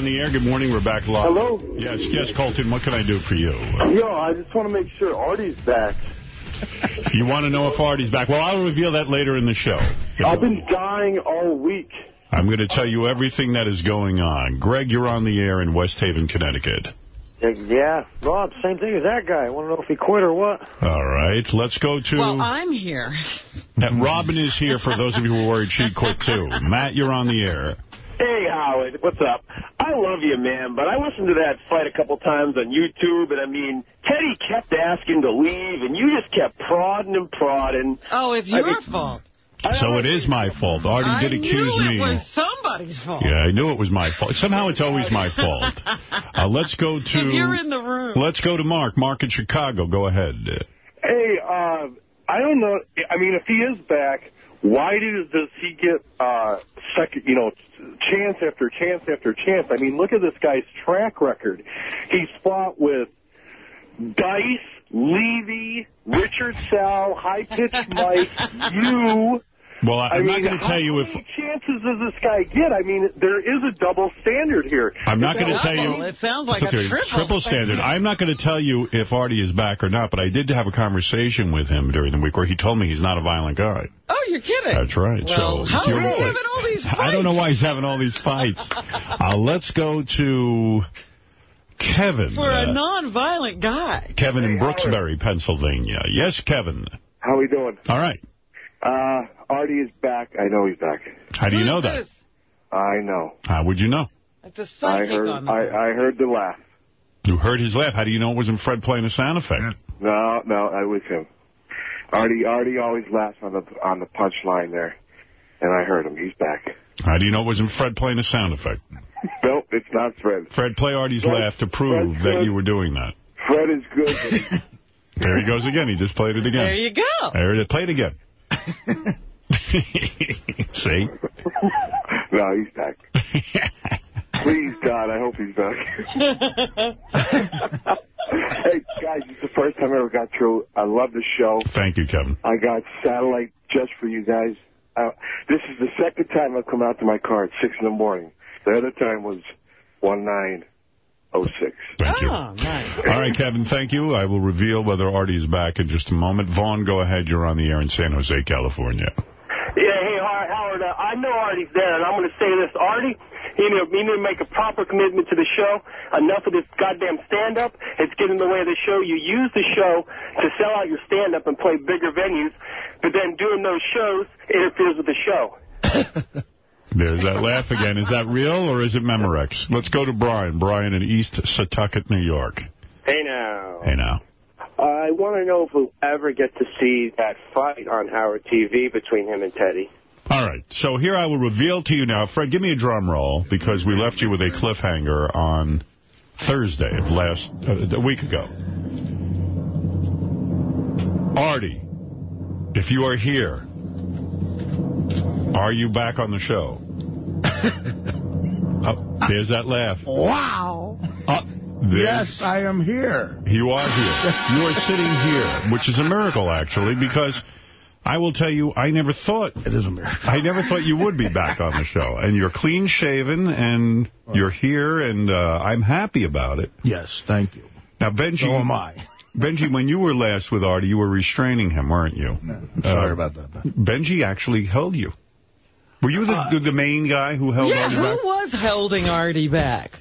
Colton, you're on the air. Good morning. We're back live. Hello? Yes, yes, Colton. What can I do for you? Yo, I just want to make sure Artie's back. You want to know if Artie's back? Well, I'll reveal that later in the show. I've been dying all week. I'm going to tell you everything that is going on. Greg, you're on the air in West Haven, Connecticut. Yeah, Rob, same thing as that guy. I want to know if he quit or what. All right, let's go to... Well, I'm here. And Robin is here for those of you who are worried she quit, too. Matt, you're on the air. Hey, Howard, what's up? I love you, man, but I listened to that fight a couple times on YouTube, and I mean, Teddy kept asking to leave, and you just kept prodding and prodding. Oh, it's I your think- fault. So it is my fault. Artie did accuse me. I accuse knew me. it was somebody's fault. Yeah, I knew it was my fault. Somehow it's always my fault. Uh, let's go to... If you're in the room. Let's go to Mark. Mark in Chicago. Go ahead. Hey, uh, I don't know. I mean, if he is back, why does does he get uh, second? You know, chance after chance after chance. I mean, look at this guy's track record. He's fought with Dice, Levy, Richard Sal, High Pitch Mike, you. Well, I, I'm I not going to tell you How if... many chances does this guy get? I mean, there is a double standard here. I'm not going to tell you... It sounds like Listen a to me, triple standard. standard. I'm not going to tell you if Artie is back or not, but I did have a conversation with him during the week where he told me he's not a violent guy. Oh, you're kidding. That's right. Well, so how if you're- he having all these fights? I don't know why he's having all these fights. uh, let's go to Kevin. For a Uh, non-violent guy. Kevin in Brooksbury, Pennsylvania. Yes, Kevin. How are we doing? All right. Uh, Artie is back. I know he's back. How do you Who's know that? this? I know. How would you know? It's a I psychic heard. on the I, I heard the laugh. You heard his laugh. How do you know it wasn't Fred playing a sound effect? No, no, I was him. Artie, Artie always laughs on the on the punchline there, and I heard him. He's back. How do you know it wasn't Fred playing a sound effect? Nope, it's not Fred. Fred, play Artie's Fred- laugh to prove Fred's that good. you were doing that. Fred is good. There he goes again. He just played it again. There you go. There it is. Play it again. See? no, he's back. Please, God, I hope he's back. hey, guys, it's the first time I ever got through. I love the show. Thank you, Kevin. I got satellite just for you guys. Uh, this is the second time I've come out to my car at 6 in the morning. The other time was 1906. Thank you. Oh, nice. All right, Kevin, thank you. I will reveal whether Artie is back in just a moment. Vaughn, go ahead. You're on the air in San Jose, California. Yeah, hey, Har- Howard, uh, I know Artie's there, and I'm going to say this. Artie, you need, you need to make a proper commitment to the show. Enough of this goddamn stand-up. It's getting in the way of the show. You use the show to sell out your stand-up and play bigger venues, but then doing those shows interferes with the show. There's that laugh again. Is that real or is it Memorex? Let's go to Brian. Brian in East Setauket, New York. Hey, now. Hey, now. I want to know if we'll ever get to see that fight on Howard TV between him and Teddy. All right, so here I will reveal to you now. Fred, give me a drum roll, because we left you with a cliffhanger on Thursday of last, uh, a week ago. Artie, if you are here, are you back on the show? oh, there's that laugh. Wow. Uh, there's- Yes, I am here. You are here. You are sitting here, which is a miracle, actually, because I will tell you, I never thought... It is a miracle. I never thought you would be back on the show. And you're clean-shaven, and you're here, and uh, I'm happy about it. Yes, thank you. Now, Benji... So am I. Benji, when you were last with Artie, you were restraining him, weren't you? I'm sorry Uh, about that. Ben. Benji actually held you. Were you the, Uh, the, the main guy who held Yeah, Artie who back? was holding Artie back?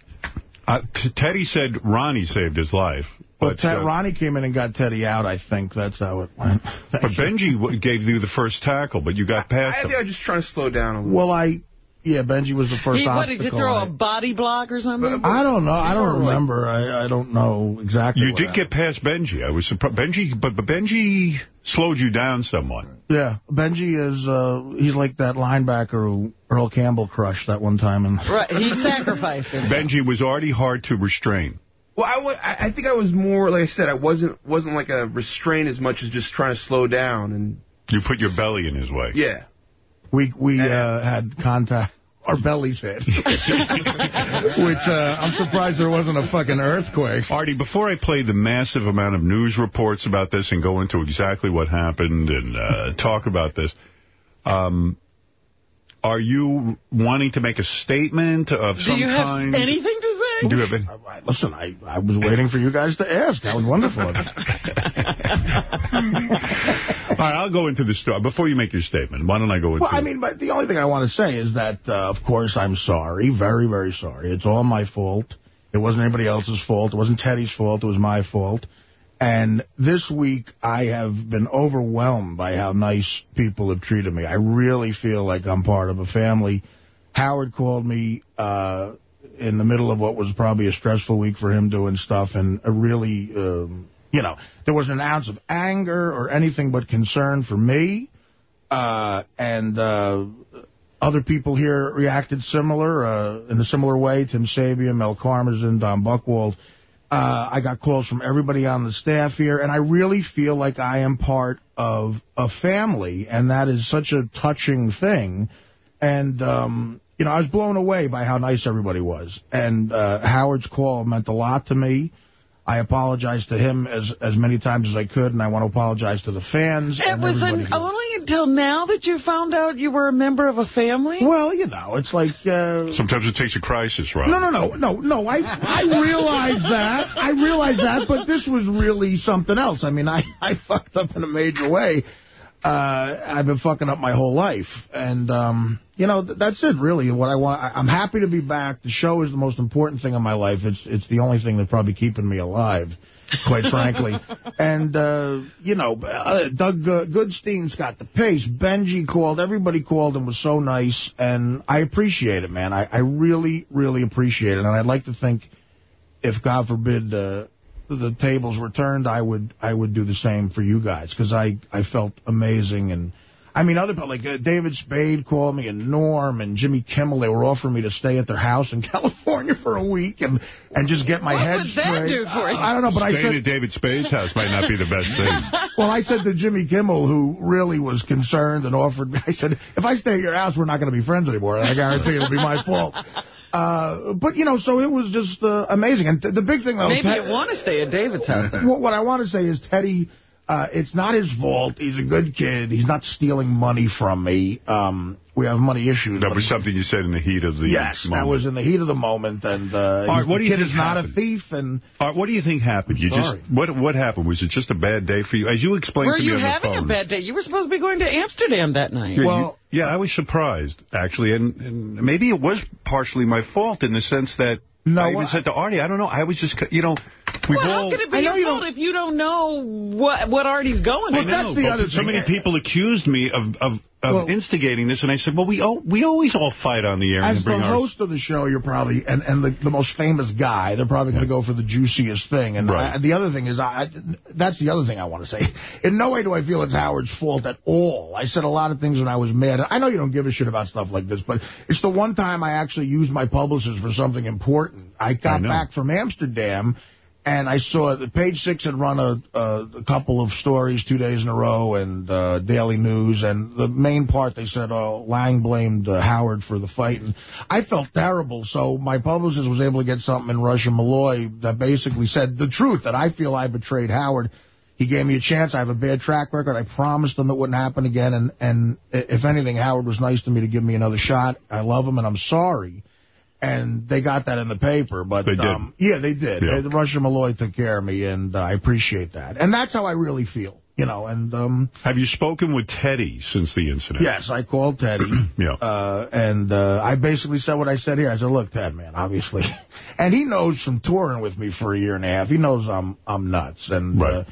Uh, Teddy said Ronnie saved his life. But But, Ted, uh, Ronnie came in and got Teddy out, I think. That's how it went. but Benji gave you the first tackle, but you got past I him. think I was just trying to slow down a little. Well, I... Yeah, Benji was the first He, what, did you throw I- a body block or something? I don't know. I don't remember. I, I don't know exactly You what did happened. get past Benji. I was surprised. Benji, but, but Benji slowed you down somewhat. Yeah, Benji is, uh, he's like that linebacker who Earl Campbell crushed that one time. And Right, he sacrificed himself. Benji was already hard to restrain. Well, I, I I think I was more, like I said, I wasn't wasn't like a restraint as much as just trying to slow down. And You put your belly in his way. yeah, we we uh, had contact. Our bellies hit. Which, uh, I'm surprised there wasn't a fucking earthquake. Artie, before I play the massive amount of news reports about this and go into exactly what happened and uh, talk about this, um, Are you wanting to make a statement of Do some you have anything to say? Do you have any? Listen, I, I was waiting for you guys to ask. That was wonderful. All right, I'll go into the story. Before you make your statement, why don't I go into Well, I mean, but the only thing I want to say is that, uh, of course, I'm sorry. Very, very sorry. It's all my fault. It wasn't anybody else's fault. It wasn't Teddy's fault. It was my fault. And this week, I have been overwhelmed by how nice people have treated me. I really feel like I'm part of a family. Howard called me uh, in the middle of what was probably a stressful week for him doing stuff, and a really, um, you know, there wasn't an ounce of anger or anything but concern for me. Uh, and uh, other people here reacted similar, uh, in a similar way. Tim Sabean, Mel Karmazin, Don Buchwald. Uh, I got calls from everybody on the staff here, and I really feel like I am part of a family, and that is such a touching thing. And, um, you know, I was blown away by how nice everybody was. And uh, Howard's call meant a lot to me. I apologized to him as as many times as I could, and I want to apologize to the fans. It and was everybody an, only until now that you found out you were a member of a family? Well, you know, it's like... Uh, Sometimes it takes a crisis, right? No, no, no, no, no. I I realize that. I realize that, but this was really something else. I mean, I, I fucked up in a major way. Uh, I've been fucking up my whole life. And, um, you know, th that's it, really. What I want. I, I'm happy to be back. The show is the most important thing in my life. It's it's the only thing that's probably keeping me alive, quite frankly. And, uh, you know, uh, Doug uh, Goodstein's got the pace. Benji called. Everybody called and was so nice. And I appreciate it, man. I, I really, really appreciate it. And I'd like to think if, God forbid, uh, the tables were turned, I would I would do the same for you guys because I, I felt amazing. And, I mean, other people, like uh, David Spade called me and Norm and Jimmy Kimmel, they were offering me to stay at their house in California for a week and, and just get my What head would that do for you? I, I don't know, but I Staying said... at David Spade's house might not be the best thing. Well, I said to Jimmy Kimmel, who really was concerned and offered me, I said, if I stay at your house, we're not going to be friends anymore. And I guarantee it'll be my fault. Uh, but, you know, so it was just uh, amazing. And th the big thing, though... Maybe Ted- you want to stay at David's house. what, what I want to say is Teddy, uh, it's not his fault. He's a good kid. He's not stealing money from me. Um, we have money issues. That was something you said in the heat of the Yes, that was in the heat of the moment. And uh, All right, what the do you kid think is not happened? a thief. And All right, what do you think happened? You Sorry. just what what happened? Was it just a bad day for you? As you explained Were to me you on the having a bad day? You were supposed to be going to Amsterdam that night. Yeah, you- Well- yeah, I was surprised actually, and, and maybe it was partially my fault in the sense that No, I even I- said to Artie, I don't know, I was just you know, we've Well, all. how could it be know your fault if you don't know what what Artie's going Well, through? that's the but other so thing. many people accused me of of, of Well- instigating this, and I said, well, we all, we always all fight on the air As the bring our host of the show, you're probably, and, and the, the most famous guy, they're probably going to go for the juiciest thing. And Right. I, the other thing is, I, I that's the other thing I want to say. In no way do I feel it's Howard's fault at all. I said a lot of things when I was mad. I know you don't give a shit about stuff like this, but it's the one time I actually used my publicist for something important. I got know. back from Amsterdam, and I saw that Page Six had run a, a, a couple of stories two days in a row and uh, Daily News, and the main part they said, oh, Lang blamed uh, Howard for the fight, and I felt terrible. So my publicist was able to get something in Rush & Molloy that basically said the truth that I feel I betrayed Howard. He gave me a chance. I have a bad track record. I promised him it wouldn't happen again. And, and if anything, Howard was nice to me to give me another shot. I love him, and I'm sorry. And they got that in the paper. But They did. Um, yeah, they did. Yeah. Uh, Rush & Molloy took care of me, and uh, I appreciate that. And that's how I really feel, you know. And um, Have you spoken with Teddy since the incident? yes, I called Teddy. Yeah. Uh, and uh, I basically said what I said here. I said, look, Ted, man, obviously. and he knows from touring with me for a year and a half. He knows I'm I'm nuts. And Right. uh,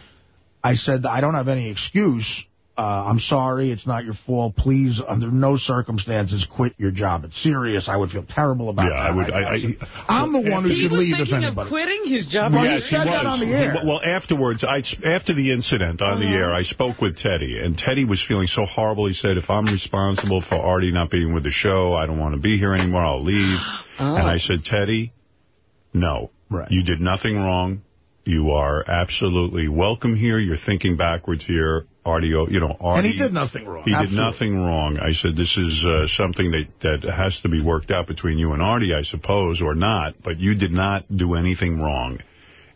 I said, I don't have any excuse. Uh, I'm sorry. It's not your fault. Please, under no circumstances, quit your job. It's serious. I would feel terrible about Yeah, that. I would- I- I- am the one who should leave, if thinking of anybody. quitting his job. Well, on he the said show. that on the He- well, afterwards, I, after the incident on the air, I spoke with Teddy, and Teddy was feeling so horrible. He said, if I'm responsible for Artie not being with the show, I don't want to be here anymore. I'll leave. oh. And I said, Teddy, no. Right. You did nothing wrong. You are absolutely welcome here. You're thinking backwards here. Artie, you know, Artie. And he did nothing wrong. He Absolutely. did nothing wrong. I said, this is uh, something that, that has to be worked out between you and Artie, I suppose, or not. But you did not do anything wrong.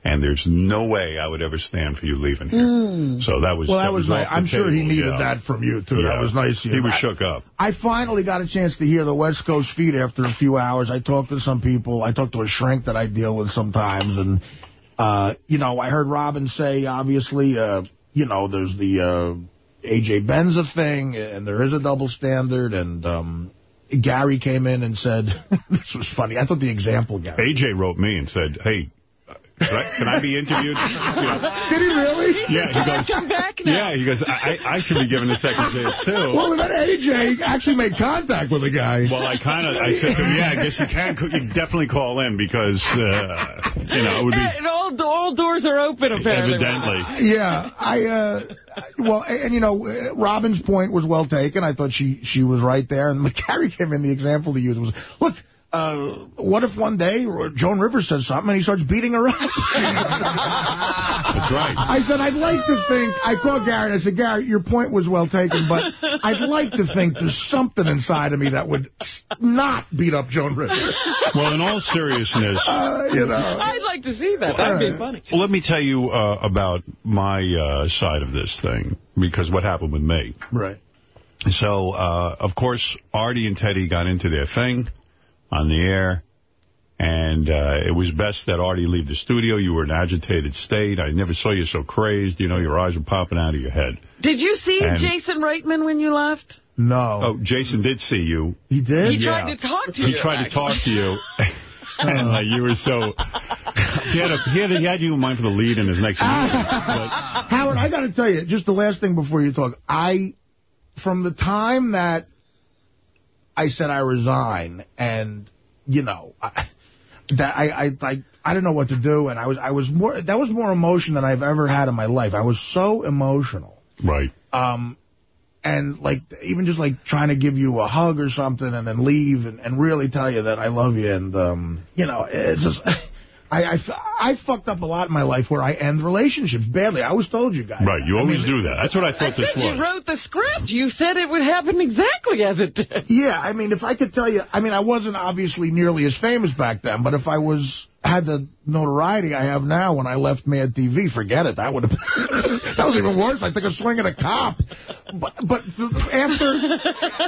and there's no way I would ever stand for you leaving here. So that was Well, that was nice. I'm sure he needed yeah. that from you, too. Yeah. That was nice. He was I- shook up. I finally got a chance to hear the West Coast feed after a few hours. I talked to some people. I talked to a shrink that I deal with sometimes. And, uh, you know, I heard Robin say, obviously, uh, you know, there's the uh, A.J. Benza thing, and there is a double standard. And um, Gary came in and said, this was funny. I thought the example, Gary. AJ wrote me and said, hey, can I, can I be interviewed? You know, Did he really? yeah, he goes, Come back now. yeah, he goes, I, I I should be given a second chance, too. Well, then AJ actually made contact with the guy. Well, I kind of, I said to him, yeah, I guess you can, you definitely call in because, uh, you know, it would be And all, all doors are open, apparently. evidently. Yeah, I, uh, well, and, and, you know, uh, Robin's point was well taken. I thought she, she was right there. And McCary gave him the example to use was, look, uh, what if one day Joan Rivers says something and he starts beating her up? That's right. I said, I'd like to think, I called Gary and I said, Gary, your point was well taken, but I'd like to think there's something inside of me that would not beat up Joan Rivers. Well, in all seriousness, Uh, you know. I'd like to see that. That'd be funny. Well, let me tell you uh, about my uh, side of this thing, because what happened with me. Right. So, uh, of course, Artie and Teddy got into their thing on the air, and uh, it was best that Artie leave the studio. You were in an agitated state. I never saw you so crazed. You know, your eyes were popping out of your head. Did you see And- Jason Reitman when you left? No. Oh, Jason did see you. He did? He tried to talk to He you. He tried to talk to you. And uh, you were so... He had, a, he, had, he had you in mind for the lead in his next movie. Howard, I got to tell you, just the last thing before you talk. I, from the time that I said I resign, and you know, I, that I, I, I, I didn't know what to do, and I was, I was more. That was more emotion than I've ever had in my life. I was so emotional. Right. Um, and like even just like trying to give you a hug or something, and then leave, and, and really tell you that I love you, and um, you know, it's just. I, I, I fucked up a lot in my life where I end relationships badly. I always told you guys. Right, you I always mean, do that. That's what I thought this Since you wrote the script, you said it would happen exactly as it did. Yeah, I mean, if I could tell you, I mean, I wasn't obviously nearly as famous back then, but if I was had the notoriety I have now when I left Mad TV, forget it. That would have been, that was even worse. I took a swing at a cop. But, but after,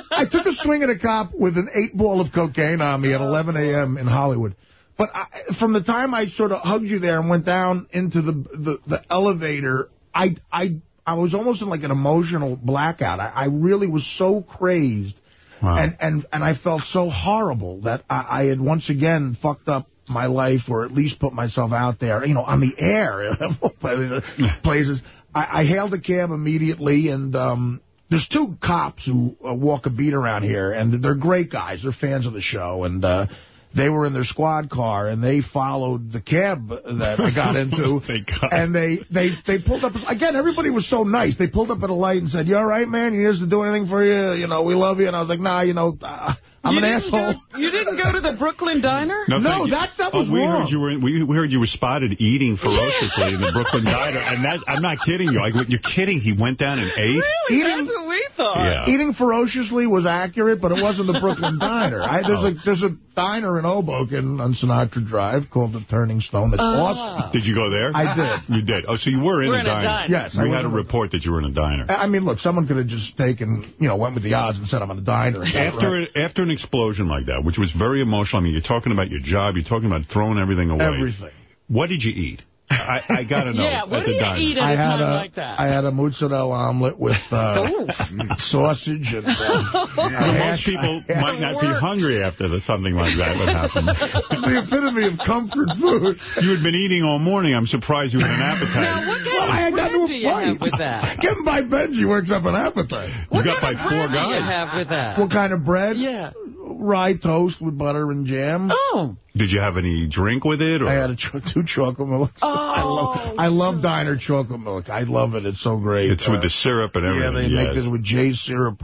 I took a swing at a cop with an eight ball of cocaine on me at 11 a.m. in Hollywood. But I, from the time I sort of hugged you there and went down into the the, the elevator, I I I was almost in like an emotional blackout. I, I really was so crazed, Wow. and and and I felt so horrible that I, I had once again fucked up my life, or at least put myself out there, you know, on the air, places. I, I hailed a cab immediately, and um, there's two cops who uh, walk a beat around here, and they're great guys. They're fans of the show, and uh, they were in their squad car, and they followed the cab that I got into. God. And they, they, they pulled up. Again, everybody was so nice. They pulled up at a light and said, you all right, man? You need us to do anything for you? You know, we love you. And I was like, nah, you know, uh, I'm you an didn't asshole. Go, you didn't go to the Brooklyn Diner? No, thank you. that- that was oh, we wrong. Heard you were, we, we heard you were spotted eating ferociously in the Brooklyn Diner, and that I'm not kidding you. I, you're kidding. He went down and ate. Really? Eating- That's what we thought. Yeah. Eating ferociously was accurate, but it wasn't the Brooklyn Diner. I, there's a there's a diner in Hoboken on Sinatra Drive called the Turning Stone. That's Ah. awesome. Did you go there? I did. You did. Oh, so you were in We're a in a diner. diner. Yes, I We had a report that you were in a diner. I mean, look, someone could have just taken, you know, went with the odds and said I'm in a diner. and After right. after an explosion like that, which was very emotional, I mean, you're talking about your job, you're talking about throwing everything away. everything. What did you eat? I, I got to know. Yeah, what at do the you diner. eat at I a had time a like that? I had a mozzarella omelet with uh, sausage and uh, Well, most people I might not be hungry after the, something like that would happen. It's the epitome of comfort food. you had been eating all morning. I'm surprised you had an appetite. Now, what kind had of got into bread do you have with that? Getting by Benji works up an appetite. What got kind by of four bread do you have with that? What kind of bread? Yeah. Rye toast with butter and jam. Oh. Did you have any drink with it? Or? I had a cho two chocolate milks. Oh, I love, I love diner chocolate milk. I love it. It's so great. It's with Uh, the syrup and everything. Yeah, everything. they make this with J syrup.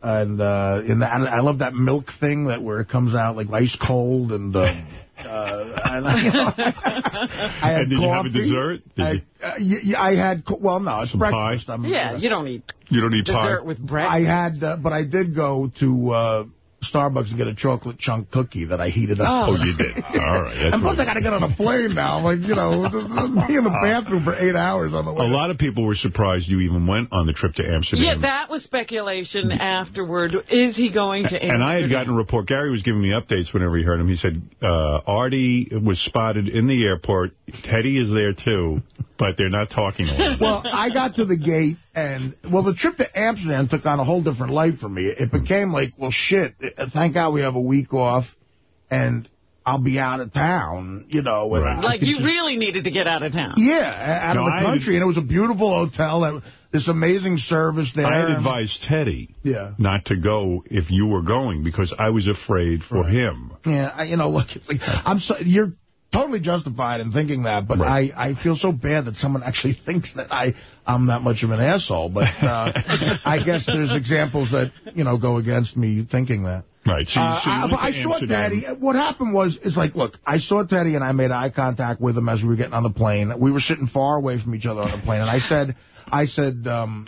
And uh, in the, and I love that milk thing that where it comes out like ice cold and. Uh, uh, and I, you know, I had And did you have a dessert? I, you- uh, y- y- I had well, no, it's Some breakfast. pie? I'm, Yeah, uh, you don't eat You don't eat pie? with bread. I had, uh, but I did go to uh, Starbucks and get a chocolate chunk cookie that I heated up. Oh, you did. All right. That's and plus, I got to get on a plane now. Like, you know, be in the bathroom for eight hours on the way. A lot of people were surprised you even went on the trip to Amsterdam. Yeah, that was speculation afterward. Is he going to Amsterdam? And I had gotten a report. Gary was giving me updates whenever he heard him. He said, uh, Artie was spotted in the airport. Teddy is there, too, but they're not talking a lot. well, I got to the gate, and, well, the trip to Amsterdam took on a whole different light for me. It became like, well, shit, thank God we have a week off, and I'll be out of town, you know. And I Like, you just- really needed to get out of town. Yeah, out No, of the I country, and it was a beautiful hotel, and this amazing service there. I had advised Teddy Yeah. not to go if you were going because I was afraid for him. Yeah, I, you know, look, it's like, I'm so, you're totally justified in thinking that, but Right. I, I feel so bad that someone actually thinks that I, I'm that much of an asshole. But uh, I guess there's examples that, you know, go against me thinking that. Right. So, Uh, so I, but I saw. Teddy. What happened was, is like, look, I saw Teddy and I made eye contact with him as we were getting on the plane. We were sitting far away from each other on the plane, and I said, I said, um,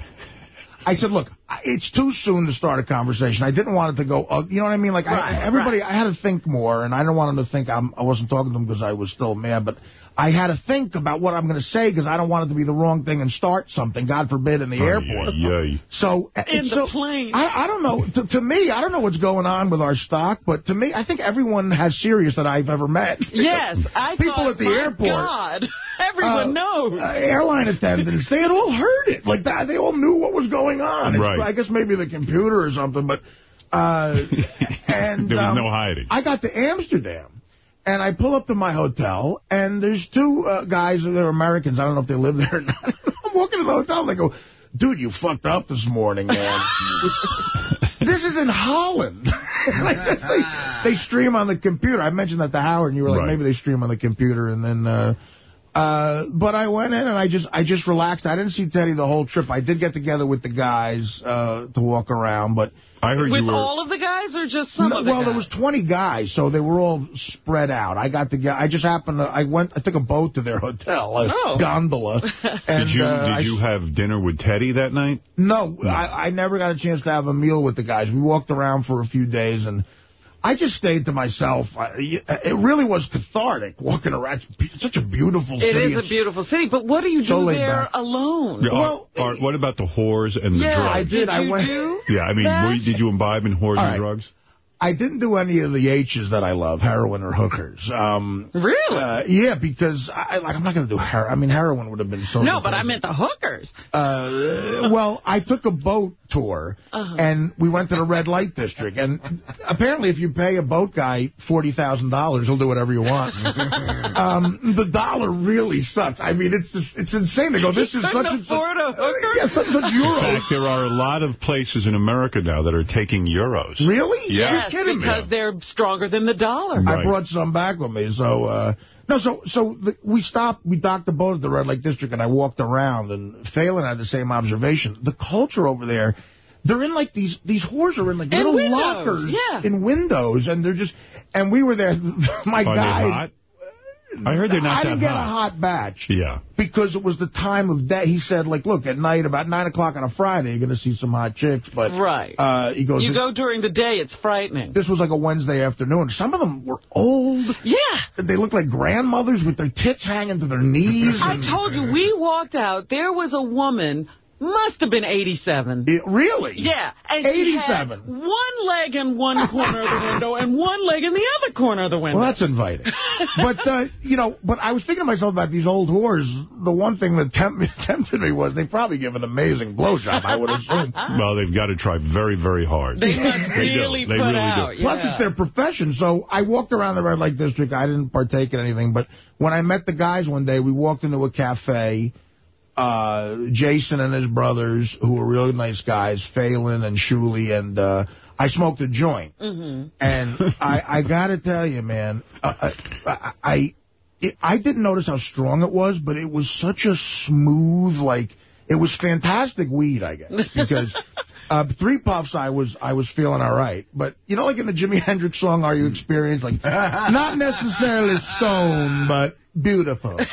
I said, look, it's too soon to start a conversation. I didn't want it to go, uh, you know what I mean? Like, Right, I, everybody, I had to think more, and I didn't want him to think I'm, I wasn't talking to him because I was still mad, but I had to think about what I'm going to say because I don't want it to be the wrong thing and start something, God forbid, in the Ay, airport. ay, ay. So uh, In it's the so- plane. I, I don't know. To, to me, I don't know what's going on with our stock, but to me, I think everyone has serious that I've ever met. Yes, I People thought, at the my airport. God, everyone Uh, knows. uh, airline attendants, they had all heard it. Like that, they all knew what was going on. It's- Right. I guess maybe the computer or something, but uh, and There was um, no hiding. I got to Amsterdam. And I pull up to my hotel, and there's two uh, guys, they're Americans. I don't know if they live there or not. I'm walking to the hotel, and they go, dude, you fucked up this morning, man. this is in Holland. Guess they, they stream on the computer. I mentioned that to Howard, and you were like, Right. maybe they stream on the computer, and then... Uh, uh, but I went in and I just I just relaxed. I didn't see Teddy the whole trip. I did get together with the guys uh, to walk around, but I heard With you were... all of the guys or just some no, of the well, guys? there was 20 guys, so they were all spread out. I got the I just happened to I went I took a boat to their hotel, a Oh. gondola. And, Did you uh, did I you s- have dinner with Teddy that night? No, I, I never got a chance to have a meal with the guys. We walked around for a few days, and I just stayed to myself. I, it really was cathartic walking around. It's such a beautiful It city. It is a beautiful city, but what do you So do there back. alone? Yeah, Well, Art, Art, what about the whores and the yeah, drugs? I did. I you went- do Yeah, I mean, were you- did you imbibe in whores All and drugs? I didn't do any of the H's that I love, heroin or hookers. Um, Really? uh, yeah, because I like I'm not going to do heroin. I mean, heroin would have been so. no, but I meant the hookers. Uh, well, I took a boat tour, Uh-huh. and we went to the red light district. And apparently, if you pay a boat guy $40,000, he'll do whatever you want. um, the dollar really sucks. I mean, it's just, it's insane. to go, this is such and such... afford a yeah, such, such In fact, there are a lot of places in America now that are taking euros. Really? Yeah. Yes, You're kidding me. because they're stronger than the dollar. Right. I brought some back with me. So, uh, no, so so the, we stopped, we docked the boat at the Red Light District, and I walked around, and Phelan had the same observation. The culture over there, they're in like these, these whores are in like In little windows, lockers yeah. in windows, and they're just, and we were there, my Are guy. Hot? I heard they're not I didn't that get a hot. hot batch. Yeah. Because it was the time of day. He said, like, look, at night, about 9 o'clock on a Friday, you're going to see some hot chicks. But Right. uh, he goes, You go during the day, it's frightening. this was like a Wednesday afternoon. Some of them were old. Yeah. They looked like grandmothers with their tits hanging to their knees. I told you, we walked out, there was a woman, must have been 87. It- really? Yeah, and she 87. had one leg in one corner of the window and one leg in the other corner of the window. Well, that's inviting. but, uh, you know, but I was thinking to myself about these old whores. The one thing that temp tempted me was they probably give an amazing blowjob, I would assume. Well, they've got to try very, very hard. They must They do. really They put really do. Plus, yeah. it's their profession. So I walked around the red light district. I didn't partake in anything. But when I met the guys one day, we walked into a cafe. Uh, Jason and his brothers, who were really nice guys, Phelan and Shuley, and uh, I smoked a joint. Mm-hmm. And I, I got to tell you, man, uh, I, I, it, I didn't notice how strong it was, but it was such a smooth, like, it was fantastic weed, I guess, because Uh, three puffs, I was I was feeling all right. But, you know, like in the Jimi Hendrix song, Are You Experienced? Like, not necessarily stone, but beautiful.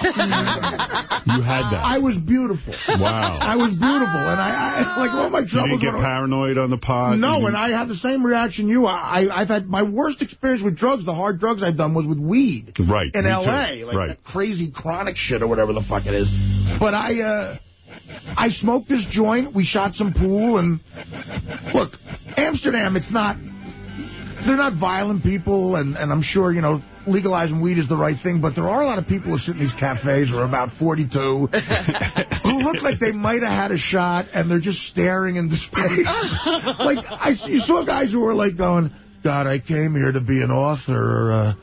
You had that. I was beautiful. Wow. I was beautiful. And I, I like, all my You didn't get paranoid on the pod? no, You and I had the same reaction you. I, I've had my worst experience with drugs, the hard drugs I've done, was with weed. Right, In L.A. too. Like Right. crazy chronic shit or whatever the fuck it is. But I, uh, I smoked this joint. We shot some pool. And look, Amsterdam, it's not, they're not violent people. And, and I'm sure, you know, legalizing weed is the right thing. But there are a lot of people who sit in these cafes who are about 42 who look like they might have had a shot and they're just staring into space. like, I you saw guys who were like going, God, I came here to be an author or uh,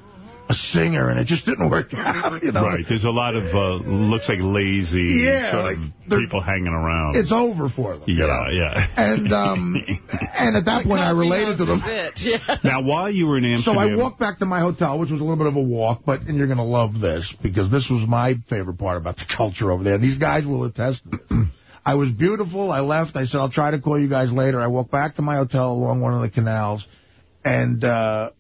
a, a singer, and it just didn't work out. You know, Right. There's a lot of, uh, looks like lazy Yeah, sort like, of people hanging around. it's over for them. you yeah, know? yeah. And um, and at that point, I related to them. Yeah. Now, while you were in Amsterdam... So I walked back to my hotel, which was a little bit of a walk, but and you're going to love this because this was my favorite part about the culture over there. These guys will attest to it. I was beautiful. I left. I said, I'll try to call you guys later. I walked back to my hotel along one of the canals, and uh,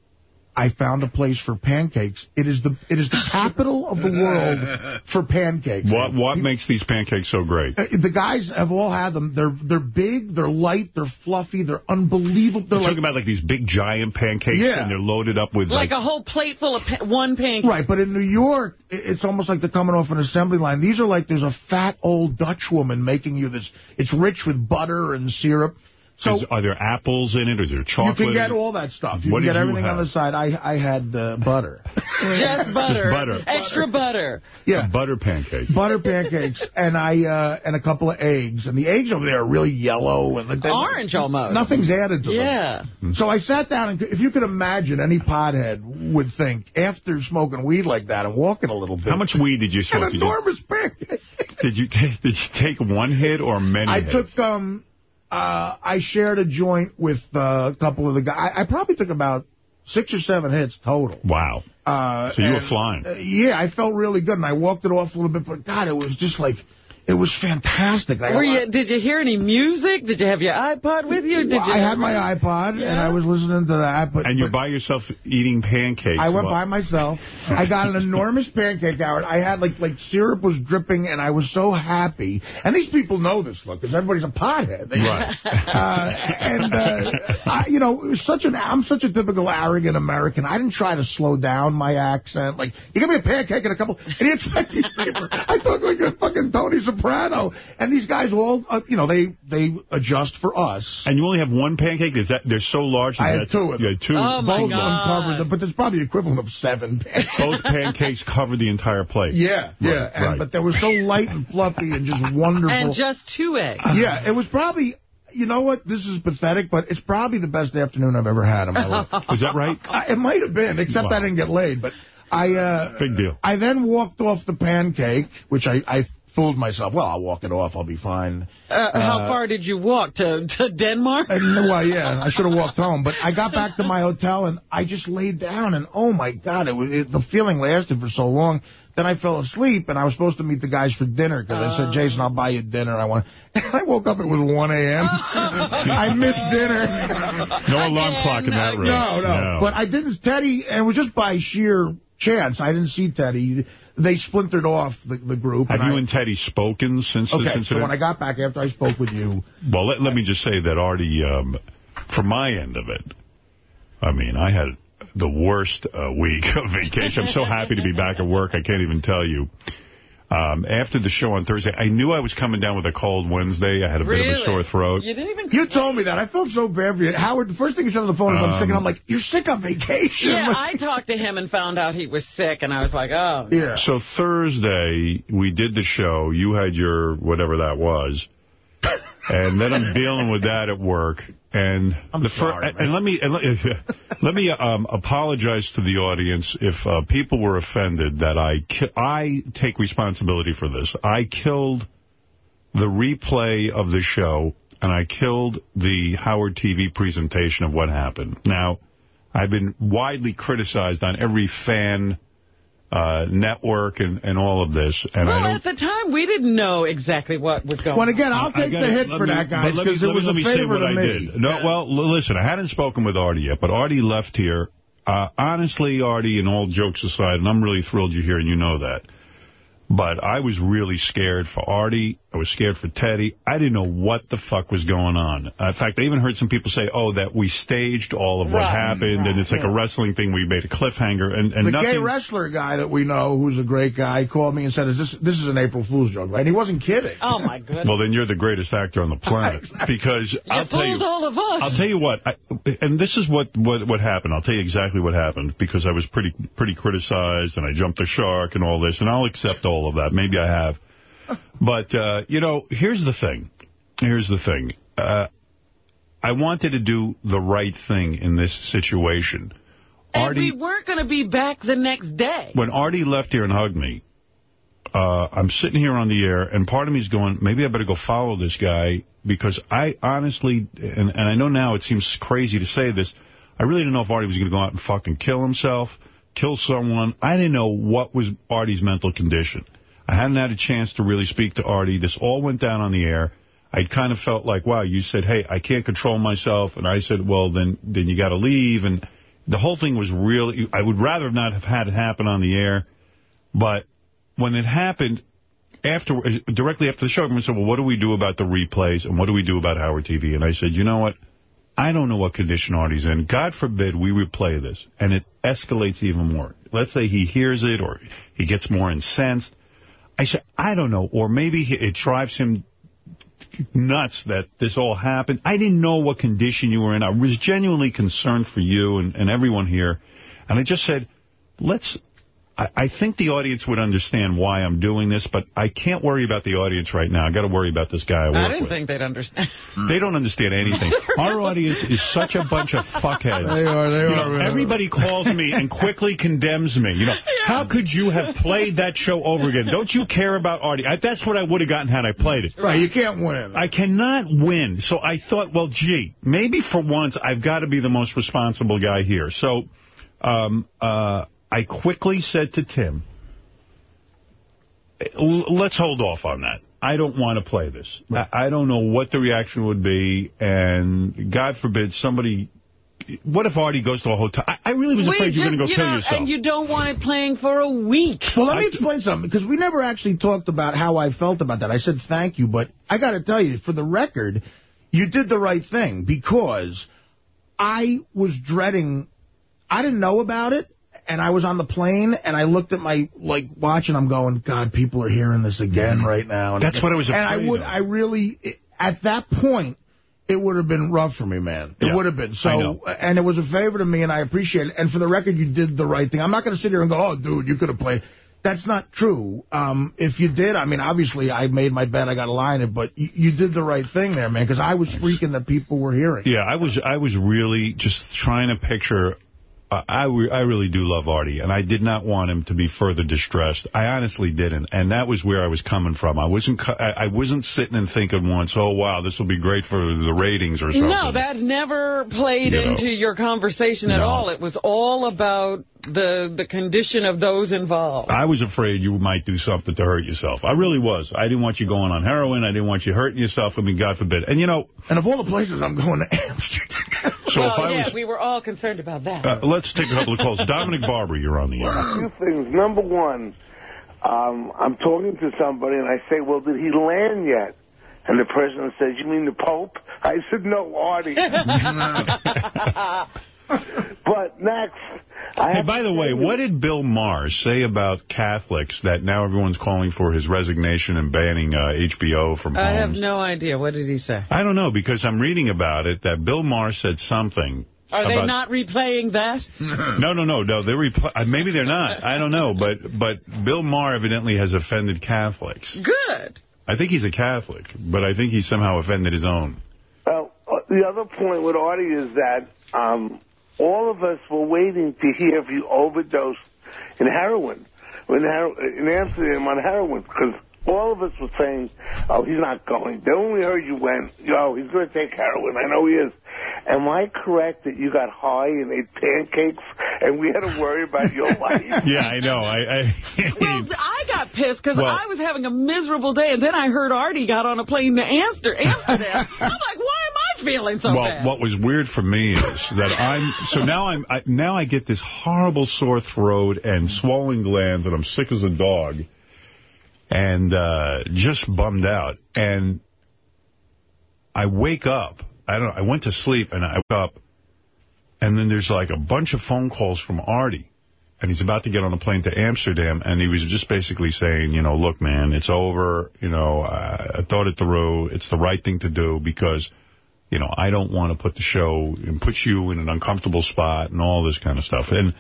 I found a place for pancakes. It is the it is the capital of the world for pancakes. What what makes these pancakes so great? Uh, The guys have all had them. They're they're big, they're light, they're fluffy, they're unbelievable. They're You're like talking about like these big giant pancakes Yeah. and they're loaded up with Like like, a whole plate full of pa one pancake. Right, but in New York, it's almost like they're coming off an assembly line. These are like there's a fat old Dutch woman making you this. It's rich with butter and syrup. So is- are there apples in it, it? Is there chocolate? you can get all that stuff. You What can get you everything on have? the side. I I had uh, butter. Just butter. butter. Extra butter. Yeah. butter pancakes. Butter pancakes and I uh, and a couple of eggs and the eggs over there are really yellow and they- Orange almost. Nothing's added to them. Yeah. So I sat down, and if you could imagine, any pothead would think, after smoking weed like that and walking a little bit, How much weed did you an smoke? Did you, enormous pancake. did you take did you take one hit or many? I hits? took, um, uh, I shared a joint with uh, a couple of the guys. I, I probably took about six or seven hits total. Wow. Uh, So you were flying. uh, yeah, I felt really good, and I walked it off a little bit, but God, it was just like, it was fantastic. I, Were you, did you hear any music? Did you have your iPod with you? Did you? I had my iPod, and I was listening to that. But, And you're but by yourself eating pancakes. I went Well, by myself. I got an enormous pancake, Howard. I had, like, like syrup was dripping, and I was so happy. And these people know this, look, because everybody's a pothead. They- Right. Uh, and, uh, I, you know, such an I'm such a typical arrogant American. I didn't try to slow down my accent. Like, you give me a pancake and a couple, and you expect these people. I talk like a fucking Tony Soprano. And these guys all, uh, you know, they, they adjust for us. And you only have one pancake? Is that they're so large? I had two of You them. had two. Oh, my Both God. uncovered them, but there's probably the equivalent of seven pancakes. Both pancakes covered the entire plate. Yeah, yeah, Right, and, right. but they were so light and fluffy and just wonderful. And just two eggs. yeah, it was probably, you know what, this is pathetic, but it's probably the best afternoon I've ever had in my life. Was that right? Uh, it might have been, except Wow. I didn't get laid, but I, uh, Big deal. I then walked off the pancake, which I, I fooled myself. Well, I'll walk it off, I'll be fine. Uh, how uh, far did you walk to to Denmark? Uh, and, well, yeah, I should have walked home. But I got back to my hotel, and I just laid down, and oh, my God, it was, it, the feeling lasted for so long. Then I fell asleep, and I was supposed to meet the guys for dinner, because I said, uh. Jason, I'll buy you dinner. I want. And I woke up, it was 1 a.m. I missed dinner. No alarm clock in that room. No, no, But I didn't, Teddy, and it was just by sheer chance. I didn't see Teddy. They splintered off the, the group. Have you I, and Teddy spoken since this incident? so when I got back after I spoke with you, Well, let, let me just say that Artie, um, from my end of it, I mean, I had the worst uh, week of vacation. I'm so happy to be back at work. I can't even tell you. Um, after the show on Thursday, I knew I was coming down with a cold Wednesday. I had a bit of a sore throat. You didn't even. You told me that. I felt so bad for you. Howard, the first thing he said on the phone is, I'm sick. And I'm like, you're sick on vacation. Yeah, I talked to him and found out he was sick, and I was like, oh. yeah. So Thursday, we did the show. You had your whatever that was. And then I'm dealing with that at work. And I'm the sorry, and, let me and let, let me um, apologize to the audience if uh, people were offended that I I take responsibility for this. I killed the replay of the show and I killed the Howard TV presentation of what happened. Now, I've been widely criticized on every fan uh, network and, and all of this. And well, I don't, at the time, we didn't know exactly what was going on. Well, again. I'll take gotta- the hit for me- that, guys, but let me- because it let me- was let a me say favor what to I me. did. No, well, listen, I hadn't spoken with Artie yet, but Artie left here. Uh, honestly, Artie, and all jokes aside, and I'm really thrilled you're here, and you know that. But I was really scared for Artie. I was scared for Teddy. I didn't know what the fuck was going on. Uh, in fact, I even heard some people say, oh, that we staged all of what Right, happened, and it's like a wrestling thing. We made a cliffhanger, and, and The nothing... gay wrestler guy that we know, who's a great guy, called me and said, "Is this this is an April Fool's joke, right?" And he wasn't kidding. Oh, my goodness. Well, then you're the greatest actor on the planet. Because you I'll tell you... all of us. I'll tell you what, I, and this is what, what, what happened. I'll tell you exactly what happened, because I was pretty pretty criticized, and I jumped the shark and all this, and I'll accept all of that. Maybe I have. But, uh, you know, here's the thing. Here's the thing. Uh, I wanted to do the right thing in this situation. and Artie, we weren't going to be back the next day. when Artie left here and hugged me, uh, I'm sitting here on the air, and part of me is going, maybe I better go follow this guy, because I honestly, and, and I know now it seems crazy to say this, I really didn't know if Artie was going to go out and fucking kill himself, kill someone. I didn't know what was Artie's mental condition. I hadn't had a chance to really speak to Artie. This all went down on the air. I kind of felt like, wow, you said, hey, I can't control myself. And I said, well, then then you got to leave. And the whole thing was really, I would rather not have had it happen on the air. But when it happened, after directly after the show, everyone said, well, what do we do about the replays and what do we do about Howard TV? And I said, you know what? I don't know what condition Artie's in. God forbid we replay this and it escalates even more. Let's say he hears it or he gets more incensed. I said, I don't know. Or maybe it drives him nuts that this all happened. I didn't know what condition you were in. I was genuinely concerned for you and, and everyone here. And I just said, let's... I, I think the audience would understand why I'm doing this, but I can't worry about the audience right now. i got to worry about this guy I work I didn't with. think they'd understand. They don't understand anything. Our audience is such a bunch of fuckheads. They are, they You are. know, everybody calls me and quickly condemns me. You know, how could you have played that show over again? Don't you care about Artie? I, that's what I would have gotten had I played it. Right, you can't win. I cannot win. So I thought, well, gee, maybe for once I've got to be the most responsible guy here. So um, uh, I quickly said to Tim, let's hold off on that. I don't want to play this. I, I don't know what the reaction would be, and God forbid somebody... What if Artie goes to a hotel? I, I really was We afraid you were going to go you kill know, yourself. And you don't want it playing for a week. Well, let me explain something, because we never actually talked about how I felt about that. I said thank you, but I got to tell you, for the record, you did the right thing, because I was dreading, I didn't know about it, and I was on the plane, and I looked at my, like, watch, and I'm going, God, people are hearing this again right now. And That's what I was And I would, of. I really, at that point, it would have been rough for me, man. It Yeah, would have been. So, and it was a favor to me, and I appreciate it. And for the record, you did the right thing. I'm not going to sit here and go, oh, dude, you could have played. That's not true. Um, if you did, I mean, obviously, I made my bet. I got to lie in it, but you, you did the right thing there, man, because I was freaking that people were hearing. Yeah, I was I was really just trying to picture. I, re I really do love Artie, and I did not want him to be further distressed. I honestly didn't, and that was where I was coming from. I wasn't I, I wasn't sitting and thinking once, oh, wow, this will be great for the ratings or something. No, that never played You know. into your conversation at No. all. It was all about the the condition of those involved. I was afraid you might do something to hurt yourself. I really was. I didn't want you going on heroin. I didn't want you hurting yourself. I mean, God forbid. And, you know, And of all the places I'm going to Amsterdam. so well, if I yeah, was... we were all concerned about that. Uh, let's take a couple of calls. Dominic Barber, you're on the air. Two things. Number one, um, I'm talking to somebody and I say, well, did he land yet? And the person says, you mean the Pope? I said, no, Artie. but next, I Hey, by the way, you- what did Bill Maher say about Catholics that now everyone's calling for his resignation and banning uh, HBO from I have no idea. What did he say? I don't know, because I'm reading about it that Bill Maher said something. Are they not replaying that? No, no, no, no. They're repl- uh, maybe they're not. I don't know, but but Bill Maher evidently has offended Catholics. Good. I think he's a Catholic, but I think he somehow offended his own. Well, uh, the other point with Artie is that um, all of us were waiting to hear if you overdosed in heroin, in, hero- in Amsterdam on heroin, because all of us were saying, oh, he's not going. Then when we heard you went, oh, he's going to take heroin. I know he is. Am I correct that you got high and ate pancakes and we had to worry about your life. Yeah, I know. I, I, Well, I got pissed because Well- I was having a miserable day, and then I heard Artie got on a plane to Amster- Amsterdam. I'm like, why am I feeling so well, bad? what was weird for me is that I'm so now I'm I, now I get this horrible sore throat and swollen glands, and I'm sick as a dog, and uh, just bummed out. And I wake up. I don't. I went to sleep, and I woke up, and then there's like a bunch of phone calls from Artie. And he's about to get on a plane to Amsterdam, and he was just basically saying, you know, look, man, it's over. You know, I, I thought it through. It's the right thing to do because, you know, I don't want to put the show and put you in an uncomfortable spot and all this kind of stuff. And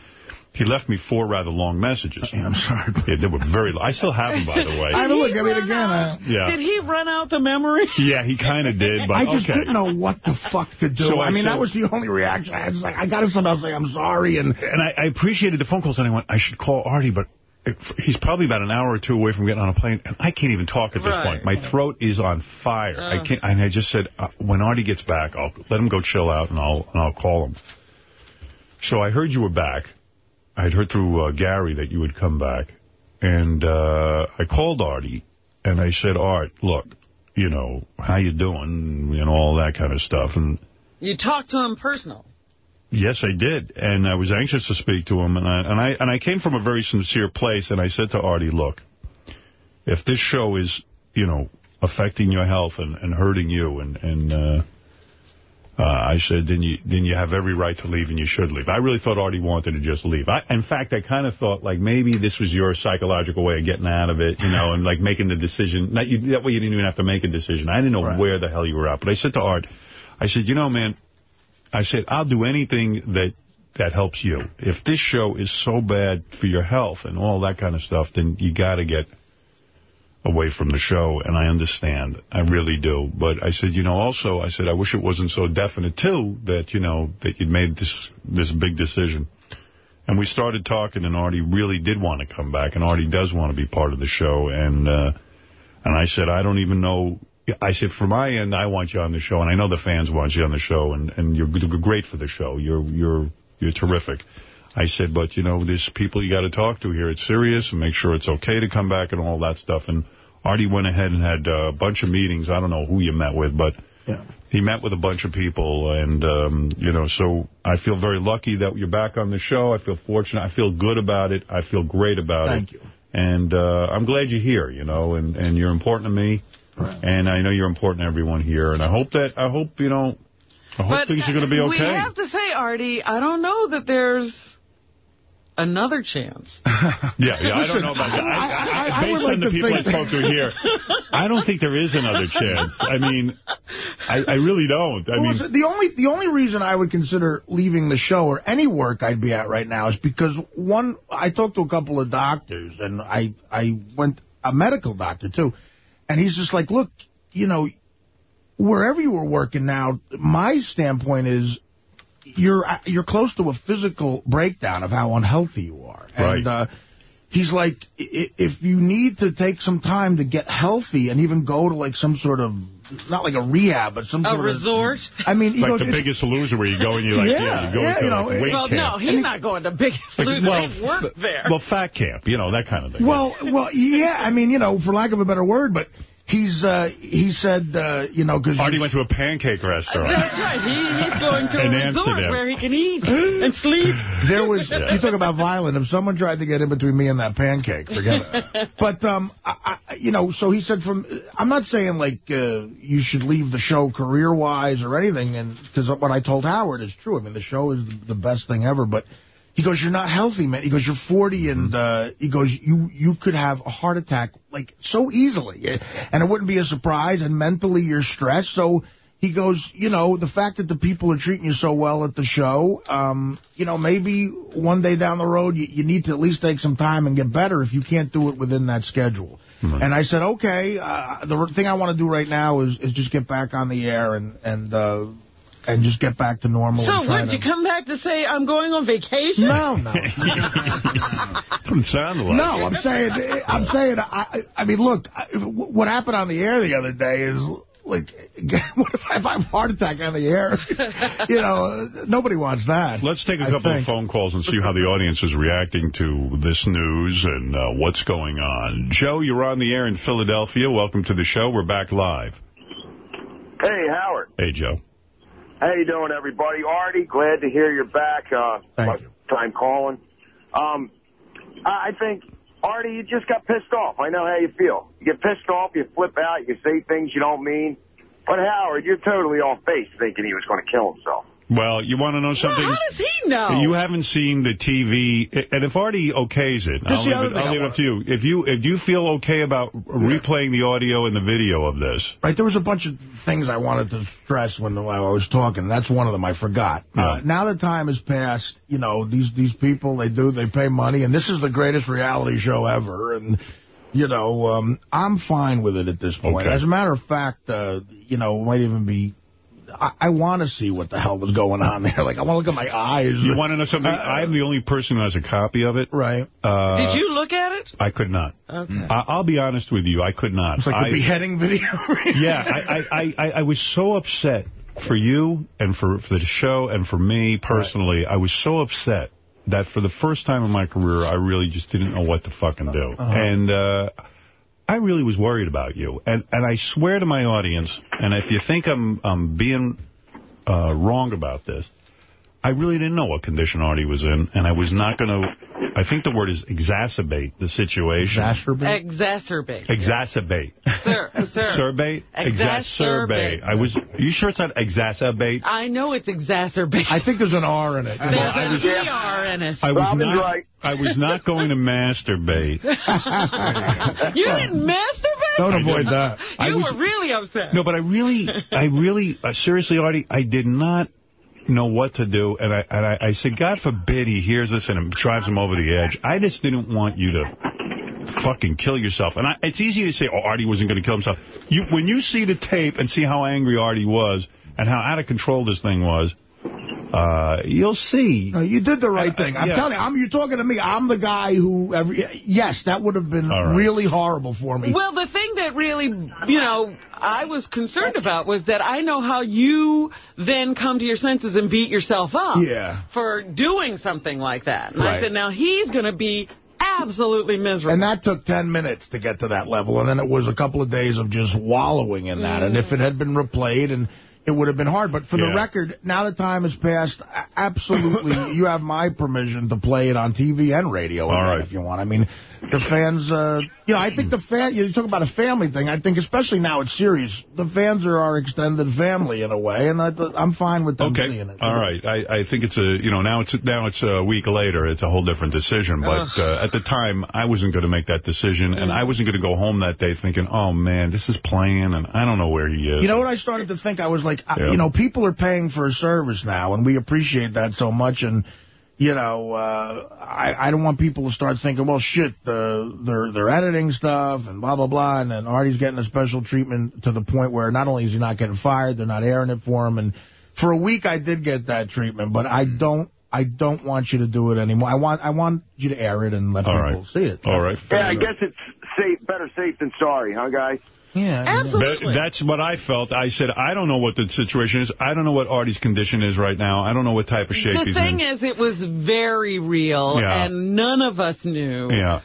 he left me four rather long messages. Yeah, I'm sorry. Yeah, they were very. I still have them, by the way. I mean, look, he I mean, run again, out- uh, Yeah. Did he run out the memory? Yeah, he kind of did, but I just okay. didn't know what the fuck to do. So I, I mean, said- that was the only reaction I had. It's like, I got to somehow say I'm sorry. And And I, I appreciated the phone calls, and I went, I should call Artie, but it, he's probably about an hour or two away from getting on a plane, and I can't even talk at this Right. point. My throat is on fire. Uh. I can't. And I just said, uh, when Artie gets back, I'll let him go chill out, and I'll and I'll call him. So I heard you were back. I'd heard through uh, Gary that you would come back, and uh, I called Artie, and I said, Art, look, you know, how you doing, and all that kind of stuff, and. You talked to him personal. Yes, I did, and I was anxious to speak to him, and I and I and I came from a very sincere place, and I said to Artie, "Look, if this show is, you know, affecting your health and, and hurting you, and and uh, uh, I said, then you then you have every right to leave, and you should leave." I really thought Artie wanted to just leave. I, in fact, I kind of thought like maybe this was your psychological way of getting out of it, you know, and like making the decision. That, you, that way, you didn't even have to make a decision. I didn't know Right. where the hell you were at, but I said to Art, I said, you know, man. I said, I'll do anything that that helps you. If this show is so bad for your health and all that kind of stuff, then you got to get away from the show, and I understand. I really do. But I said, you know, also, I said, I wish it wasn't so definite, too, that, you know, that you'd made this this big decision. And we started talking, and Artie really did want to come back, and Artie does want to be part of the show. And uh, and I said, I don't even know. I said, for my end, I want you on the show, and I know the fans want you on the show, and, and you're great for the show. You're you're you're terrific. I said, but, you know, there's people you got to talk to here. It's serious, and make sure it's okay to come back and all that stuff. And Artie went ahead and had uh, a bunch of meetings. I don't know who you met with, but yeah. he met with a bunch of people, and, um, you know, so I feel very lucky that you're back on the show. I feel fortunate. I feel good about it. I feel great about Thank it. Thank you. And uh, I'm glad you're here, you know, and, and you're important to me. Right. And I know you're important to everyone here. And I hope that, I hope, you know, I hope But things are going to be okay. We have to say, Artie, I don't know that there's another chance. Yeah, yeah, I don't know about that. I, I, I- I- I based would on like the to people I spoke to here, I don't think there is another chance. I mean, I, I really don't. I Well, mean, the only the only reason I would consider leaving the show or any work I'd be at right now is because one, I talked to a couple of doctors and I I went a medical doctor too, and he's just like, look, you know, wherever you were working now, my standpoint is you're you're close to a physical breakdown of how unhealthy you are, and. Right. Uh, He's like, i- if you need to take some time to get healthy and even go to like some sort of, not like a rehab, but some A sort of resort? I mean, he like goes, the biggest loser where you go and you're like, Yeah, yeah, you go yeah, into you know, like weight Well, camp. no, he's not going to Biggest Like, Loser. well, They work there. Well, fat camp, you know, that kind of thing. Well, well, yeah. I mean, you know, for lack of a better word, but he's uh, he said, uh, you know, because Artie went to a pancake restaurant. That's right. He, he's going to a In resort where he can eat and sleep. there was you talk about violent. If someone tried to get in between me and that pancake, forget it. But um, I, I, you know, so he said from. I'm not saying like uh, you should leave the show career wise or anything, and because what I told Howard is true. I mean, the show is the best thing ever, but. He goes, you're not healthy, man. He goes, you're 40, and uh, he goes, you you could have a heart attack like so easily, and it wouldn't be a surprise. And mentally, you're stressed. So he goes, you know, the fact that the people are treating you so well at the show, um, you know, maybe one day down the road you, you need to at least take some time and get better if you can't do it within that schedule. And I said, okay, uh, the thing I want to do right now is is just get back on the air and and uh, and just get back to normal. So and try would you come back to say, I'm going on vacation? No, no. That's what it sounded like. No, I'm saying, I'm saying, I, I mean, look, I- what happened on the air the other day is like, what if I have a heart attack on the air? you know, nobody wants that. Let's take a I couple think. of phone calls and see how the audience is reacting to this news and uh, what's going on. Joe, you're on the air in Philadelphia. Welcome to the show. We're back live. Hey, Howard. Hey, Joe. How you doing, everybody? Artie, glad to hear you're back. Uh, Thank first time calling. Um, I I think, Artie, you just got pissed off. I know how you feel. You get pissed off, you flip out, you say things you don't mean. But, Howard, you're totally off base thinking he was going to kill himself. Well, you want to know something? How does he know? You haven't seen the TV, and if Artie okays it, I'll leave, it, I'll leave it up to you. If you if you feel okay about replaying the audio and the video of this, Right, there was a bunch of things I wanted to stress when I was talking. That's one of them I forgot. Uh, Yeah. now the time has passed. You know, these these people, they do, they pay money, and this is the greatest reality show ever. And, you know, um, I'm fine with it at this point. Okay. As a matter of fact, uh, you know, it might even be... I, I want to see what the hell was going on there. Like, I want to look at my eyes. you want to know something? Uh, I'm the only person who has a copy of it. Right. Uh, Did you look at it? I could not. Okay. I, I'll be honest with you. I could not. It's like I, the beheading video. yeah, I, I, I, I was so upset for you and for, for the show and for me personally. I was so upset that for the first time in my career, I really just didn't know what to fucking do. Uh-huh. And uh, I really was worried about you. And and I swear to my audience, and if you think I'm, I'm being uh, wrong about this, I really didn't know what condition Artie was in, and I was not going to, I think the word is exacerbate the situation. Exacerbate? Exacerbate. Exacerbate. Sir, sir. Surbate? Exacerbate. I was. Are you sure it's not exacerbate? I know it's exacerbate. I think there's an R in it. There's I an was- ER in it. I was Robin's not. right. I was not going to masturbate. You didn't masturbate? Don't avoid that. I You was- were really upset. No, but I really, I really, uh, seriously, Artie, I did not know what to do, and I and I, I said, God forbid he hears this and drives him over the edge. I just didn't want you to fucking kill yourself. And I, it's easy to say, oh, Artie wasn't going to kill himself. You When you see the tape and see how angry Artie was and how out of control this thing was, uh, you'll see. No, you did the right Uh, thing. I'm yeah. telling you, I'm, you're talking to me. I'm the guy who, every, yes, that would have been All right. really horrible for me. Well, the thing that really, you know, I was concerned about was that I know how you then come to your senses and beat yourself up Yeah. for doing something like that. And I said, now he's going to be absolutely miserable. and that took 10 minutes to get to that level. And then it was a couple of days of just wallowing in that. And if it had been replayed, and it would have been hard. But for Yeah. the record, now the time has passed, absolutely, you have my permission to play it on TV and radio All again right. if you want. I mean, the fans, uh, you know, I think the fan, you talk about a family thing, I think especially now it's serious, the fans are our extended family in a way, and I, I'm fine with them Okay. seeing it. All right. I, I think it's a, you know, now it's now it's a week later. It's a whole different decision. But uh, at the time, I wasn't going to make that decision. And I wasn't going to go home that day thinking, oh, man, this is playing, and I don't know where he is. You know what I started to think? I was like, I- Yeah. you know, people are paying for a service now, and we appreciate that so much. And, you know, uh, I, I don't want people to start thinking, well, shit, uh, they're they're editing stuff and blah, blah, blah. And then Artie's getting a special treatment to the point where not only is he not getting fired, they're not airing it for him. And for a week, I did get that treatment, but I don't. I don't want you to do it anymore. I want I want you to air it and let All people right. see it. All right. Yeah, I guess it's safe, better safe than sorry, huh, guys? Yeah. Absolutely. That, that's what I felt. I said, I don't know what the situation is. I don't know what Artie's condition is right now. I don't know what type of shape the he's thing in. is, it was very real, Yeah. and none of us knew yeah.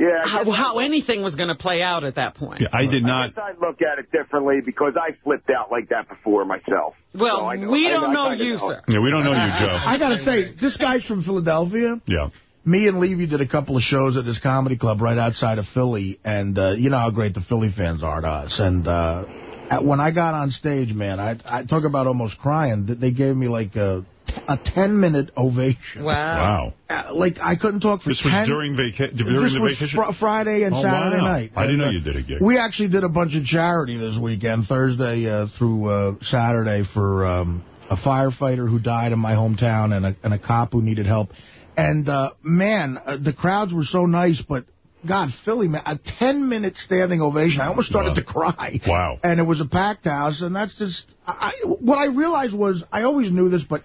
Yeah, how, how anything was going to play out at that point. yeah. I did I not. guess I look at it differently because I flipped out like that before myself. Well, So I know- we I- don't I know kinda you, know. sir. Yeah, we don't know you, Joe. I got to say, this guy's from Philadelphia. Yeah. Me and Levy did a couple of shows at this comedy club right outside of Philly, and uh, you know how great the Philly fans are to us. And uh, at, when I got on stage, man, I, I talk about almost crying. That They gave me like a a 10-minute ovation. Wow. Wow. Uh, like, I couldn't talk for This was 10 during, vaca during this the was vacation? fr Friday and Oh, Saturday wow. night. I didn't know uh, you did a gig. We actually did a bunch of charity this weekend, Thursday uh, through uh, Saturday, for um, a firefighter who died in my hometown and a, and a cop who needed help. And, uh, man, uh, the crowds were so nice, but, God, Philly, man, a 10-minute standing ovation. I almost started Wow. to cry. Wow. And it was a packed house, and that's just... I, I- what I realized was, I always knew this, but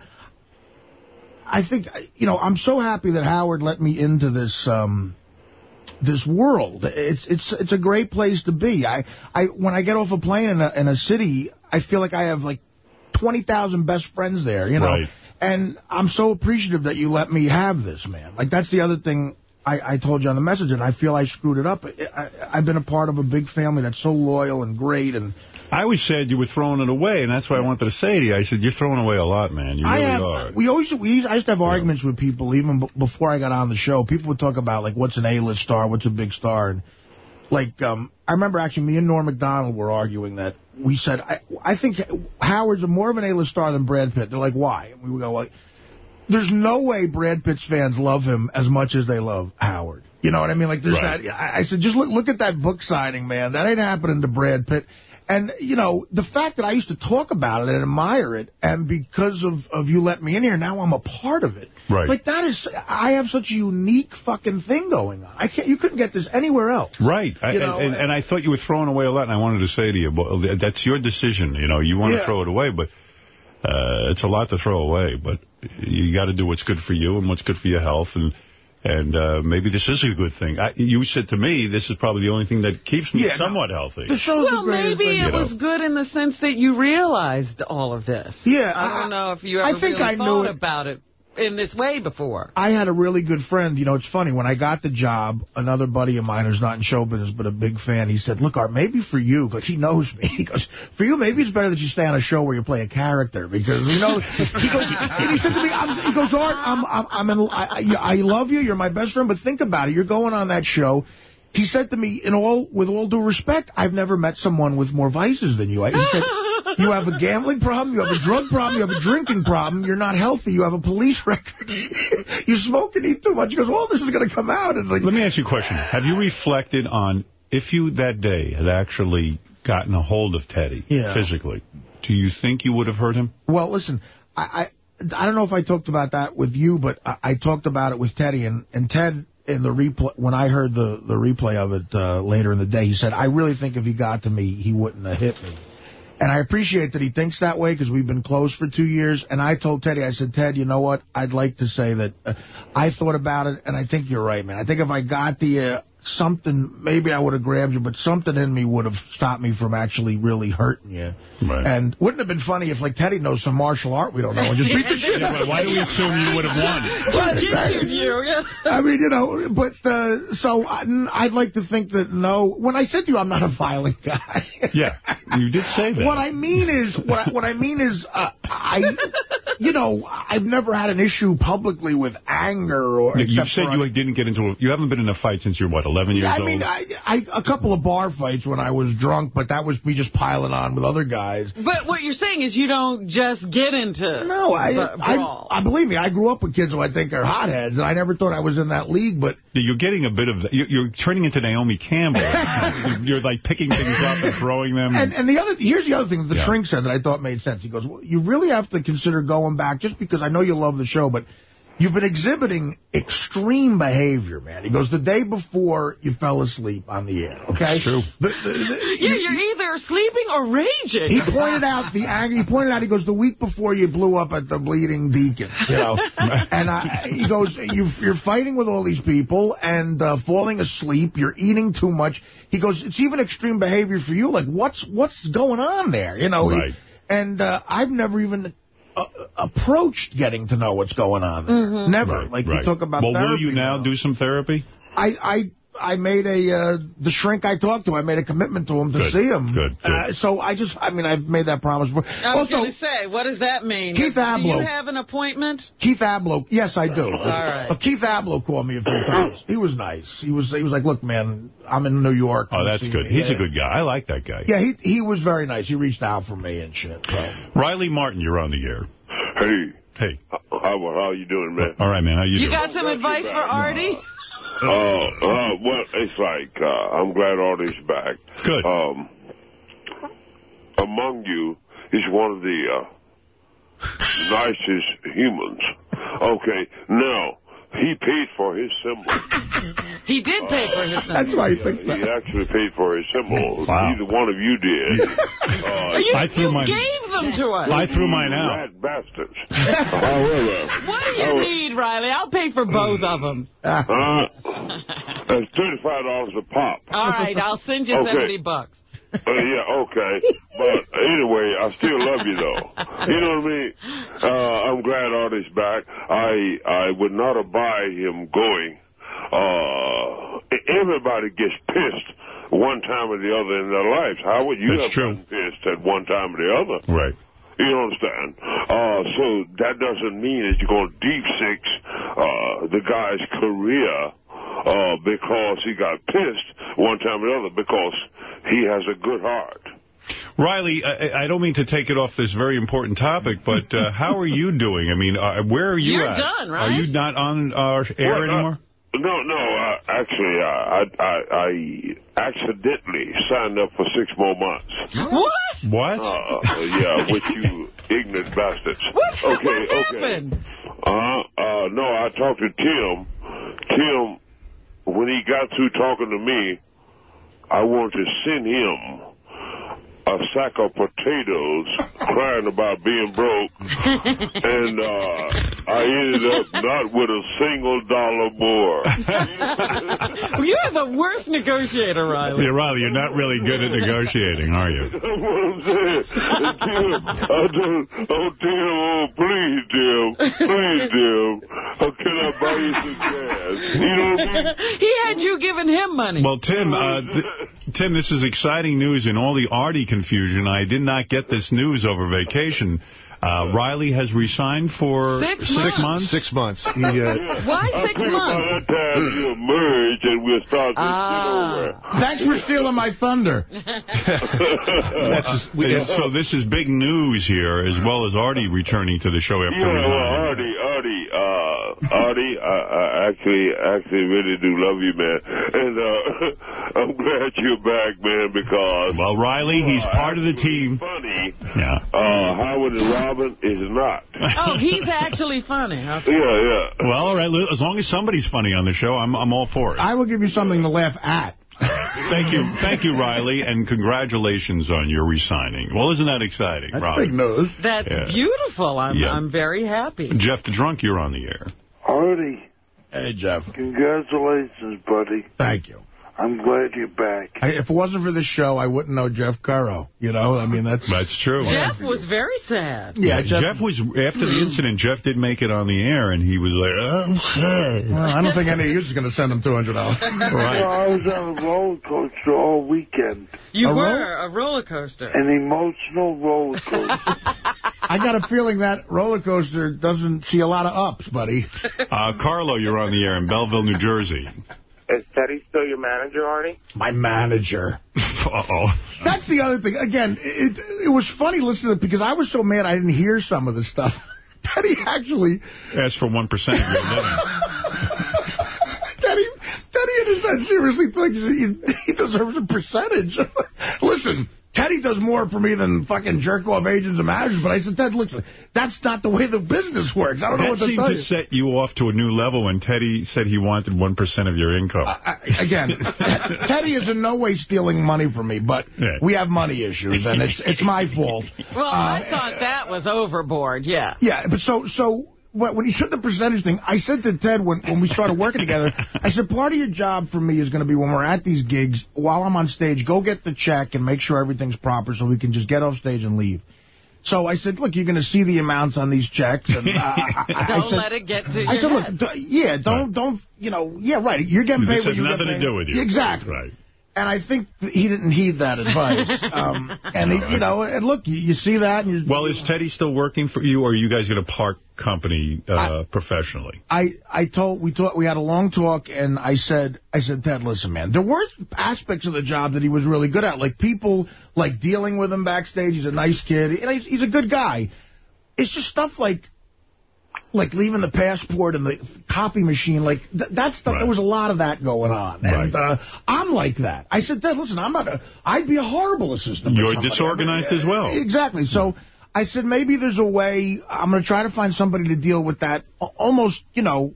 I think, you know, I'm so happy that Howard let me into this... Um, this world. It's it's it's a great place to be. I I when I get off a plane in a in a city, I feel like I have like 20,000 best friends there, you know. Right. And I'm so appreciative that you let me have this, man. Like, that's the other thing I, I told you on the message, and I feel I screwed it up. I, I've been a part of a big family that's so loyal and great, and I always said you were throwing it away, and that's why I wanted to say to you. I said, you're throwing away a lot, man. You really I have, are. We always, we, I used to have arguments with people, even b before I got on the show. People would talk about, like, what's an A-list star, what's a big star, and, like, um, I remember actually me and Norm MacDonald were arguing that we said, I, I think Howard's more of an A-list star than Brad Pitt. They're like, why? And we would go, like, there's no way Brad Pitt's fans love him as much as they love Howard. You know what I mean? Like, there's Right. that. I I said, just look, look at that book signing, man. That ain't happening to Brad Pitt. And, you know, the fact that I used to talk about it and admire it, and because of, of you let me in here, now I'm a part of it. Right. Like, that is, I have such a unique fucking thing going on. I can't, you couldn't get this anywhere else. Right. I, know, and, and I thought you were throwing away a lot, and I wanted to say to you, that's your decision. You know, you want to throw it away, but uh, it's a lot to throw away. But you got to do what's good for you and what's good for your health, and and uh, maybe this is a good thing. I, you said to me, this is probably the only thing that keeps me Yeah, no. somewhat healthy. The show's Well, the greatest maybe thing. it you was good in the sense that you realized all of this. Yeah, I don't know if you ever I think really I knew thought it. about it in this way before. I had a really good friend. You know, it's funny. When I got the job, another buddy of mine who's not in show business but a big fan, he said, look, Art, maybe for you, because he knows me, he goes, for you, maybe it's better that you stay on a show where you play a character, because, you know, he goes, and he said to me, I'm, he goes, Art, I'm, I'm, I'm in, I, I love you, you're my best friend, but think about it, you're going on that show. He said to me, in all, with all due respect, I've never met someone with more vices than you. I- He said, you have a gambling problem, you have a drug problem, you have a drinking problem, you're not healthy, you have a police record, you smoke and eat too much. He goes, all this is going to come out. And like, Let me ask you a question. Have you reflected on if you that day had actually gotten a hold of Teddy Yeah. physically, do you think you would have hurt him? Well, listen, I, I I don't know if I talked about that with you, but I, I talked about it with Teddy, and, and Ted in the replay when I heard the the replay of it uh, later in the day, he said, "I really think if he got to me, he wouldn't have hit me." And I appreciate that he thinks that way because we've been close for two years. And I told Teddy, I said, Ted, you know what? I'd like to say that uh, I thought about it, and I think you're right, man. I think if I got the uh, something, maybe I would have grabbed you, but something in me would have stopped me from actually really hurting you. Right. And wouldn't have been funny if, like, Teddy knows some martial art we don't know and just beat the shit out of him. Why do we assume you would have won? Right, Jiu-jitsu you. I mean, you know, but, uh, so I, I'd like to think that, no, when I said to you I'm not a violent guy. Yeah, you did say that. What I mean is, what I, what I mean is, uh, I, you know, I've never had an issue publicly with anger or. you said for- you didn't get into a, you haven't been in a fight since you're, what, 11 years I old? mean, I, I, a couple of bar fights when I was drunk, but that was me just piling on with other guys. But what you're saying is you don't just get into No, I. I, I believe me. I grew up with kids who I think are hotheads, and I never thought I was in that league. But You're getting a bit of, you're, you're turning into Naomi Campbell. you're, you're like picking things up and throwing them. and and the other here's the other thing that the Yeah. shrink said that I thought made sense. He goes, well, you really have to consider going back, just because I know you love the show, but you've been exhibiting extreme behavior, man. He goes, the day before you fell asleep on the air, okay? It's true. The- the- the- yeah, you're either sleeping or raging. He pointed out the anger. He pointed out. He goes, the week before you blew up at the Bleeding Beacon, you know. and I, he goes, you, you're fighting with all these people and uh, falling asleep. You're eating too much. He goes, it's even extreme behavior for you. Like, what's what's going on there? You know. He- and uh, I've never even. Uh, approached getting to know what's going on there. Never. Right, like right. we talk about Well, will you now now. do some therapy? I, I I made a, uh, the shrink I talked to, I made a commitment to him to Good, see him. good, good. Uh, so I just, I mean, I've made that promise before. I was going to say, what does that mean? Keith Do you have an appointment? Keith Ablow, yes, I do. All right. Uh, Keith Ablow called me a few times. He was nice. He was, he was like, look, man, I'm in New York. Oh, that's good. me." He's yeah. a good guy. I like that guy. Yeah, he he was very nice. He reached out for me and shit. So. Riley Martin, you're on the air. Hey, Hey. how, how you doing, man? All right, man. How you, You doing? got some advice for Artie? Uh, uh, well, it's like, uh, I'm glad Artie's back. Good. Um, among you is one of the, uh, nicest humans. Okay, now, he paid for his symbol. He did pay for his symbols. That's why he thinks that. He actually paid for his symbol. Wow. Neither one of you did. Uh, You, I threw you mine- gave them to us. I threw mine out. Rat bastards. However, what do you however- need, Riley? I'll pay for both of them. Uh, It's $35 a pop. All right, I'll send you Okay. 70 bucks. Uh, yeah, okay. But anyway, I still love you, though. You know what I mean? Uh, I'm glad Artie's back. I I would not abide him going. Uh, everybody gets pissed one time or the other in their lives. How would you That's have true. been pissed at one time or the other? Right. You understand? Uh, so that doesn't mean that you're going to deep six uh, the guy's career uh, because he got pissed one time or the other because he has a good heart. Riley, I, I don't mean to take it off this very important topic, but uh, how are you doing? I mean, uh, where are you You're at? done, right? Are you not on our air Well, uh, anymore? No, no. Uh, actually, I, I I accidentally signed up for six more months. What? What? Uh, yeah, with you ignorant bastards. What, okay, what okay. happened? Uh, uh, no, I talked to Tim. Tim, when he got through talking to me, I want to send him a sack of potatoes crying about being broke. and uh, I ended up not with a single dollar more. You're the worst negotiator, Riley. Yeah, Riley, you're not really good at negotiating, are you? That's what I'm saying. And Tim, I don't, oh, Tim, oh, please, Tim, please, Tim, how can I buy you some gas? You know what I mean? he had you giving him money. Well, Tim, uh, th Tim, this is exciting news in all the Artie confusion. I did not get this news over vacation. Uh, Riley has resigned for Six six months. months. Six months. He, uh, Why six think months? by that time we'll merge and we'll start this Ah. Thanks for stealing my thunder. that's just, we, And so this is big news here, as well as Artie returning to the show after Yeah, well, resigning. Artie, Artie, uh, Artie, I, I actually, actually really do love you, man. And, uh, I'm glad you're back, man, because... Well, Riley, he's are part of the team. funny. Yeah. Uh, Howard and Robin is not. Oh, he's actually funny. Okay. Yeah, yeah. Well, all right. As long as somebody's funny on the show, I'm I'm all for it. I will give you something to laugh at. Thank you, thank you, Riley, and congratulations on your resigning. Well, isn't that exciting, That's Riley? big news. That's Yeah. beautiful. I'm Yeah. I'm very happy. Jeff the Drunk, you're on the air. Artie, Hey, Jeff. congratulations, buddy. Thank you. I'm glad you're back. I, if it wasn't for this show, I wouldn't know Jeff Caro. You know, I mean, that's... That's true. Jeff was very sad. Yeah, Jeff, Jeff, was after the incident. Jeff did make it on the air, and he was like, "Oh! Well, I don't think any of you is going to send him $200. Well, Right. I was on a roller coaster all weekend. You A were a roller coaster. An emotional roller coaster. I got a feeling that roller coaster doesn't see a lot of ups, buddy. Uh, Carlo, you're on the air in Belleville, New Jersey. Is Teddy still your manager, Artie? My manager. Uh-oh. That's the other thing. Again, it it was funny listening to it because I was so mad I didn't hear some of the stuff. Teddy actually, Ask for 1% of your living. Teddy, Teddy in his head seriously thinks he, he deserves a percentage. Listen, Teddy does more for me than fucking jerk-off agents and managers, but I said, Ted, listen, that's not the way the business works. I don't know That what to seemed to set you off to a new level when Teddy said he wanted 1% of your income. I, again, Teddy is in no way stealing money from me, but Yeah. we have money issues, and it's it's my fault. Well, I Uh, thought that was overboard. Yeah. Yeah, but so so when when he said the percentage thing, I said to Ted when, when we started working together, I said, part of your job for me is going to be when we're at these gigs, while I'm on stage, go get the check and make sure everything's proper so we can just get off stage and leave. So I said, look, you're going to see the amounts on these checks. And, uh, I, I, I Don't said, let it get to I said, look, head. d- yeah, don't, don't, you know, yeah, right. You're getting paid This what has you nothing get to paid. do with you. Exactly. Right. And I think he didn't heed that advice. um, and, he, you know, and look, you, you see that. And you, Well, is Teddy still working for you, or are you guys going to part company uh, professionally? I, I told we talked we had a long talk and I said I said Ted listen man there were aspects of the job that he was really good at like people like dealing with him backstage he's a nice kid and he's, he's a good guy it's just stuff like like leaving the passport and the copy machine like th that stuff Right. there was a lot of that going on and Right. uh, I'm like that I said listen I'm not a I'd be a horrible assistant You're disorganized I mean, as well. exactly so I said maybe there's a way I'm going to try to find somebody to deal with that almost you know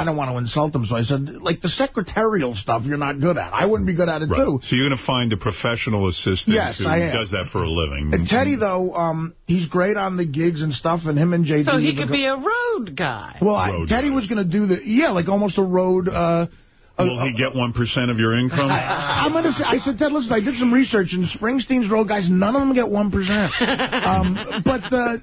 I don't want to insult them, so I said, like, the secretarial stuff you're not good at. I wouldn't be good at it, Right. too. So you're going to find a professional assistant Yes, who I am. does that for a living. And Teddy, though, um, he's great on the gigs and stuff, and him and JD... So he could be a road guy. Well, I, Teddy guy. was going to do the... Yeah, like almost a road... Uh, Will he get 1% of your income? I, am gonna say. I said, Ted, listen. I did some research, and Springsteen's road guys, none of them get one percent. um, but the,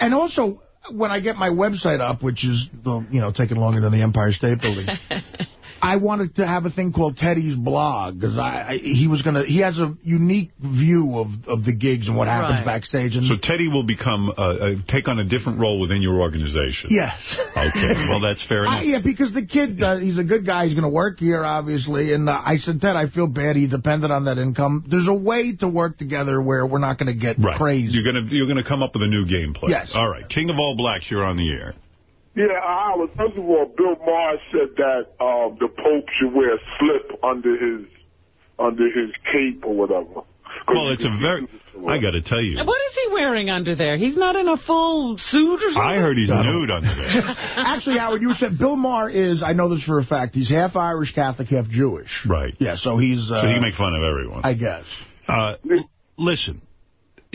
and also when I get my website up, which is you know taking longer than the Empire State Building. I wanted to have a thing called Teddy's blog because I, I, he was gonna he has a unique view of of the gigs and what happens Right. backstage. And So Teddy will become, uh, uh, take on a different role within your organization. yes, Okay, well, that's fair I, enough. yeah, because the kid, uh, he's a good guy. He's going to work here, obviously. And uh, I said, Ted, I feel bad. He depended on that income. There's a way to work together where we're not going to get Right. crazy. You're gonna you're gonna come up with a new game plan. Yes. All right. King of all blacks, you're on the air. Yeah, Howard, first of all, Bill Maher said that um, the Pope should wear a slip under his under his cape or whatever. Well, it's a very. I got to tell you. What is he wearing under there? He's not in a full suit or something? I heard he's No. nude under there. Actually, Howard, you said Bill Maher is, I know this for a fact, he's half Irish Catholic, half Jewish. Right. Yeah, so he's... Uh, so he can make fun of everyone. I guess. Uh, listen,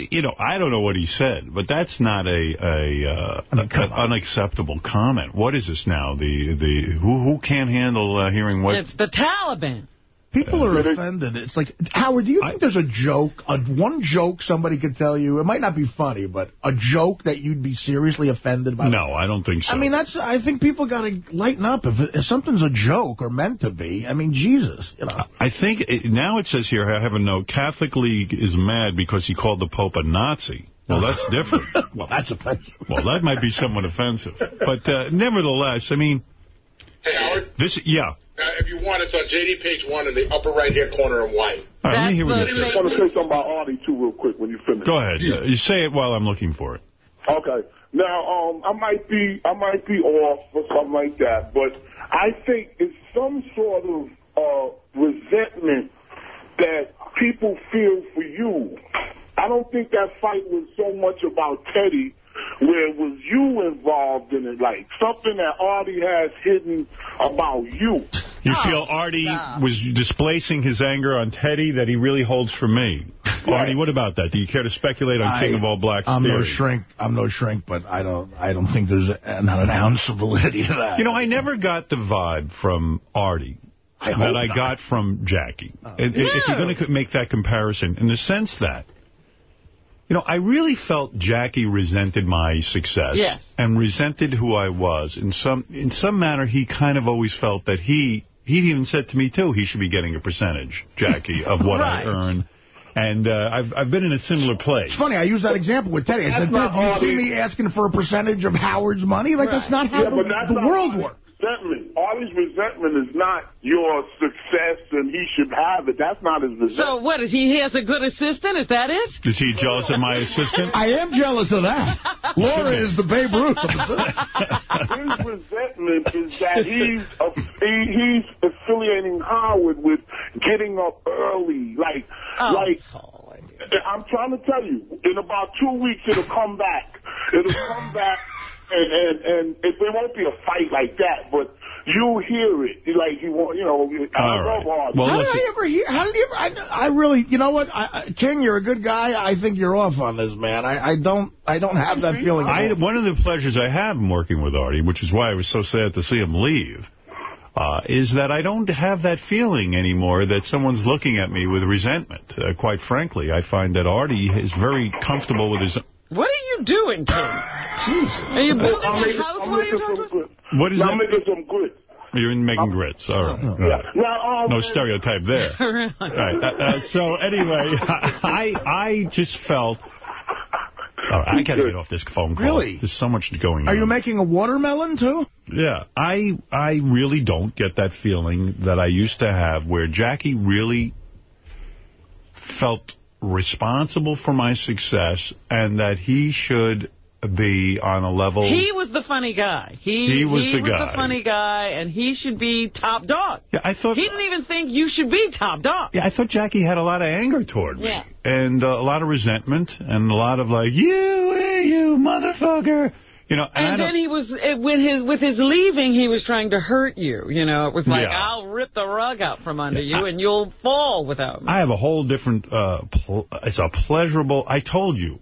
you know, I don't know what he said, but that's not a, a, uh, an unacceptable comment. What is this now? The the who who can't handle uh, hearing what? It's the Taliban. People are offended. It's like, Howard, do you think there's a joke, a one joke somebody could tell you? It might not be funny, but a joke that you'd be seriously offended by? No, I don't think so. I mean, that's. I think people got to lighten up. If, it, if something's a joke or meant to be, I mean, Jesus, you know. I think it, now it says here, I have a note, Catholic League is mad because he called the Pope a Nazi. Well, that's different. well, that's offensive. Well, that might be somewhat offensive. But uh, nevertheless, I mean, Hey, Howard, this, yeah. Uh, if you want, it's on JD page one in the upper right-hand corner in white. All right, let me hear what I just want to say something about Artie, too, real quick when you finish. Go ahead. Uh, you say it while I'm looking for it. Okay. Now, um, I might be, I might be off or something like that, but I think it's some sort of uh, resentment that people feel for you. I don't think that fight was so much about Teddy, where it was you involved in it, like something that Artie has hidden about you. You feel Artie was displacing his anger on Teddy that he really holds for me. Artie, what about that? Do you care to speculate on King of All Blacks I'm no shrink. I'm no shrink, but I don't. I don't think there's a, not an ounce of validity to that. You know, I never got the vibe from Artie I that I not. got from Jackie. Oh. And- If you're going to make that comparison, in the sense that, you know, I really felt Jackie resented my success Yes. and resented who I was. In some in some manner, he kind of always felt that he, he even said to me, too, he should be getting a percentage, Jackie, of what Right. I earn. And uh, I've I've been in a similar place. It's funny. I used that example with Teddy. I said, That's Ted, do you see me asking for a percentage of Howard's money? Like, that's not how yeah, the, that's the not world Artie's works. Resentment. Artie's resentment is not your success and he should have it. That's not his resentment. So what, is he, he has a good assistant? Is that it? Is he jealous of my assistant? I am jealous of that. Laura is the Babe Ruth of His resentment is that he's a, he, he's affiliating Howard with getting up early. Like, Oh. like I'm trying to tell you, in about two weeks it'll come back. It'll come back, and and and it, there won't be a fight like that, but you hear it. Like you want, you know. I All love Artie. how did I ever hear? How did you ever? I, I really, you know what, I, I, King, you're a good guy. I think you're off on this, man. I, I don't, I don't have that feeling. at I, one of the pleasures I have in working with Artie, which is why I was so sad to see him leave, uh, is that I don't have that feeling anymore that someone's looking at me with resentment. Uh, quite frankly, I find that Artie is very comfortable with his... What are you doing, King? Jesus. Are you building I'm a making, house I'm while you're making talking some to us? good. What is Now that? I'm making some good. You're in making grits. All right. All right. Now, um, No stereotype there. Really? All right. Uh, uh, so anyway, I I just felt... All right, I got to get off this phone call. Really? There's so much going on. Are you making a watermelon, too? Yeah, I I really don't get that feeling that I used to have where Jackie really felt responsible for my success and that he should be on a level... He was the funny guy. He, He was the was guy. the funny guy, and he should be top dog. Yeah, I thought... He didn't even think you should be top dog. Yeah, I thought Jackie had a lot of anger toward me. Yeah. And uh, a lot of resentment and a lot of like, you, hey, you motherfucker. You know, and, And then he was, when his with his leaving, he was trying to hurt you. You know, it was like, Yeah. I'll rip the rug out from under you, and you'll fall without me. I have a whole different, uh, pl it's a pleasurable, I told you,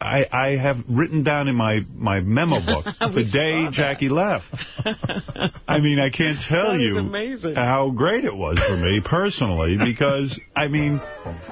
I, I have written down in my, my memo book the day saw that. Jackie left. I mean, I can't tell you amazing. how great it was for me personally because, I mean,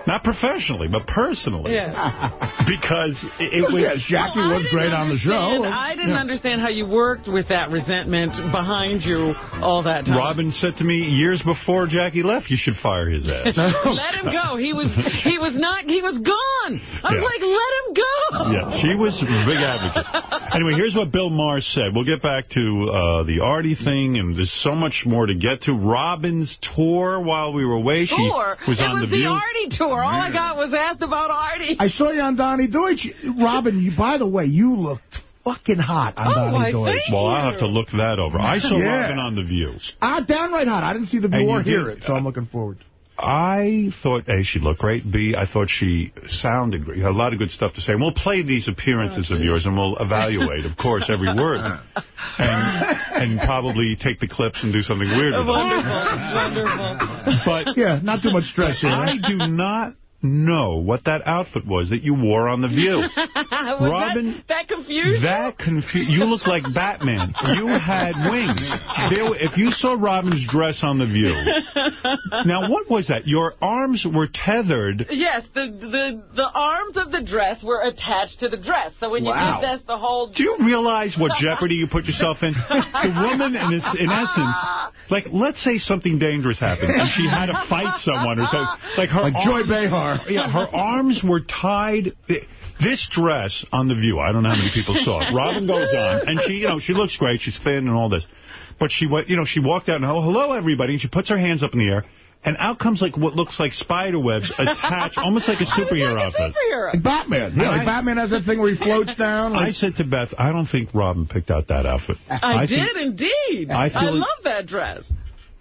not professionally, but personally. Yeah. Because it, it was... yes, Jackie Well, was great on the show. I didn't Yeah. understand how you worked with that resentment behind you all that time. Robin said to me years before Jackie left, you should fire his ass. Let him go. He was he was not he was gone. I was Yeah. like, let him go. Yeah, she was a big advocate. Anyway, here's what Bill Maher said. We'll get back to uh, the Artie thing, and there's so much more to get to. Robin's tour while we were away. Tour. She was it on was The the, View. Artie tour. All I got was asked about Artie. I saw you on Donny Deutsch. Robin, you, by the way, you looked fucking hot on Oh, Donny Deutsch. Well, I'll have to look that over. I saw Yeah. Robin on The View. Ah, downright hot. I didn't see the view or hear it, so I'm looking forward. I thought, A, she looked great. B, I thought she sounded great. You had a lot of good stuff to say. And we'll play these appearances of oh, yours, and we'll evaluate, of course, every word. And, and probably take the clips and do something weird with them. Wonderful, wonderful. But Yeah, not too much stress here. I do not know what that outfit was that you wore on The View. Was Robin, that, that confused That confused. You look like Batman. You had wings. There, if you saw Robin's dress on The View, now what was that? Your arms were tethered. Yes, the the the arms of the dress were attached to the dress. So when Wow. you did this, the whole Do you realize what jeopardy you put yourself in? The woman, in, its, in essence, like, let's say something dangerous happened and she had to fight someone or something. Like, her Like Joy arm- Behar. Yeah, her arms were tied. This dress on The View, I don't know how many people saw it. Robin goes on, and she, you know, she looks great. She's thin and all this. But she went, you know, she walked out and, oh, hello, everybody. And she puts her hands up in the air. And out comes like what looks like spider webs attached, almost like a superhero outfit. superhero. Like Batman. Yeah, like I- Batman has that thing where he floats down. I said to Beth, I don't think Robin picked out that outfit. I, think- did indeed. I I, feel love that dress.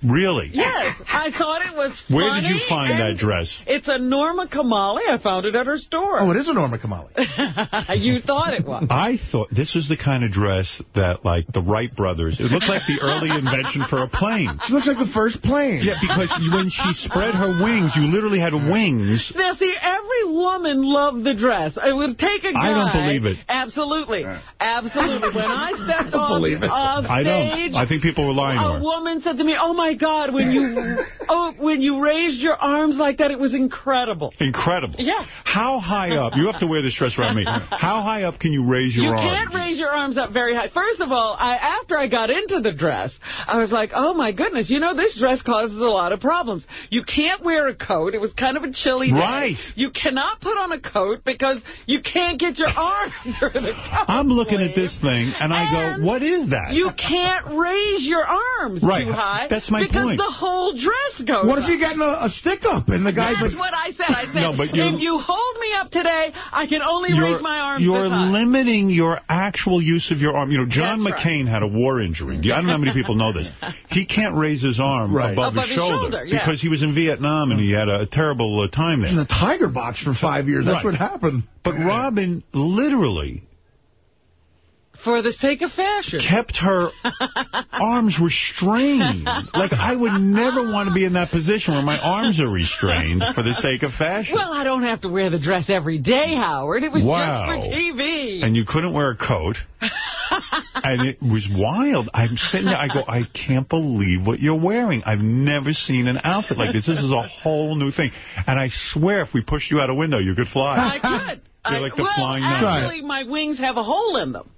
Really? Yes, I thought it was funny. Where did you find that dress? It's a Norma Kamali. I found it at her store. oh, it is a Norma Kamali. you thought it was. I thought this was the kind of dress that, like, the Wright brothers, it looked like the early invention for a plane. She looks like the first plane. Yeah, because when she spread her wings, you literally had wings. Now, see, every woman loved the dress. It would take a guy. I don't believe it. Absolutely. Absolutely. When I stepped don't off, believe it. off I stage, don't. I think people were lying a woman said to me, oh, my God, when you oh when you raised your arms like that, it was incredible. Incredible. Yeah. How high up? You have to wear this dress around me. How high up can you raise your You arms? You can't raise your arms up very high. First of all, I after I got into the dress, I was like, oh, my goodness, you know, this dress causes a lot of problems. You can't wear a coat. It was kind of a chilly day. Right. You cannot put on a coat because you can't get your arms through the coat I'm looking at this thing, and I And go, what is that? You can't raise your arms Right. too high. That's my because point. the whole dress goes What if you're getting a, a stick up and the guy's That's like, what I said. I said, No, but if you hold me up today, I can only raise my arms You're limiting your actual use of your arm. You know, John That's right. McCain had a war injury. I don't know how many people know this. He can't raise his arm Right. above, Above his his shoulder, shoulder, yeah. because he was in Vietnam and he had a, a terrible uh, time there. in a tiger box for five years. That's Right. what happened. But Robin literally For the sake of fashion. kept her arms restrained. Like, I would never want to be in that position where my arms are restrained for the sake of fashion. Well, I don't have to wear the dress every day, Howard. It was Wow. just for TV. and you couldn't wear a coat. and it was wild. I'm sitting there, I go, I can't believe what you're wearing. I've never seen an outfit like this. This is a whole new thing. And I swear if we pushed you out a window, you could fly. I could. You're I, like the well, flying actually, my wings have a hole in them.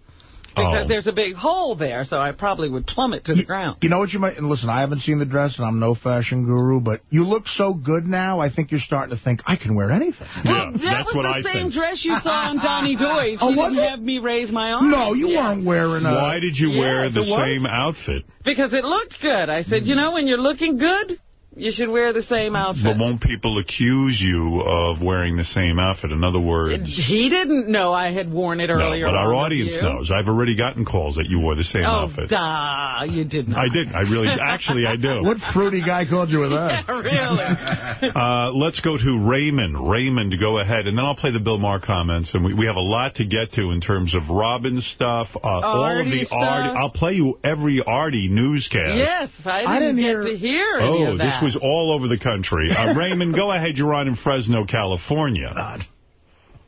Because Oh. there's a big hole there, so I probably would plummet to the ground. You know what you might, and listen, I haven't seen the dress, and I'm no fashion guru, but you look so good now, I think you're starting to think, I can wear anything. Yeah, that that's was what the I same think. dress you saw on Donny Deutsch. Oh, you was didn't it? have me raise my arm. No, you Yeah. weren't wearing a... Why did you wear Yes, the same outfit? Because it looked good. I said, you know, when you're looking good, you should wear the same outfit. But won't people accuse you of wearing the same outfit? In other words... He didn't know I had worn it earlier. No, earlier but our audience knows. I've already gotten calls that you wore the same Oh, outfit. duh, you did not. I did. I really, actually, I do. What fruity guy called you with that? really? Uh, let's go to Raymond. Raymond, go ahead, and then I'll play the Bill Maher comments. And we, we have a lot to get to in terms of Robin stuff, uh, all of the stuff. Artie. I'll play you every Artie newscast. yes, I didn't, I didn't get hear- to hear any Oh, of this that. Was all over the country. Uh, Raymond, go ahead. You're on in Fresno, California.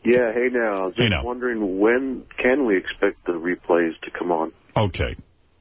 Yeah, hey now. I was Hey, just now. wondering when can we expect the replays to come on? Okay.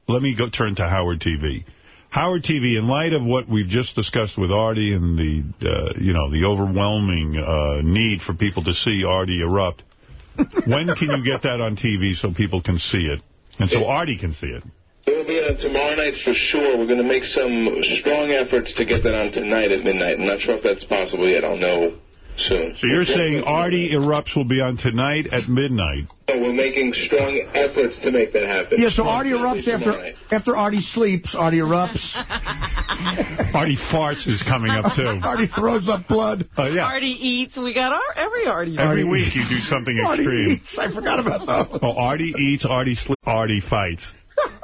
Let me go turn to Howard TV. Howard TV, in light of what we've just discussed with Artie and the, uh, you know, the overwhelming uh, need for people to see Artie erupt, when can you get that on TV so people can see it? And so Artie can see it. It'll be on tomorrow night for sure. We're going to make some strong efforts to get that on tonight at midnight. I'm not sure if that's possible yet. I'll know soon. So you're saying Artie Erupts will be on tonight at midnight. Oh, we're making strong efforts to make that happen. Yeah, so Artie erupts after night. after Artie sleeps. Artie erupts. Artie Farts is coming up, too. Artie throws up blood. Oh, yeah. Artie eats. We got our every Artie. Every Artie- week you do something extreme. Artie extreme. eats. I forgot about that. Oh, Artie eats, Artie sleeps, Artie fights.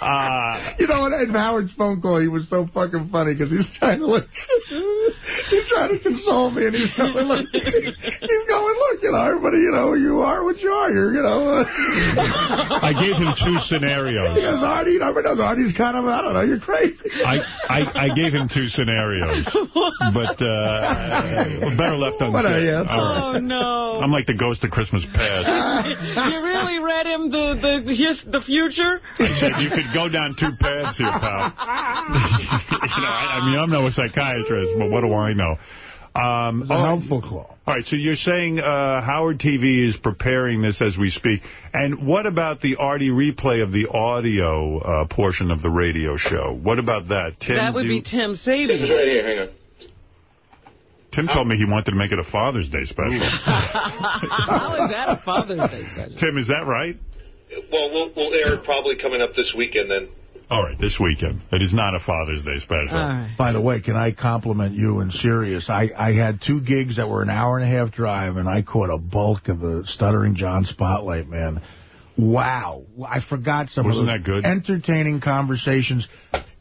Uh, You know what? In Howard's phone call, he was so fucking funny because he's trying to look. he's trying to console me, and he's going, look, he's going, look, you know, everybody, you know, you are what you are. You're, you know. I gave him two scenarios. He goes, Artie, you know, but Artie's kind of, I don't know, you're crazy. I, I, I gave him two scenarios, but uh, better left unsaid. What are you? All right. Oh, no. I'm like the ghost of Christmas past. you really read him the, the, just the future? I said, you could go down two paths here, pal. you know, I, I mean, I'm no a psychiatrist, but what do I know? Um, It's a helpful call. All right, so you're saying uh, Howard TV is preparing this as we speak. And what about the Artie replay of the audio uh, portion of the radio show? What about that? Tim, that would be Tim Tim's right here. Hang on. Tim told me he wanted to make it a Father's Day special. How is that a Father's Day special? Tim, is that right? Well, we'll, we'll air it probably coming up this weekend then. All right, this weekend. It is not a Father's Day special. All right. By the way, can I compliment you in serious? I, I had two gigs that were an hour and a half drive, and I caught a bulk of the Stuttering John spotlight, man. Wow. I forgot some Wasn't of that good? entertaining conversations.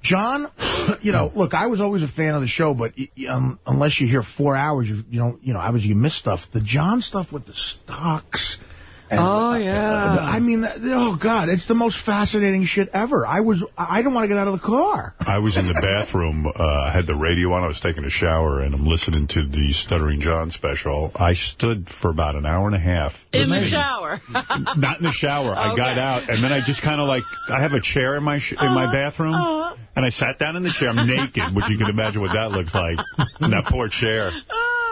John, you know, look, I was always a fan of the show, but y- y- um, unless you hear four hours, you, you don't, you know, obviously you miss stuff. The John stuff with the stocks. And, Oh, yeah. uh, I mean, that- oh, God, it's the most fascinating shit ever. I was, I didn't want to get out of the car. I was in the bathroom. Uh, I had the radio on. I was taking a shower, and I'm listening to the Stuttering John special. I stood for about an hour and a half. In the listening. shower. Not in the shower. I got out, and then I just kind of like, I have a chair in my sh in my bathroom, uh-huh. and I sat down in the chair. I'm naked, which you can imagine what that looks like, in that poor chair.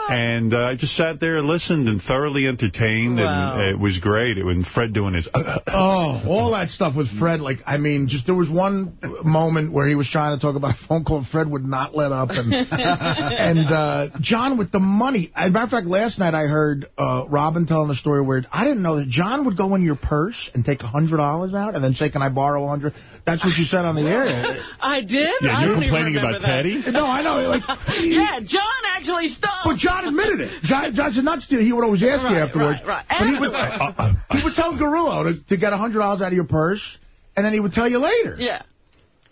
And uh, I just sat there and listened and thoroughly entertained, Wow. and it was great. It, when Fred doing his... Oh, all that stuff with Fred. Like, I mean, just there was one moment where he was trying to talk about a phone call, and Fred would not let up. And and uh, John with the money. As a matter of fact, last night I heard uh, Robin telling a story where I didn't know that John would go in your purse and take a $100 out and then say, can I borrow a 100 That's what you said on the air. I did? Yeah, you're complaining about that. Teddy? No, I know. Like, yeah, John actually stole. But John admitted it. John, John said not steal. He would always ask you afterwards. right, right. But he would, Afterwards. he would tell Gorillo to, to get a $100 out of your purse, and then he would tell you later. Yeah.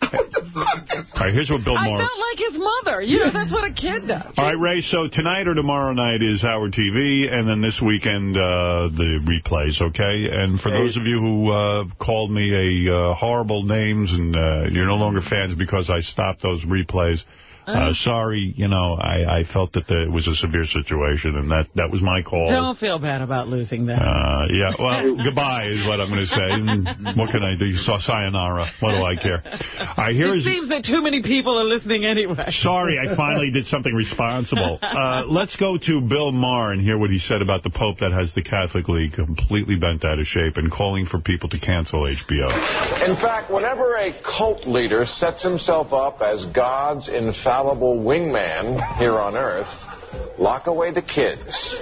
what the fuck? All right, here's what Bill I Maher... felt like his mother. You know, that's what a kid does. All right, Ray, so tonight or tomorrow night is our TV, and then this weekend, uh, the replays, okay? And for those of you who uh, called me a uh, horrible names and uh, you're no longer fans because I stopped those replays, uh, sorry, you know, I, I felt that the, it was a severe situation, and that, that was my call. Don't feel bad about losing that. Uh, yeah, well, goodbye is what I'm going to say. And what can I do? So, sayonara. What do I care? All right, here it is... seems that too many people are listening anyway. Sorry, I finally did something responsible. Uh, let's go to Bill Maher and hear what he said about the Pope that has the Catholic League completely bent out of shape and calling for people to cancel HBO. In fact, whenever a cult leader sets himself up as God's infallible wingman here on earth, lock away the kids.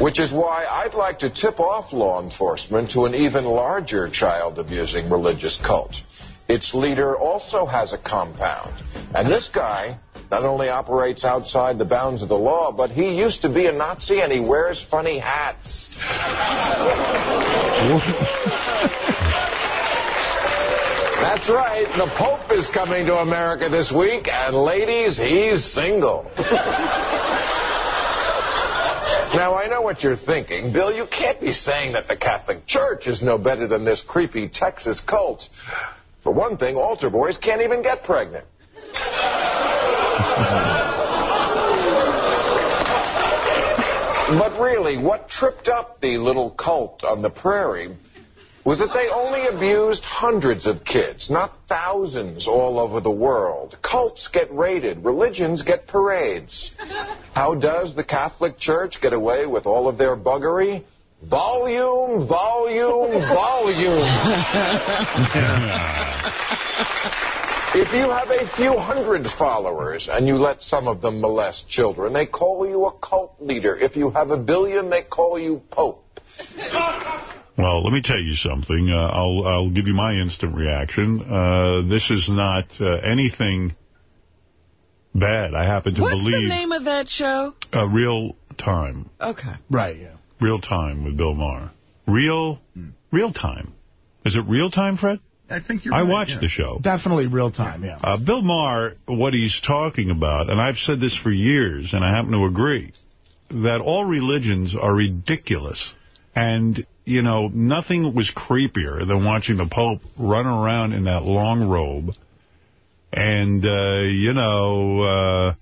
Which is why I'd like to tip off law enforcement to an even larger child abusing religious cult. Its leader also has a compound. And this guy not only operates outside the bounds of the law, but he used to be a Nazi and he wears funny hats. That's right. The Pope is coming to America this week, and ladies, he's single. now, I know what you're thinking. Bill, you can't be saying that the Catholic Church is no better than this creepy Texas cult. For one thing, altar boys can't even get pregnant. But really, what tripped up the little cult on the prairie was that they only abused hundreds of kids, not thousands all over the world. Cults get raided, religions get parades. How does the Catholic Church get away with all of their buggery? Volume, volume, volume. If you have a few hundred followers and you let some of them molest children, they call you a cult leader. If you have a billion, they call you Pope. Well, let me tell you something. Uh, I'll I'll give you my instant reaction. Uh, this is not uh, anything bad. I happen to What's believe the name of that show? uh, real time. Okay. Right, yeah. Real time with Bill Maher. Real real time. Is it real time, Fred? I think you're. I watched the show. Definitely real time, yeah. Uh, Bill Maher, what he's talking about, and I've said this for years, and I happen to agree, that all religions are ridiculous. And, you know, nothing was creepier than watching the Pope run around in that long robe. And, uh, you know, uh,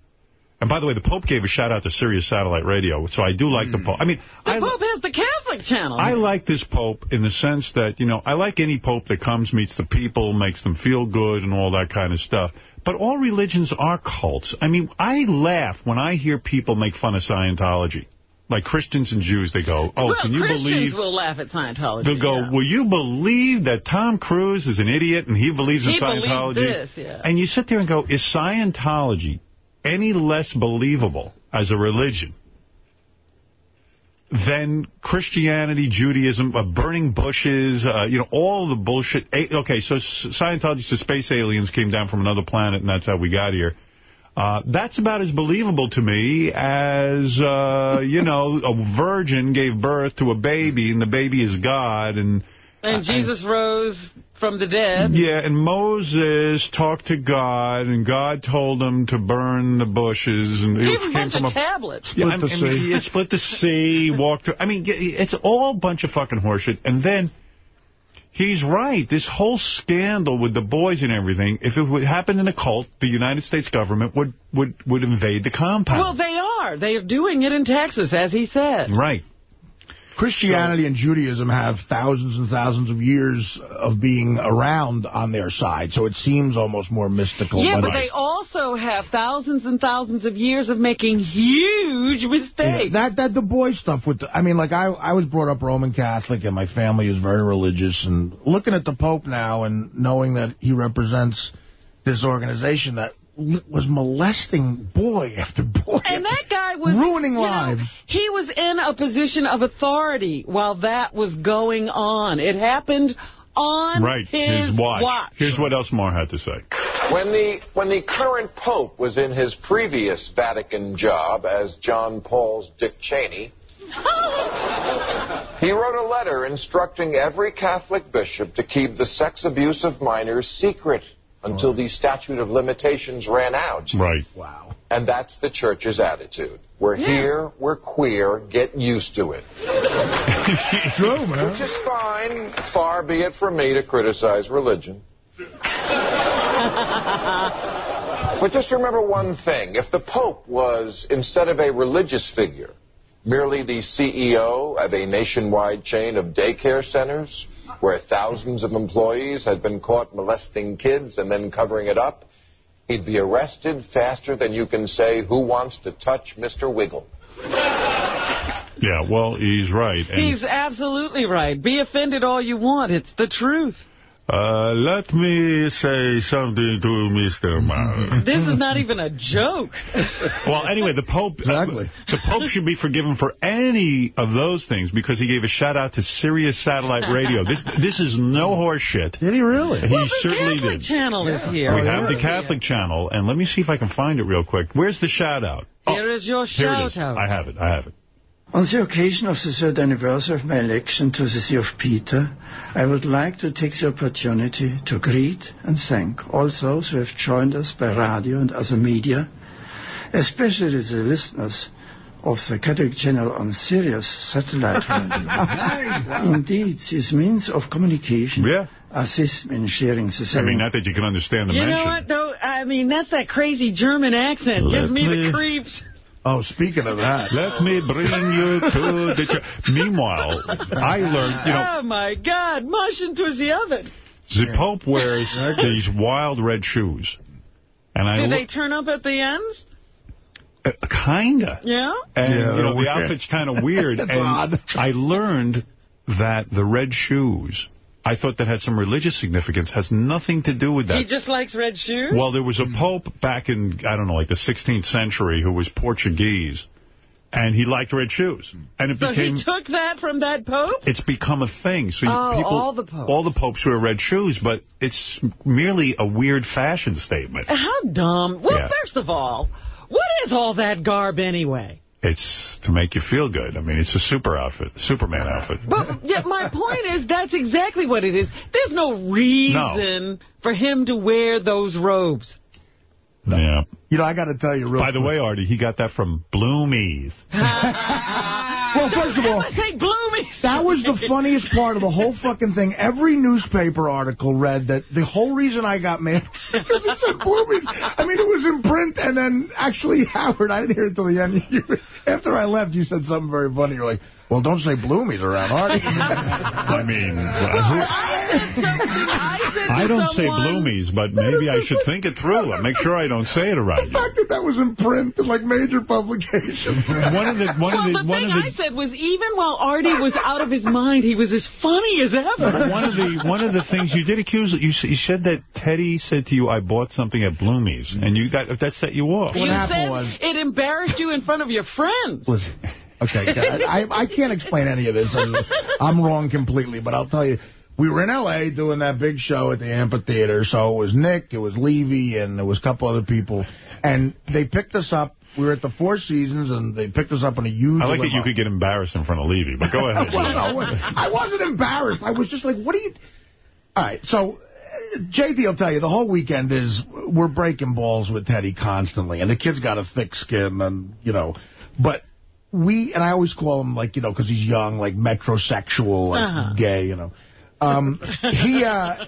and by the way, the Pope gave a shout out to Sirius Satellite Radio, so I do like the Pope. I mean, The I, Pope has the Catholic channel. I like this Pope in the sense that, you know, I like any Pope that comes, meets the people, makes them feel good and all that kind of stuff. But all religions are cults. I mean, I laugh when I hear people make fun of Scientology. Like Christians and Jews, they go, oh, well, can you Christians believe... will laugh at Scientology. They'll go, yeah. will you believe that Tom Cruise is an idiot and he believes in He believes Scientology? this, yeah. And you sit there and go, is Scientology any less believable as a religion than Christianity, Judaism, uh, burning bushes, uh, you know, all the bullshit. Okay, so Scientology says space aliens came down from another planet and that's how we got here. Uh, that's about as believable to me as, uh, you know, a virgin gave birth to a baby and the baby is God and... And Jesus rose from the dead. Yeah, and Moses talked to God, and God told him to burn the bushes. and Gave it him a came bunch from of a tablets. yeah, I mean, yeah, split the sea, walked through. I mean, it's all a bunch of fucking horseshit. And then he's right. This whole scandal with the boys and everything, if it would happen in a cult, the United States government would, would, would invade the compound. Well, they are. They are doing it in Texas, as he said. right. Christianity and Judaism have thousands and thousands of years of being around on their side, so it seems almost more mystical. Yeah, but they also have thousands and thousands of years of making huge Yeah, mistakes. that that the boy stuff with the, I mean like I I was brought up Roman Catholic and my family is very religious and looking at the Pope now and knowing that he represents this organization that was molesting boy after boy And that guy was ruining you know, lives. he was in a position of authority while that was going on. It happened on Right, his, his watch. Here's what else Maher had to say. When the when the current pope was in his previous Vatican job as John Paul's Dick Cheney, he wrote a letter instructing every Catholic bishop to keep the sex abuse of minors secret until the statute of limitations ran out. Right. Wow. And that's the church's attitude. We're here, we're queer, get used to it. True, man. Which is fine. Far be it from me to criticize religion. But just remember one thing. If the Pope was, instead of a religious figure, merely the CEO of a nationwide chain of daycare centers where thousands of employees had been caught molesting kids and then covering it up, he'd be arrested faster than you can say, who wants to touch Mr. Wiggle? Yeah, well, he's right. And He's absolutely right. Be offended all you want. It's the truth. Uh, let me say something to Mr. Maher. This is not even a joke. Well, anyway, the Pope Exactly. the Pope should be forgiven for any of those things because he gave a shout out to Sirius Satellite Radio. This this is no horseshit. Did he really? He Well, the certainly Catholic did. channel is here. We have the Catholic channel, and let me see if I can find it real quick. Where's the shout out? Here is your Here it shout-out. I have it. I have it. On the occasion of the third anniversary of my election to the See of Peter, I would like to take the opportunity to greet and thank all those who have joined us by radio and other media, especially the listeners of the Catholic Channel on Sirius Satellite Radio. Indeed, this means of communication Yeah. assist in sharing the I mean, not that you can understand the You mention. know what, though? I mean, that's that crazy German accent. Gives me me- the creeps. Oh, speaking of that. Let me bring you to the church. Meanwhile, I learned, you know, Oh, my God. Mush into the oven. the Pope wears these wild red shoes. And I Did look- they turn up at the ends? Uh, kinda. Yeah? And, Yeah, you know, the outfit's kind of weird. And odd. I learned that the red shoes, I thought that had some religious significance, has nothing to do with that. He just likes red shoes? Well, there was a hmm. pope back in, I don't know, like the 16th century who was Portuguese, and he liked red shoes. Hmm. And it so became... he took that from that pope? It's become a thing. So you- Oh, people, all the popes. all the popes wear red shoes, but it's merely a weird fashion statement. How dumb. Well, Yeah. first of all, what is all that garb anyway? It's to make you feel good. I mean, it's a super outfit, Superman outfit. But yeah, my point is that's exactly what it is. There's no reason for him to wear those robes. Yeah. You know, I got to tell you real By the way, Artie, he got that from Bloomies. Well, first of all, say bloomies. That was the funniest part of the whole fucking thing. Every newspaper article read that the whole reason I got mad because it said Bloomies. I mean, it was in print, and then actually, Howard, I didn't hear it till the end. You, after I left, you said something very funny. You're like, well, don't say Bloomies around, Artie. I mean, uh, I don't say Bloomies, but maybe I should think it through and make sure I don't say it around The fact that that was in print in, like, major publications. One of the, one well, of the, the one thing of the, I said was even while Artie was out of his mind, he was as funny as ever. one of the one of the things you did accuse you, you said that Teddy said to you, "I bought something at Bloomies," and you got that set you off. you said it embarrassed you in front of your friends. Listen, okay, I, I can't explain any of this, and I'm wrong completely, but I'll tell you, we were in L.A. doing that big show at the amphitheater, so it was Nick, it was Levy, and there was a couple other people, and they picked us up. We were at the Four Seasons, and they picked us up in a huge I like that you could get embarrassed in front of Levy, but go ahead. well, no, I wasn't embarrassed. I was just like, what are you... All right, so uh, JD will tell you, the whole weekend is we're breaking balls with Teddy constantly, and the kid's got a thick skin, and, you know, but we, and I always call him, like, you know, because he's young, like metrosexual, like Uh-huh. gay, you know. Um, he, uh,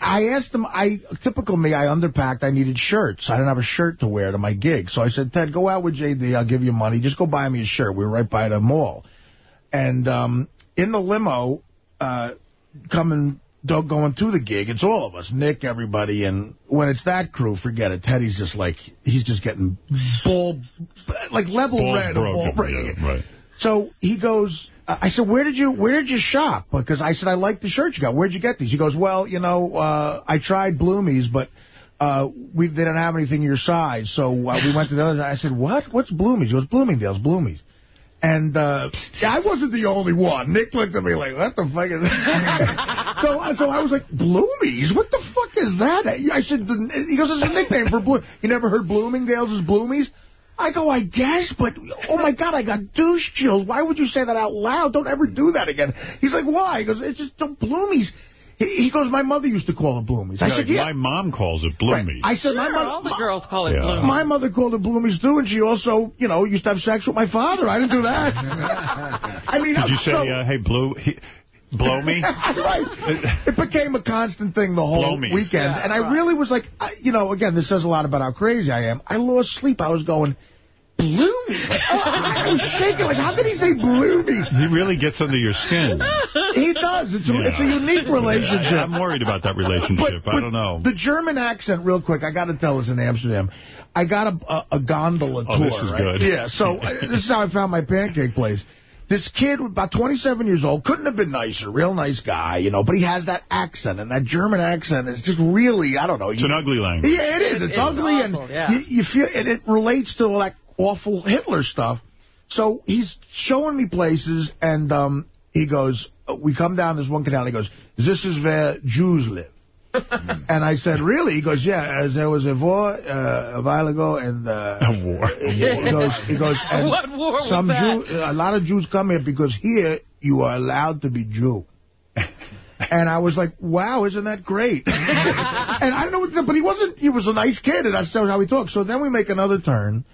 I asked him, I, typical me, I underpacked, I needed shirts. I didn't have a shirt to wear to my gig. So I said, Ted, go out with JD, I'll give you money, just go buy me a shirt. We were right by the mall. And um, in the limo, uh, coming, going to the gig, it's all of us, Nick, everybody, and when it's that crew, forget it. Teddy's just like, he's just getting ball, like level red. broken, ball yeah, right. So he goes, I said, where did you where did you shop? Because I said, I like the shirt you got. Where'd you get these? He goes, well, you know, uh, I tried Bloomies, but uh, we they didn't have anything your size. So uh, we went to the other. I said, what? What's Bloomies? He goes, Bloomingdale's, Bloomies. And uh, I wasn't the only one. Nick looked at me like, what the fuck is that? so, so I was like, Bloomies? What the fuck is that? I said, he goes, it's a nickname for Blue. You never heard Bloomingdale's is Bloomies? I go, I guess, but, oh, my God, I got douche chills. Why would you say that out loud? Don't ever do that again. He's like, why? He goes, it's just don't Bloomies. He, he goes, my mother used to call it Bloomies. I Yeah, said, yeah. My mom calls it Bloomies. I said, my Sure, mother... all the girls call it Yeah. bloomies. My mother called it Bloomies, too, and she also, you know, used to have sex with my father. I didn't do that. I mean, Did you say, so- uh, hey, Blue, he, blow me? right. It became a constant thing the whole Blow weekend. Yeah, and I really was like, I, you know, again, this says a lot about how crazy I am. I lost sleep. I was going, Bloomies? I was shaking. Like, how could he say Bloomies? He really gets under your skin. He does. It's a, it's a unique relationship. I'm worried about that relationship. I don't know. The German accent, real quick, I got to tell us in Amsterdam. I got a, a, a gondola Oh, tour. this is right? good. Yeah, so uh, this is how I found my pancake place. This kid, about 27 years old, couldn't have been nicer. Real nice guy, you know, but he has that accent, and that German accent is just really, I don't know. It's an ugly language. Yeah, it is. It's, It's ugly, awful, and yeah. you, you feel, and it relates to all that awful Hitler stuff. So he's showing me places, and um, he goes, we come down this one canal, and he goes, this is where Jews live. and I said, really? He goes, yeah, as there was a war uh, a while ago, and... Uh, A war. He goes, he goes and What war some? Jew, a lot of Jews come here because here you are allowed to be Jew. And I was like, wow, isn't that great? and I don't know what, but he wasn't, he was a nice kid, and that's how he talked. So then we make another turn,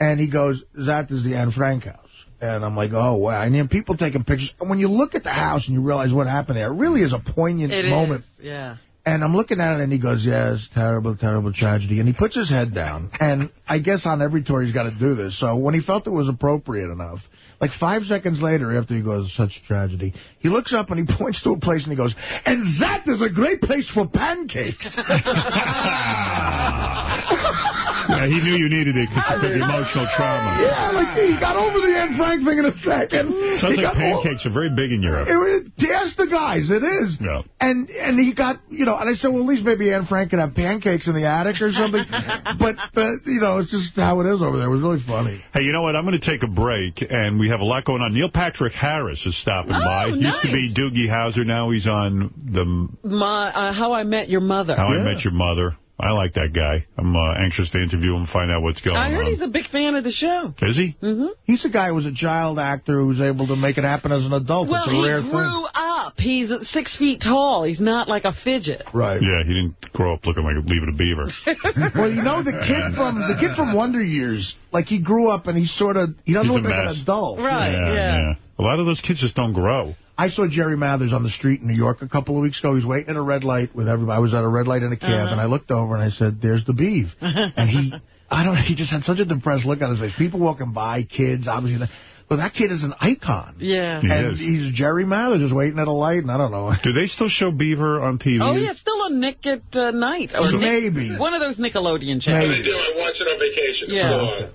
and he goes, that is the Anne Frank house. And I'm like, oh, wow. And then people taking pictures. And when you look at the house and you realize what happened there, it really is a poignant It is, moment. yeah. And I'm looking at it, and he goes, yes, terrible, terrible tragedy. And he puts his head down. And I guess on every tour he's got to do this. So when he felt it was appropriate enough, like five seconds later after he goes, such a tragedy, he looks up and he points to a place and he goes, and that is a great place for pancakes. Yeah, he knew you needed it because of the emotional trauma. Yeah, like he got over the Anne Frank thing in a second. Sounds He like got all- pancakes are very big in Europe. it, it, ask the guys, it is. Yeah. And and he got, you know, and I said, well, at least maybe Anne Frank can have pancakes in the attic or something. but, uh, you know, it's just how it is over there. It was really funny. Hey, you know what? I'm going to take a break, and we have a lot going on. Neil Patrick Harris is stopping by. He used to be Doogie Howser. Now he's on the My, uh, How I Met Your Mother. How I Met Your Mother. I like that guy. I'm uh, anxious to interview him and find out what's going on. I heard on. he's a big fan of the show. Is he? Mm-hmm. He's a guy who was a child actor who was able to make it happen as an adult. Well, it's a he grew thing. up. He's six feet tall. He's not like a fidget. Right. Yeah, he didn't grow up looking like a Leave It a Beaver. well, you know, the kid from the kid from Wonder Years, like he grew up and he's sort of, he doesn't He's look like an adult. yeah, yeah. A lot of those kids just don't grow. I saw Jerry Mathers on the street in New York a couple of weeks ago. He was waiting at a red light with everybody. I was at a red light in a cab, Uh-huh. and I looked over and I said, there's the beef. and he, I don't know, he just had such a depressed look on his face. People walking by, kids, obviously. But that kid is an icon. Yeah. He and is. he's Jerry Mathers just waiting at a light, and I don't know. Do they still show Beaver on TV? Oh, yeah, still on Nick at uh, Night. Or So- Nick- Maybe. One of those Nickelodeon channels. Maybe. I watch it on vacation. It's Yeah.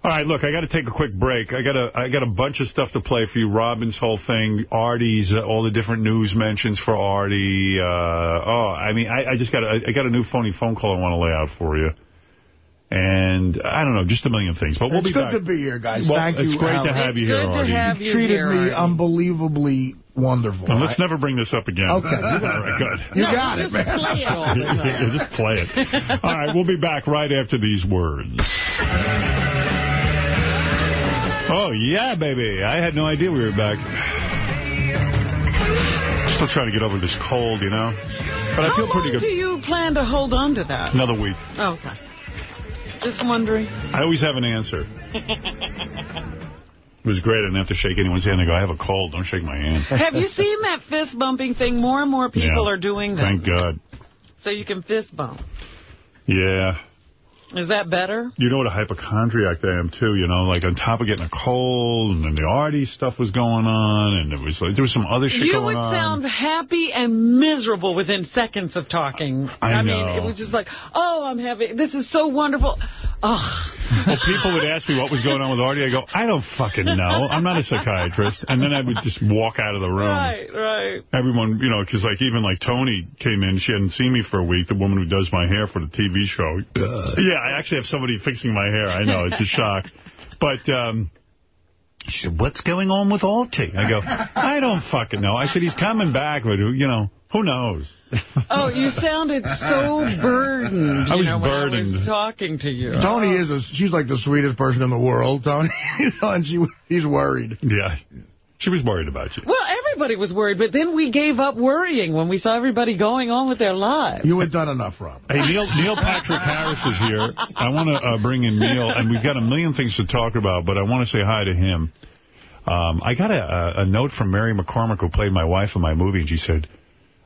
Still on. All right, look, I got to take a quick break. I got a, I got a bunch of stuff to play for you. Robin's whole thing, Artie's, uh, all the different news mentions for Artie. Uh, oh, I mean, I, I just got a, I got a new phony phone call I want to lay out for you. And I don't know, just a million things. But we'll it's be good back. to be here, guys. Well, Thank you. it's you, great to Alan. have you here, Artie. You treated me unbelievably wonderful. And let's never bring this up again. Okay, Good. you All got it. right, good. You got it, man. yeah, just play it. All right, we'll be back right after these words. Oh, yeah, baby. I had no idea we were back. Still trying to get over this cold, you know? But I How feel long pretty do good. you plan to hold on to that? Another week. Oh, okay. Just wondering. I always have an answer. It was great. I didn't have to shake anyone's hand. I go, I have a cold. Don't shake my hand. Have you seen that fist bumping thing? More and more people Yeah. are doing that. Thank God. So you can fist bump. Yeah. Is that better? You know what a hypochondriac I am, too, you know, like on top of getting a cold, and then the Artie stuff was going on, and there was like, there was some other shit You going would sound happy and miserable within seconds of talking. I mean, know. it was just like, oh, I'm happy. this is so wonderful. Ugh. Well, people would ask me what was going on with Artie. I go, I don't fucking know. I'm not a psychiatrist. And then I would just walk out of the room. Right, right. Everyone, you know, because like even like Tony came in. She hadn't seen me for a week, the woman who does my hair for the TV show. Yeah, I actually have somebody fixing my hair. I know, it's a shock. But um, she said, what's going on with Artie? I go, I don't fucking know. I said, he's coming back, but, who- you know, who knows? Oh, you sounded so burdened, you I was know, when I burdened. was talking to you. Tony is a, she's like the sweetest person in the world, Tony. You know, and she, he's worried. Yeah. She was worried about you. Well, everybody was worried, but then we gave up worrying when we saw everybody going on with their lives. You had done enough, Rob. Hey, Neil, Neil Patrick Harris is here. I want to uh, bring in Neil, and we've got a million things to talk about, but I want to say hi to him. Um, I got a, a, a note from Mary McCormack, who played my wife in my movie, and she said,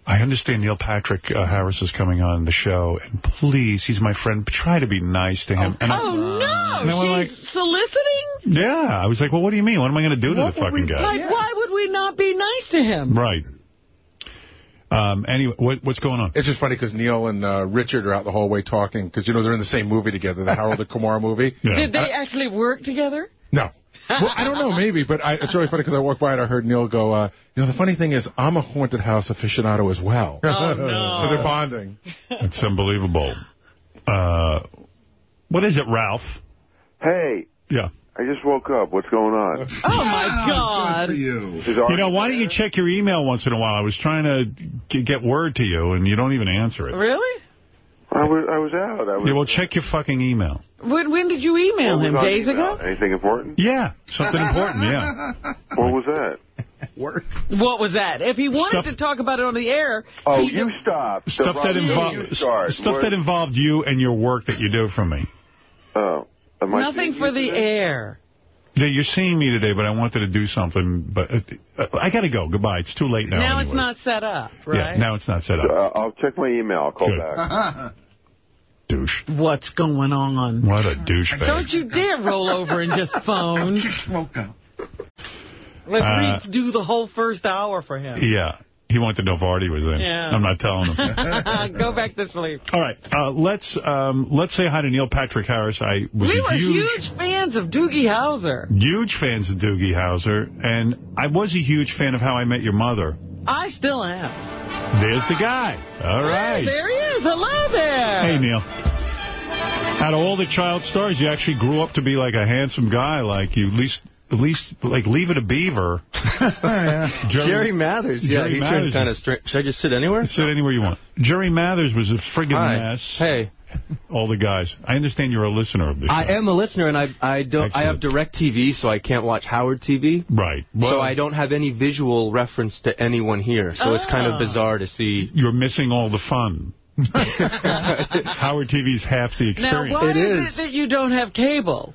I understand Neil Patrick uh, Harris is coming on the show, and please, he's my friend, try to be nice to him. and I, Oh, And I no. went She's soliciting? yeah, I was like, well, what do you mean? What am I going to do to the fucking guy? Like, why would we not be nice to him? Right. Um, anyway, what, what's going on? It's just funny because Neil and uh, Richard are out the hallway talking because, you know, they're in the same movie together, the Harold and Kumar movie. Did they actually work together? No. Well, I don't know, maybe, but I, it's really funny because I walked by and I heard Neil go, uh, you know, the funny thing is I'm a haunted house aficionado as well. Oh, no. so they're bonding. It's unbelievable. Uh, what is it, Ralph? Hey, Yeah. I just woke up. What's going on? Oh, my God. you. You know, why don't you check your email once in a while? I was trying to get word to you, and you don't even answer it. Really? I was I was out. I was. Yeah, well, check your fucking email. When, when did you email him? Days email? ago? Anything important? Yeah, something important, yeah. What was that? Work. What was that? If he wanted Stuff- to talk about it on the air, Oh, you stop. Stuff that, involved start. stuff that involved you and your work that you do for me. Oh. Am I nothing for the today? air. Yeah, you're seeing me today, but I wanted to do something. But uh, uh, I got to go. Goodbye. It's too late now. Now anyway. it's not set up, right? Yeah, now it's not set up. Uh, I'll check my email. I'll call Good. back. Douche. What's going on? What a douchebag. Don't you dare roll over and just phone. Don't you smoke out. Let's Uh, redo the whole first hour for him. Yeah. He wanted to know Artie was in. Yeah. I'm not telling him. Go back to sleep. All right, uh, let's um, let's say hi to Neil Patrick Harris. I was we were huge, huge fans of Doogie Howser. huge fans of Doogie Howser, and I was a huge fan of How I Met Your Mother. I still am. There's the guy. All right. Hey, there he is. Hello there. Hey, Neil. Out of all the child stars, you actually grew up to be like a handsome guy, like you at least, at least like Leave It a Beaver. Jerry- Jerry Mathers, yeah, Jerry he Mathers. turned kind of straight. Should I just sit anywhere? Sit anywhere you want. Jerry Mathers was a friggin' Hi. mess. Hey. All the guys. I understand you're a listener of this I am a listener, and I I don't I have DirecTV, so I can't watch Howard TV. Right. so I don't have any visual reference to anyone here. So it's kind Ah. of bizarre to see. You're missing all the fun. Howard TV's half the Now, experience. why is. it that you don't have cable?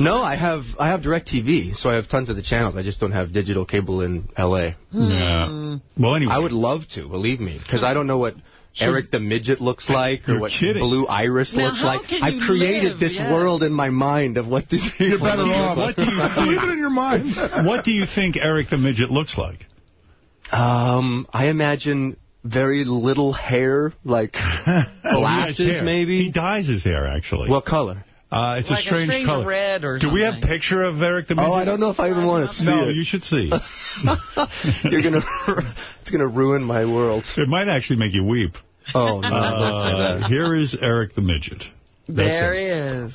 No, I have I have DirecTV, so I have tons of the channels. I just don't have digital cable in L.A. Yeah. Well, anyway, I would love to, believe me, because I don't know what. So- Eric the Midget looks like, or what kidding. Blue Iris Now, looks like. I've created live? this Yeah. world in my mind of what this people You're better off. What do you Leave it in your mind. what do you think Eric the Midget looks like? Um, I imagine very little hair, like Oh, glasses, hair. maybe. He dyes his hair, actually. What color? Uh, it's Like a a strange, strange color. red or Do we have something. picture of Eric the Midget? Oh, I don't know if I even want to see No, it. you should see. You're gonna, it's gonna ruin my world. It might actually make you weep. Oh no, don't say Uh, that. here is Eric the Midget. That's There it. he is.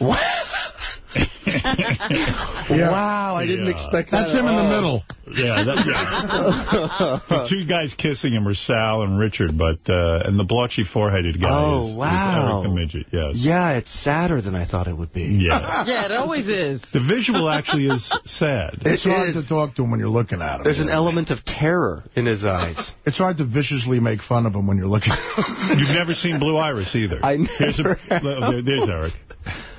Wow, I didn't Yeah. expect that. That's him in the middle. Yeah, that, yeah. the two guys kissing him were Sal and Richard, but uh, and the blotchy foreheaded guy Oh, is, is wow. Eric the Midget. Yes. Yeah, it's sadder than I thought it would be. Yeah. Yeah, it always is. The visual actually is sad. It's It hard is. to talk to him when you're looking at him. There's an element of terror in his eyes. It's hard to viciously make fun of him when you're looking. You've never seen Blue Iris either. I Here's a, never there's Eric.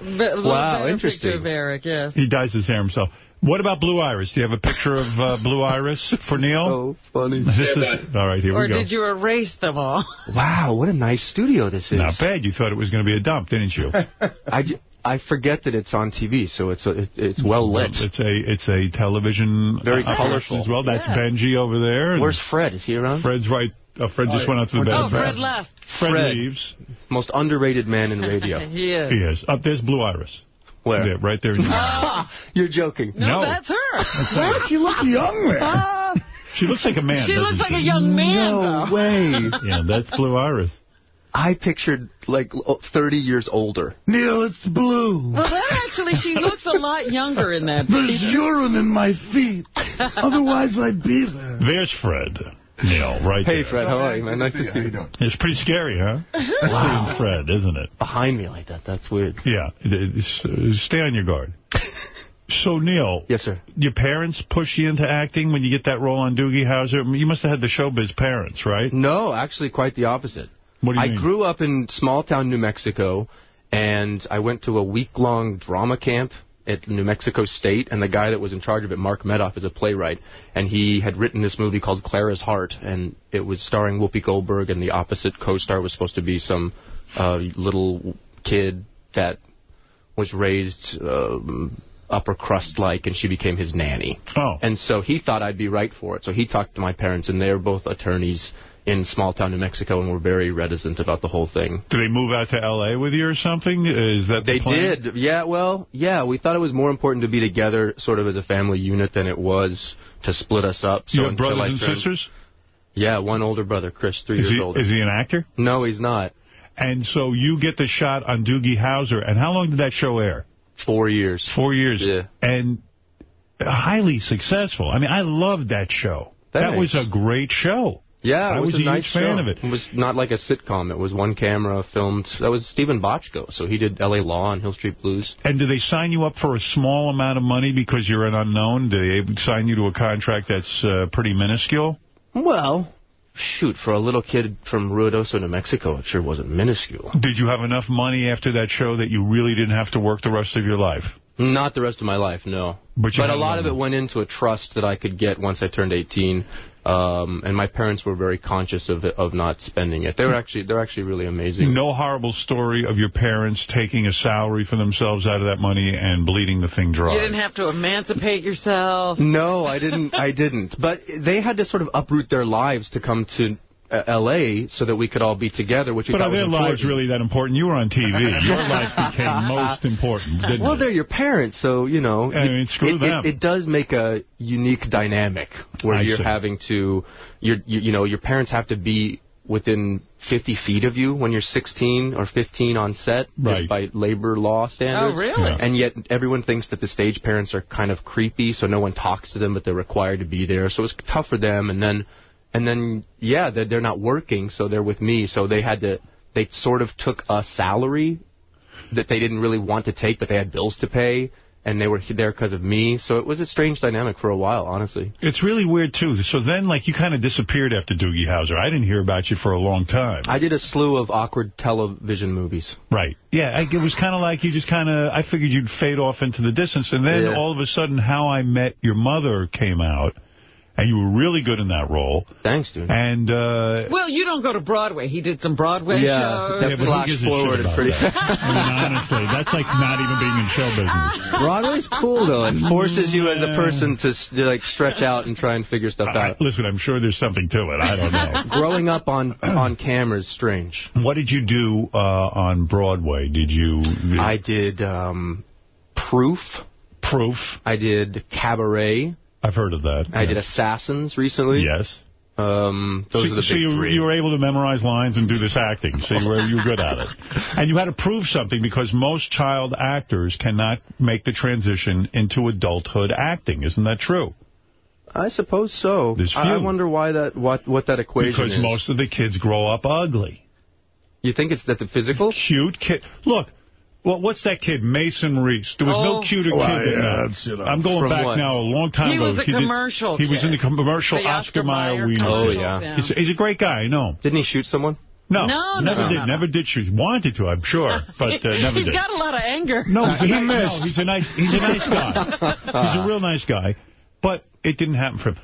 Be- little Wow, interesting. Picture of Eric, yes. He dyes his hair himself. What about Blue Iris? Do you have a picture of uh, Blue Iris for Neil? so funny. This is- all right, here Or we go. Or did you erase them all? Wow, what a nice studio this is. Not bad. You thought it was going to be a dump, didn't you? I, I forget that it's on TV, so it's it, it's well lit. It's a it's a television Very uh, colorful. as well. That's Yeah. Benji over there. Where's Fred? Is he around? Fred's right. Uh, Fred just went out to the Oh, bedroom. Fred left. Fred Fred. leaves. Most underrated man in radio. he is. He is. Up there's Blue Iris. Where? Yeah, right there. in your- You're joking. No, No. that's her. What? She looks young there. She looks like a man. she looks like she? a young man, No though. way. Yeah, that's Blue Iris. I pictured like 30 years older. Neil, it's blue. Well, that actually, she looks a lot younger in that. There's urine in my feet. Otherwise, I'd be there. There's Fred. Neil, right Hey, there. Fred, how are you, man? Nice to see you. It's pretty scary, huh? Uh-huh. Wow. Fred, isn't it? Behind me like that. That's weird. Yeah. it- it's- stay on your guard. So, Neil, Yes, sir. your parents push you into acting when you get that role on Doogie Howser? You must have had the showbiz parents, right? No, actually, quite the opposite. What do you I mean? grew up in small town New Mexico, and I went to a week long drama camp at New Mexico State, and the guy that was in charge of it, Mark Medoff, is a playwright, and he had written this movie called Clara's Heart, and it was starring Whoopi Goldberg, and the opposite co-star was supposed to be some uh, little kid that was raised um, upper crust like, and she became his nanny. Oh. And so he thought I'd be right for it. So he talked to my parents, and they're both attorneys in small town New Mexico, and we were very reticent about the whole thing. Did they move out to L.A. with you or something? Is that the They plan? did, yeah. Well, yeah. We thought it was more important to be together, sort of as a family unit, than it was to split us up. So You have brothers and turned- sisters? Yeah, one older brother, Chris, three Is years he, older. is he an actor? No, he's not. And so you get the shot on Doogie Howser. And how long did that show air? Four years. Four years. Yeah. And highly successful. I mean, I loved that show. That was a great show. Yeah, I was, was a nice huge fan show. of it. It was not like a sitcom. It was one camera filmed. That was Steven Bochco, so he did L.A. Law and Hill Street Blues. And do they sign you up for a small amount of money because you're an unknown? Do they sign you to a contract that's uh, pretty minuscule? Well, shoot, for a little kid from Ruidoso, New Mexico, it sure wasn't minuscule. Did you have enough money after that show that you really didn't have to work the rest of your life? Not the rest of my life, no. But, but a lot of it went into a trust that I could get once I turned 18. Um, and my parents were very conscious of of not spending it. They were actually they're actually really amazing. No horrible story of your parents taking a salary for themselves out of that money and bleeding the thing dry. You didn't have to emancipate yourself. No, I didn't. I didn't. But they had to sort of uproot their lives to come to Uh, L.A. so that we could all be together, which we But thought are was their lives really that important? You were on TV. Your life became most important, didn't Well, it? they're your parents, so, you know. I mean, screw it, them. It, it does make a unique dynamic where I you're see. having to, you're, you, you know, your parents have to be within 50 feet of you when you're 16 or 15 on set, Right. just by labor law standards. Oh, really? Yeah. And yet everyone thinks that the stage parents are kind of creepy, so no one talks to them, but they're required to be there. So it's tough for them. And then, and then, yeah, they're, they're not working, so they're with me. So they had to, they sort of took a salary that they didn't really want to take, but they had bills to pay, and they were there because of me. So it was a strange dynamic for a while, honestly. It's really weird, too. So then, like, you kind of disappeared after Doogie Howser. I didn't hear about you for a long time. I did a slew of awkward television movies. Right. Yeah, I, it was kind of like you just kind of, I figured you'd fade off into the distance. And then Yeah. all of a sudden, How I Met Your Mother came out, and you were really good in that role. Thanks, dude. And, uh... Well, you don't go to Broadway. He did some Broadway Yeah, shows. that yeah, but who flash gives a shit about pretty that? I mean, honestly, that's like not even being in show business. Broadway's cool, though. It forces you as a person to, to like stretch out and try and figure stuff I, out. listen, I'm sure there's something to it. I don't know. Growing up on on camera is strange. What did you do uh, on Broadway? Did you... I did um, Proof. Proof. I did Cabaret. I've heard of that. I did Assassins recently. Yes. Um, those so, are the so big you, three. you were able to memorize lines and do this acting, so you were, you were good at it. And you had to prove something because most child actors cannot make the transition into adulthood acting. Isn't that true? I suppose so. There's I I wonder why that what what that equation Because is. Because most of the kids grow up ugly. You think it's that the physical? Cute kid. Look, well, what's that kid, Mason Reese? There was Oh. no cuter Well, kid than yeah, that. you know, I'm going back what? now a long time He ago. was a did- commercial He was in the commercial The Oscar Oscar Mayer Mayer Wiener. Oh, yeah. yeah. He's, he's a great guy, I know. Didn't he shoot someone? No, No, no, never no, did. no, Never did shoot. Wanted to, I'm sure, but uh, never He's did. got a lot of anger. No, he's He nice, missed. no, he's a nice. He's a nice guy. he's a real nice guy, but it didn't happen for him.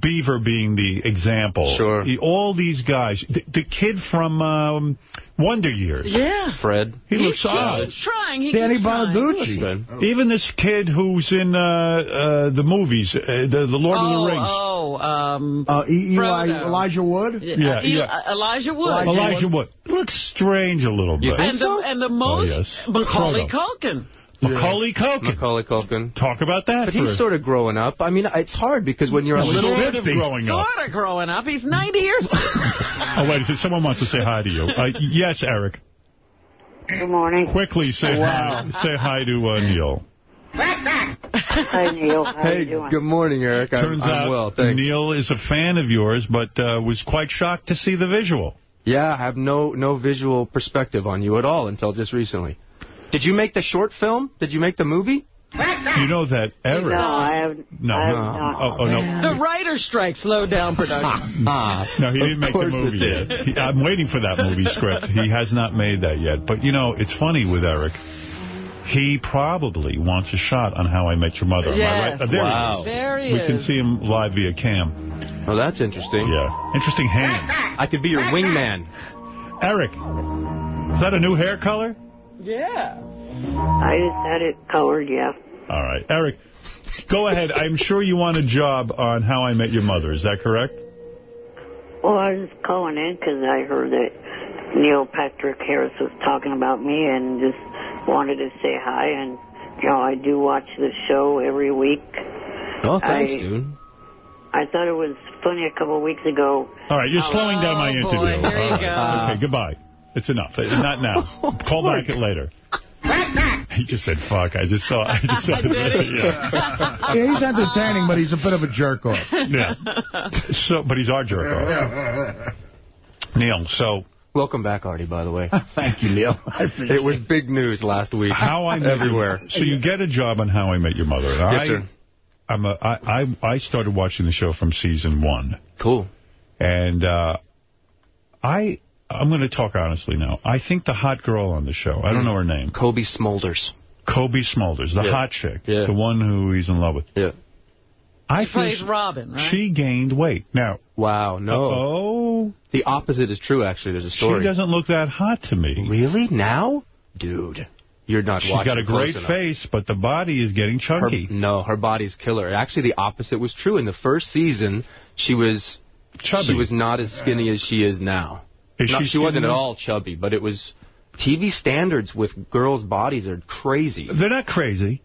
Beaver being the example. Sure. He- all these guys. The, the kid from um, Wonder Years. Yeah. Fred. He He's, looks odd. he's trying. He Danny keeps. Bonaduce. Good. Even this kid who's in uh, uh, the movies, uh, the, the Lord of Oh, the Rings. oh, um, Uh, E- Eli, Frodo. Elijah Wood? yeah, Yeah, uh, yeah. Elijah Wood. Elijah Elijah Wood. Looks strange a little bit. You think and the and the most yes. Macaulay Frodo. Culkin. Macaulay Culkin. Macaulay Culkin. Talk about that. But he's a- sort of growing up. I mean, it's hard because when you're a Sort little... of growing up. Sort of growing up. He's 90 years old. Oh, wait a second. Someone wants to say hi to you. Uh, yes, Eric. Good morning. Quickly say hi, say hi to uh, Neil. Hi, Neil. How Hey, you doing? good morning, Eric. I'm, Turns I'm out well, thanks. Neil is a fan of yours, but uh, was quite shocked to see the visual. Yeah, I have no no visual perspective on you at all until just recently. Did you make the short film? Did you make the movie? You know that Eric. No, I have. No, I have no. not. Oh, oh, no. The writer strike slowed down production. Ah, No, he didn't make the movie yet. He, I'm waiting for that movie script. He has not made that yet. But, you know, it's funny with Eric. He probably wants a shot on How I Met Your Mother. Am I Yes. right? Uh, there Wow. he is. There he we is. can see him live via cam. Oh, that's interesting. Yeah. Interesting hand. I could be your wingman. Eric, is that a new hair color? Yeah. I just had it colored, yeah. All right. Eric, go ahead. I'm sure you want a job on How I Met Your Mother. Is that correct? Well, I was calling in because I heard that Neil Patrick Harris was talking about me and just wanted to say hi. And, you know, I do watch the show every week. Oh, thanks, I- dude. I thought it was funny a couple of weeks ago. All right, you're slowing down my Oh, interview. boy, here you go. Okay, goodbye. It's enough. Not now. Call back it later. He just said, fuck. I just saw I just saw Did yeah. Yeah, he's entertaining, but he's a bit of a jerk off. yeah. So, but he's our jerk off. Neil, so Welcome back, Artie, by the way. Thank you, Neil. I It was big news last week. how I met Everywhere. Your, so you get a job on How I Met Your Mother. And Yes, I, sir. I'm a, I, I, I started watching the show from season one. Cool. And uh, I, I'm going to talk honestly now. I think the hot girl on the show, I don't hmm. know her name. Cobie Smulders. Cobie Smulders, the Yeah. hot chick, Yeah. the one who he's in love with. Yeah. I She feel plays Robin, right? She gained weight. Now, Wow, no. oh, The opposite is true, actually. There's a story. she doesn't look that hot to me. Really? Now? Dude, you're not She's watching got a great enough. face, but the body is getting Her, chunky. no, her body's killer. Actually, the opposite was true. In the first season, she was Chubby. She was not as skinny as she is now. Is she she wasn't at all chubby, but it was TV standards with girls' bodies are crazy. They're not crazy.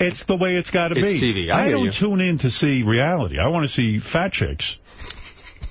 It's the way it's got to be. TV. I hear don't you. tune in to see reality. I want to see fat chicks.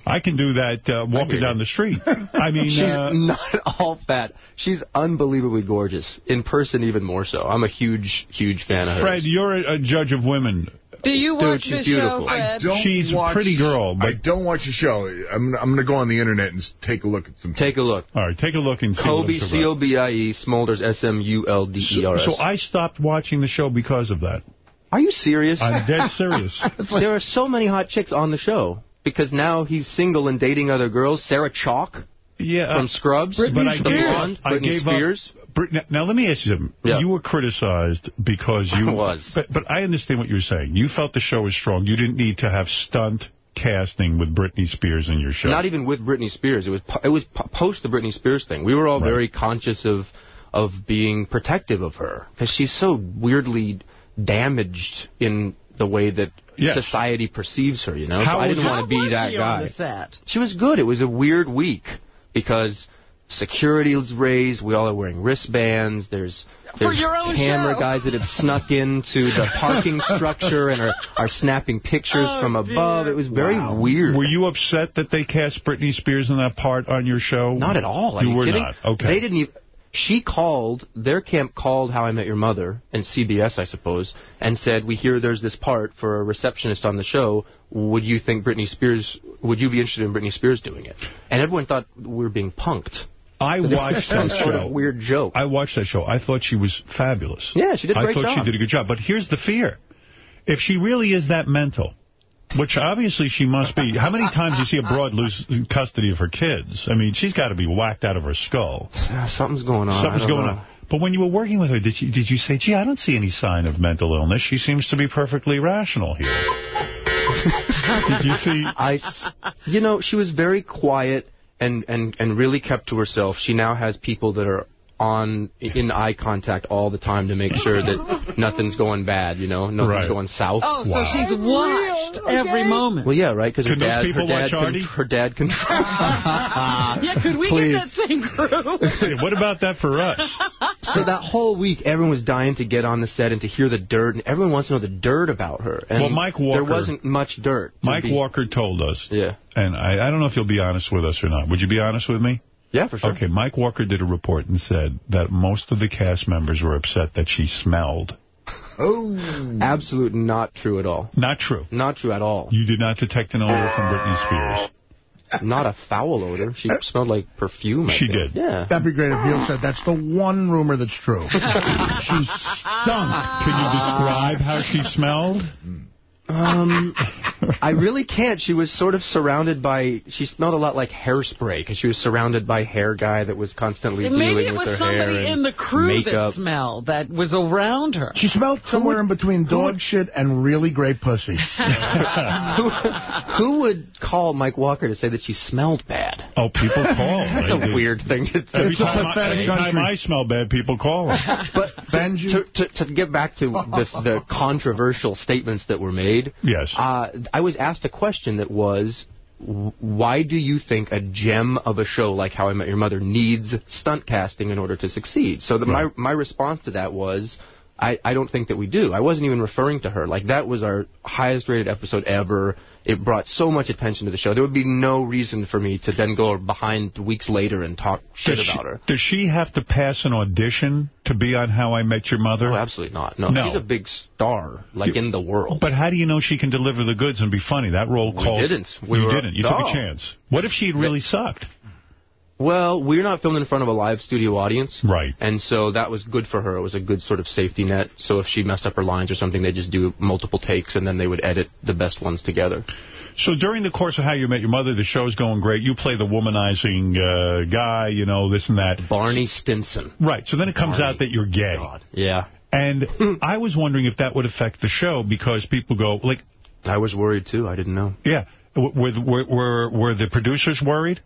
I can do that uh, walking down the street. I mean, She's uh, not all fat. She's unbelievably gorgeous. In person, even more so. I'm a huge, huge fan of hers. Fred, you're a, a judge of women. Do you Dude, watch she's this beautiful. show, I Don't She's a pretty girl, but- I don't watch the show. I'm, I'm going to go on the internet and take a look at some. Take a look. All right, take a look and see Cobie, what it's about. C-O-B-I-E, Smulders, S-M-U-L-D-E-R-S. So I stopped watching the show because of that. Are you serious? I'm dead serious. there are so many hot chicks on the show. Because now he's single and dating other girls. Sarah Chalke Yeah, from uh, Scrubs. but I the gave blonde. I Britney gave Spears. up. Brit- now, now, let me ask you something. Yeah. You were criticized because you I was. But, but I understand what you were saying. You felt the show was strong. You didn't need to have stunt casting with Britney Spears in your show. Not even with Britney Spears. It was it was post the Britney Spears thing. We were all Right. very conscious of of being protective of her because she's so weirdly damaged in the way that Yes. society perceives her. You know, How so I didn't want to be that guy. on the set? She was good. It was a weird week because security was raised. We all are wearing wristbands. There's, For there's your own camera show. guys that have snuck into the parking structure and are, are snapping pictures Oh, from above. dear. It was very weird. Were you upset that they cast Britney Spears in that part on your show? Not at all. Are you you were kidding? not. Okay. They didn't even. She called, their camp called How I Met Your Mother, and CBS, I suppose, and said, we hear there's this part for a receptionist on the show. Would you think Britney Spears, would you be interested in Britney Spears doing it? And everyone thought we were being punked. I watched that sort show. of weird joke. I watched that show. I thought she was fabulous. Yeah, she did a I thought job. she did a good job. But here's the fear. If she really is that mental, which obviously she must be, how many times do you see a broad lose custody of her kids? I mean, she's got to be whacked out of her skull. Something's going on. Something's going know. on. But when you were working with her, did you, did you say, gee, I don't see any sign of mental illness. She seems to be perfectly rational here. did you see? I, you know, she was very quiet and, and, and really kept to herself. She now has people that are on in eye contact all the time to make sure that nothing's going bad, you know, nothing's Right. going south. Oh, so she's watched every moment. Well, yeah, right, because her dad, her dad, watch con- her dad controls. yeah, could we Please. get that same crew? Hey, what about that for us? So that whole week, everyone was dying to get on the set and to hear the dirt, and everyone wants to know the dirt about her. And Well, Mike Walker. There wasn't much dirt. Mike be- Walker told us, Yeah. and I, I don't know if you'll be honest with us or not. Would you be honest with me? Yeah, for sure. Okay, Mike Walker did a report and said that most of the cast members were upset that she smelled. Oh. Absolute not true at all. Not true. Not true at all. You did not detect an odor from Britney Spears. Not a foul odor. She smelled like perfume. I She think. did. Yeah. That'd be great if Neil said that's the one rumor that's true. she stunk. Can you describe how she smelled? Hmm. Um, I really can't. She was sort of surrounded by. She smelled a lot like hairspray because she was surrounded by hair guy that was constantly dealing Maybe it with was her hair somebody in the crew makeup. that smelled that was around her. She smelled somewhere in between dog shit and really great pussy. who, who would call Mike Walker to say that she smelled bad? Oh, people call. That's They a do. weird thing to say. Every It's a time, I, pathetic every time. I smell bad, people call. But Benji? to, to, to get back to the, the controversial statements that were made, Yes. uh, I was asked a question that was, why do you think a gem of a show like How I Met Your Mother needs stunt casting in order to succeed? So the, my my response to that was, I, I don't think that we do. I wasn't even referring to her. Like, that was our highest rated episode ever. It brought so much attention to the show. There would be no reason for me to then go behind weeks later and talk shit Does she, about her. does she have to pass an audition to be on How I Met Your Mother? Oh, absolutely not. No, No. she's a big star, like in the world. But how do you know she can deliver the goods and be funny? That role We called... didn't. We you were- didn't. You took a chance. What if she'd really sucked? Well, we're not filming in front of a live studio audience. Right. And so that was good for her. It was a good sort of safety net. So if she messed up her lines or something, they just do multiple takes and then they would edit the best ones together. So during the course of How You Met Your Mother, the show's going great. You play the womanizing uh, guy, you know, this and that. Barney Stinson. Right. So then it comes Barney. out that you're gay. God. Yeah. And I was wondering if that would affect the show because people go, like... I was worried, too. I didn't know. Yeah. Were, were, were, were the producers worried?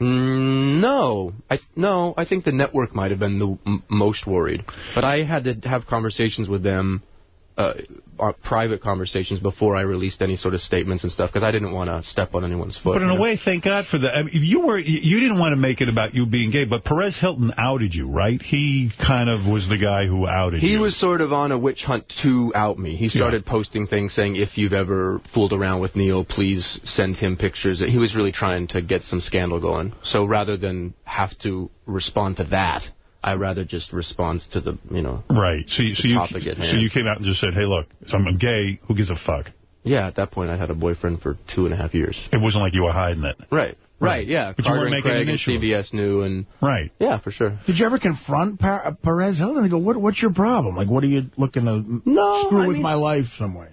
Mm, no, I no. I think the network might have been the most worried, but I had to have conversations with them, uh, uh, private conversations before I released any sort of statements and stuff, because I didn't want to step on anyone's foot. But in a know? way, thank God for that. I mean, you were you didn't want to make it about you being gay, but Perez Hilton outed you, right? He kind of was the guy who outed He you. He was sort of on a witch hunt to out me. He started posting things saying, if you've ever fooled around with Neil, please send him pictures. He was really trying to get some scandal going. So rather than have to respond to that, I rather just respond to the, you know, Right. So, you, the so, you, topic at so you came out and just said, hey, look, so I'm gay. Who gives a fuck? Yeah, at that point I had a boyfriend for two and a half years. It wasn't like you were hiding it. Right. Right, yeah. But you weren't making Craig an issue of. CBS knew, and Right. yeah, for sure. Did you ever confront per uh, Perez Hilton and go, what, what's your problem? Like, what are you looking to No, screw I with mean- my life some way?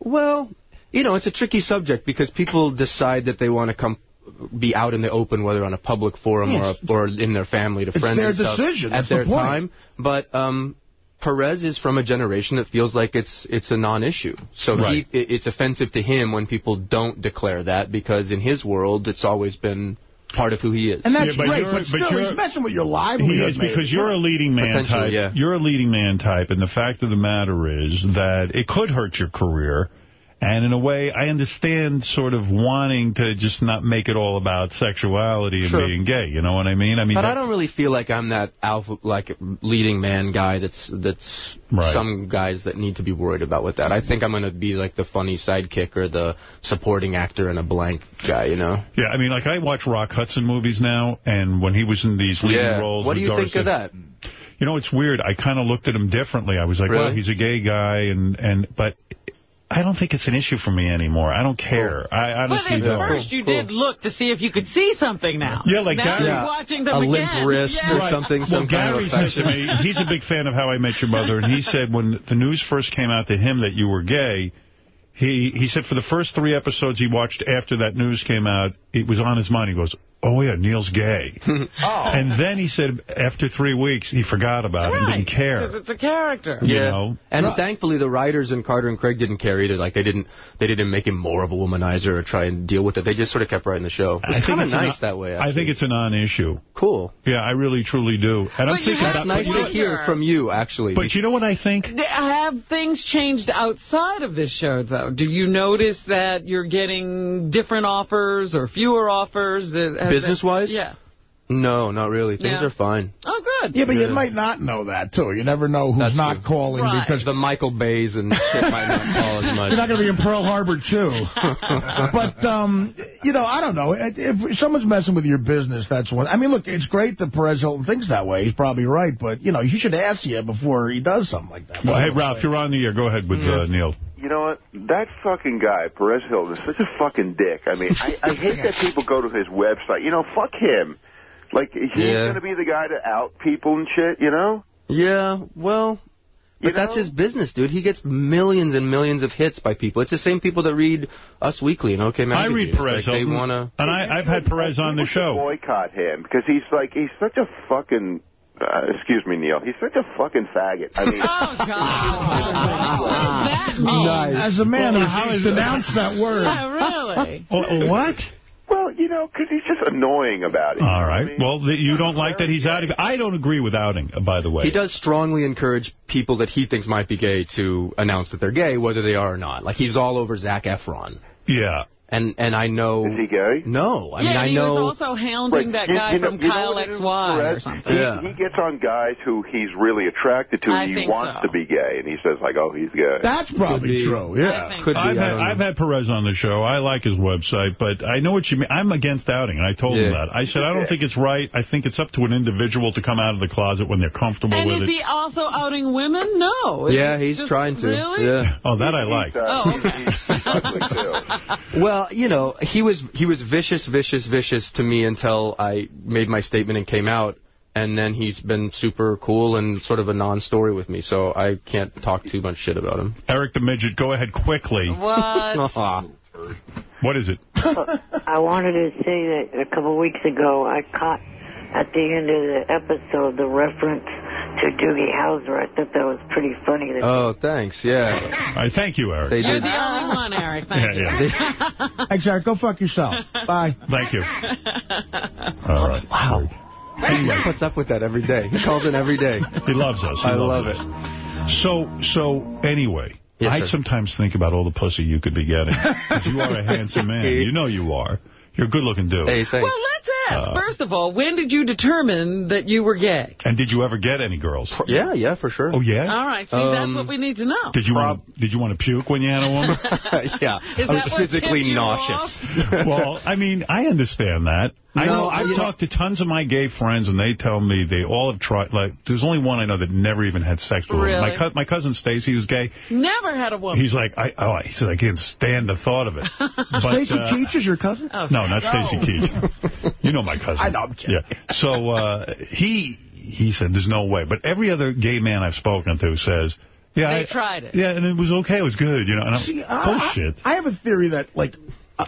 Well, you know, it's a tricky subject because people decide that they want to come be out in the open, whether on a public forum Yes. or, or in their family to It's friends their and stuff, decision. at That's the their point. time. But um, Perez is from a generation that feels like it's it's a non-issue. So Right. he, it- it's offensive to him when people don't declare that because in his world it's always been part of who he is. And that's Yeah, but great, but but still, you're- he's messing with your livelihood. He livelihood, is because you're a leading man type. yeah. You're a leading man type, and the fact of the matter is that it could hurt your career. And in a way, I understand sort of wanting to just not make it all about sexuality and Sure. being gay. You know what I mean? I mean, But I don't really feel like I'm that alpha, like leading man guy. That's that's Right. some guys that need to be worried about with that. I think I'm going to be like the funny sidekick or the supporting actor in a blank guy. You know? Yeah, I mean, like, I watch Rock Hudson movies now, and when he was in these leading yeah. roles What do you think of that? You know, it's weird. I kind of looked at him differently. I was like, Really? well, he's a gay guy, and, and but I don't think it's an issue for me anymore. I don't care. Oh. I But honestly at don't. first you did look to see if you could see something now. Yeah, like now Gary- you're Yeah. watching them A again. limp wrist Yeah. or something. Well, some kind Gary of said to me, he's a big fan of How I Met Your Mother, and he said when the news first came out to him that you were gay, he he said for the first three episodes he watched after that news came out, it was on his mind. He goes, oh, yeah, Neil's gay. Oh. And then he said after three weeks, he forgot about it and didn't care. Because it's a character. You know? and thankfully the writers and Carter and Craig didn't care either. Like they didn't, they didn't make him more of a womanizer or try and deal with it. They just sort of kept writing the show. I It's think kind of it's a nice non- that way. I think actually. it's a non-issue. cool. Yeah, I really, truly do. And I'm thinking have about... Nice to to hear from you, actually. But you know what I think? Have things changed outside of this show, though? Do you notice that you're getting different offers or fewer offers? Uh, has Business-wise? Yeah. no, not really. Things Yeah. are fine. Oh, good. Yeah, but you might not know that, too. You never know who's That's not true. calling Right. because The Michael Bays and shit might not call as much. you're not going to be in Pearl Harbor, too. but, um, you know, I don't know. If if someone's messing with your business, that's one. I mean, look, it's great that Perez Hilton thinks that way. He's probably right. But, you know, he should ask you before he does something like that. Well, hey, Ralph, you're on the air. Go ahead with uh, Neil. You know what? That fucking guy, Perez Hilton, is such a fucking dick. I mean, I, I hate that people go to his website. You know, fuck him. Like, he's Yeah. going to be the guy to out people and shit, you know? Yeah, well, but You that's his business, dude. He gets millions and millions of hits by people. It's the same people that read Us Weekly and OK I Magazine. read It's Perez like Hilton, They want to... and I, I've had Perez on the People should show. boycott him because he's like, he's such a fucking, uh, excuse me, Neil, he's such a fucking faggot. I mean, Oh, God. what does that mean? As a man Well, who how who's is it- denounced that word. Oh, really? Oh, what? well, you know, because he's just annoying about it. All right. I mean, Well, the, you don't like that he's outing. I don't agree with outing, uh, by the way. He does strongly encourage people that he thinks might be gay to announce that they're gay, whether they are or not. Like, he's all over Zac Efron. Yeah. And and I know... Is he gay? No. I yeah, mean, I he know... was also hounding Right. that guy you know- from you know Kyle what it is, XY or something. He, Yeah. he gets on guys who he's really attracted to, I and he think wants so. to be gay, and he says, like, oh, he's gay. That's probably true, yeah. Could be, I've had. I've had Perez on the show. I like his website, but I know what you mean. I'm against outing, and I told him that. I said, I don't think it's right. I think it's up to an individual to come out of the closet when they're comfortable And with is it. he also outing women? No. It's Yeah, he's just- trying to. Really? Yeah. Oh, that I like. Uh, Oh, okay. he's, he's ugly, too. Well, you know, he was he was vicious, vicious, vicious to me until I made my statement and came out, and then he's been super cool and sort of a non-story with me, so I can't talk too much shit about him. Eric the Midget, go ahead quickly. What? What is it? I wanted to say that a couple weeks ago I caught at the end of the episode the reference to Doogie Howser. I thought that was pretty funny. That Oh, thanks. Yeah. All right, thank you, Eric. They You're did. the only one, Eric. Thank Yeah, you. yeah. Hey, Jared, go fuck yourself. Bye. Thank you. All right. Wow. He puts up with that every day. He calls in every day. He loves us. He I loves love us. it. So, so anyway, Yes, I sir. sometimes think about all the pussy you could be getting. 'Cause you are a handsome man. You know you are. You're a good-looking dude. Hey, thanks. Well, let's ask. Uh, First of all, when did you determine that you were gay? And did you ever get any girls? Yeah, yeah, for sure. Oh, yeah? All right. See, Um, that's what we need to know. Did you want to, did you want to puke when you had a woman? yeah. Is I was physically nauseous. well, I mean, I understand that. I No, know I've you know- talked to tons of my gay friends, and they tell me they all have tried. Like, there's only one I know that never even had sex with. a woman. Really? My co- my cousin Stacy, who's gay, Never had a woman. he's like, I oh, he said I can't stand the thought of it. Stacy uh, Keach is your cousin? Oh, No, not Stacy Keach. You know my cousin. I know, I'm kidding. Yeah. So uh, he he said there's no way. But every other gay man I've spoken to says, yeah, They I, tried it. Yeah, and it was okay. It was good. You know. And I'm, See, I, bullshit. I, I have a theory that, like,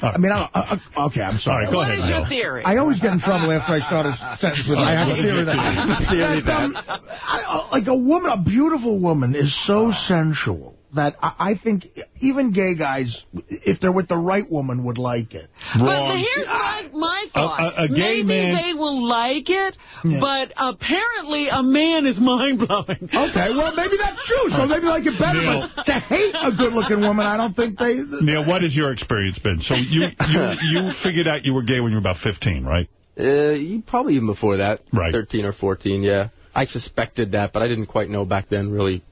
I, I mean, I, I, I- okay, I'm sorry. All right, go What ahead, is your theory? I always get in trouble after I start a sentence with, I have a theory that, that, um, I, like a woman, a beautiful woman is so sensual that I, I think even gay guys, if they're with the right woman, would like it. But here's my, my thought. A- a- a gay Maybe man- they will like it, Yeah. but apparently a man is mind-blowing. Okay, well, maybe that's true, so maybe like it better. Neil. But to hate a good-looking woman, I don't think they... Neil, what has your experience been? So you you you figured out you were gay when you were about 15, right? Uh, you- probably even before that. Right. 13 or 14, yeah. I suspected that, but I didn't quite know back then really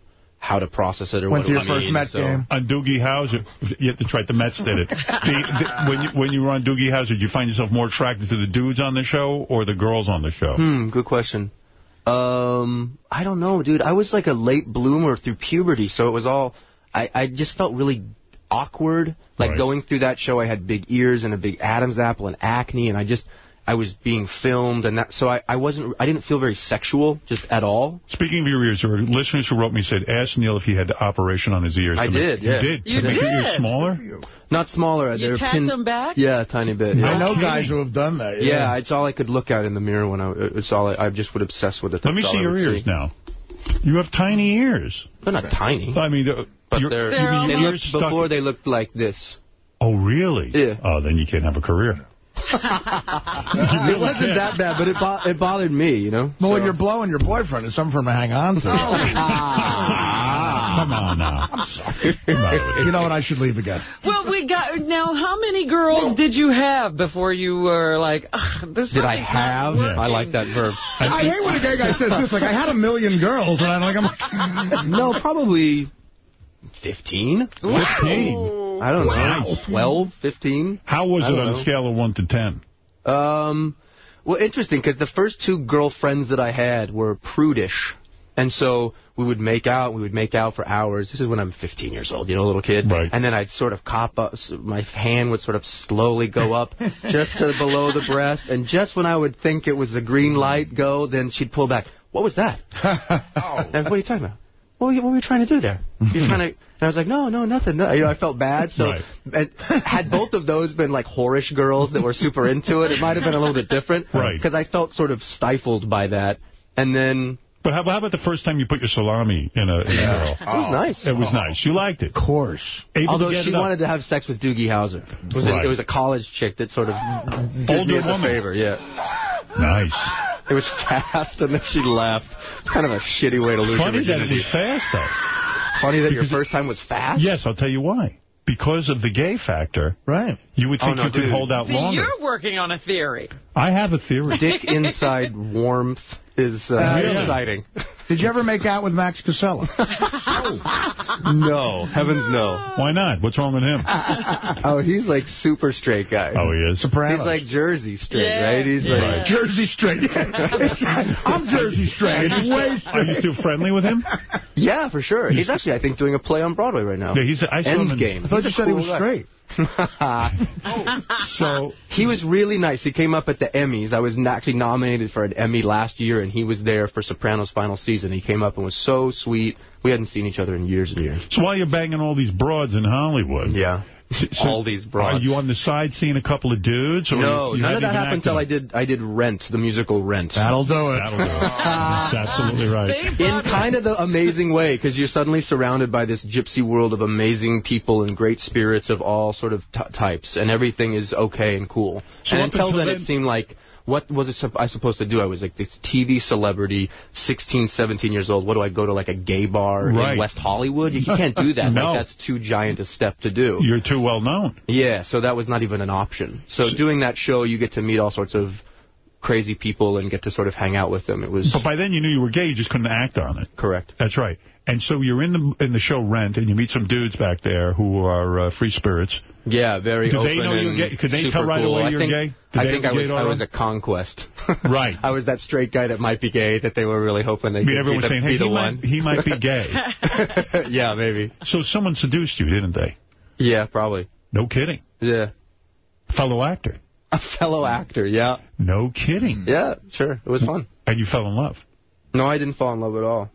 how to process it or Went what to it your would first mean, Met so. game. On Doogie Howser, you have to try. The Mets did it. The, the, when you when you were on Doogie Howser, did you find yourself more attracted to the dudes on the show or the girls on the show? Hmm, good question. Um, I don't know, dude. I was like a late bloomer through puberty, so it was all. I I just felt really awkward. Like Right. going through that show, I had big ears and a big Adam's apple and acne, and I just I was being filmed, and that so I I wasn't I didn't feel very sexual just at all. Speaking of your ears, there were listeners who wrote me said, ask Neil if he had the operation on his ears. I to make- did, yeah. You did? You to make your ears did. smaller? Not smaller. You they're tapped pinned- them back? Yeah, a tiny bit. Yeah. I know kidding. guys who have done that. Yeah, it's all I could look at in the mirror when I. It's all I, I just would obsess with it. Let me see your ears see. now. You have tiny ears. They're not tiny, I mean, uh, but your- they're. you mean they your looked, ears before they looked like this. Oh, really? Yeah. Oh, then you can't have a career. It wasn't that bad, but it bo- it bothered me, you know. But when you're blowing your boyfriend, it's something for him to hang on to. Oh. Come on now. I'm sorry. you know what? I should leave again. Well, we got now. How many girls did you have before you were like, Ugh, this? Did I have? working." I like that verb. I hate when a gay guy says this. Like, I had a million girls, and I'm like, I'm no, probably 15. 15. I don't Wow. know. 12, 15. How was it don't on a scale of 1 to 10? Um, well, interesting because the first two girlfriends that I had were prudish, and so we would make out. We would make out for hours. This is when I'm 15 years old, you know, a little kid. Right. And then I'd sort of cop up. My hand would sort of slowly go up just to below the breast, and just when I would think it was the green light go, then she'd pull back. What was that? And what are you talking about? What were you, what were you trying to do there? You're trying to. And I was like, no, no, nothing. No. You know, I felt bad. So, Right. had both of those been like whorish girls that were super into it, it might have been a little bit different. Right. Because I felt sort of stifled by that. And then But how, how about the first time you put your salami in a, in a girl? it was oh. nice. It was nice. You liked it. of course. Able Although she wanted to have sex with Doogie Howser. It was, a, it was a college chick that sort of did Older me as a favor. Yeah. Nice. It was fast, and then she left. It's kind of a shitty way to lose Funny your that it was fast, though. Funny that your first time was fast? Yes, I'll tell you why. Because of the gay factor, Right. you would Oh, think no, you could hold out See, longer. you're working on a theory. I have a theory. Dick inside warmth is uh, Uh, yeah. exciting. Did you ever make out with Max Casella? no, heavens no. Why not? What's wrong with him? Oh, he's like super straight guy. Oh, he is? Sopranos. He's like Jersey straight, Yeah, right? He's yeah. like Jersey Straight. I'm Jersey Straight. It's way Are you still friendly with him? Yeah, for sure. He's actually, I think, doing a play on Broadway right now. Yeah, he's. I saw him in- Endgame. I thought He's you a said he was guy. straight. So he was really nice. He came up at the Emmys. I was actually nominated for an Emmy last year, and he was there for Sopranos' final season. He came up and was so sweet. We hadn't seen each other in years and years. So while you're banging all these broads in Hollywood, Yeah. All these broads. Are you on the side seeing a couple of dudes? Or no, you none of haven't that happened until I did I did Rent, the musical Rent. That'll do it. That'll do it. That's absolutely right. In kind of the amazing way, because you're suddenly surrounded by this gypsy world of amazing people and great spirits of all sort of t- types, and everything is okay and cool. So and until until then, then- it seemed like, what was it I supposed to do? I was like this TV celebrity, 16, 17 years old. What do I go to, like a gay bar Right. in West Hollywood? You, can't do that. No. Like, that's too giant a step to do. You're too well known. Yeah, so that was not even an option. So doing that show, you get to meet all sorts of crazy people and get to sort of hang out with them. It was But by then you knew you were gay, you just couldn't act on it. correct. That's right. And so you're in the in the show Rent, and you meet some dudes back there who are uh, free spirits. Yeah, very Do they know you're gay? Could they tell right cool. away I you're think, gay? Did I think I was I was a conquest. Right. I was that straight guy that might be gay that they were really hoping they I mean, could everyone be, was the, saying, be the he one. he might be gay. yeah, maybe. So someone seduced you, didn't they? Yeah, probably. No kidding. Yeah. Fellow actor. A fellow actor, yeah. No kidding. Yeah, sure. It was fun. And you fell in love. No, I didn't fall in love at all.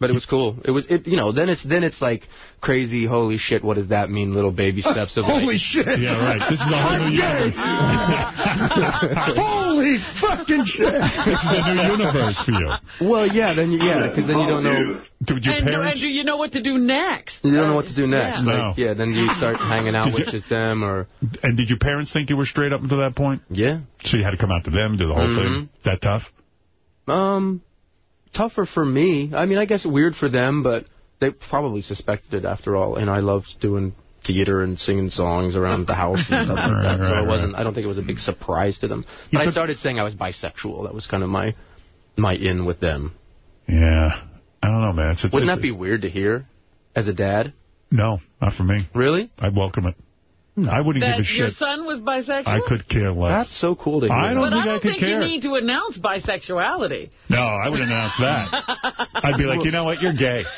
But it was cool. It was, it, you know, then it's then it's like crazy, holy shit, what does that mean, little baby steps of Holy like, shit. Yeah, right. This is a whole new universe. Holy fucking shit. this is a new universe for you. Well, yeah, then you- yeah, because then you don't know Did your and, parents... and do you know what to do next? you don't know what to do next. Yeah. Like, No. yeah, then you start hanging out Did with you- just them or And did your parents think you were straight up until that point? yeah. So you had to come out to them, do the whole Mhm. thing? That tough? Um, tougher for me. I mean, I guess weird for them, but they probably suspected it after all. And I loved doing theater and singing songs around the house and stuff like Right, that. So right, it wasn't. I don't think it was a big surprise to them. But I started saying I was bisexual. That was kind of my my in with them. Yeah. I don't know, man. It's, it's, Wouldn't that be weird to hear as a dad? No, not for me. Really? I'd welcome it. I wouldn't give a shit. your son was bisexual? I could care less. That's so cool to hear. I don't but think I don't I could think care. you need to announce bisexuality. No, I would announce that. I'd be like, you know what? You're gay.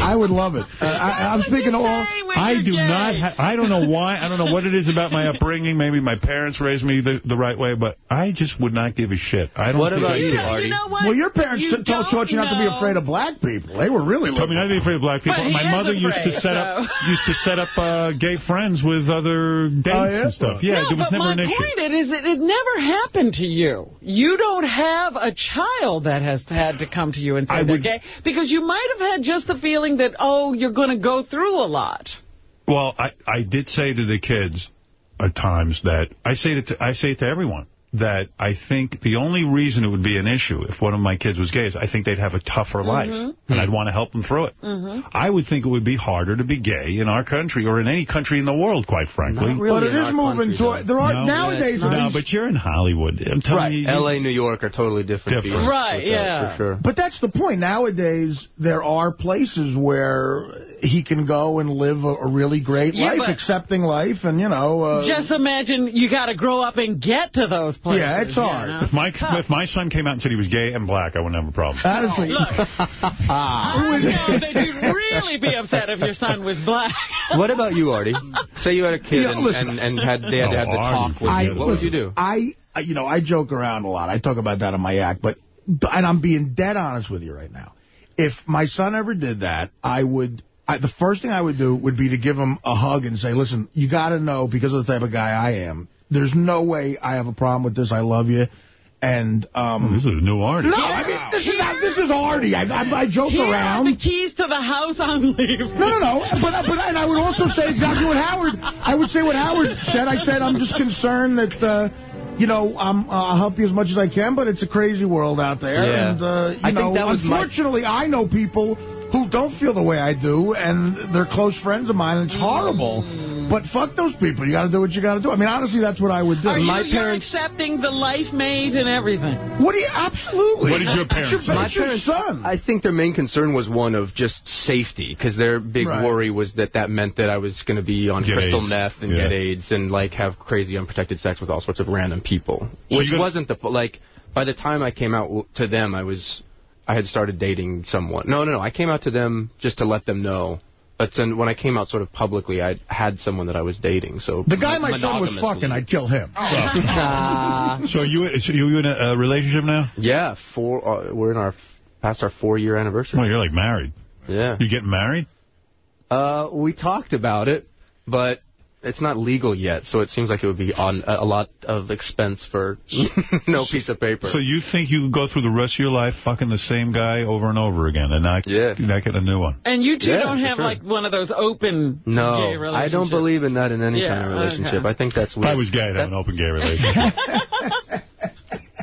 I would love it. Uh, I, I'm speaking to all. I do not. Ha I don't know why. I don't know what it is about my upbringing. Maybe my parents raised me the, the right way, but I just would not give a shit. I don't. What think about I you, could. Artie? Well, your parents You t- taught, don't taught you not to be afraid of black people. They were really I mean, I'd be afraid of black people. But My is mother used to afraid, set up used to set up uh, gay friends with other dates oh, yeah? and stuff. Yeah, no, it was but never my an issue. point it is that it never happened to you. You don't have a child that has had to come to you and say I they're would- gay because you might have had just the feeling that oh you're going to go through a lot. Well, I, I did say to the kids at times that I say it to, I say it to everyone that I think the only reason it would be an issue if one of my kids was gay is I think they'd have a tougher life and I'd want to help them through it. Mm-hmm. I would think it would be harder to be gay in our country or in any country in the world, quite frankly. Not really but it in is our moving country, toward. There are No. nowadays. Yeah, No, but you're in Hollywood. I'm telling Right. you. you- L.A., New York are totally different. Different. Right, with that, yeah. For sure. But that's the point. Nowadays, there are places where he can go and live a, a really great Yeah, life, accepting life, and, you know... Uh, Just imagine you got to grow up and get to those places. Yeah, it's you hard. know? If my if my son came out and said he was gay and black, I wouldn't have a problem. Honestly, Look, I know that you'd really be upset if your son was black. What about you, Artie? Say you had a kid Yeah, and, listen. and, and had they had to have the Artie, talk with I, you. What would you do? I, I- you know, I joke around a lot. I talk about that in my act, but, and I'm being dead honest with you right now. If my son ever did that, I would, I, the first thing I would do would be to give him a hug and say, listen, you got to know, because of the type of guy I am, there's no way I have a problem with this. I love you. And, um... This is a new Artie. No, I mean, this is, not, this is Artie. I, I, I joke Here around. are the keys to the house on leave. No, no, no. But, but and I would also say exactly what Howard. I would say what Howard said. I said I'm just concerned that, uh, you know, I'm, uh, I'll help you as much as I can, but it's a crazy world out there. Yeah. And uh, you I think know, that was my- unfortunately, I know people who don't feel the way I do, and they're close friends of mine. And it's mm. horrible. But fuck those people. You got to do what you got to do. I mean, honestly, that's what I would do. Are you, My you're parents- accepting the life mate and everything? What do you? Absolutely. What did your parents your, say? it's your son. I think their main concern was one of just safety, because their big Right. worry was that that meant that I was going to be on Get crystal AIDS. meth and Yeah. get AIDS and like have crazy unprotected sex with all sorts of random people, So which you gotta- wasn't the like. By the time I came out to them, I was I had started dating someone. No, no, no. I came out to them just to let them know. But then when I came out sort of publicly, I had someone that I was dating. So The guy my son was fucking, I'd kill him. Ah. So you so you in a, a relationship now? yeah, four. Uh, we're in our past our four year anniversary. Well, you're like married. Yeah. You getting married? Uh, we talked about it. but it's not legal yet, so it seems like it would be on a, a lot of expense for no piece of paper. So you think you can go through the rest of your life fucking the same guy over and over again and not, yeah. not get a new one? And you two Yeah, don't have sure. like one of those open gay no, I don't believe in that in any Yeah, kind of relationship. okay. I think that's If weird. I was gay, I'd have an open gay relationship.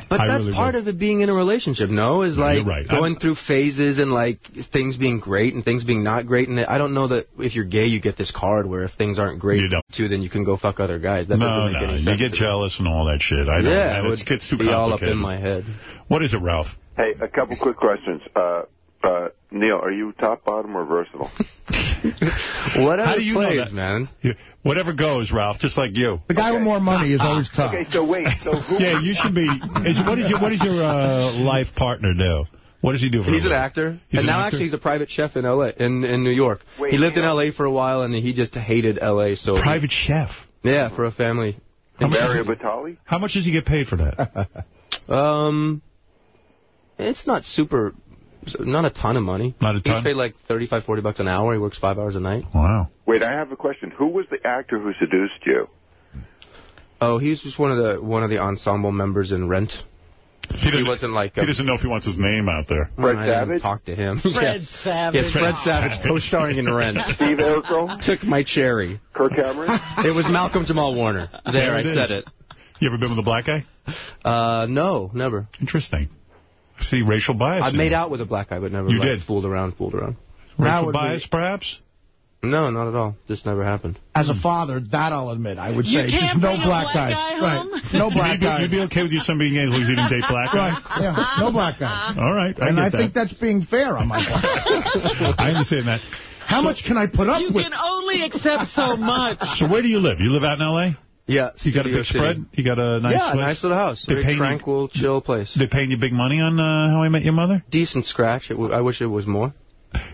But I that's really part of it being in a relationship, no? Is No, like you're right. going through phases and like things being great and things being not great. And I don't know that if you're gay, you get this card where if things aren't great too, then you can go fuck other guys. That no, doesn't make no, any you sense. get jealous and all that shit. I know. Yeah, and it it gets too be all up in my head. What is it, Ralph? Hey, a couple quick questions. Uh, uh, Neil, are you top, bottom, or versatile? Whatever How do you plays, know that? man? Yeah, whatever goes, Ralph, just like you. The guy with more money is always tough. Okay, so wait. So who? Yeah, you should be. Is, what is your What does your uh, life partner do? What does he do for He's an living? actor, He's and an now actor? actually he's a private chef in L.A. in in New York. Wait, he lived in L.A. for a while, and he just hated L.A. So he- Private chef. yeah, for a family. How much, Mario does Batali? he, how much does he get paid for that? Um, it's not super, not a ton of money. Not a He's paid like 35, 40 bucks an hour. He works five hours a night. Wow. Wait, I have a question. Who was the actor who seduced you? Oh, he's just one of the one of the ensemble members in Rent. He, doesn't, wasn't like he doesn't know if he wants his name out there. Fred I didn't Savage? Talk to him. Fred yes. Savage. Yes, Fred Savage, co-starring in Rent. Steve Urkel? Took my cherry. Kirk Cameron? It was Malcolm Jamal Warner. There, There I it said it. You ever been with a black guy? Uh, no, never. Interesting. See, racial bias. I've made you. out with a black guy, but never You like, did? fooled around, fooled around. Racial would be- bias, perhaps? No, not at all. This never happened. As a father, that I'll admit. I would You say can't just no bring a black, black guys. guy right. No black you'd, be, guys. you'd be okay with your son being gay as long as he didn't date black guys? Right. Yeah. No black guys. All right. I and get I that. think that's being fair on my part. I understand that. How much can I put up with You can only accept so much. So where do you live? You live out in L.A.? Yeah, You got a big City. spread? You got a nice yeah, place? nice little house. They Very pay you- tranquil, chill place. They're paying you big money on uh, How I Met Your Mother? Decent scratch. It w I wish it was more.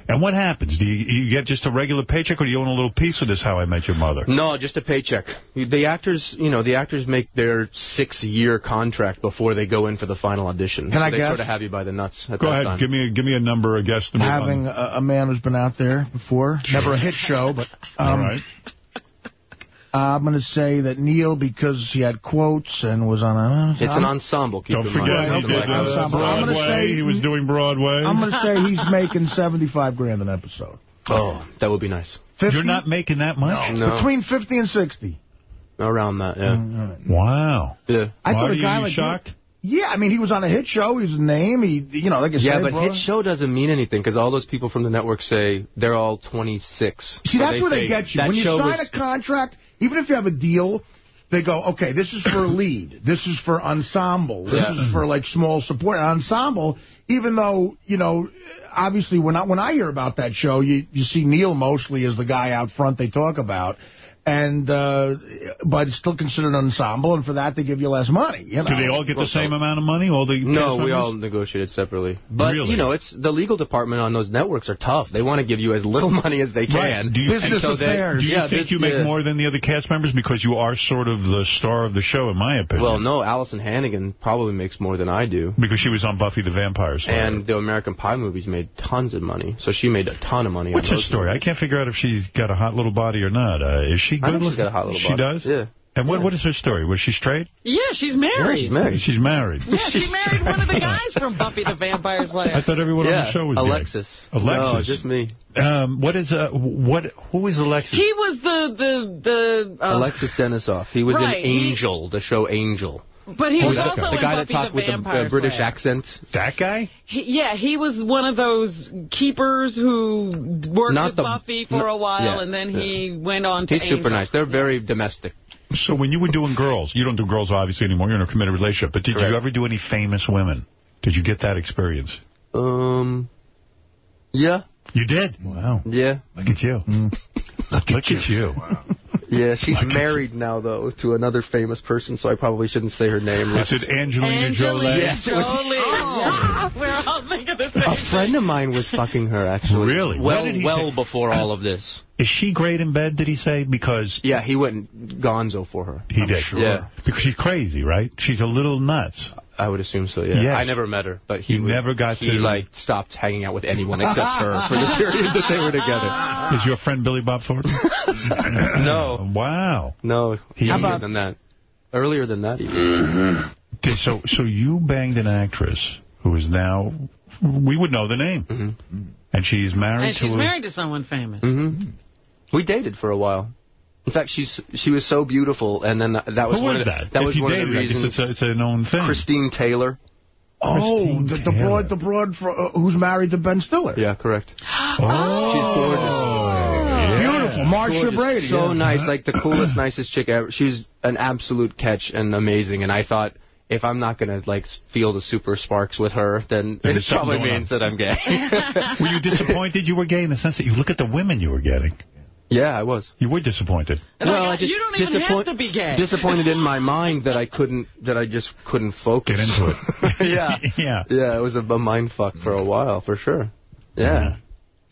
And what happens? Do you, you get just a regular paycheck, or do you own a little piece of this How I Met Your Mother? No, just a paycheck. The actors, you know, the actors make their six-year contract before they go in for the final audition. Can so I they guess? sort of have you by the nuts at Go that ahead, time. give me a, give me a number, a guess. Having a, a man who's been out there before, never a hit show, but um, All right. I'm going to say that Neil, because he had quotes and was on a... It's an ensemble. Keep Don't in forget, mind. he did like uh, that. I'm gonna Broadway. say- he was doing Broadway. I'm going to say he's making 75 grand an episode. Oh, that would be nice. 50? You're not making that much? No. Between 50 and 60. Around that, yeah. Mm. Wow. Yeah. I thought a guy are you like shocked? Yeah, I mean, he was on a hit show. He was a name. He, you know, like I Yeah, said, but bro. hit show doesn't mean anything because all those people from the network say they're all 26. See, So that's where they get you. When you sign was, a contract, even if you have a deal, they go, okay, this is for lead. This is for ensemble. This Yeah. is for, mm-hmm. like, small support. Ensemble, even though, you know, obviously when I, when I hear about that show, you, you see Neil mostly as the guy out front they talk about. And, uh, but it's still considered an ensemble, and for that they give you less money. You know? Do they all get the same amount of money? All the no, cast we members? all negotiated separately. But Really? you know, it's the legal department on those networks are tough. They want to give you as little money as they can. Right. Do you, And think, so they- do you yeah, think this- you make yeah. more than the other cast members because you are sort of the star of the show, in my opinion? Well, no, Alyson Hannigan probably makes more than I do. because she was on Buffy the Vampire Slayer. And the American Pie movies made tons of money, so she made a ton of money. What's on her those story? I can't figure out if she's got a hot little body or not. Uh, is she good I think she's looking? got a hot little She body. does? Yeah. And what what is her story? Was she straight? Yeah, she's married. she's married. She's married. Yeah, she married one of the guys from Buffy the Vampire Slayer. I thought everyone on the show was gay. Alexis. Alexis. No, just me. Um, what is uh, what? Who is Alexis? He was the the the. Uh, Alexis Denisof. He was Right, in he- Angel, the show Angel. But he was the, also the guy Buffy that talked the with the Vampire uh, British Slayer. accent. That guy? He, yeah, he was one of those keepers who worked Not with the- Buffy for no- a while, yeah, and then yeah. he went on to He's super nice. They're very domestic. So when you were doing girls, you don't do girls obviously anymore. You're in a committed relationship. But did Correct. you ever do any famous women? Did you get that experience? Um, yeah, You did. Wow. yeah, Look at you. Look, at you. yeah. She's married now though to another famous person, so I probably shouldn't say her name. Is it Angelina, Angelina Jolie? Yes, it was- Jolie. Yeah, oh. we're all thinking the same. A friend of mine was fucking her actually. Really? Well, well say? before all of this. Is she great in bed, did he say? Because Yeah, he went gonzo for her. he did. sure. Yeah. Because she's crazy, right? She's a little nuts. I would assume so, yeah. Yes. I never met her, but he You would- never got he, to- like, stopped hanging out with anyone except her for the period that they were together. Is your friend Billy Bob Thornton? no. Wow. No, He- younger How about- than that. Earlier than that, even. Okay, So, so you banged an actress who is now, we would know the name. Mm-hmm. And she's married And to she's a- married to someone famous. hmm We dated for a while. In fact, she's she was so beautiful, and then that was Who one of the, that? That If was you one dated, of the reasons. it's a, it's a known thing. Christine Taylor. Oh, the, the broad, the broad fro- uh, who's married to Ben Stiller. Yeah, correct. Oh, Beautiful, Marcia Gorgeous. Brady. So yeah. nice, like the coolest, nicest chick ever. She's an absolute catch and amazing. And I thought, if I'm not gonna like feel the super sparks with her, then it probably going means that I'm gay. Were you disappointed you were gay in the sense that you look at the women you were getting? Yeah, I was. You were disappointed. Well, I just you don't even disappoint- have to be gay. Disappointed in my mind that I couldn't, that I just couldn't focus. Get into it. yeah, yeah. yeah. It was a, a mind fuck for a while, for sure. Yeah.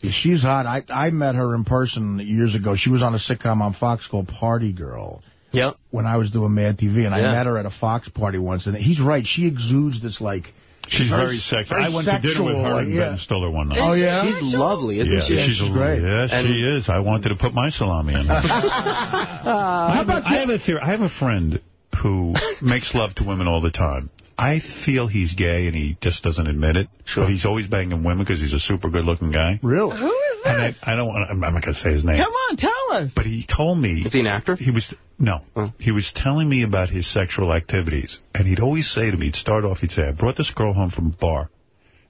yeah. She's hot. I I met her in person years ago. She was on a sitcom on Fox called Party Girl. Yep. When I was doing Mad TV, and I met her at a Fox party once, and he's right. She exudes this like. She's very sexy. I went to dinner with her and yeah. Ben Stiller one night. Oh yeah, She's lovely, isn't yeah, she? she's, a, great. Yes, And- she is. I wanted to put my salami in her. How about I have a theory. I have a friend who makes love to women all the time. I feel he's gay and he just doesn't admit it. Sure. But he's always banging women because he's a super good-looking guy. Really? Who is And I. I don't want. I'm not going to say his name. Come on, tell us. But he told me. Is he an actor? He was no. Oh. He was telling me about his sexual activities, and he'd always say to me, he'd start off, he'd say, "I brought this girl home from a bar.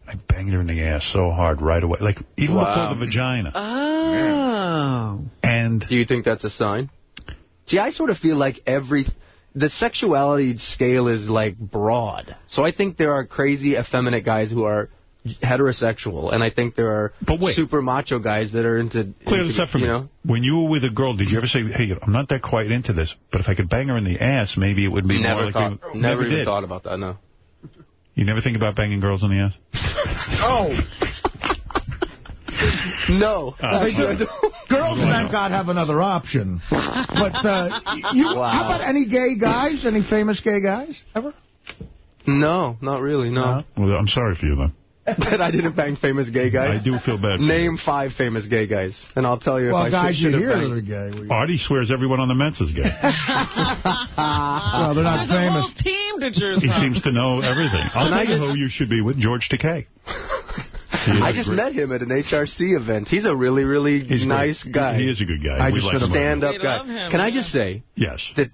I banged her in the ass so hard right away, like even Wow. before the vagina." Oh. And Do you think that's a sign? See, I sort of feel like every the sexuality scale is like broad. So I think there are crazy effeminate guys who are heterosexual, and I think there are But wait. super macho guys that are into. Clear into, this up for you me. know? When you were with a girl, did you ever say, "Hey, I'm not that quite into this, but if I could bang her in the ass, maybe it would be Never more like thought, you never, even did. thought about that. No. You never think about banging girls in the ass? Oh, No. Uh, do. Girls, thank God, have another option. But uh, you, Wow. how about any gay guys? Any famous gay guys ever? No, not really. No. Well, I'm sorry for you then. that I didn't bang famous gay guys. I do feel bad. For Name five famous gay guys, and I'll tell you Well, if I guys should, you should have hear banged. that are gay. you. Artie swears everyone on the Mets is gay. well, they're not There's a famous. whole team to choose he seems to know everything. I'll And I tell you just- who you should be with, George Takei. I just met him at an HRC event. He's a really, really He's nice great. guy. He is a good guy. I We just like met him. him. stand-up guy. him, Can I just say Yes. that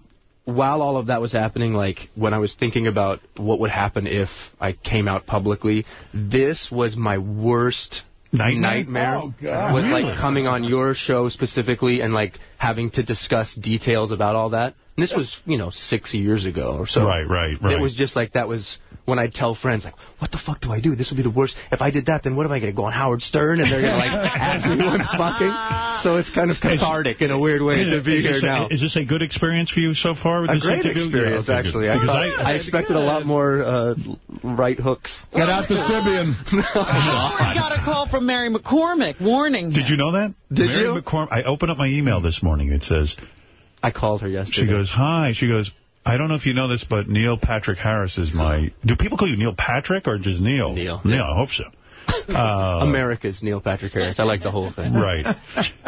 while all of that was happening, like when I was thinking about what would happen if I came out publicly, this was my worst Nightmare? nightmare. Oh, God. was Really? like coming on your show specifically and like having to discuss details about all that. And this was, you know, six years ago or so. Right, right, right. It was just like that was when I'd tell friends like, "What the fuck do I do? This would be the worst. If I did that, then what am I going to go on Howard Stern and they're going to like ask me what I'm fucking?" So it's kind of cathartic in a weird way to be is here this now. A, is this a good experience for you so far? With a this great interview? experience, Yeah, actually. I, thought, I, I, expected a lot more uh, right hooks. Get out the Sabean. I got a call from Mary McCormack warning him. did you know that? Did Mary you? McCorm- I opened up my email this morning. It says, I called her yesterday. she goes, hi. She goes, I don't know if you know this, but Neil Patrick Harris is my... Do people call you Neil Patrick or just Neil? Neil. Neil, I hope so. Uh, America's Neil Patrick Harris. I like the whole thing. Right.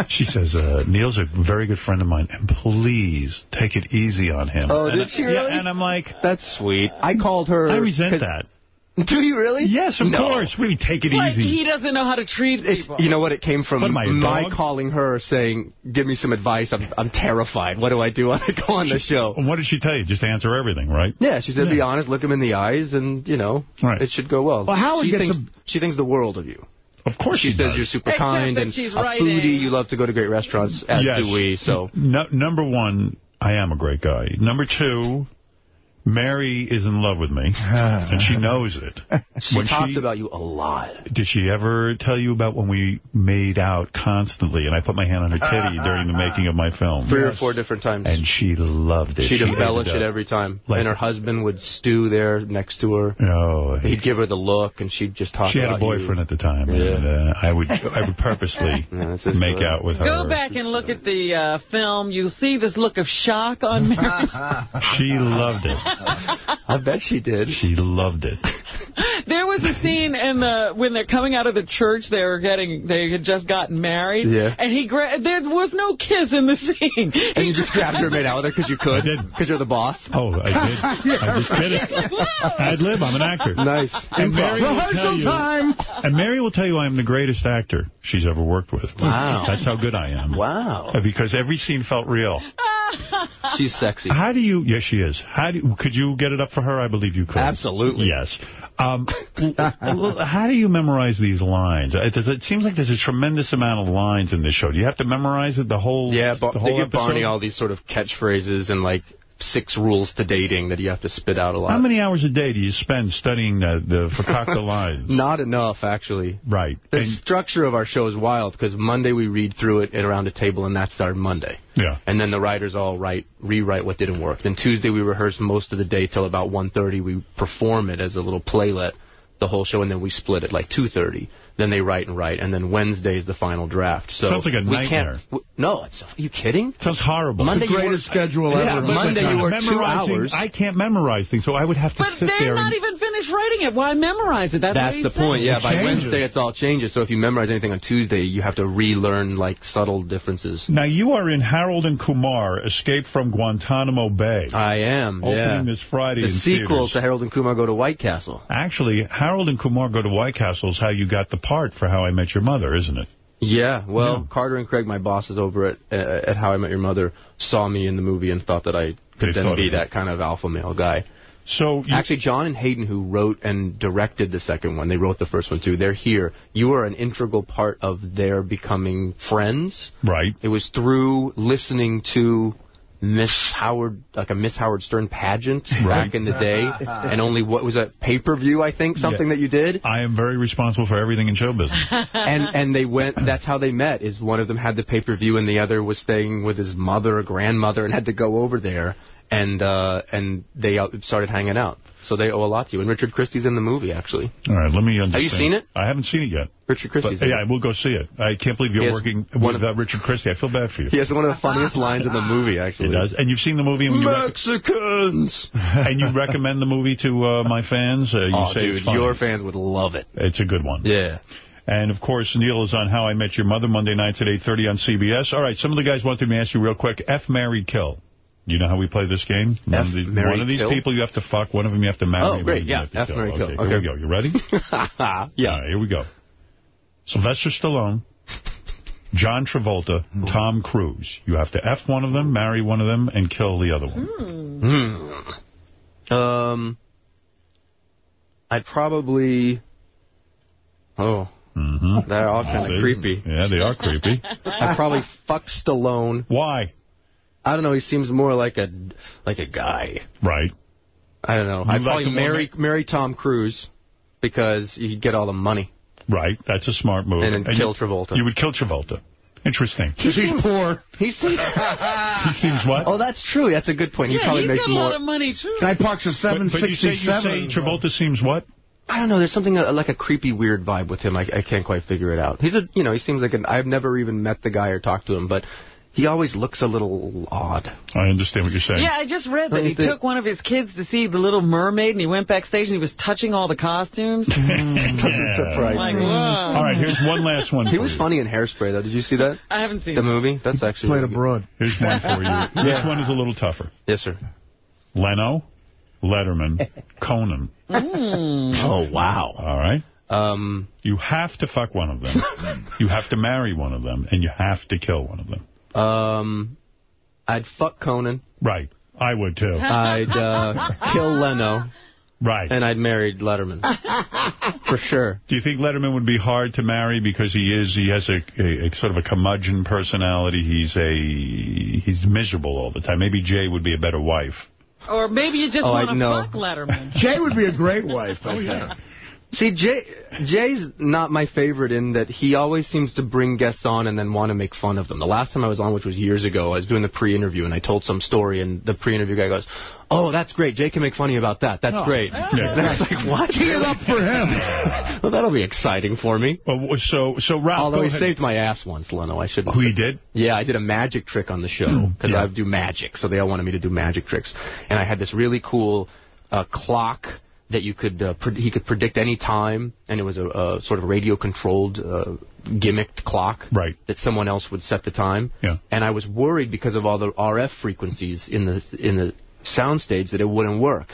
She says, uh, Neil's a very good friend of mine, and please take it easy on him. Oh, and did she yeah, really? and I'm like, That's sweet. I called her. I resent that. Do you really? Yes, of No. course. Really, take it Like easy. he doesn't know how to treat It's, people. you know what? It came from What am my calling her saying, "Give me some advice. I'm I'm terrified. What do I do when I go on the show?" And what did she tell you? Just answer everything, right? Yeah, she said, "Be honest, look him in the eyes, and you know, Right. it should go well." Well, Howard she gets thinks a- she thinks the world of you. Of course She she says does. you're super Except kind and she's a writing. foodie. You love to go to great restaurants, as Yes. do we. So No, number one, I am a great guy. Number two, Mary is in love with me, and she knows it. she When talks she- about you a lot. Did she ever tell you about when we made out constantly, and I put my hand on her titty during the making of my film? Three or four different times. And she loved it. She'd She embellish up. it every time. Like- and her husband would stew there next to her. Oh, He'd give her the look, and she'd just talk she had a boyfriend you. at the time, Yeah. and uh, I would I would purposely Yeah, make story. out with her. Go back and look at the uh, film. You'll see this look of shock on Mary. She loved it. I bet she did. She loved it. There was a scene in the when they're coming out of the church. They were getting they had just gotten married. Yeah. And he gra there was no kiss in the scene. And you just grabbed her and made out with her because you could? Because you're the boss? Oh, I did. I just did it. I'd live. I'm an actor. Nice. And Mary, will tell Rehearsal you, time. and Mary will tell you I'm the greatest actor she's ever worked with. Wow. That's how good I am. Wow. Uh, Because every scene felt real. She's sexy. How do you... Yes, she is. How do Could you get it up for her? I believe you could. Absolutely. Yes. Um, how do you memorize these lines? It, does- it seems like there's a tremendous amount of lines in this show. Do you have to memorize it the whole Yeah, the but whole they give episode? Barney all these sort of catchphrases and, like, six rules to dating that you have to spit out a lot. How many hours a day do you spend studying the, the Fakakta lines? Not enough, actually. Right. The structure of our show is wild because Monday we read through it at around a table, and that's our Monday. Yeah. And then the writers all write, rewrite what didn't work. Then Tuesday we rehearse most of the day till about 1.30. We perform it as a little playlet, the whole show, and then we split it like 2.30. Then they write and write, and then Wednesday is the final draft. So Sounds like a we nightmare. Can't, w- no, it's, are you kidding? Sounds horrible. Monday the you greatest work- schedule Yeah, ever. Monday you work two Memorizing- hours. I can't memorize things, so I would have to But sit they're not even finished writing it. Why memorize it? That's, That's the said. point. Yeah, by changes. Wednesday it's all changes. So if you memorize anything on Tuesday, you have to relearn like subtle differences. Now, you are in Harold and Kumar, Escape from Guantanamo Bay. I am. Opening yeah. this Friday The in sequel theaters. to Harold and Kumar Go to White Castle. Actually, Harold and Kumar Go to White Castle is how you got the part for How I Met Your Mother, isn't it? Yeah. Well, Carter and Craig, my bosses over at uh, at How I Met Your Mother, saw me in the movie and thought that I They could then be that kind of alpha male guy. So you, Actually, John and Hayden, who wrote and directed the second one, they wrote the first one too. They're here. You are an integral part of their becoming friends. right. It was through listening to Miss Howard, like a Miss Howard Stern pageant back in the day, and only what was that pay per view? I think something Yeah. that you did. I am very responsible for everything in show business. and and they went. That's how they met. Is one of them had the pay per view, and the other was staying with his mother or grandmother, and had to go over there, and uh, and they uh, started hanging out. So they owe a lot to you. And Richard Christy's in the movie, actually. All right, let me understand. Have you seen it? I haven't seen it yet. Richard But, Christy's. in yeah, we'll go see it. I can't believe you're working one with uh, Richard Christy. I feel bad for you. He has one of the funniest lines in the movie, actually. It does. And you've seen the movie? And Mexicans. and you recommend the movie to uh, my fans? Uh, you Oh, say dude, your fans would love it. It's a good one. Yeah. And, of course, Neil is on How I Met Your Mother, Monday nights at 8.30 on CBS. All right, some of the guys wanted me to ask you real quick. F, marry, kill. You know how we play this game? One F, of, the- one of these kill? people you have to fuck, one of them you have to marry. Oh, great, them yeah. have to F, marry, kill. Okay, Okay. here we go. You ready? yeah. Right, here we go. Sylvester Stallone, John Travolta, Tom Cruise. You have to F one of them, marry one of them, and kill the other one. Hmm. Um, I'd probably. Oh, Mm-hmm. they're all kind of creepy. Yeah, they are creepy. I'd probably fuck Stallone. Why? I don't know. He seems more like a like a guy. Right. I don't know. You I'd like probably him more marry marry Tom Cruise because he'd get all the money. Right. That's a smart move. And then kill you, Travolta. You would kill Travolta. Interesting. He seems poor. He seems. he seems what? Oh, that's true. That's a good point. He Yeah, probably he's makes got a more. lot of money, too. Guy parks a But, but you, say, you 767. say Travolta seems what? I don't know. There's something uh, like a creepy, weird vibe with him. I, I can't quite figure it out. He's a, you know, he seems like an. I've never even met the guy or talked to him, but he always looks a little odd. I understand what you're saying. Yeah, I just read that he think- took one of his kids to see The Little Mermaid, and he went backstage and he was touching all the costumes. Doesn't Yeah. surprise Like, me. whoa. All right, here's one last one He for was you. funny in Hairspray, though. Did you see that? I haven't seen The it. movie? That's actually Played really abroad. Here's one for you. This one is a little tougher. Yes, sir. Leno, Letterman, Conan. Oh wow. All right? Um, You have to fuck one of them. you have to marry one of them, and you have to kill one of them. Um, I'd fuck Conan. Right. I would, too. I'd uh, kill Leno, Right. and I'd marry Letterman for sure. Do you think Letterman would be hard to marry because he is he has a, a, a sort of a curmudgeon personality? He's a he's miserable all the time. Maybe Jay would be a better wife. Or maybe you just Oh, want to fuck Letterman. Jay would be a great wife, oh, think. See, Jay Jay's not my favorite in that he always seems to bring guests on and then want to make fun of them. The last time I was on, which was years ago, I was doing the pre-interview and I told some story and the pre-interview guy goes, "Oh, that's great. Jay can make fun of you about that. That's Oh. great." Yeah. And I was like, "What? Tee it up for him. well, that'll be exciting for me." Well, so so Ralph, Although he ahead. saved my ass once, Leno. I shouldn't. Oh, say- he did? Yeah, I did a magic trick on the show oh, because Yeah. I do magic, so they all wanted me to do magic tricks, and I had this really cool a clock that you could uh, pre- he could predict any time, and it was a, a sort of radio-controlled uh, gimmicked clock right. that someone else would set the time. Yeah. And I was worried because of all the RF frequencies in the in the soundstage that it wouldn't work.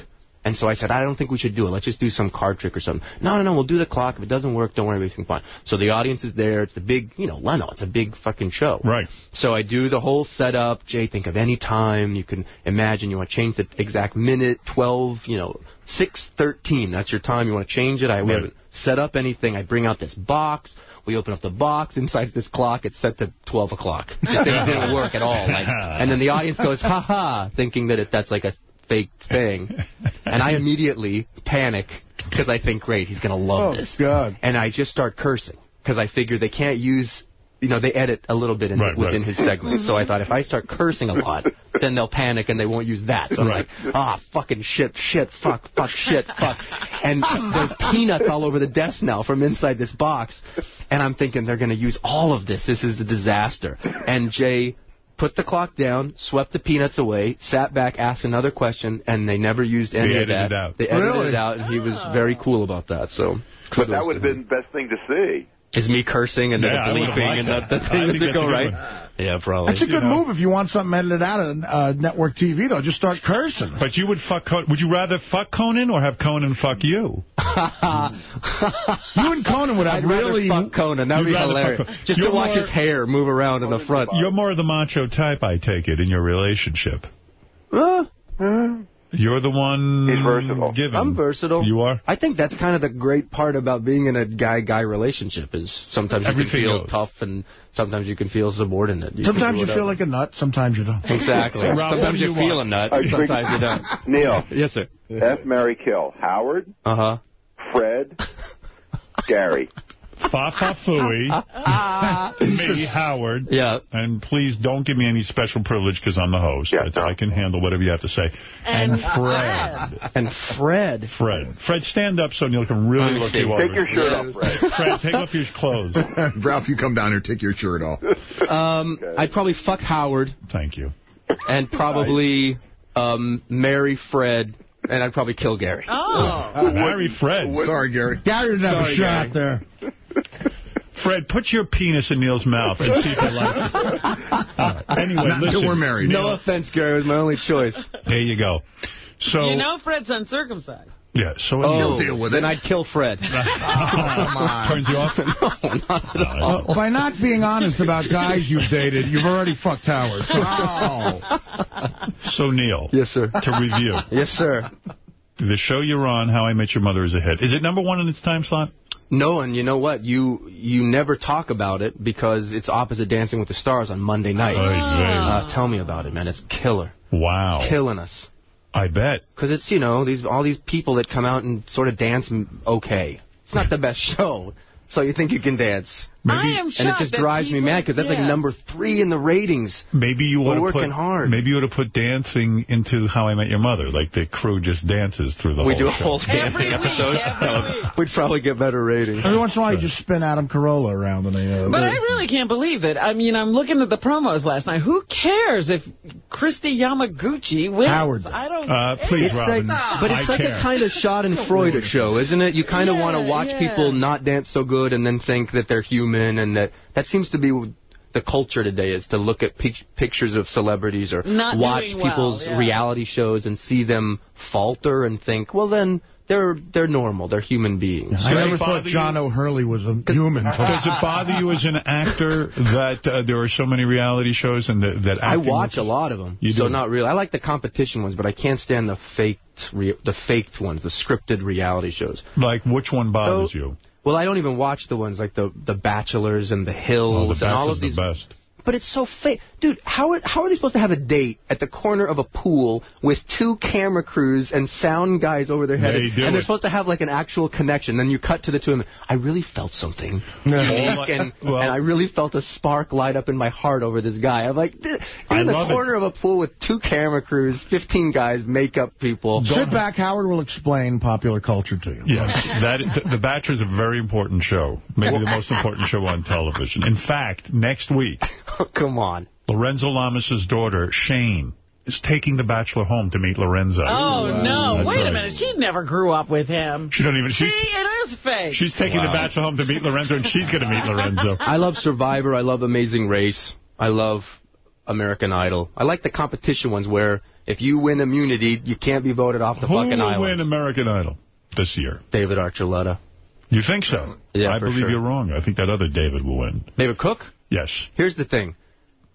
And so I said, I don't think we should do it. Let's just do some card trick or something. No, no, no, we'll do the clock. If it doesn't work, don't worry, everything's fine. So the audience is there. It's the big, you know, Leno. It's a big fucking show. Right. So I do the whole setup. Jay, think of any time. You can imagine you want to change the exact minute, 12, you know, 6.13. That's your time. You want to change it. I we Right. haven't set up anything. I bring out this box. We open up the box. Inside this clock, it's set to 12 o'clock. Thing didn't work at all. Like, and then the audience goes, ha ha, thinking that it, that's like a fake thing. And I immediately panic because I think, great, he's going to love Oh, this. God. And I just start cursing because I figure they can't use, you know, they edit a little bit in, Right, within right. his segments. So I thought if I start cursing a lot, then they'll panic and they won't use that. So I'm Right. like, ah, fucking shit, shit, fuck, fuck, shit, fuck. And there's peanuts all over the desk now from inside this box. And I'm thinking they're going to use all of this. This is the disaster. And Jay put the clock down, swept the peanuts away, sat back, asked another question, and they never used any They of that. edited it out. They edited Really? it out, and he was very cool about that. So, But that would have been the best thing to see. Is me cursing and then Yeah, the bleeping and that. the, the thing think that that's go right? one. Yeah, probably. That's a good move if you want something edited out on uh, network TV, though. Just start cursing. But you would fuck Conan. Would you rather fuck Conan or have Conan fuck you? You and Conan would have I'd rather really... fuck Conan. That would be hilarious. Just You're to watch more- his hair move around in the front. You're more of the macho type, I take it, in your relationship. Uh, You're the one He's versatile. given. I'm versatile. You are? I think that's kind of the great part about being in a guy-guy relationship is sometimes you can feel goes. tough and sometimes you can feel subordinate. You Sometimes you feel like a nut, sometimes you don't. Exactly. Rob, sometimes you you feel want? a nut, I think- sometimes you don't. Neil, Yes, sir. F. Marry Kill. Howard, Uh-huh. Fred, Gary. Fa Fa Fooey, me, Howard. Yeah. And please don't give me any special privilege because I'm the host. Yeah, no. I can handle whatever you have to say. And Fred. And Fred. Fred. Fred, stand up so Neil can really Let me look see. you over. Take your shirt off, Fred. Fred, take off your clothes. Ralph, you come down here, take your shirt off. Um, I'd probably fuck Howard Thank you. and probably um, marry Fred, and I'd probably kill Gary. Oh. Marry Fred. Sorry, Gary. Gary didn't have a shot Gary. there. Fred, put your penis in Neil's mouth and see if he likes it. All right. Anyway, Not listen. until we're married. No offense, Gary. It was my only choice. There you go. So, You know Fred's uncircumcised. yeah, so Oh, deal with then it. Then I'd kill Fred. Turns you off? no, not at all. By not being honest about guys you've dated, you've already fucked Howard. Oh. So, Neil, Yes, sir. to review, Yes, sir. the show you're on, How I Met Your Mother, is a hit. Is it number one in its time slot? No, and you know what? You you never talk about it because it's opposite Dancing with the Stars on Monday night. Uh, tell me about it, man. It's killer. Wow. Killing us. I bet. Because it's, you know, these all these people that come out and sort of dance okay. It's not the best show. So you think you can dance. I am shocked And it just that drives me mad because that's like number three in the ratings. Maybe you We're to working put, hard. Maybe you ought to put dancing into How I Met Your Mother. Like the crew just dances through the we whole We do a show. whole dancing week, episode. every We'd probably get better ratings. Every once in a while, you just spin Adam Carolla around. And they, uh, But I really can't believe it. I mean, I'm looking at the promos last night. Who cares if Kristi Yamaguchi wins? Howard. I don't Uh, please, It's Robin. like, but I it's like care. a kind of Schadenfreude show, isn't it? You kind of Yeah, want to watch yeah. people not dance so good and then think that they're human, and that that seems to be the culture today is to look at pic- pictures of celebrities or Not watch doing well, people's yeah. reality shows and see them falter and think, well, then they're they're normal, they're human beings. I Does it never thought John you? O'Hurley was a human. Does it bother you as an actor that uh, there are so many reality shows and that, that I acting watch a lot of them, You so not really. I like the competition ones, but I can't stand the faked, re- the faked ones, the scripted reality shows. Like, which one bothers So- you? Well, I don't even watch the ones like the the Bachelors and the Oh, Hills the and all of these. the best. But it's so fake, dude. How are, how are they supposed to have a date at the corner of a pool with two camera crews and sound guys over their head, They and, and they're supposed to have like an actual connection? Then you cut to the two of them. I really felt something unique, and, Well- and I really felt a spark light up in my heart over this guy. I'm like, you're I in the love it. corner of a pool with two camera crews, 15 guys, makeup people. Sit back, Howard will explain popular culture to you. Yes, that the, the Bachelor is a very important show, maybe the most important show on television. In fact, next week, Come on. Lorenzo Lamas' daughter, Shane, is taking The Bachelor home to meet Lorenzo. Oh, oh no. That's Wait a minute. She never grew up with him. She don't even... See, She's, it is fake. she's taking The Bachelor home to meet Lorenzo, and she's going to meet Lorenzo. I love Survivor. I love Amazing Race. I love American Idol. I like the competition ones where if you win immunity, you can't be voted off the Who fucking will island. win American Idol this year? David Archuleta. You think so? Yeah, I for believe sure. you're wrong. I think that other David will win. David Cook? Yes. Here's the thing.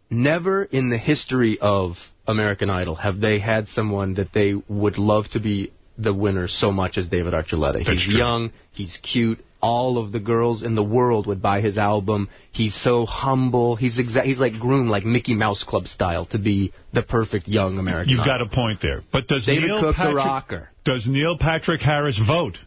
Never in the history of American Idol have they had someone that they would love to be the winner so much as David Archuleta. That's he's true. young, he's cute. All of the girls in the world would buy his album. He's so humble. He's exa- he's like groomed like Mickey Mouse Club style to be the perfect young American You've got a point there. But does David Neil Cook's a rocker. Does Neil Patrick Harris vote?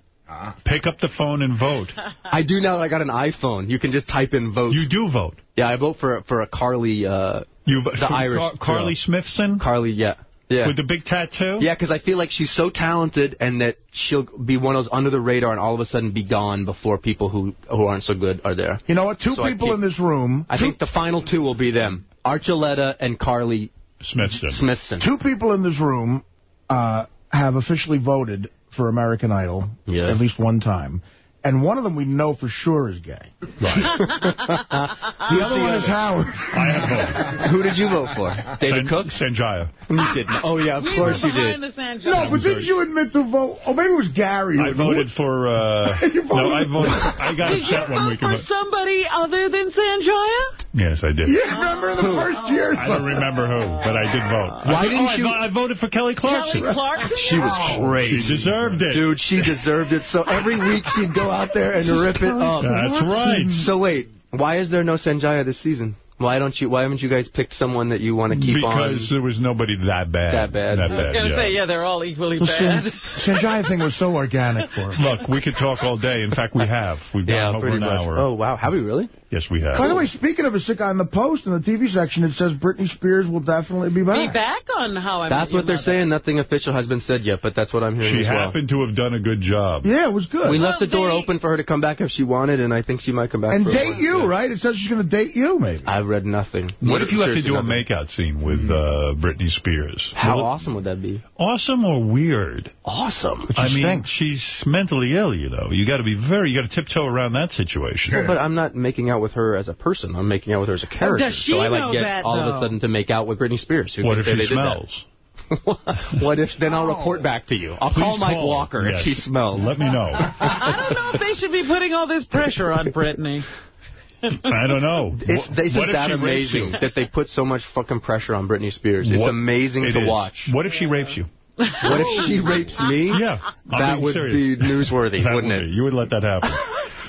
Pick up the phone and vote. I do now that I got an iPhone. You can just type in vote. You do vote. Yeah, I vote for for a Carly. Uh, You the Irish Car- Carly girl. Smithson Carly, yeah, yeah. with the big tattoo. Yeah, because I feel like she's so talented and that she'll be one of those under the radar and all of a sudden be gone before people who who aren't so good are there. You know what? Two So people keep- in this room. I think the final two will be them. Archuleta and Carly Smithson. Smithson. Two people in this room uh, have officially voted for American Idol Yeah. at least one time. And one of them we know for sure is gay. the other one is Howard. I have voted. Who did you vote for? David San- Cook? Sanjaya. You did. Oh yeah, of We course you did. the No, but didn't you admit to vote? Oh, maybe it was Gary. I voted for. Uh, You voted- no, I voted. I got Did you upset one vote week. for and vote- somebody other than Sanjaya? Yes, I did. You remember the first year? I don't remember who, but I did vote. Why I, didn't oh, you- vo- I voted for Kelly Clarkson. Kelly Clarkson? She was crazy. She deserved it. Dude, she deserved it. So every week she'd go out there and rip it up. That's right. So wait, why is there no Sanjaya this season? Why don't you? Why haven't you guys picked someone that you want to keep because on? Because there was nobody that bad. That bad. That I was going to yeah. say, yeah, they're all equally The bad. San- Sanjaya thing was so organic for him. Look, we could talk all day. In fact, we have. We've Yeah, gone over an much. hour. Oh wow, have we really? Yes, we have. By the way, speaking of a sick guy in the Post, in the TV section, it says Britney Spears will definitely be back. Be back on How I'm. That's what they're Mother. saying. Nothing official has been said yet, but that's what I'm hearing she as well. happened to have done a good job. Yeah, it was good. We Well, left the door open for her to come back if she wanted, and I think she might come back. and for date month, you, yeah. right? It says she's going to date you, maybe. I've read nothing. What if you have to Seriously, do a nothing. makeout scene with uh, Britney Spears? How Will it- awesome would that be? Awesome or weird? Awesome. I mean, stinks. she's mentally ill, you know. You got to be very, you got to tiptoe around that situation. Well, but I'm not making out with her as a person. I'm making out with her as a character. Does she so I like know get that, all of a sudden to make out with Britney Spears. Who What if say she they smells? what if then I'll report back to you? I'll call Mike call. Walker Yes. if she smells. Let me know. I don't know if they should be putting all this pressure on Britney. I don't know. It's, What- this what is that amazing that they put so much fucking pressure on Britney Spears. It's What- amazing It to is. watch. What if she rapes you? What if she rapes me? Yeah. I'm that would serious. be newsworthy, That wouldn't would it? be. You would let that happen.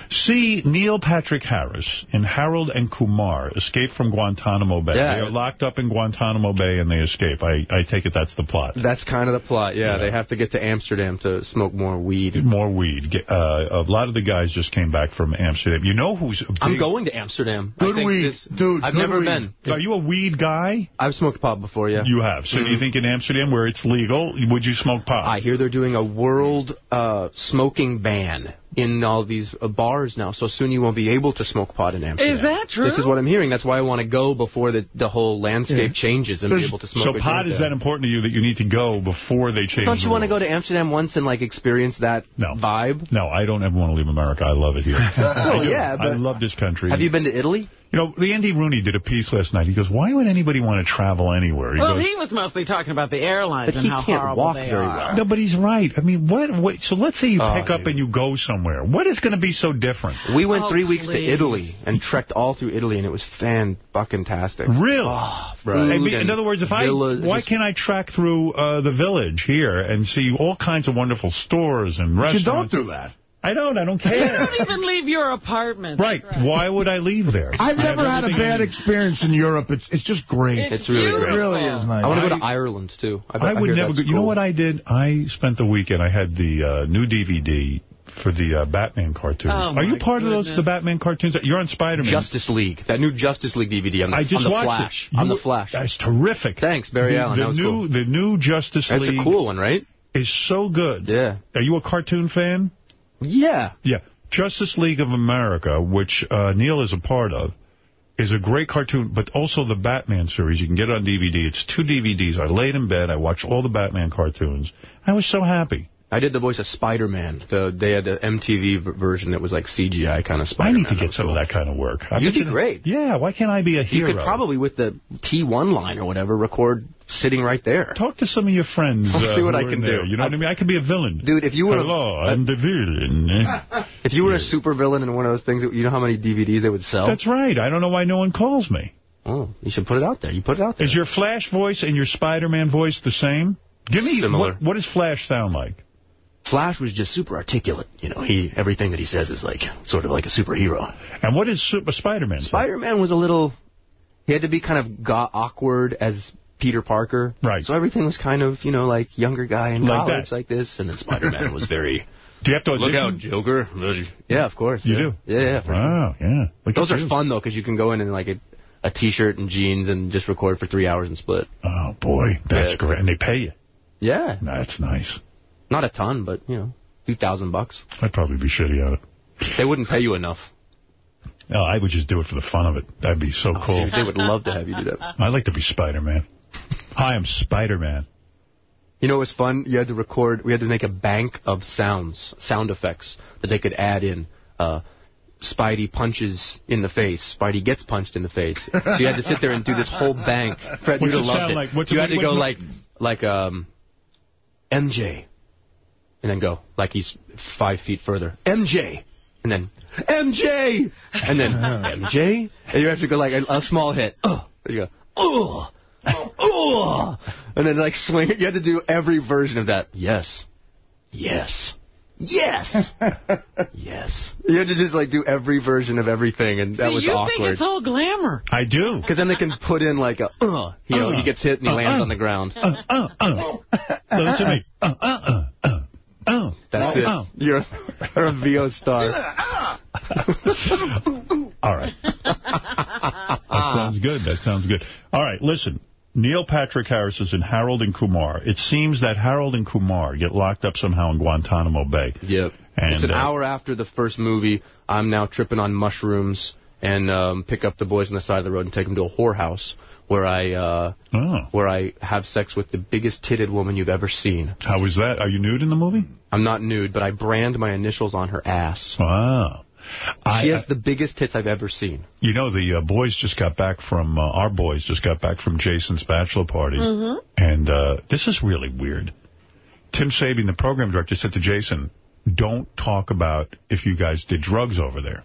See Neil Patrick Harris in Harold and Kumar escape from Guantanamo Bay. Yeah. They are locked up in Guantanamo Bay and they escape. I, I take it that's the plot. That's kind of the plot. Yeah, Yeah. they have to get to Amsterdam to smoke more weed. More weed. Uh, a lot of the guys just came back from Amsterdam. You know who's. I'm going to Amsterdam. I Good think weed, this- dude, I've never weed. been. Are you a weed guy? I've smoked pot before, yeah. You have. So do you think in Amsterdam, where it's legal, would you smoke pot? I hear they're doing a world uh, smoking ban in all these uh, bars now, so soon you won't be able to smoke pot in Amsterdam. Is that true? This is what I'm hearing. That's why I want to go before the, the whole landscape changes and be able to smoke so pot is there. that important to you that you need to go before they change Don't you want to go to Amsterdam once and like experience that No. vibe? No, I don't ever want to leave America. I love it here. I Well, yeah, but- I love this country. Have you been to Italy? You know, the Andy Rooney did a piece last night. He goes, why would anybody want to travel anywhere? He Well, goes, he was mostly talking about the airlines But and he how can't horrible walk they very are. well. no, but he's right. I mean, what? what so let's say you Oh, pick up dude. and you go somewhere. What is going to be so different? We went Oh, three weeks to. Italy and trekked all through Italy, and it was fan fucking tastic. Really? Oh, I mean, food in other words, if I why just- can't I track through uh, the village here and see all kinds of wonderful stores and But you don't do that. I don't. I don't You care. don't even leave your apartment. right. Why would I leave there? I've I never had a bad need. experience in Europe. It's it's just great. It's It's really it great. really is nice. I want to go to Ireland, too. I, I would hear never that's go. You know what I did? I spent the weekend. I had the uh, new DVD for the uh, Batman cartoons. Oh, Are you my part of those, the Batman cartoons? You're on Spider-Man. Justice League. That new Justice League DVD on the, I just on the watched Flash. it. On You- the Flash. That's terrific. Thanks, Barry the, Allen. The new, cool. The new Justice That's League a cool one, right? is so good. Yeah. Are you a cartoon fan? Yeah. Yeah. Justice League of America, which uh, Neil is a part of, is a great cartoon, but also the Batman series. You can get it on DVD. It's two DVDs. I laid in bed. I watched all the Batman cartoons. I was so happy. I did the voice of Spider-Man. The, they had the MTV version that was like CGI kind of Spider-Man. I need to get some of that kind of work. I You'd be great. Yeah, why can't I be a hero? You could probably, with the T1 line or whatever, record sitting right there. Talk to some of your friends. I'll uh, see what I can do. You know what I mean? I could be a villain. Dude, if you were Hello, a, I'm the villain. if you were a super villain in one of those things, you know how many DVDs they would sell? That's right. I don't know why no one calls me. Oh, you should put it out there. You put it out there. Is your Flash voice and your Spider-Man voice the same? Give me Similar. What, what does Flash sound like? Flash was just super articulate. You know, he everything that he says is like sort of like a superhero. And what is Super Spider-Man? Spider-Man was a little. He had to be kind of awkward as Peter Parker. Right. So everything was kind of, you know, like younger guy in Like college that. like this, and then Spider-Man was very. Do you have to Look out, Joker. Yeah, of course. You yeah. do? Yeah, yeah. For Wow, yeah. Look Those are you. fun though, because you can go in and, like a, a t-shirt and jeans and just record for three hours and split. Oh, boy. That's Yeah. great. And they pay you. Yeah. That's nice. Not a ton, but you know, two thousand bucks. I'd probably be shitty at it. They wouldn't pay you enough. No, I would just do it for the fun of it. That'd be so oh, cool. Dude, they would love to have you do that. I'd like to be Spider-Man. Hi, I'm Spider-Man. You know, it was fun. You had to record. We had to make a bank of sounds, sound effects that they could add in. Uh, Spidey punches in the face. Spidey gets punched in the face. So you had to sit there and do this whole bank. Fred, you'd have loved it. like? What's you had to go like, like um, MJ, and then go like he's five feet further. MJ, and then MJ, and then MJ, and you have to go like a, a small hit. Oh, you go. Oh. Oh, and then like swing it. You had to do every version of that. Yes, yes, yes, yes. You had to just like do every version of everything, and that See, was you awkward. think it's all glamour. I do. Because then they can put in like a, uh, you know, Uh, he gets hit and he uh, lands uh, on the ground. Uh, uh, uh. Listen to me. Uh, uh, uh, uh, uh. That's uh, it. uh. You're, you're a VO star. All right. That sounds good. That sounds good. All right, listen. Neil Patrick Harris is in Harold and Kumar. It seems that Harold and Kumar get locked up somehow in Guantanamo Bay. Yep. And, it's an uh, hour after the first movie. I'm now tripping on mushrooms and um, pick up the boys on the side of the road and take them to a whorehouse where I uh, Oh. where I have sex with the biggest titted woman you've ever seen. How was that? Are you nude in the movie? I'm not nude, but I brand my initials on her ass. Wow. She I- has the biggest tits I've ever seen. You know, the uh, boys just got back from, uh, our boys just got back from Jason's bachelor party. Mm-hmm. And uh, this is really weird. Tim Sabean, the program director, said to Jason, don't talk about if you guys did drugs over there.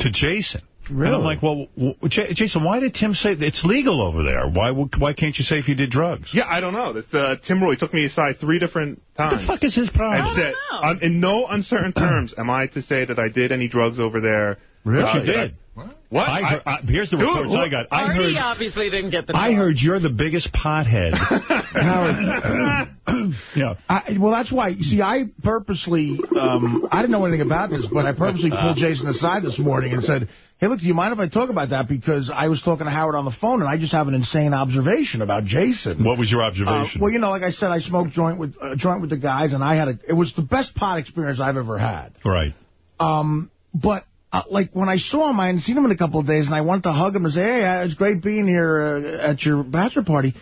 To Jason. And I'm like, well, w- J Jason, why did Tim say it's legal over there? Why w- why can't you say if you did drugs? Yeah, I don't know. This, uh, Tim Roy took me aside three different times. What the fuck is his problem? And said, in no uncertain terms, am I to say that I did any drugs over there? Really? Uh, you did. What? I heard, I- uh, here's the Dude, reports what- I got. I Artie heard, obviously didn't get the I heard you're the biggest pothead. Howard. yeah. I, well, that's why. You see, I purposely, um, I didn't know anything about this, but I purposely pulled Jason aside this morning and said, hey, look, do you mind if I talk about that? Because I was talking to Howard on the phone, and I just have an insane observation about Jason. What was your Uh, observation? well, you know, like I said, I smoked joint with uh, joint with the guys, and I had a. It was the best pot experience I've ever had. right. Um, but uh, like when I saw him, I hadn't seen him in a couple of days, and I wanted to hug him and say, "Hey, it's great being here uh, at your bachelor party."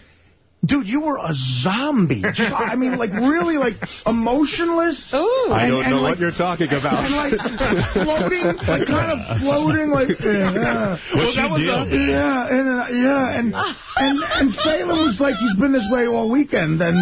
Dude, you were a zombie. I mean, like really, like emotionless. Ooh. I And- don't and, know like, what you're talking about. And like floating, like kind of floating, like yeah, What's your deal? yeah, and uh, yeah, and and and Phelan was like he's been this way all weekend, and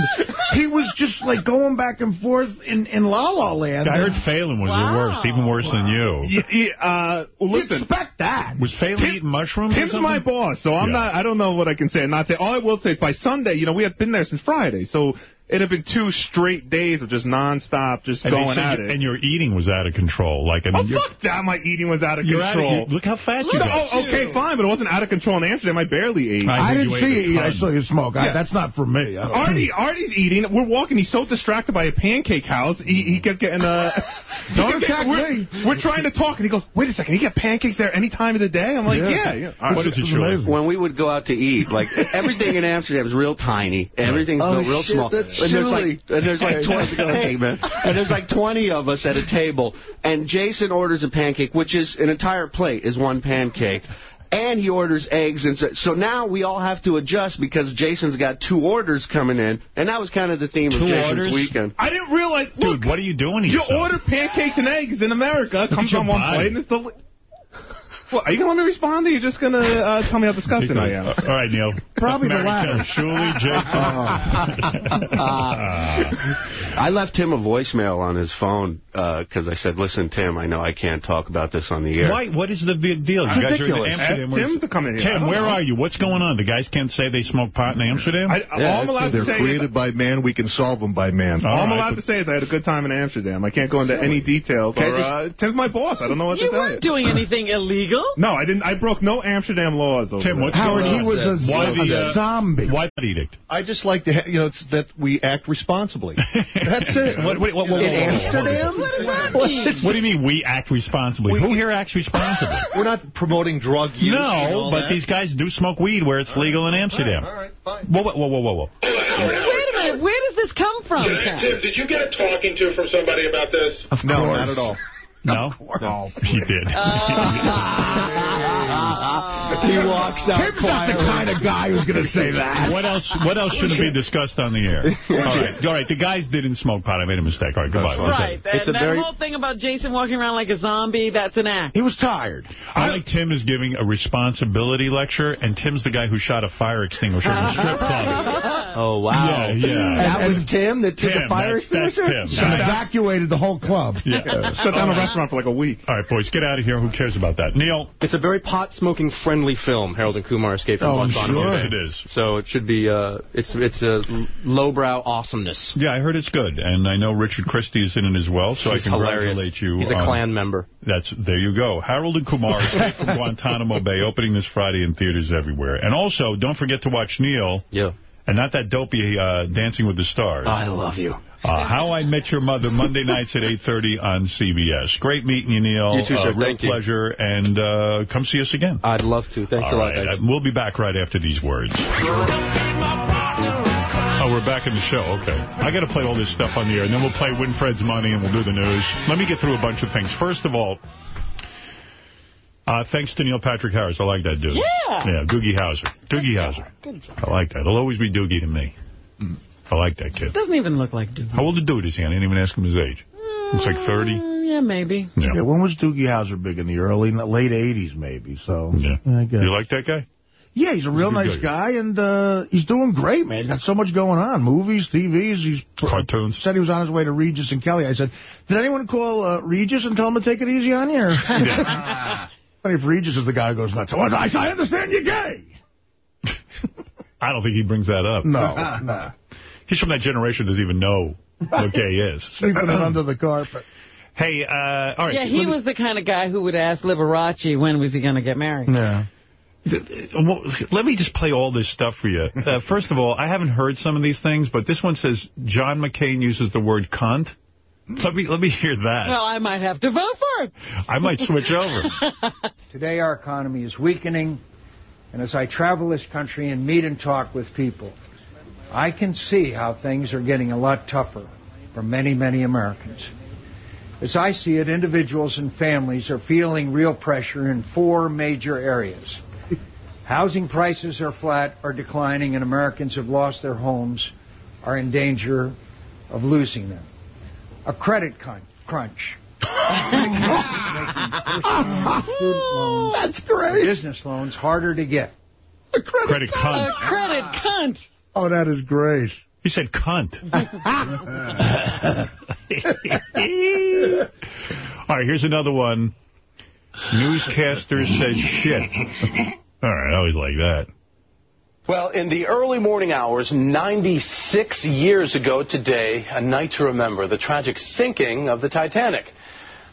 he was just like going back and forth in in La La Land. I heard Phelan was the worst, even worse than you. Y- y- uh, well, You listen. expect that. Was Phelan Tim- eating mushrooms? Tim's something? my boss, so I'm Yeah. not. I don't know what I can say and not say. All I will say is by Sunday, you know, we had been there since Friday, so it had been two straight days of just nonstop, just And going at you- it. And your eating was out of control. Like, I mean, oh fuck that! My eating was out of you're out of, control. you, look how fat you no, got. oh, okay, fine, but it wasn't out of control in Amsterdam. I barely ate. I I didn't you see you eat. I saw you smoke. I, that's not for me. Artie, Artie's eating. We're walking. He's so distracted by a pancake house. He, he kept getting uh. Don't kept attack getting- we're, we're trying to talk, and he goes, "Wait a second. You get pancakes there any time of the day?" I'm like, Yeah. "Yeah, yeah." All right. What is it, Shirley? When we would go out to eat, like everything in Amsterdam is real tiny. Everything's Oh, built real shit, small. That's and there's like and there's like 20 hey, man. and there's like 20 of us at a table and Jason orders a pancake which is an entire plate is one pancake and he orders eggs and so, so now we all have to adjust because Jason's got two orders coming in and that was kind of the theme of Jason's orders? weekend I didn't realize. Look, Dude, what are you doing to you yourself? order pancakes and eggs in America. It comes on one plate and it's the. What, are you gonna let me respond? Or are you just gonna uh, tell me how disgusting I am? All right, Neil. Probably the Mary latter. Kay, Shuli, Jason. I left him a voicemail on his phone because I said, listen, Tim, I know I can't talk about this on the air. Why? What is the big deal? You guys are in Amsterdam. Ask Tim to come in here. Tim, where know. are you? What's going on? The guys can't say they smoke pot in Amsterdam? I, all I'm allowed to They're say is created by man. We can solve them by man. All All I'm allowed but- to say is I had a good time in Amsterdam. I can't go into any details. I Or, uh, Tim's my boss. I don't know what You to tell weren't doing anything illegal. No, I didn't. I broke no Amsterdam laws. Over Tim, there. what's Howard, going he was a, Why a the, uh, zombie. Why that edict? I just like to, ha- you know, it's that we act responsibly. That's it. What, what, what, what, In what- what- Amsterdam? What does that? What do you mean we act responsibly? Who here acts responsibly? We're not promoting drug use. no, but that. these guys do smoke weed where it's legal in Amsterdam. All right, fine. Whoa, whoa, whoa, whoa, whoa, whoa. Wait a minute. Where does this come from, Tim? Tim, did you get a talking to from somebody about this? No, not at all. No? No. He did. he walks out Tim's not the kind of guy who's going to say that. What else? What else shouldn't be discussed on the air? All right, all right. The guys didn't smoke pot. I made a mistake. All right, goodbye. One Right. second. And a that very- whole thing about Jason walking around like a zombie, that's an act. He was tired. I like Tim is giving a responsibility lecture, and Tim's the guy who shot a fire extinguisher in a strip club. Oh, wow. Yeah, yeah. That was Tim that did Tim, the fire that's, that's extinguisher? Tim. He evacuated the whole club. Yeah. Shut down a oh, restaurant for like a week. All right, boys, get out of here. Who cares about that? Neil? It's a very pot-smoking friendly film, Harold and Kumar Escape from Oh, I'm Guantanamo sure. Bay. It is. So it should be, uh, it's it's a lowbrow awesomeness. Yeah, I heard it's good, and I know Richard Christy is in it as well, so He's I congratulate hilarious. you. He's a on- Klan member. That's There you go. Harold and Kumar Escape from Guantanamo Bay, opening this Friday in theaters everywhere. And also, don't forget to watch Neil, Yeah. and not that dopey uh, Dancing with the Stars. I love you. Uh, How I Met Your Mother, Monday nights at 8.30 on CBS. Great meeting you, Neil. You too, uh, sir. Real Thank you. pleasure. And uh, come see us again. I'd love to. Thanks All a lot, right. guys. Uh, We'll be back right after these words. Oh, we're back in the show. Okay. I got to play all this stuff on the air, and then we'll play Winfred's Money, and we'll do the news. Let me get through a bunch of things. First of all, uh, thanks to Neil Patrick Harris. I like that dude. Yeah. Yeah, Doogie Howser. Doogie Howser. Good job. I like that. He'll always be Doogie to me. I like that kid. Doesn't even look like Doogie. How old a dude is he? I didn't even ask him his age. Looks like 30. Mm, yeah, maybe. Yeah. Yeah, when was Doogie Howser big? In the early, late 80s, maybe. So, Yeah. I guess. You like that guy? Yeah, he's a real He's a nice guy. guy, and uh, he's doing great, man. He's got so much going on. Movies, TVs. He's Cartoons. Said he was on his way to Regis and Kelly. I said, did anyone call uh, Regis and tell him to take it easy on you? Or? Funny if Regis is the guy who goes nuts. Well, I, I understand you're gay. I don't think he brings that up. No, no. He's from that generation that doesn't even know what gay is. Sweeping it under the carpet. Hey, uh, all right. Yeah, he me- was the kind of guy who would ask Liberace when was he going to get married. Yeah. Let me just play all this stuff for you. Uh, first of all, I haven't heard some of these things, but this one says John McCain uses the word cunt. Let me let me hear that. Well, I might have to vote for him. I might switch over. Today our economy is weakening, and as I travel this country and meet and talk with people, I can see how things are getting a lot tougher for many, many Americans. As I see it, individuals and families are feeling real pressure in four major areas. Housing prices are flat or declining, and Americans have lost their homes, are in danger of losing them. A credit con- crunch. That's great. business loans harder to get. Credit A cunt. credit cunt. Oh, that is great. He said cunt. all right, here's another one. Newscaster says shit. All right, I always like that. Well, in the early morning hours, 96 years ago today, a night to remember, the tragic sinking of the Titanic.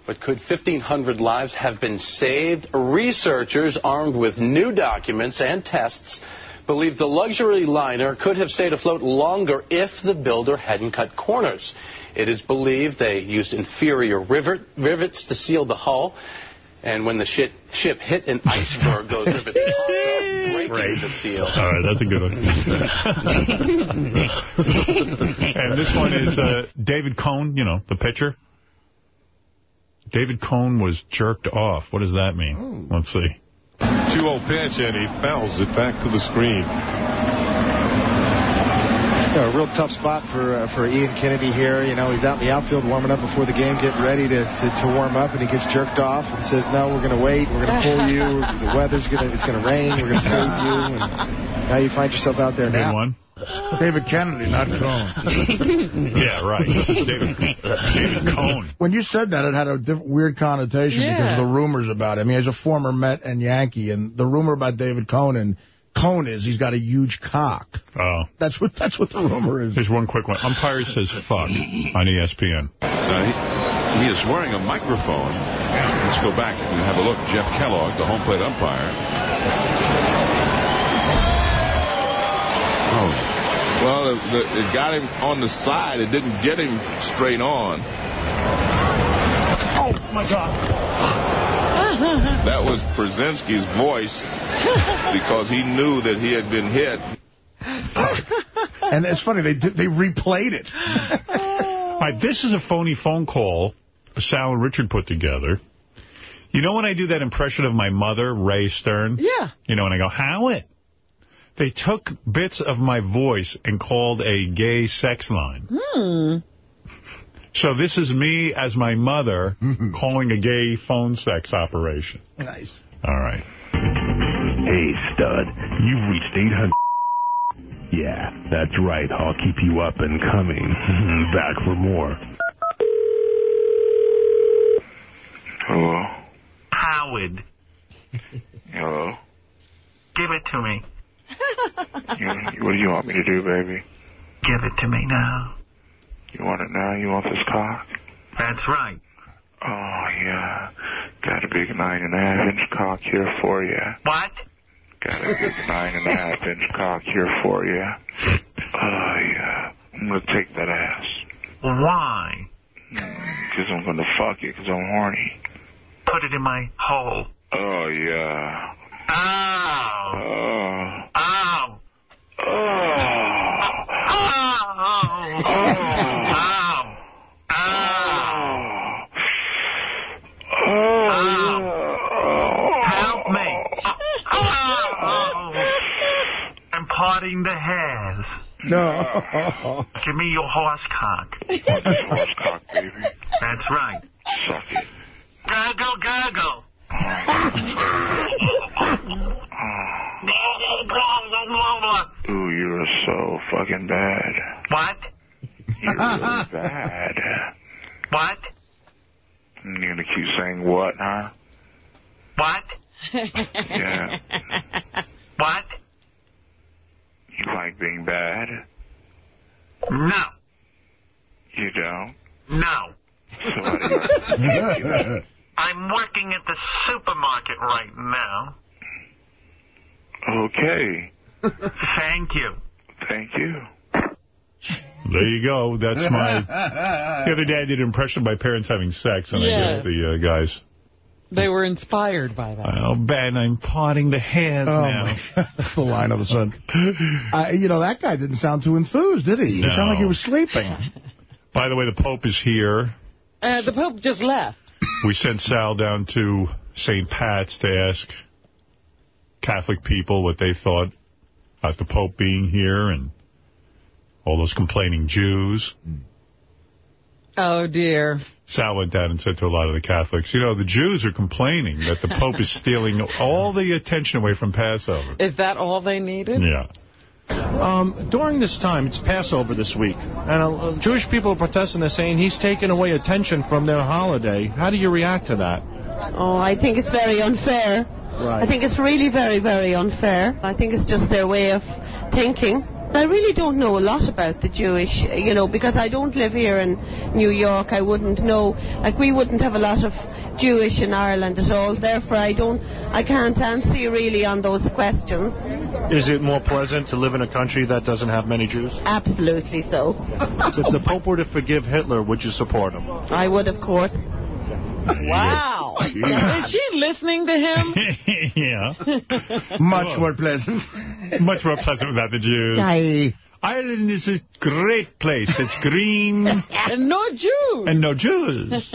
But could 1,500 lives have been saved? Researchers, armed with new documents and tests, believe the luxury liner could have stayed afloat longer if the builder hadn't cut corners. It is believed they used inferior rivet, rivets to seal the hull. And when the shit, ship hit an iceberg, those rivets popped up, breaking the seal. All right, that's a good one. and this one is uh, David Cone, you know, the pitcher. David Cone was jerked off. What does that mean? Let's see. 2-0 pitch, and he fouls it back to the screen. Yeah, a real tough spot for uh, for Ian Kennedy here. You know, he's out in the outfield warming up before the game, getting ready to, to, to warm up, and he gets jerked off and says, "No, we're going to wait. We're going to pull you. The weather's going to it's going to rain. We're going to save you." And now you find yourself out there Good now. One. David Kennedy, not Cone. yeah, right. David, David Cone. When you said that, it had a diff weird connotation Yeah. because of the rumors about him. He has a former Met and Yankee, and the rumor about David Cone and Cone is he's got a huge cock. Oh. That's what that's what the rumor is. Here's one quick one. Umpire says fuck on E ESPN. Now, uh, he, he is wearing a microphone. Let's go back and have a look. Jeff Kellogg, the home plate umpire. Well, it, the, it got him on the side. It didn't get him straight on. Oh, my God. That was Brzezinski's voice because he knew that he had been hit. and it's funny, they did- they replayed it. All right, this is a phony phone call Sal and Richard put together. You know when I do that impression of my mother, Ray Stern? Yeah. You know, when I go, Howard? They took bits of my voice and called a gay sex line. Hmm. So this is me as my mother calling a gay phone sex operation. Nice. All right. Hey, stud, you've reached 800. Yeah, that's right. I'll keep you up and coming. Back for more. Hello? Howard. Hello? Give it to me. You, what do you want me to do, baby? Give it to me now. You want it now? You want this cock? That's right. Oh, yeah. Got a big nine and a half inch cock here for you. What? Got a big nine and a half inch cock here for you. Oh, yeah. I'm gonna take that ass. Why? Mm, because I'm gonna fuck you because I'm horny. Put it in my hole. Oh, yeah. Ow! Oh. Ow! Oh. Ow! Ow! Ow! Help me! I'm parting the hairs. No. Give me your horse cock. horse cock, baby. That's right. Suck it. Gurgle, gurgle. Ooh, you're so fucking bad. What? You're really bad. What? You're gonna keep saying what, huh? What? Yeah. What? You like being bad? No. You don't? No. So what do you I'm working at the supermarket right now. Okay. Thank you. Thank you. There you go. That's my... The other day I did an impression of my parents having sex, and I guess the uh, guys... They were inspired by that. Oh, Ben, I'm parting the hairs Oh, now. That's the line of the sun. Uh, you know, that guy didn't sound too enthused, did he? He sounded like he was sleeping. By the way, the Pope is here. Uh, the Pope just left. We sent Sal down to St. Pat's to ask Catholic people what they thought about the Pope being here and all those complaining Jews. Oh, dear. Sal went down and said to a lot of the Catholics, you know, the Jews are complaining that the Pope is stealing all the attention away from Passover. Is that all they needed? Yeah. Um, during this time, it's Passover this week, and uh, Jewish people are protesting. They're saying he's taken away attention from their holiday. How do you react to that? Oh, I think it's very unfair. Right. I think it's really very, very unfair. I think it's just their way of thinking. I really don't know a lot about the Jewish, you know, because I don't live here in New York. I wouldn't know, like we wouldn't have a lot of Jewish in Ireland at all. Therefore, I don't, I can't answer you really on those questions. Is it more pleasant to live in a country that doesn't have many Jews? Absolutely so. if the Pope were to forgive Hitler, would you support him? I would, of course. Wow. Is she listening to him? yeah. Much more pleasant. Much more pleasant without the Jews. Aye. Ireland is a great place. It's green. and no Jews. And no Jews.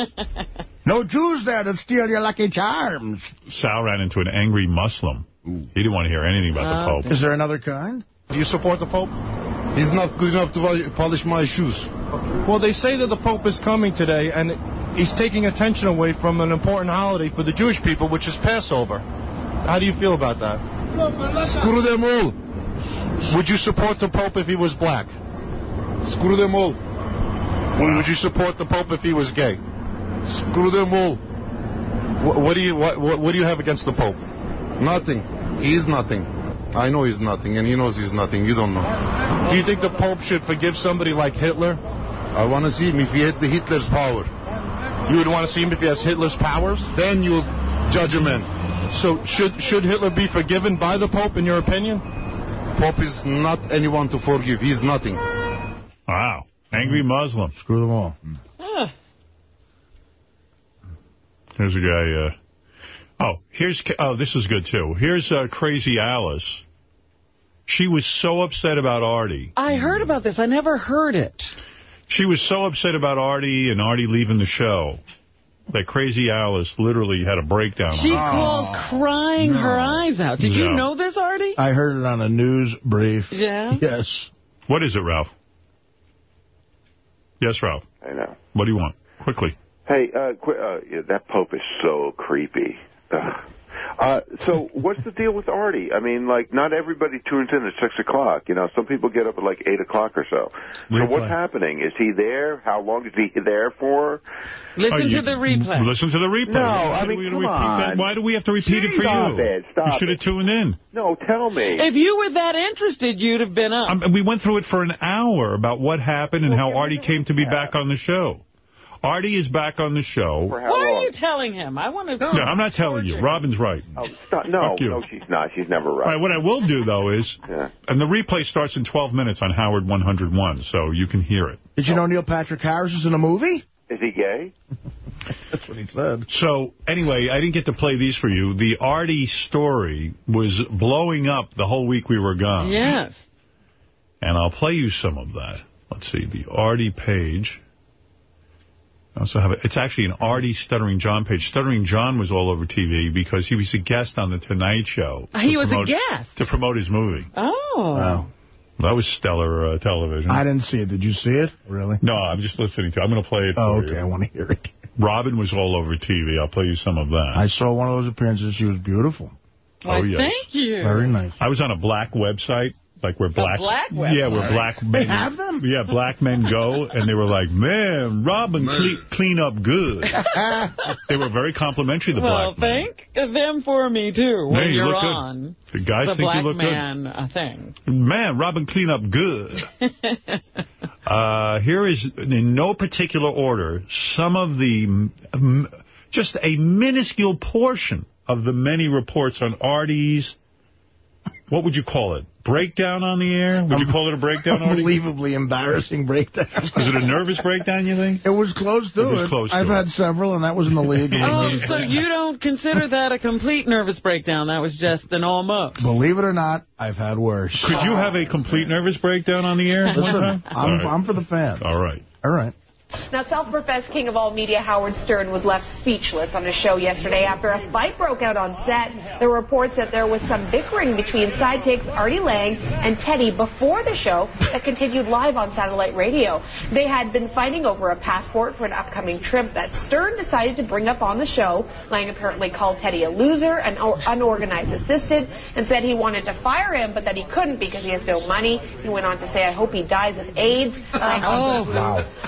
no Jews there to steal your lucky charms. Sal ran into an angry Muslim. He didn't want to hear anything about the Pope. Is there another kind? Do you support the Pope? He's not good enough to polish my shoes. Well, they say that the Pope is coming today, and he's taking attention away from an important holiday for the Jewish people, which is Passover. How do you feel about that? Screw them all. Would you support the Pope if he was black? Screw them all. Would you support the Pope if he was gay? Screw them all. What, what do you what, what, what do you have against the Pope? Nothing. He is nothing. I know he's nothing, and he knows he's nothing. You don't know. Do you think the Pope should forgive somebody like Hitler? I want to see him if he had the Hitler's power. You would want to see him if he has Hitler's powers? Then you'll judge him man. So should should Hitler be forgiven by the Pope, in your opinion? Pope is not anyone to forgive. He's nothing. Wow. Angry Muslim. Screw them all. Here's a guy. Uh, oh, here's. Oh, this is good, too. Here's uh, Crazy Alice. She was so upset about Artie. I heard about this. I never heard it. She was so upset about Artie and Artie leaving the show that Crazy Alice literally had a breakdown. She called crying No. her eyes out. Did you know this, Artie? I heard it on a news brief. Yeah? Yes. What is it, Ralph? Yes, Ralph. I know. What do you want? Quickly. Hey, uh, qu uh, yeah, that Pope is so creepy. Ugh. Uh, so what's the deal with Artie? I mean, like, not everybody tunes in at 6 o'clock. You know, some people get up at like 8 o'clock or so. So what's happening? Is he there? How long is he there for? Listen you- to the replay. Listen to the replay. No, Why I do mean, we come repeat that? on. Why do we have to repeat it for Stop you? it. Stop you should have tuned in. No, tell me. If you were that interested, you'd have been up. Um, we went through it for an hour about what happened and how Artie came to be back on the show. Artie is back on the show. For how Why are you telling him? I want to... No, I'm not telling you. Robin's right. Oh, stop. No, no, she's not. She's never All right. right, what I will do, though, is, Yeah. and the replay starts in 12 minutes on Howard 101, so you can hear it. Did you know Neil Patrick Harris is in a movie? Is he gay? That's what he said. So, anyway, I didn't get to play these for you. The Artie story was blowing up the whole week we were gone. Yes. And I'll play you some of that. Let's see, the Artie page. I also have it. It's actually an Artie Stuttering John page. Stuttering John was all over TV because he was a guest on The Tonight Show. He to was a guest. To promote his movie. Oh. Wow. That was stellar uh, television. I didn't see it. Did you see it? Really? No, I'm just listening to it. I'm going to play it Oh, okay. you. I want to hear it. Robin was all over TV. I'll play you some of that. I saw one of those appearances. She was beautiful. Why, oh, yes. thank you. Very nice. I was on a black website, like where black, black yeah, where website? black men, have them? yeah, black men go, and they were like, man, Robin clean, clean up good. they were very complimentary, the well, black men. Well, thank them for me, too, when Hey, you you're look good. on The guys the think black you look man uh, thing. Man, Robin clean up good. uh, here is, in no particular order, some of the, um, just a minuscule portion of the many reports on Artie's, what would you call it? Breakdown on the air? Would you call it a breakdown, Artie? Unbelievably embarrassing breakdown. Is it a nervous breakdown, you think? It was close to It was it. close to I've it. had several, and that was in the league. Oh, so you don't consider that a complete nervous breakdown. That was just an almost. Believe it or not, I've had worse. Could you have a complete nervous breakdown on the air Listen. I'm, All right. I'm for the fans. All right. All right. Now, self-professed king of all media Howard Stern was left speechless on his show yesterday after a fight broke out on set. There were reports that there was some bickering between sidekicks Artie Lange and Teddy before the show that continued live on satellite radio. They had been fighting over a passport for an upcoming trip that Stern decided to bring up on the show. Lange apparently called Teddy a loser, an unorganized assistant, and said he wanted to fire him, but that he couldn't because he has no money. He went on to say, I hope he dies of AIDS. Lange Oh,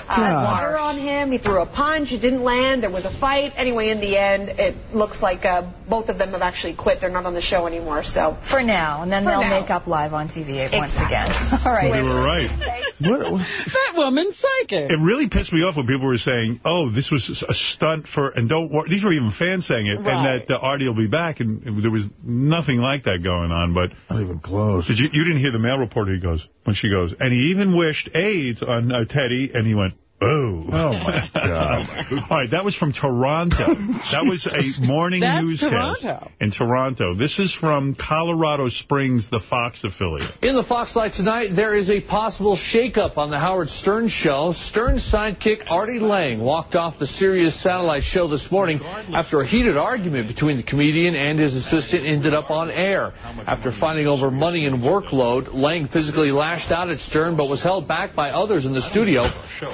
uh, water on him. He threw a punch. It didn't land. There was a fight. Anyway, in the end, it looks like uh, both of them have actually quit. They're not on the show anymore. So For now, and then For they'll now. make up live on TV once again. All right. You were right. that woman's psychic. It really pissed me off when people were saying, oh, this was a stunt for, and don't worry, these were even fans saying it, Right. and that uh, Artie will be back, and there was nothing like that going on, but... Not even close. Did you, you didn't hear the mail reporter, he goes, when she goes, and he even wished AIDS on uh, Teddy, and he went, Oh. Oh, my God. All right, that was from Toronto. That was a morning That's newscast Toronto. in Toronto. This is from Colorado Springs, the Fox affiliate. In the Fox Light tonight, there is a possible shakeup on the Howard Stern show. Stern's sidekick Artie Lange walked off the Sirius satellite show this morning after a heated argument between the comedian and his assistant ended up on air. After fighting over money and workload, Lange physically lashed out at Stern but was held back by others in the studio.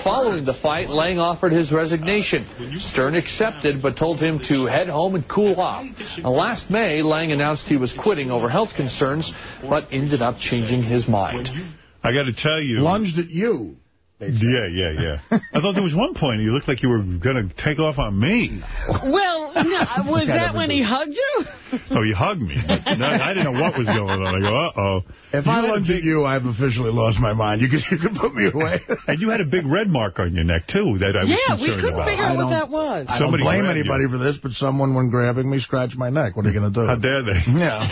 Following the fight, Lange offered his resignation. Stern accepted but told him to head home and cool off. Now, last May, Lange announced he was quitting over health concerns but ended up changing his mind. I got to tell you. Lunged at you. Yeah, yeah, yeah. I thought there was one point you looked like you were going to take off on me. Well, no, was that when he hugged you? Oh, he hugged me. But no, I didn't know what was going on. I go, uh-oh. If You I had a lunged big- at you, I've officially lost my mind. You can, you can put me away. And you had a big red mark on your neck, too, that I was Yeah, we concerned couldn't about. figure out what that was. I Somebody don't blame grabbed anybody for this, but someone, when grabbing me, scratched my neck. What are you going to do? How dare they? Yeah.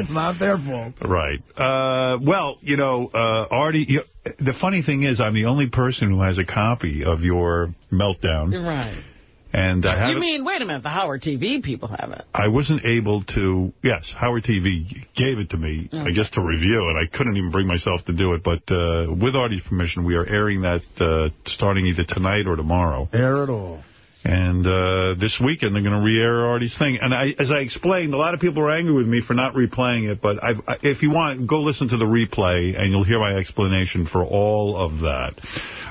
it's not their fault. Right. Uh, well, you know, uh, Artie, you, the funny thing is I'm the only person who has a copy of your meltdown. Right. And I have You mean, wait a minute, the Howard TV people have it. I wasn't able to, yes, Howard TV gave it to me, I guess, to review, and I couldn't even bring myself to do it. But uh, with Artie's permission, we are airing that uh, starting either tonight or tomorrow. Air it all. And uh, this weekend, they're going to re-air Artie's thing. And I, as I explained, a lot of people are angry with me for not replaying it. But I've, I, if you want, go listen to the replay, and you'll hear my explanation for all of that.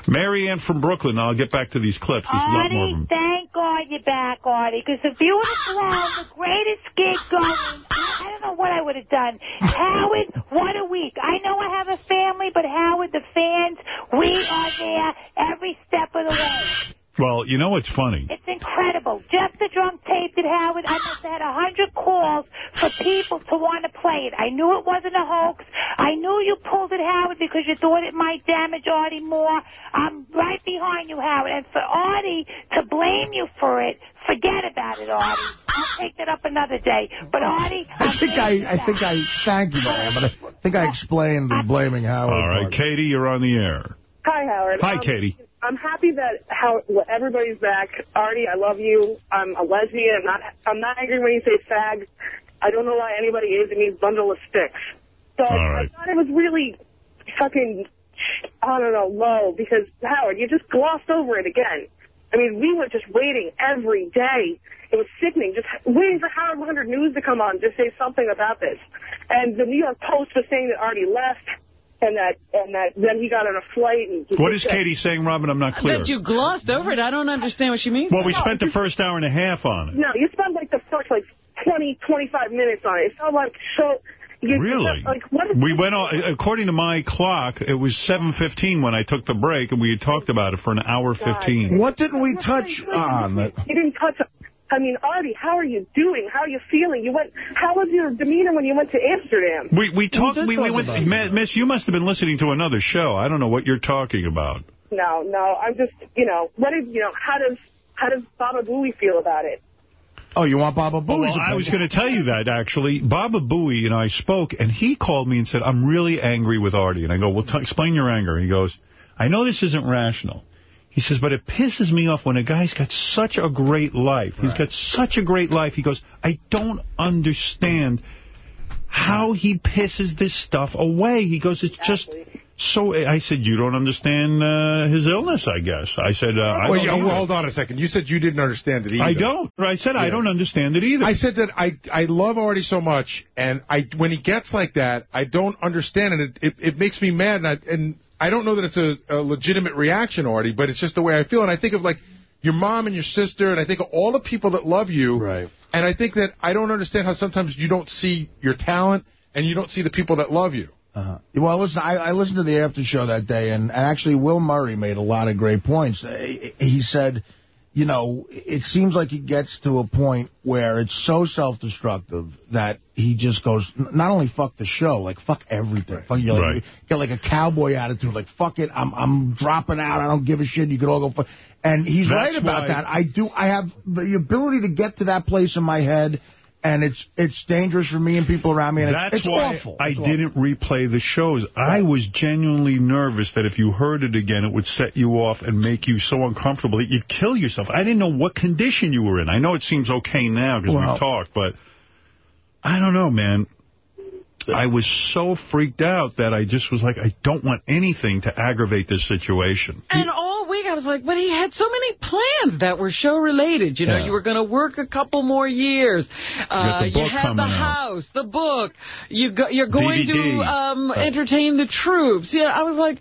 Mary Ann from Brooklyn. I'll get back to these clips. There's a lot more of Artie, them. thank God you're back, Artie, because if you would have blown the greatest gig going, I don't know what I would have done. Howard, what a week. I know I have a family, but Howard, the fans, we are there every step of the way. Well, you know what's funny? It's incredible. Just the drunk tape that Howard, I must have had a hundred calls for people to want to play it. I knew it wasn't a hoax. I knew you pulled it, Howard, because you thought it might damage Artie more. I'm right behind you, Howard. And for Artie to blame you for it, forget about it, Artie. I'll take that up another day. But Artie, I think I, I think I, thank you, Diane, but I think I explained the blaming Howard. All right, part. Katie, you're on the air. Hi, Howard. Hi, Um, Katie. I'm happy that how well, everybody's back. Artie, I love you. I'm a lesbian. I'm not. I'm not angry when you say fag. I don't know why anybody is in these bundle of sticks. So All I thought it was really fucking, I don't know, low because Howard, you just glossed over it again. I mean, we were just waiting every day. It was sickening, just waiting for Howard 100 News to come on to say something about this. And the New York Post was saying that Artie left, and that and that then he got on a flight. And What is Katie saying, Robin? I'm not clear. That you glossed over it. I don't understand what she means. Well, we spent the first hour and a half on it. No, you spent like the first like 20, 25 minutes on it. It felt like so. You, Really? Like what? Is, We went on, according to my clock, it was 7.15 when I took the break, and we had talked about it for an hour 15. What didn't we touch on? That, You didn't touch. I mean, Artie, how are you doing? How are you feeling? You went. How was your demeanor when you went to Amsterdam? We we talked. did We, we went. about Ma- Miss, you must have been listening to another show. I don't know what you're talking about. No, no. I'm just, you know, what is, you know, how does how does Baba Booey feel about it? oh, you want Baba Booey's well, I was going to tell you that, actually. Baba Booey and I spoke, and he called me and said, I'm really angry with Artie. And I go, well, t explain your anger. He goes, I know this isn't rational. He says, but it pisses me off when a guy's got such a great life. He's got such a great life. He goes, I don't understand how he pisses this stuff away. He goes, it's just so... I said, you don't understand uh, his illness, I guess. I said, uh, I well, don't yeah, well, hold on a second. You said you didn't understand it either. I don't. I said, I don't understand it either. I said that I I love Artie so much, and I when he gets like that, I don't understand it. It, it, it makes me mad, and I, and I don't know that it's a, a legitimate reaction, Artie, but it's just the way I feel. And I think of like your mom and your sister, and I think of all the people that love you. Right. And I think that I don't understand how sometimes you don't see your talent, and you don't see the people that love you. Uh-huh. Well, listen, I, I listened to the after show that day, and, and actually Will Murray made a lot of great points. Uh, He said, you know, it seems like he gets to a point where it's so self-destructive that he just goes, not only fuck the show, like fuck everything. Fuck, you like, Right. get like a cowboy attitude, like fuck it, I'm I'm dropping out, I don't give a shit, you could all go fuck. And he's That's right about that. I do, I have the ability to get to that place in my head and it's it's dangerous for me and people around me, and That's it's, it's why awful. I It's awful. didn't replay the shows. I was genuinely nervous that if you heard it again, it would set you off and make you so uncomfortable that you'd kill yourself. I didn't know what condition you were in. I know it seems okay now because Well- we've talked, but I don't know, man. I was so freaked out that I just was like, I don't want anything to aggravate this situation. And all week I was like, but he had so many plans that were show related. You know, Yeah. you were going to work a couple more years. Uh, the you had the coming out. house, the book. You go, you're going to um, Uh, entertain the troops. Yeah, I was like,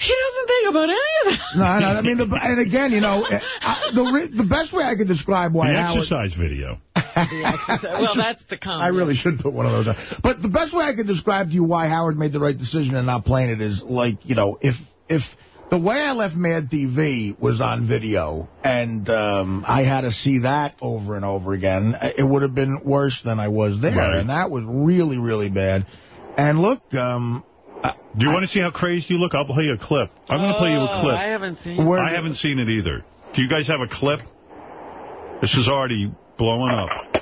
he doesn't think about any of that. No, no, I mean, the, and again, you know, I, the re- the best way I could describe why The Howard... exercise video. well, that's to come. I really should put one of those on. But the best way I could describe to you why Howard made the right decision and not playing it is, like, you know, if if the way I left Mad TV was on video and um, I had to see that over and over again, it would have been worse than I was there. Right. And that was really, really bad. And look, um, Do you want to see how crazy you look? I'll play you a clip. I'm going to play you a Oh, clip. I haven't seen Where- I haven't seen it either. Do you guys have a clip? This is already blowing up.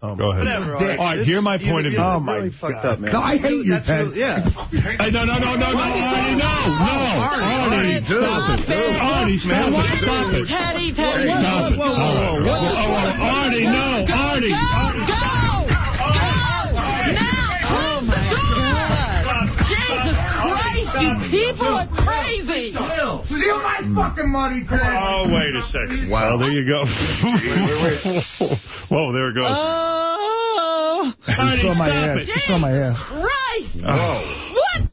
Oh, Go ahead. Whatever, All right, hear my point of view. Oh, my Really God. fucked up, man. No, I hate you, Ted. yeah. Hey, no, no, no, no, no, Artie, no, no. Artie, Stop it. Artie, stop it. Stop it. Teddy, Teddy. Stop it. Oh, oh, oh, Artie, no, Go, Artie. You people are crazy. Steal my fucking money, Ted. Oh, wait a second. Wow, there you go. Whoa, there it goes. Oh. Artie, saw my stop it. You saw my hair. Christ. Oh. What?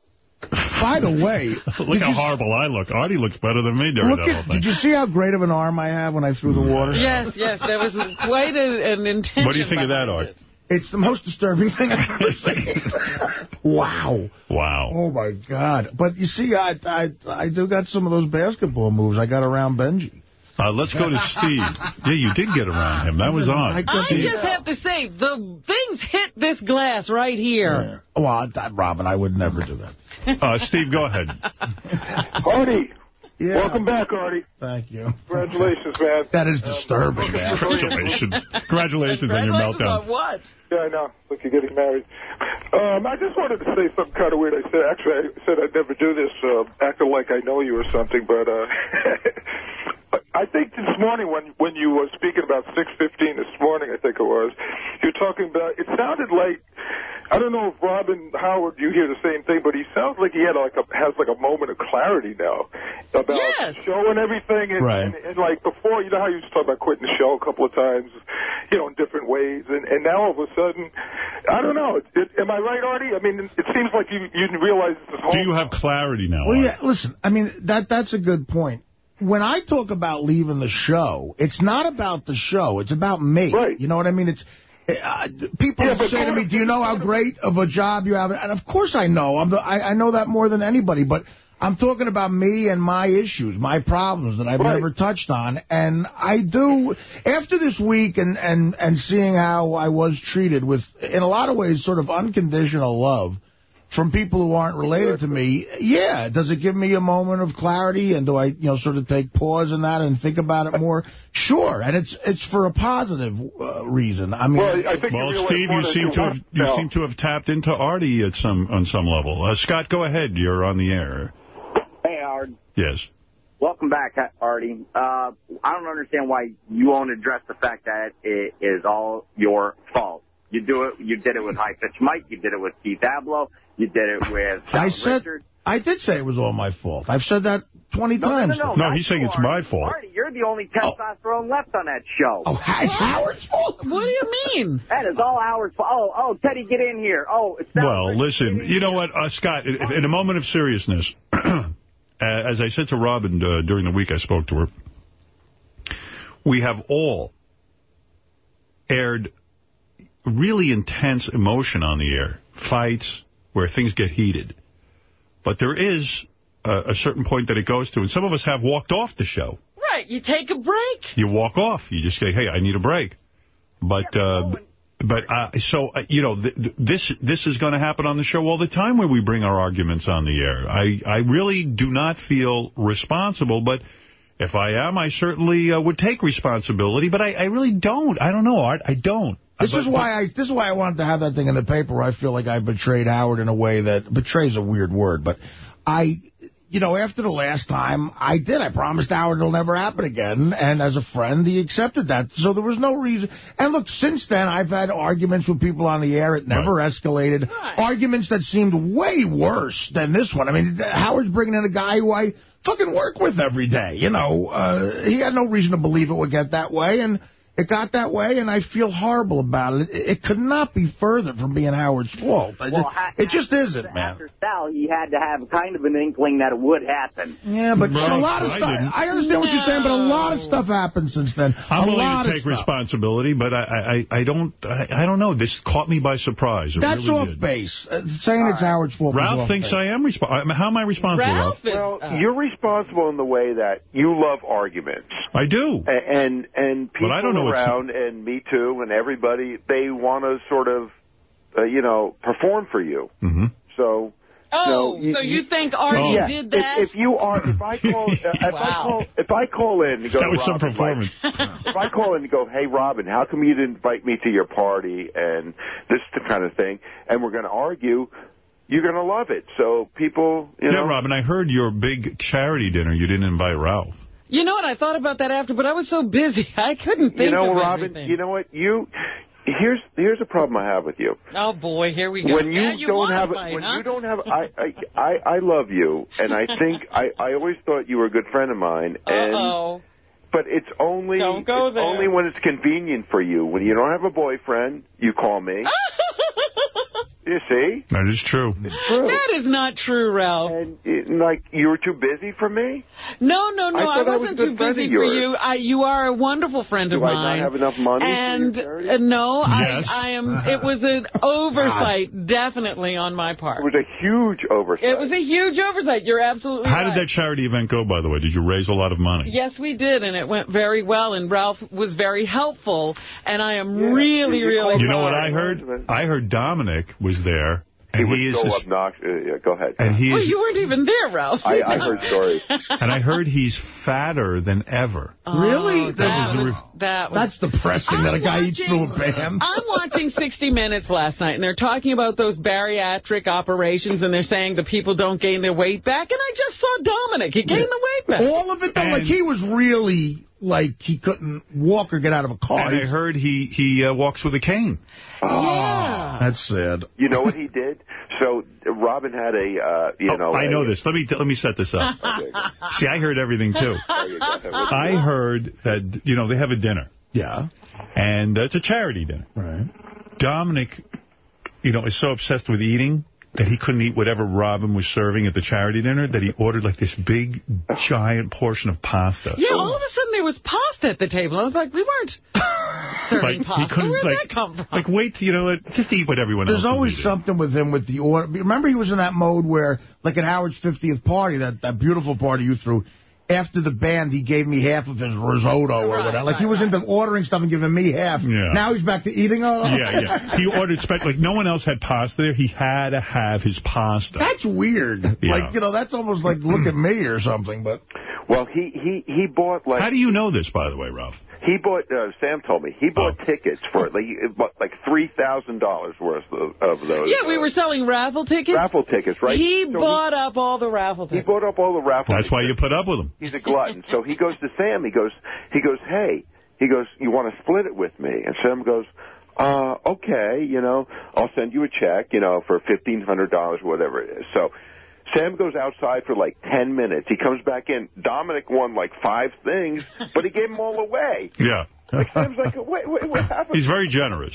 By the way, Look how horrible I look. Artie looks better than me during look that whole thing. did you see how great of an arm I have when I threw the water? Yes, yes, there was quite a, an intention. What do you think of that, behind Art? it. It's the most disturbing thing I've ever seen. wow. Wow. Oh, my God. But you see, I, I I do got some of those basketball moves. I got around Benji. Uh, let's go to Steve. Yeah, you did get around him. That was odd. I just have to say, the things hit this glass right here. Well, that, Robin, I would never do that. Uh, Steve, go ahead. Artie. Yeah. Welcome back, Artie. Thank you. Congratulations, man. That is disturbing, man. Congratulations. Congratulations on your meltdown. on what? Yeah, I know. Look, you're getting married. Um, I just wanted to say something kind of weird. I said, actually, I said I'd never do this, uh, acting like I know you or something, but uh, I think this morning when when you were speaking about 6:15 this morning, I think it was, you're talking about. It sounded like I don't know if Robin Howard you hear the same thing, but he sounds like he had like a has like a moment of clarity now about Yes. the show and everything. And, Right. and, and like before, you know how you used to talk about quitting the show a couple of times, you know, in different ways, and and now all of a sudden, I don't know. It, it, am I right, Artie? I mean, it seems like you you didn't realize this whole. Do you have clarity now? Well, Art? yeah, listen, I mean, that that's a good point. When I talk about leaving the show, it's not about the show. It's about me. Right. You know what I mean? It's uh, people Yeah, say to me, "Do you know how great of a job you have?" And of course I know. I'm the, I, I know that more than anybody. But I'm talking about me and my issues, my problems that I've Right. never touched on. And I do after this week and and and seeing how I was treated with, in a lot of ways, sort of unconditional love from people who aren't related to me, yeah, does it give me a moment of clarity? And do I, you know, sort of take pause in that and think about it more? Sure, and it's it's for a positive uh, reason. I mean, Well, I think Well, you Steve, you than seem to have you now. seem to have tapped into Artie at some on some level. Uh, Scott, go ahead. You're on the air. Hey, Howard. Yes. Welcome back, Artie. Uh, I don't understand why you won't address the fact that it is all your fault. You do it. You did it with High Pitch Mike. You did it with Keith Ablow. You did it with I John said Richard. I did say it was all my fault. I've said that 20 No, no, times. no, no. No, not he's saying it's my fault. Artie, you're the only testosterone left on that show. Oh, it's Howard's fault. What do you mean? That is all Howard's fault. Oh, oh, Teddy, get in here. Oh, it's not Well, listen, you know what, uh, Scott, in, in a moment of seriousness, uh, as I said to Robin uh, during the week I spoke to her, we have all aired really intense emotion on the air, fights where things get heated. But there is a, a certain point that it goes to, and some of us have walked off the show. Right, you take a break. You walk off. You just say, hey, I need a break. But, uh, but uh, so, uh, you know, th th this this is going to happen on the show all the time when we bring our arguments on the air. I, I really do not feel responsible, but If I am, I certainly uh, would take responsibility, but I, I really don't. I don't know, Art. I don't. This But- is why I this is why I wanted to have that thing in the paper where I feel like I betrayed Howard in a way that betray's a weird word, but I you know, after the last time, I did. I promised Howard it'll never happen again. And as a friend, he accepted that. So there was no reason. And look, since then, I've had arguments with people on the air. It never escalated. Arguments that seemed way worse than this one. I mean, Howard's bringing in a guy who I fucking work with every day. You know, uh, he had no reason to believe it would get that way. And it got that way, and I feel horrible about it. It, it could not be further from being Howard's fault. Well, just- ha- it just isn't, man. After Sal, he had to have kind of an inkling that it would happen. Yeah, but Right, a lot of I stuff. didn't. I understand what you're saying, but a lot of stuff happened since then. I'm a willing lot to take stuff. responsibility, but I, I, I don't, I, I don't know. This caught me by surprise. It That's really off did. base. Uh, saying it's Howard's fault. Ralph thinks base. I am responsible. How am I responsible, Ralph? well, you're responsible in the way that you love arguments. I do. A- And and people But I don't know what's- around, and me too, and everybody, they want to sort of, uh, you know, perform for you. Mm-hmm. So. Oh, you so you think Artie yeah, did that? If, you are, if I call, uh, if I call, if I call in, and go That to was some performance. Like, if I call in and go, hey Robin, how come you didn't invite me to your party and this the kind of thing, and we're going to argue, you're going to love it. So people, you yeah, know, Robin, I heard your big charity dinner. You didn't invite Ralph. You know what? I thought about that after, but I was so busy. I couldn't think you know, of Robin, everything. you know what, you. Here's here's a problem I have with you. Oh, boy, here we go. When you, Yeah, you don't have, fight, when huh? you don't have, I, I, I, I love you, and I think I, I always thought you were a good friend of mine, and Uh-oh. but it's only, it's only when it's convenient for you. When you don't have a boyfriend, you call me. you see, That is true. That is not true, Ralph. It- like you were too busy for me. No, no, no. I I, was wasn't a good too busy for you. I, you are a wonderful friend Do of I not have enough money And charity? uh, no, Yes. I, I am. It was an oversight, definitely on my part. It was a huge oversight. It was a huge oversight. You're absolutely How right. did that charity event go, by the way? Did you raise a lot of money? Yes, we did, and it went very well, and Ralph was very helpful, and I am really, really You know what. I heard? I heard Dominic was there, He and was he is so obnoxious. Uh, yeah, go ahead. and he Well, is you weren't even there, Ralph. I, I heard stories. and I heard he's fatter than ever. Really? Oh, that, was, that was That's depressing that a guy eats through a bam. I'm watching 60 Minutes last night, and they're talking about those bariatric operations, and they're saying the people don't gain their weight back, and I just saw Dominic. He gained the weight back. All of it, though, like he was really, like, he couldn't walk or get out of a car. And I heard he he uh, walks with a cane. Yeah. That's sad. You know what he did? So uh, Robin had a, uh, you know, I I a- know this. Let me let me set this up. See, I heard everything too. I heard that you know they have a dinner. Yeah. And it's a charity dinner. Right. Dominic, you know, is so obsessed with eating that he couldn't eat whatever Robin was serving at the charity dinner that he ordered like this big, giant portion of pasta. Yeah, all of a sudden there was pasta at the table. I was like, we weren't serving Like, pasta. couldn't, Where'd like- that come from? Like, wait, you know, what, just eat what everyone There's else is always something with him with the order. Remember, he was in that mode where, like at Howard's 50th party, that, that beautiful party you threw. After the band, he gave me half of his risotto or Right, whatever. Like he right, was into ordering stuff and giving me half. Yeah. Now he's back to eating. Oh, Yeah, yeah. He ordered, spe- like, no one else had pasta there. He had to have his pasta. That's weird. Yeah. Like, you know, that's almost like look at me or something. But Well, he he he bought like How do you know this, by the way, Ralph? he bought. Uh, Sam told me he bought tickets for like like three thousand dollars worth of, of those. Yeah, we were selling raffle tickets. raffle tickets, right? He So bought up all the raffle tickets. He tickets. bought up all the raffle. That's why you put up with him. He's a glutton. So he goes to Sam. He goes, he goes, hey, he goes, you want to split it with me? And Sam goes, uh, okay, you know, I'll send you a check, you know, for fifteen hundred dollars, whatever it is. So. Sam goes outside for like 10 minutes. He comes back in. Dominic won like five things, but he gave them all away. Yeah. Like, Sam's like, wait, wait, what happened? He's very generous.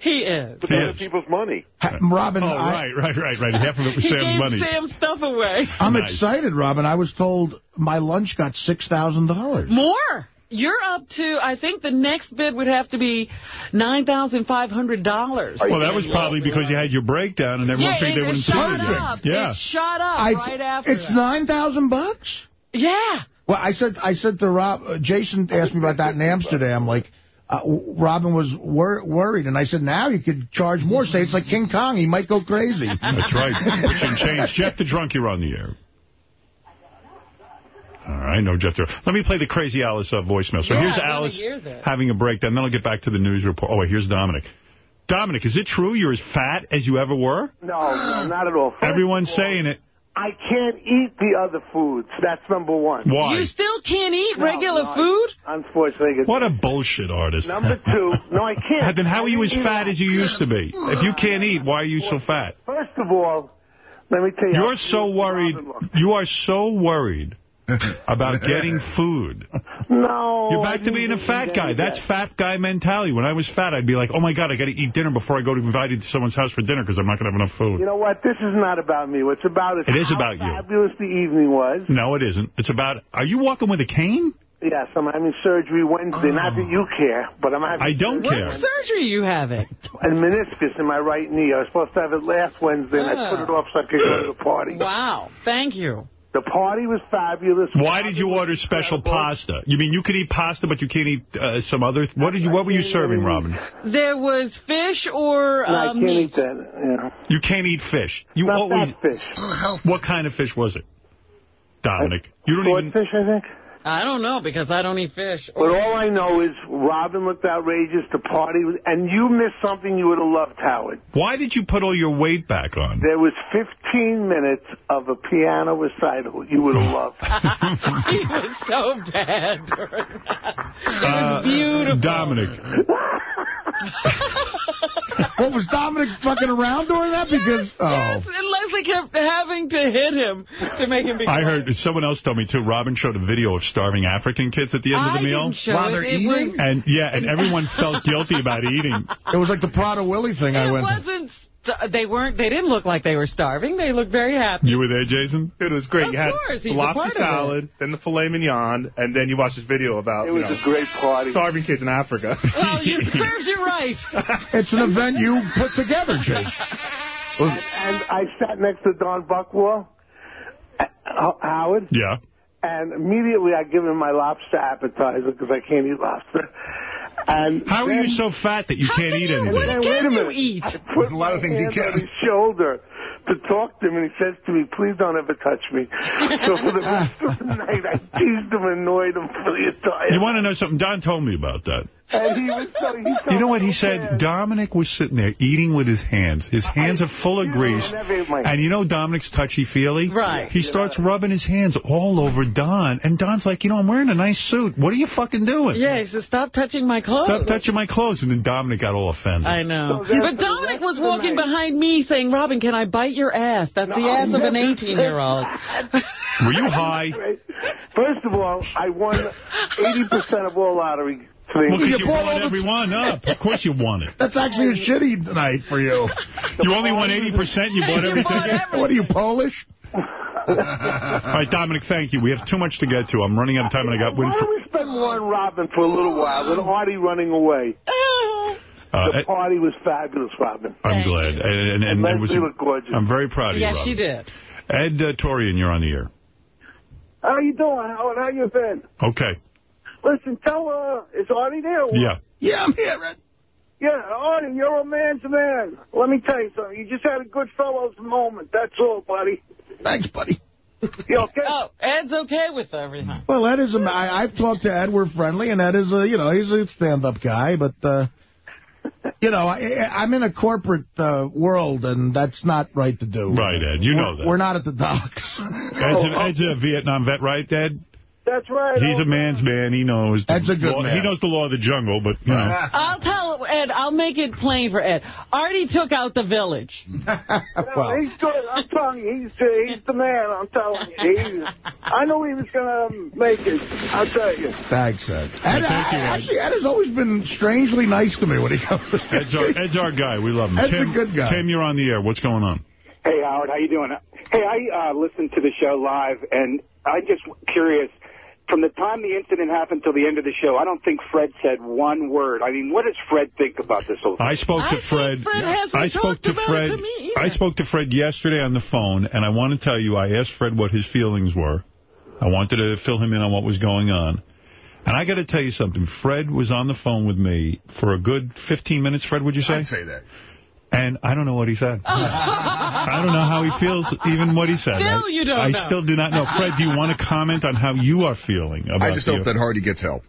He is. But He other is. people's money. Ha- Robin, Oh, I, right, right, right, right. Half of it was He Sam's gave money. Sam's stuff away. I'm Nice. excited, Robin. I was told my lunch got $6,000. More. You're up to, I think the next bid would have to be $9,500. Well, that was probably because you had your breakdown and everyone Yeah, figured they wouldn't see shot anything. up. Yeah. It shot up I- right after It's that. 9000 bucks. Yeah. Well, I said I said to Rob, uh, Jason asked me about that in Amsterdam. Like, uh, Robin was wor worried, and I said, now you could charge more. Say it's like King Kong; he might go crazy. That's right. Some change. Jeff the Drunk, you're on the air. All right, no Jeff Dillon. Let me play the Crazy Alice uh, voicemail. So Yeah, here's Alice having a breakdown. Then I'll get back to the news report. Oh, wait, here's Dominic. Dominic, is it true you're as fat as you ever were? No, no, not at all. First Everyone's all, saying it. I can't eat the other foods. That's number one. Why? You still can't eat No, regular no, I- food? Unfortunately. What a bullshit artist. Number two, no, I can't. Then how are you as I fat as you used to be? If you can't eat, why are you so fat? First of all, let me tell you. You're so worried. You are so worried about getting food. No. You're back to being a fat guy. That's fat guy mentality. When I was fat, I'd be like, oh, my God, I got to eat dinner before I go to invited to someone's house for dinner because I'm not going to have enough food. You know what? This is not about me. What's about is It is how about you. fabulous the evening was. No, it isn't. It's about, are you walking with a cane? Yes, I'm having surgery Wednesday. Not that you care, but I'm having I don't surgery care. What surgery you having? A meniscus in my right knee. I was supposed to have it last Wednesday, and I Ah. put it off so I could go to the party. Wow. Thank you. The party was fabulous. Why did you order special pasta? You mean you could eat pasta, but you can't eat uh, some other... What did you? What were you serving, Robin? There was fish or No, I uh, can't meat? eat that. Yeah. You can't eat fish. You Not always... that fish. What kind of fish was it? Dominic, you don't even... Swordfish, I think. I don't know because I don't eat fish. But all I know is Robin looked outrageous. The party was, and you missed something you would have loved, Howard. Why did you put all your weight back on? There was 15 minutes of a piano recital you would have loved. he was so bad. during that. It Uh, was beautiful. Dominic. What, was Dominic fucking around during that? Because, oh. Yes, and Leslie kept having to hit him to make him be I quiet. heard, someone else told me, too, Robin showed a video of starving African kids at the end of the meal. didn't show While it. they're It eating? was- And, yeah, and everyone felt guilty about eating. It was like the Prader-Willi thing I went to. wasn't. St they weren't. They didn't look like they were starving. They looked very happy. You were there, Jason? It was great. Of you had course, the he's a lobster part of it. salad, then the filet mignon, and then you watched this video about It was you know, a great party. starving kids in Africa. Well, you serves you right. It's an event you put together, Jason. and, and I sat next to Don Buchwald, uh, Howard, Yeah. and immediately I give him my lobster appetizer because I can't eat lobster. And How are you so fat that you can't eat And anything? then, wait a minute. eat? I put a lot of things he can't. on his shoulder to talk to him, and he says to me, please don't ever touch me. so for the rest of the night, I teased him, annoyed him for the entire You want to know something? Don told me about that. And he was so, he You know what he said? Dominic was sitting there eating with his hands. His hands are full of grease. never ate my- And you know Dominic's touchy-feely? Right. He starts rubbing his hands all over Don. And Don's like, you know, I'm wearing a nice suit. What are you fucking doing? Yeah, he said, stop touching my clothes. Stop touching my clothes. And then Dominic got all offended. I know. So but for Dominic was walking behind me saying, Robin, can I bite your ass? That's the ass of an 18-year-old. Were you high? First of all, I won 80% of all lottery Well, things. because you bought brought everyone up. Of course you won it. That's actually a shitty night for you. You only won 80%. You bought You everything. bought everything. What are you, Polish? All right, Dominic, thank you. We have too much to get to. I'm running out of time, and I got Why Winfrey. don't we spend more on Robin for a little while with Artie running away? Uh, The party was fabulous, Robin. I'm glad. And, and, and, And was, Leslie looked gorgeous. I'm very proud of you, Yes, Robin. she did. Ed uh, Torian, you're on the air. How are you doing, Howard? How you been? Okay. Listen, tell uh, is Artie there? Yeah. Yeah, I'm here, Ed. Yeah, Artie, you're a man's man. Let me tell you something. You just had a good fellow's moment. That's all, buddy. Thanks, buddy. You okay? Oh, Ed's okay with everything. Well, Ed is a, I, I've talked to Ed. We're friendly, and Ed is a, you know, he's a stand-up guy. But, uh, you know, I, I'm in a corporate uh, world, and that's not right to do. Right, Ed. You know We're- that. We're not at the docks. Ed's a, Ed's a Vietnam vet, right, Ed? That's right. He's a man's man. He knows. The Ed's a good law, man. He knows the law of the jungle, but, you know. I'll tell Ed, I'll make it plain for Ed. Artie took out the village. well, he's good. I'm telling you, he's uh, he's the man. I'm telling you. He's, I knew he was gonna make it. I'll tell you. Thanks, Ed. Ed, thank you, Ed. Actually, Ed has always been strangely nice to me when he comes. Ed's our, Ed's our guy. We love him. Ed's a good guy. Tim, you're on the air. What's going on? Hey, Howard, how you doing? Hey, I uh, listened to the show live, and I'm just curious. From the time the incident happened till the end of the show, I don't think Fred said one word. I mean, what does Fred think about this whole thing? I spoke to I Fred. think Fred hasn't I spoke talked to about Fred. it to me. I spoke to Fred yesterday on the phone, and I want to tell you, I asked Fred what his feelings were. I wanted to fill him in on what was going on. And I got to tell you something. Fred was on the phone with me for a good 15 minutes, Fred, would you say? I'd say that. And I don't know what he said. I don't know how he feels, even what he said. Still I, you don't I know. still do not know. Fred, do you want to comment on how you are feeling about I just the- hope that Hardy gets help.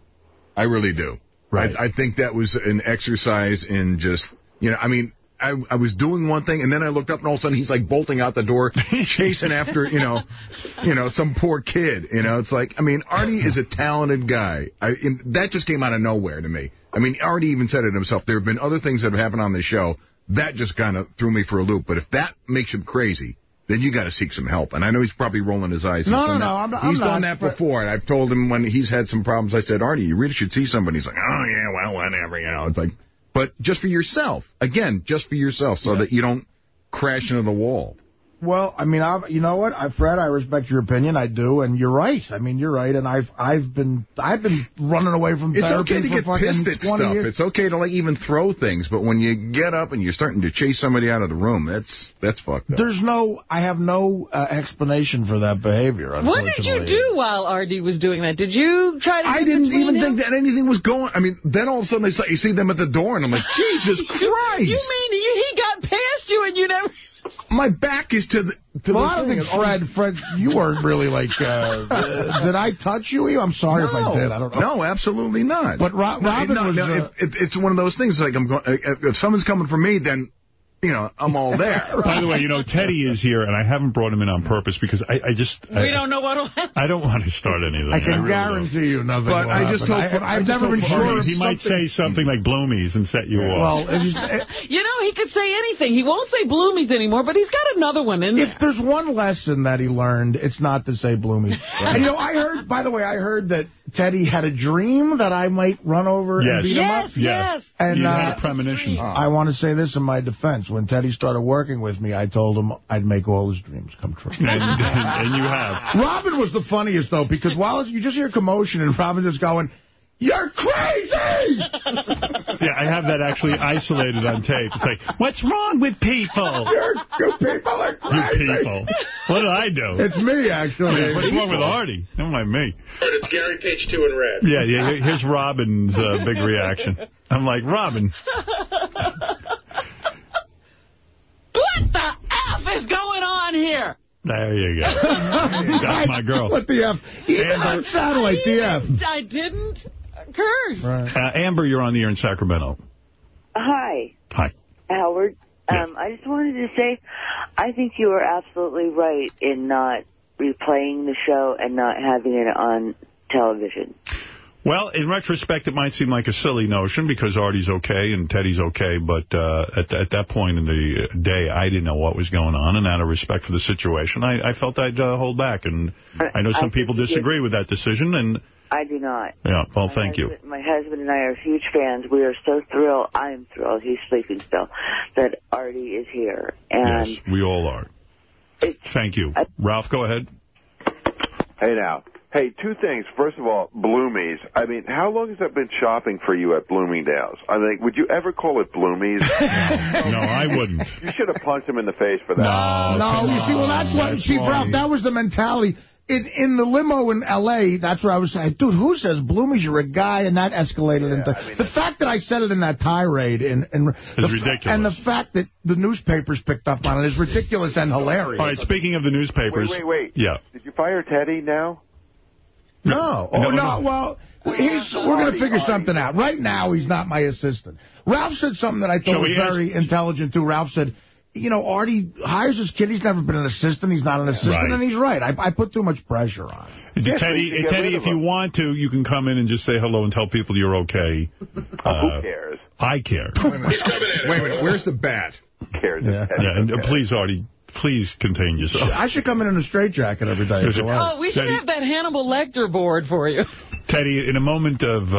I really do. Right. I, I think that was an exercise in just, you know, I mean, I, I was doing one thing, and then I looked up, and all of a sudden he's like bolting out the door, chasing after, you know, you know, some poor kid. You know, it's like, I mean, Artie is a talented guy. I, that just came out of nowhere to me. I mean, Artie even said it himself. There have been other things that have happened on the show that just kind of threw me for a loop. But if that makes him crazy, then you got to seek some help. And I know he's probably rolling his eyes. No, no, no, I'm not- He's I'm done not. that before, and I've told him when he's had some problems. I said, Artie, you really should see somebody. He's like, oh yeah, well, whatever, you know. It's like, but just for yourself. Again, just for yourself, so that you don't crash into the wall. Well, I mean, I, you know what, I, Fred, I respect your opinion, I do, and you're right. I mean, you're right, and I've I've been I've been running away from It's therapy okay to for get pissed at stuff. years. It's okay to like even throw things, but when you get up and you're starting to chase somebody out of the room, that's that's fucked up. There's no, I have no uh, explanation for that behavior. What did you do while Artie was doing that? Did you try to I didn't even him? think that anything was going. I mean, then all of a sudden I saw, you see them at the door, and I'm like, Jesus Christ! You mean he got past you and you never... My back is to the to well, the I don't thing. think Fred, Fred, you weren't really like, uh, uh, did I touch you? I'm sorry if I did. I don't know. No, absolutely not. But Ro- No, Robin no, was, no, uh, if, if, it's one of those things like I'm going. If, if someone's coming for me, then you know I'm all there. By the way, you know, Teddy is here, and I haven't brought him in on purpose because I, I just... I, We don't know what'll happen. I don't want to start anything. I can really don't. guarantee you nothing But will I just happen. hope- I, I I've just never been sure. of He might say something like Bloomies and set you off. Well, it just, You know, he could say anything. He won't say bloomies anymore, but he's got another one in there. If there's one lesson that he learned, it's not to say bloomy. And, you know, I heard, by the way, I heard that Teddy had a dream that I might run over Yes. and beat him Yes, up. yes. And you uh, had a premonition. I want to say this in my defense. When Teddy started working with me, I told him I'd make all his dreams come true. And, and, and you have. Robin was the funniest, though, because while you just hear commotion and Robin just going, you're crazy! Yeah, I have that actually isolated on tape. It's like, what's wrong with people? You're, you people are crazy! You people. What did I do? It's me, actually. What's wrong with Artie? Don't mind me. But It's Gary Page 2 in red. Yeah, yeah. Here's Robin's uh, big reaction. I'm like, Robin, What the F is going on here? there you go. That's my girl. What the F? Even on satellite, the F. I didn't curse. Uh, Amber, you're on the air in Sacramento. Hi, Hi. Howard. Um, I just wanted to say, I think you are absolutely right in not replaying the show and not having it on television. Well, in retrospect, it might seem like a silly notion because Artie's okay and Teddy's okay, but uh, at, at that point in the day, I didn't know what was going on, and out of respect for the situation, I, I felt I'd uh, hold back. And I know some think people disagree with that decision, and I do not. yeah, well, My thank you. My husband and I are huge fans. We are so thrilled. I am thrilled. He's sleeping still. That Artie is here, and Yes, we all are. Thank you. Ralph, go ahead. Hey now. Hey, two things. First of all, Bloomies. I mean, how long has that been shopping for you at Bloomingdale's? I think, would you ever call it Bloomies? no, I wouldn't. You should have punched him in the face for that. No, no you see, well, that's what, That's Chief. Ralph, that was the mentality. In, in the limo in L.A., that's where I was saying, dude, who says Bloomies, you're a guy, and that escalated into... the fact that I said it in that tirade in, in the ridiculous. And the fact that the newspapers picked up on it is ridiculous and hilarious. All right, speaking of the newspapers. Wait, wait, wait. Yeah. Did you fire Teddy now? No. Oh, No, no. no. Well, he's, we're going to figure something out. Right now, he's not my assistant. Ralph said something that I thought was we ask- very intelligent, too. Ralph said, you know, Artie hires his kid. He's never been an assistant. He's not an assistant, Right. and he's right. I, I put too much pressure on him. Yes, Teddy, you Teddy, rid of if you him. want to, you can come in and just say hello and tell people you're okay. Uh, who cares? I care. Wait a minute. Wait a minute. Where's the bat? Who cares? Yeah. Yeah, and uh, okay? please, Artie, please contain yourself. I should come in in a straitjacket every day. If you want. Oh, we should Teddy- have that Hannibal Lecter board for you. Teddy, in a moment of uh,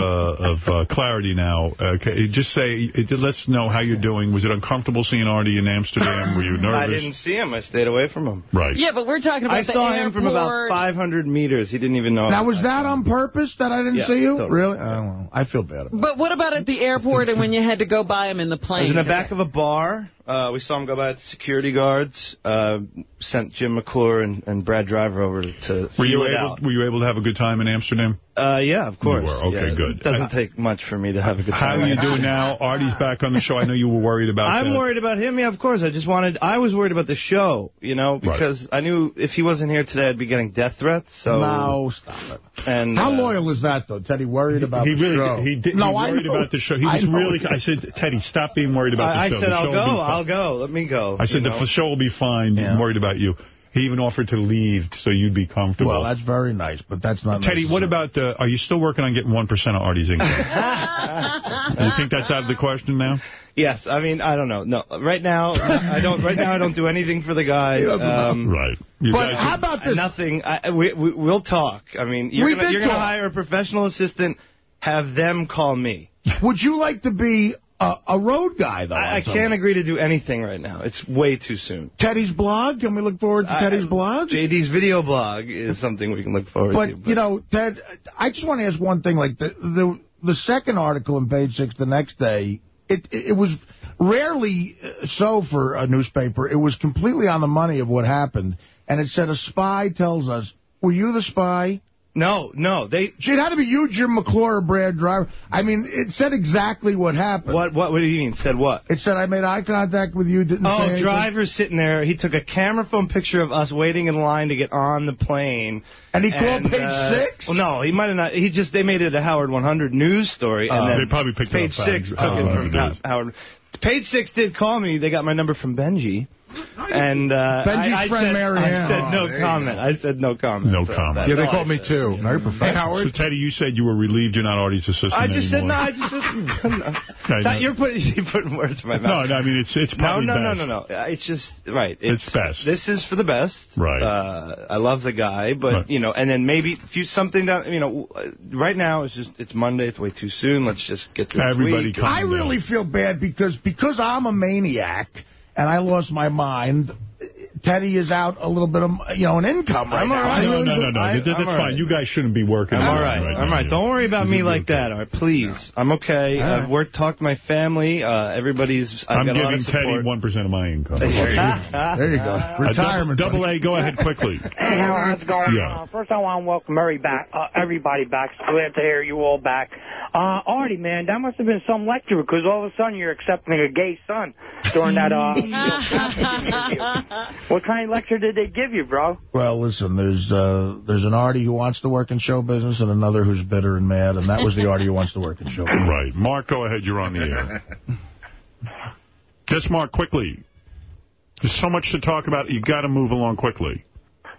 of uh, clarity now, uh, ca- just say, uh, let us know how you're doing. Was it uncomfortable seeing Artie in Amsterdam? Were you nervous? I didn't see him. I stayed away from him. Right. Yeah, but we're talking about I the saw airport. him from about 500 meters. He didn't even know. Now, was I that on purpose that I didn't Yeah, see you? totally. Really? Oh, well, I feel bad about it. But what about at the airport and when you had to go by him in the I plane? was in the back of a bar. Uh, we saw him go by the security guards. Uh, sent Jim McClure and, and Brad Driver over to Were you able? out. Were you able to have a good time in Amsterdam? Uh, yeah, of course. were. Okay, Yeah, good. It doesn't take much for me to have a good How time. are you doing now? Artie's back on the show. I know you were worried about I'm that. worried about him. Yeah, of course. I just wanted. I was worried about the show, you know, because I knew if he wasn't here today, I'd be getting death threats. So No, stop it. And How uh, loyal is that, though? Teddy worried about he the really show. did. He did. No, he I worried know. about the show. He was know. really. I said, Teddy, stop being worried about I, I the show. I said the I'll go. will be fine. I'll go. Let me go. I said you the know? show will be fine. I'm worried about you. He even offered to leave so you'd be comfortable. Well, that's very nice, but that's not Teddy, what about, uh, are you still working on getting 1% of Artie's income? you think that's out of the question now? Yes, I mean I don't know. No, right now I don't. Right now I don't do anything for the guy. He doesn't know. Um, Right. You but how about this? Nothing. I, we, we we'll talk. I mean, you're We gonna, you're gonna hire a professional assistant. Have them call me. Would you like to be a, a road guy, though? I, I can't agree to do anything right now. It's way too soon. Teddy's blog? Can we look forward to Teddy's blog? JD's video blog is something we can look forward to. But, you know, Ted, I just want to ask one thing. Like, the the, the second article in page six the next day, it, it, it was rarely uh, so for a newspaper. It was completely on the money of what happened. And it said, a spy tells us, were you the spy? No, no. They. It had to be you, Jim McClure, or Brad Driver. I mean, it said exactly what happened. What, what, what do you mean? Said what? It said, I made eye contact with you, didn't say Oh, anything. driver's sitting there. He took a camera phone picture of us waiting in line to get on the plane. And he called page uh, six? Well, no, he might have not. He just they made it a Howard 100 news story, and Oh. then They probably picked it page up six took Howard it from Howard. Page six did call me. They got my number from Benji. And uh, Benji's I, I friend said, Mary I Ann. said Oh, no there comment. I said no comment. No So comment. Yeah, they called I me said. too. Very professional. So, Teddy, you said you were relieved you're not Artie's assistant I just said no. I just said no. I That- know. You're putting you're putting words in my mouth. no, no, I mean, it's it's probably no, no, best. no, no. It's just right. It's best. This is for the best. Right. Uh, I love the guy, but Right. you know, and then maybe few something down. You know, uh, right now it's just it's Monday. It's way too soon. Let's just get to this Everybody week. calm I really feel bad because because I'm a maniac and I lost my mind. Teddy is out a little bit of you know an income right I'm now. all right. I No, no, no, no. I- that's I'm fine. right. You guys shouldn't be working. I'm all right. right I'm now. right. Don't worry about me like okay. that. All right, please. I'm okay. All right. I've worked, talked to my family. Uh, everybody's. I've I'm got a lot giving of Teddy 1% of my income. There you go. Uh, Retirement. double, double A, go ahead quickly. Hey, Howard, how's it going? Yeah. Uh, first, I want to welcome Murray back, uh, everybody back. It's glad to hear you all back. Uh, Artie, man, that must have been some lecture because all of a sudden you're accepting a gay son during that. What kind of lecture did they give you, bro? Well, listen, there's uh, there's an Artie who wants to work in show business and another who's bitter and mad, and that was the Artie who wants to work in show business. Right. Mark, go ahead. You're on the air. Just, Mark, quickly. There's so much to talk about. you got to move along quickly.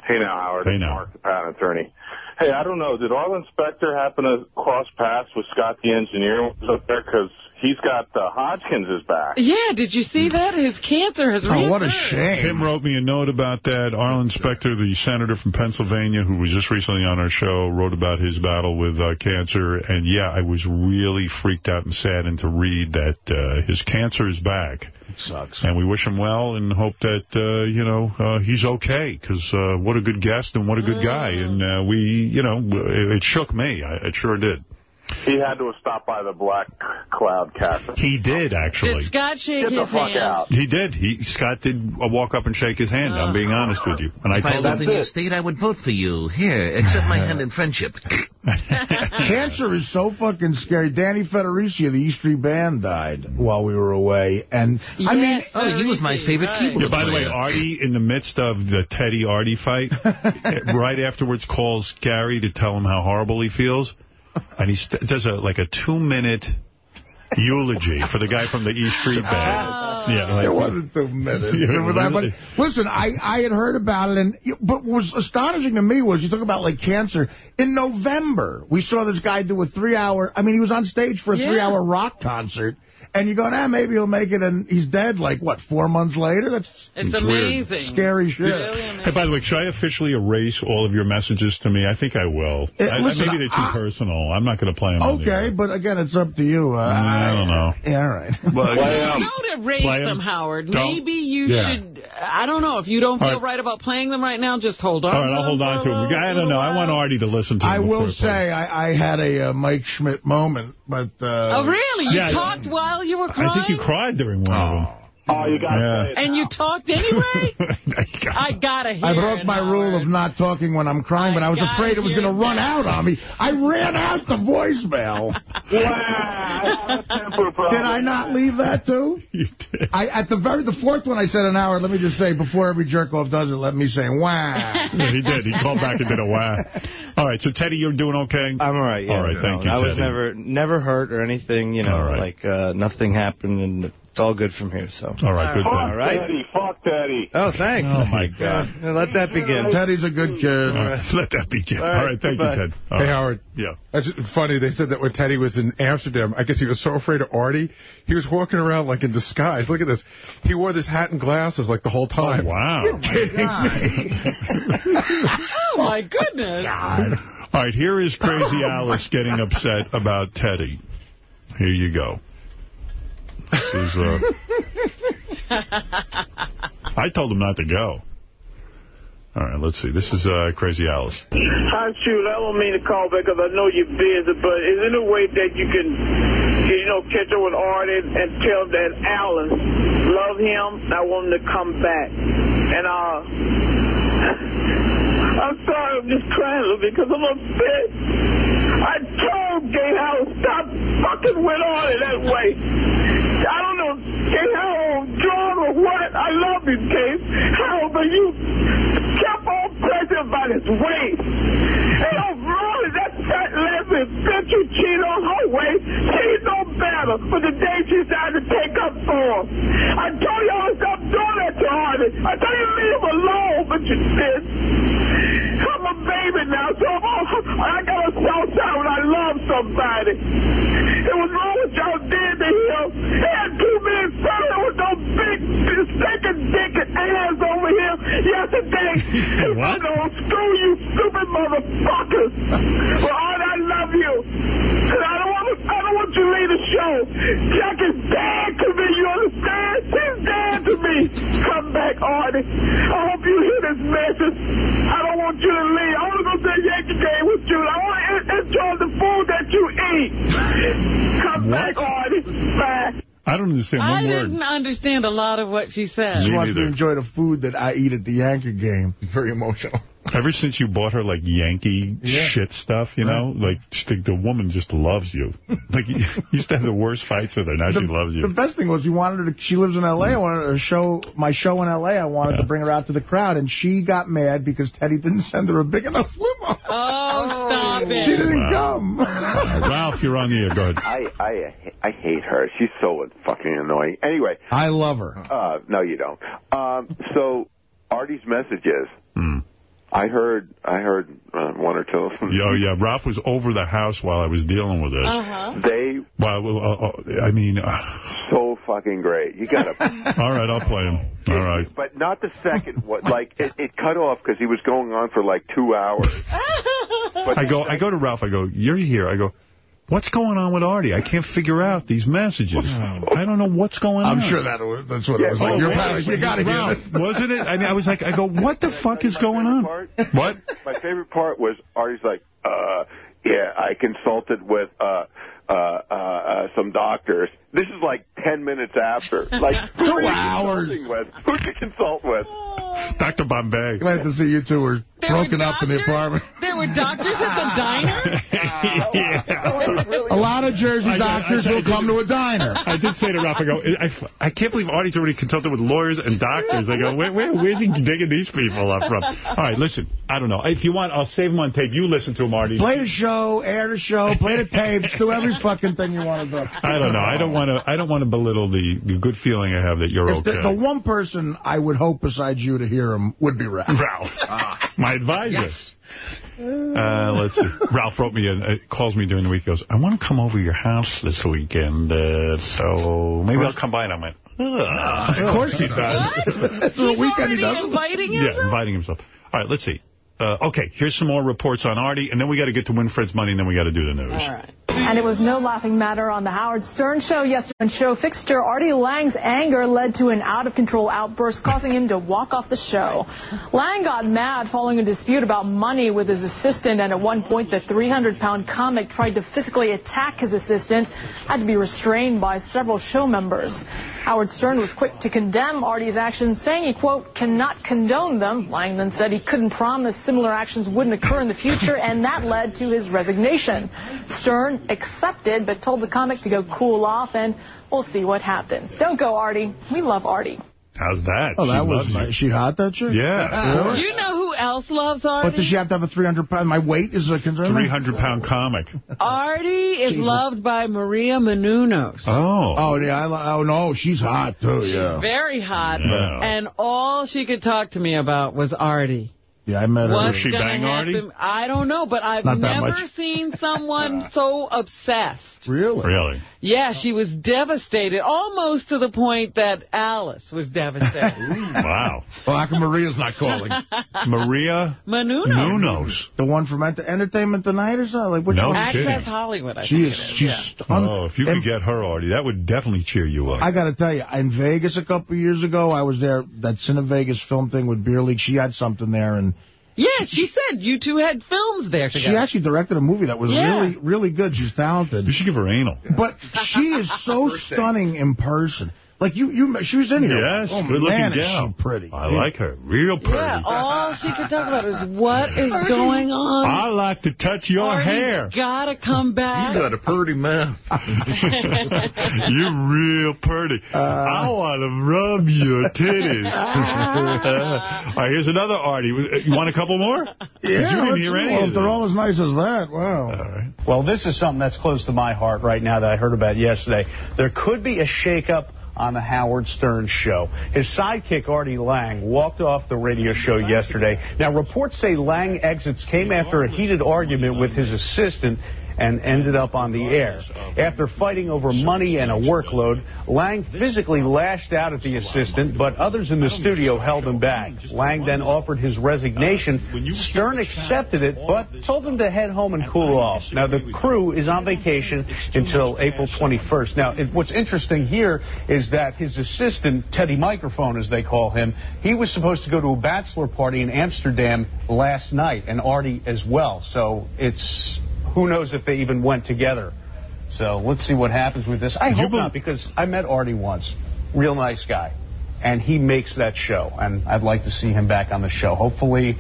Hey now, Howard. Hey now. Mark, the patent attorney. Hey, I don't know. Did Arlen Specter happen to cross paths with Scott the engineer was up there? Because he's got uh, Hodgkin's is back. Yeah, did you see that? His cancer has reoccurred. Oh, what a shame. Tim wrote me a note about that. Arlen Specter, the senator from Pennsylvania, who was just recently on our show, wrote about his battle with uh, cancer. And, yeah, I was really freaked out and saddened to read that uh, his cancer is back. It sucks. And we wish him well and hope that, uh, you know, uh, he's okay. Because uh, what a good guest and what a good guy. And uh, we, you know, it, it shook me. I, it sure did. He had to have stopped by the Black Cloud Cafe. He did, actually. Did Scott shake Get the his fuck hand? out. He did. He Scott did uh, walk up and shake his hand. I'm being honest with you. And I if I told lived him in your state, I would vote for you. Here, accept my hand in friendship. Cancer is so fucking scary. Danny Federici of the E Street Band died while we were away. And, I mean... Oh, he was my favorite keyboard Yeah, by the way. Artie, in the midst of the Teddy Artie fight, right afterwards calls Gary to tell him how horrible he feels. And he st does a like a two-minute eulogy for the guy from the E Street Band. Yeah, like, It wasn't two minutes. It was that- really. but listen, I, I had heard about it, and but what was astonishing to me was you talk about like cancer. In November, we saw this guy do a three-hour. I mean, he was on stage for a Yeah. three-hour rock concert, and you go, nah, maybe he'll make it, and he's dead. Like what? Four months later? That's It's It's weird. amazing. scary shit. Really amazing. Hey, by the way, should I officially erase all of your messages to me? I think I will. Eh, I- listen, maybe they're too I- personal. I'm not going to play them. Okay, but again, it's up to you. Uh, I don't know. Yeah, all right. But, Don't erase Play 'em. them, Howard. Don't. Maybe you Yeah. should, I don't know, if you don't feel All right. right about playing them right now, just hold on All right, to I'll hold on to them. I don't know. I want Artie to listen to them I will say I, I had a uh, Mike Schmidt moment, but... Uh, Oh, really? You Yeah, talked while you were crying? I think you cried during one of them. Oh, you got Yeah. And you talked anyway? I gotta hear I broke it, my Howard. rule of not talking when I'm crying, but I was afraid it was going to run out on me. I ran out the voicemail. wow. Did I not leave that too? You did. I at the very the fourth one I said an hour. Let me just say before every jerk off does it, let me say wow. Yeah, he did. He called back and did a wah. All right, so Teddy, you're doing okay? I'm all right. Yeah, All right, thank you, I was never never hurt or anything. You know, All right. like uh, nothing happened, and it's all good from here. So. All right, good Fuck time. All right. Teddy. Fuck Teddy. Oh, thanks. Oh, my God. Yeah, let that begin. Teddy's a good kid. All right, let that begin. All All right, right, thank goodbye. you, Ted. All Hey, right. Howard. Yeah. That's funny. They said that when Teddy was in Amsterdam, I guess he was so afraid of Artie, he was walking around like in disguise. Look at this. He wore this hat and glasses like the whole oh, time. Oh, wow. Oh, my goodness. God. All right, here is Crazy Alice getting upset about Teddy. Here you go. Is, uh... I told him not to go. All right, let's see. This is uh, Crazy Alice. Hi, shoot. I don't mean to call back because I know you're busy, but is there any way that you can, you know, catch up with Artie and tell that Alan love him I want him to come back? And, uh, I'm sorry, I'm just crying a little bit because I'm upset. I told Gay Howard, stop fucking with Artie that way. I don't know, Gay Howard, drunk or what. I love you, Gay Howard, but you kept on pressing about his. Hey, oh, really, that fat lesbian bitch you cheat on her weight, she's no better for the day she decided to take up for him. I told y'all to stop doing that to Artie. I told you to leave him alone, but you did. I'm a baby now, so I got a soft side when I love somebody. It was wrong what y'all did to him. He had two men selling with those big, stinking dick and ass over here yesterday. What? I don't screw you stupid motherfuckers. Well, I love you. And I don't want to, I don't want you to leave the show. Jack is dead to me, you understand? She's dead to me. Come back, Artie. I hope you hear this message. I don't want you to leave. I want to go to the Yankee game with you. I want to enjoy the food that you eat. Come back, Artie. Bye. I don't understand I one word. didn't understand a lot of what she said. She wants to enjoy the food that I eat at the Yankee game. Very emotional. Ever since you bought her, like, Yankee shit stuff, you know? Like, the, the woman just loves you. Like, you used to have the worst fights with her. Now she loves you. The best thing was you wanted her to, she lives in L.A. I wanted her to show my show in L.A. I wanted to bring her out to the crowd, and she got mad because Teddy didn't send her a big enough limo. Oh, stop it. She didn't Wow. come. Uh, Ralph, you're on the air. Go ahead. I I I hate her. She's so fucking annoying. Anyway, I love her. uh, no, you don't. Um, so Artie's messages. Hmm. I heard I heard uh, one or two of them. Yo, yeah, Ralph was over the house while I was dealing with this. Uh-huh. They Well, well, uh, uh, I mean, uh, so fucking great. You gotta. all right, I'll play him. All right. But not the second one. Like it, it cut off because he was going on for like two hours. But I go, I go to Ralph. I go, you're here. I go, what's going on with Artie? I can't figure out these messages. I don't know what's going on. I'm sure that was, that's what Yeah, it was oh, like. You're wait, probably, you got to hear Ralph, this. wasn't it? I mean, I was like, I go, what the fuck is going on? part, What? my favorite part was Artie's like, uh, yeah, I consulted with uh, uh, uh, uh, some doctors. This is like ten minutes after. Like who Two are you hours. consulting with? Who'd you consult with? Dr. Bombay. Glad to see you two were There broken were up in the apartment. There were doctors at the diner? yeah. A lot of Jersey I- I- doctors I- I will come did- to a diner. I did say to Ralph, I go, I, I can't believe Artie's already consulted with lawyers and doctors. I go, where, where, where's he digging these people up from? All right, listen, I don't know. If you want, I'll save them on tape. You listen to them, Artie. Play the show, air the show, play the tapes, do every fucking thing you want to do. I don't know. I don't want to. I don't want to belittle the, the good feeling I have that you're If okay. the, the one person I would hope besides you to hear him would be Ralph. Ralph, my advisor. Uh, let's see. Ralph wrote me and uh, calls me during the week. He goes, I want to come over to your house this weekend, uh, so maybe I'll come by. And I went, Ugh. Of course he does. It's a weekend he already doesn't. inviting Yeah, inviting himself. All right, let's see. Uh, okay, here's some more reports on Artie, and then we got to get to Winfred's money, and then we got to do the news. And it was no laughing matter on the Howard Stern show yesterday. Show fixture Artie Lange's anger led to an out-of-control outburst, causing him to walk off the show. Lange got mad following a dispute about money with his assistant, and at one point, the 300-pound comic tried to physically attack his assistant, had to be restrained by several show members. Howard Stern was quick to condemn Artie's actions, saying he, quote, cannot condone them. Lange then said he couldn't promise similar actions wouldn't occur in the future, and that led to his resignation. Stern accepted, but told the comic to go cool off, and we'll see what happens. Don't go, Artie. We love Artie. How's that? Oh, She that was nice. She hot, that chick? Yeah, of. You know who else loves Artie? But does she have to have a 300 pound? My weight is a concern. 300-pound comic. Artie is loved by Maria Menounos. Oh. Oh, yeah. I, li- oh, no. She's hot, too. Yeah. Very hot. Yeah. And all she could talk to me about was Artie. Yeah, I met her. What's gonna happen? I don't know, but I've never seen someone so obsessed. Really? Really? Yeah, she was devastated, almost to the point that Alice was devastated. Wow. Well, how come Maria's not calling? Maria Menounos. Nunos. The one from Ent- Entertainment Tonight or something? Like, which No one? kidding. Access Hollywood, I She think is, it is. she's yeah. Oh, if you could get her, Artie, that would definitely cheer you up. I got to tell you, in Vegas a couple of years ago, I was there, that Cine Vegas film thing with Beer League. She had something there, and Yeah, she said you two had films there together. she actually directed a movie that was Yeah. really, really good. She's talented. You should give her anal. But she is so stunning in person. Like, you, you, she was in here. Yes, oh, good-looking man, is gal. she pretty. I like her. Real pretty. Yeah, all she could talk about is what is going on. I like to touch your Artie's hair. gotta come back. You got a pretty mouth. You're real pretty. Uh. I want to rub your titties. All right, here's another Artie. You want a couple more? 'Cause you didn't hear any well, of if they're all as nice as that, wow. Well, this is something that's close to my heart right now that I heard about yesterday. There could be a shakeup on the Howard Stern show. His sidekick, Artie Lange, walked off the radio show yesterday. Now, reports say Lange exits came after a heated argument with his assistant and ended up on the air. After fighting over money and a workload, Lange physically lashed out at the assistant, but others in the studio held him back. Lange then offered his resignation. Stern accepted it, but told him to head home and cool off. Now, the crew is on vacation until April 21st. Now, it, what's interesting here is that his assistant, Teddy Microphone, as they call him, he was supposed to go to a bachelor party in Amsterdam last night, and Artie as well. So it's who knows if they even went together. So let's see what happens with this. I hope not, because I met Artie once. Real nice guy. And he makes that show, and I'd like to see him back on the show. Hopefully,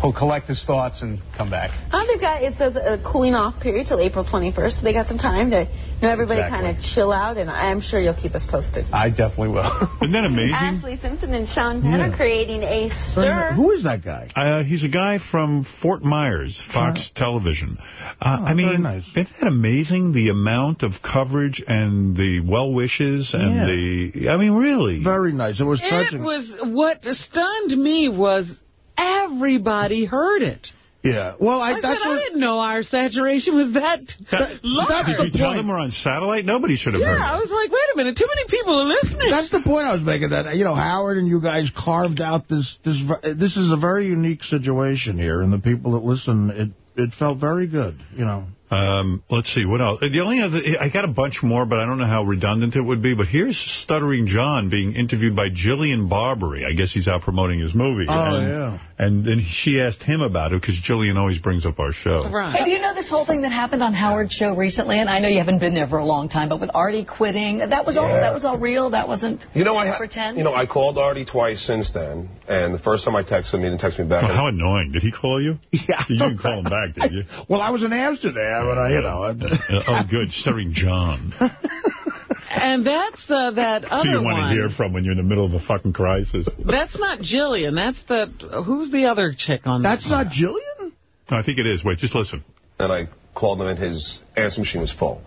he'll collect his thoughts and come back. Oh, they've got, it says a cooling off period till April 21st, so they got some time to, you know, everybody Exactly. kind of chill out, and I'm sure you'll keep us posted. I definitely will. Isn't that amazing? Ashlee Simpson and Sean Penn Yeah. are creating a stir. Who is that guy? Uh, he's a guy from Fort Myers, Fox Television. Uh, I Oh, very mean, nice. isn't that amazing, the amount of coverage and the well wishes and Yeah. the... I mean, really. Very nice. It was touching. It was, what stunned me was everybody heard it. Yeah. Well, I, I, that's said, what, I didn't know our saturation was that, large. Did you tell them we're on satellite? Nobody should have yeah, heard Yeah, I was like, wait a minute, too many people are listening. That's the point I was making. That you know, Howard and you guys carved out this this this is a very unique situation here, and the people that listen, it it felt very good. You know. Um, let's see, what else? The only other, I got a bunch more, but I don't know how redundant it would be. But here's Stuttering John being interviewed by Jillian Barberie. I guess he's out promoting his movie. Oh, and, yeah. And then she asked him about it because Jillian always brings up our show. Hey, do you know this whole thing that happened on Howard's show recently? And I know you haven't been there for a long time, but with Artie quitting, that was all Yeah. that was all real. That wasn't You know, I ha- pretend. you know I called Artie twice since then, and the first time I texted him, he didn't text me back. Oh, how annoying. Did he call you? Yeah. You didn't call him back, did you? Well, I was in Amsterdam, and I, you know. Oh, good. Stuttering John. And that's uh, that so you want one. to hear from when you're in the middle of a fucking crisis. That's not Jillian. That's the, who's the other chick on that? That's that? not Jillian? No, I think it is. Wait, just listen. And I called him, and his answer machine was full.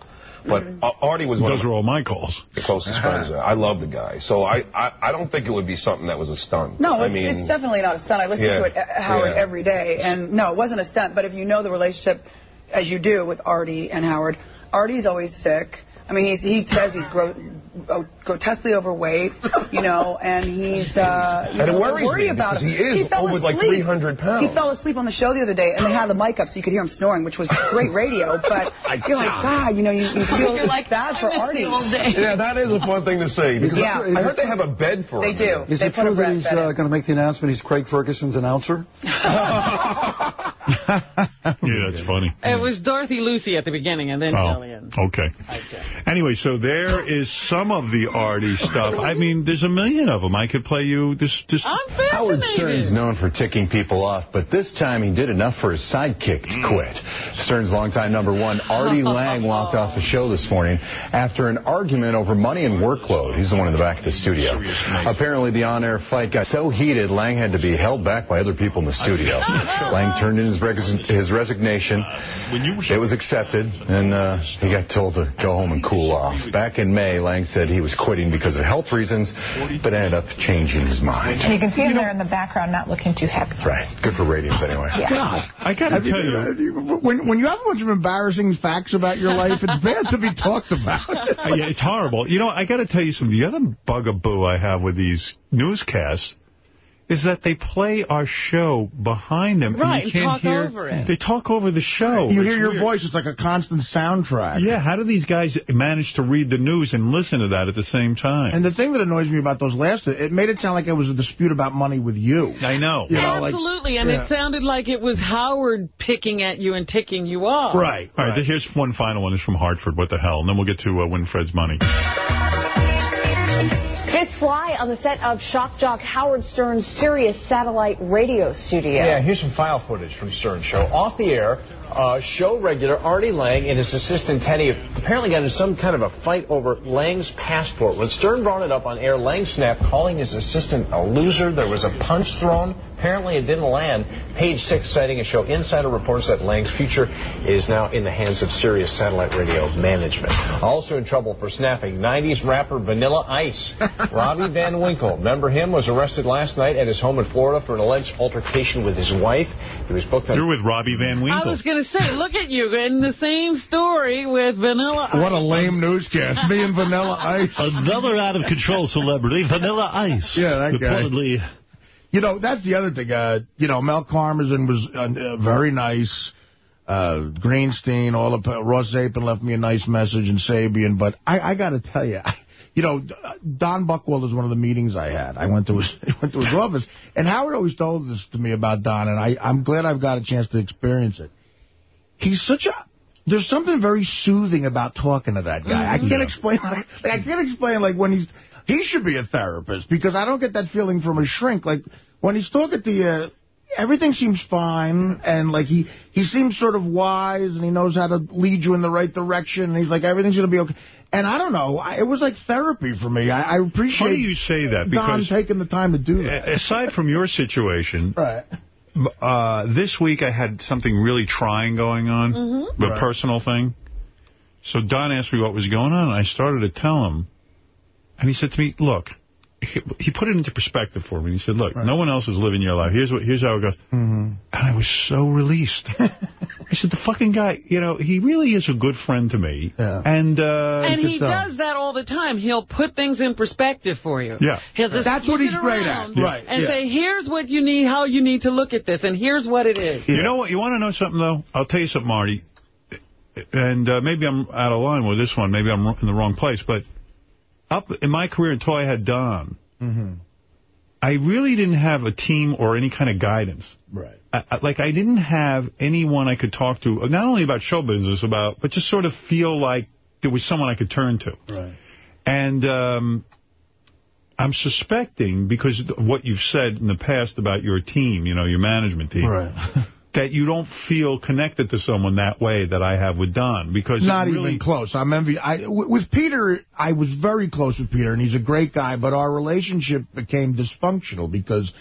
But uh, Artie was one Those of are all my calls. the closest friends. I love the guy, so I, I I don't think it would be something that was a stunt. No, I it's, mean, it's definitely not a stunt. I listen Yeah, to it, uh, Howard, yeah. every day. And no, it wasn't a stunt. But if you know the relationship, as you do with Artie and Howard, Artie's always sick. I mean, he's, he says he's gro- grotesquely overweight, you know, and he's uh, you And it know, worries worried me about because him. he is fell over, like, asleep. 300 pounds. He fell asleep on the show the other day, and they had the mic up so you could hear him snoring, which was great radio. But you're like, God, you know, you, you feel You're like, bad for Artie. Yeah, that is a fun thing to say. Because Yeah. I heard they have a bed for They him. do. Is they it true that he's uh, going to make the announcement he's Craig Ferguson's announcer? Yeah, that's funny. It was Dorothy Lucey at the beginning and then Oh, Jillian. okay. Anyway, so there is some of the Artie stuff. I mean, there's a million of them. I could play you this. this Howard Stern's known for ticking people off, but this time he did enough for his sidekick to quit. Stern's longtime number one, Artie Lange, walked off the show this morning after an argument over money and workload. He's the one in the back of the studio. Apparently, the on-air fight got so heated, Lange had to be held back by other people in the studio. Lange turned in his, res- his resignation. It was accepted, and uh, he got told to go home and cool off. Back in May, Lange said he was quitting because of health reasons, but ended up changing his mind. And you can see him there in the background, not looking too happy. Right. Good for ratings anyway. God, I gotta tell you. when when you have a bunch of embarrassing facts about your life, it's bad to be talked about. Yeah, it's horrible. You know, I got to tell you something. The other bugaboo I have with these newscasts is that they play our show behind them. Right, and you can't talk hear, over it. They talk over the show. You It's hear your weird. voice; it's like a constant soundtrack. Yeah, how do these guys manage to read the news and listen to that at the same time? And the thing that annoys me about those last, it made it sound like it was a dispute about money with you. I know. You know, like- Absolutely, and yeah. it sounded like it was Howard picking at you and ticking you off. Right. All right, here's one final one. It's from Hartford. What the hell? And then we'll get to uh, Winfred's money. Kiss Fly on the set of shock jock Howard Stern's Sirius satellite radio studio. Yeah, here's some file footage from Stern Show. Off the air, uh, show regular Artie Lange and his assistant Teddy apparently got into some kind of a fight over Lange's passport. When Stern brought it up on air, Lange snapped, calling his assistant a loser. There was a punch thrown. Apparently, it didn't land. Page 6 citing a show insider reports that Lange's future is now in the hands of Sirius Satellite Radio management. Also in trouble for snapping, 90s rapper Vanilla Ice. Robbie Van Winkle, remember him, was arrested last night at his home in Florida for an alleged altercation with his wife. He was booked on... You're with Robbie Van Winkle. I going to say, look at you in the same story with Vanilla What a lame newscast. Me and Vanilla Ice. Another out-of-control celebrity, Vanilla Ice. Yeah, that guy. Reportedly... You know, that's the other thing. Uh, you know, Mel Karmazin was uh, uh, very nice. Uh, Greenstein, all the Ross Zapin left me a nice message, and Sabean. But I, I got to tell you, you know, Don Buchwald is one of the meetings I had. I went to his went to his office, and Howard always told this to me about Don, and I, I'm glad I've got a chance to experience it. He's such a there's something very soothing about talking to that guy. I mm-hmm. can't explain. Like, like, I can't explain like when he's he should be a therapist because I don't get that feeling from a shrink. Like when he's talking to you, everything seems fine and like he he seems sort of wise and he knows how to lead you in the right direction. And he's like everything's gonna be okay. And I don't know, I, it was like therapy for me. I, I appreciate. Funny you say that Because Don taking the time to do that. aside from your situation, right. Uh, this week I had something really trying going on, Mhm. the Right. personal thing. So Don asked me what was going on, and I started to tell him. And he said to me, look, he, he put it into perspective for me. He said, look, no one else is living your life. Here's what. Here's how it goes. Mm-hmm. And I was so released. I said, the fucking guy, you know, he really is a good friend to me. Yeah. And, uh, And he does that all the time. He'll put things in perspective for you. Yeah. He'll just That's what he's it great at. around Right, And yeah. say, here's what you need, how you need to look at this, and here's what it is. You know what? You want to know something, though? I'll tell you something, Marty. And uh, maybe I'm out of line with this one. Maybe I'm in the wrong place. But up in my career until I had Don, Mm-hmm. I really didn't have a team or any kind of guidance. Right. I, I- like, I didn't have anyone I could talk to, not only about show business, about, but just sort of feel like there was someone I could turn to. Right. And um, I'm suspecting, because of what you've said in the past about your team, you know, your management team, Right. that you don't feel connected to someone that way that I have with Don. Because Not really, even close. I'm envy. I, with Peter, I was very close with Peter, and he's a great guy, but our relationship became dysfunctional because,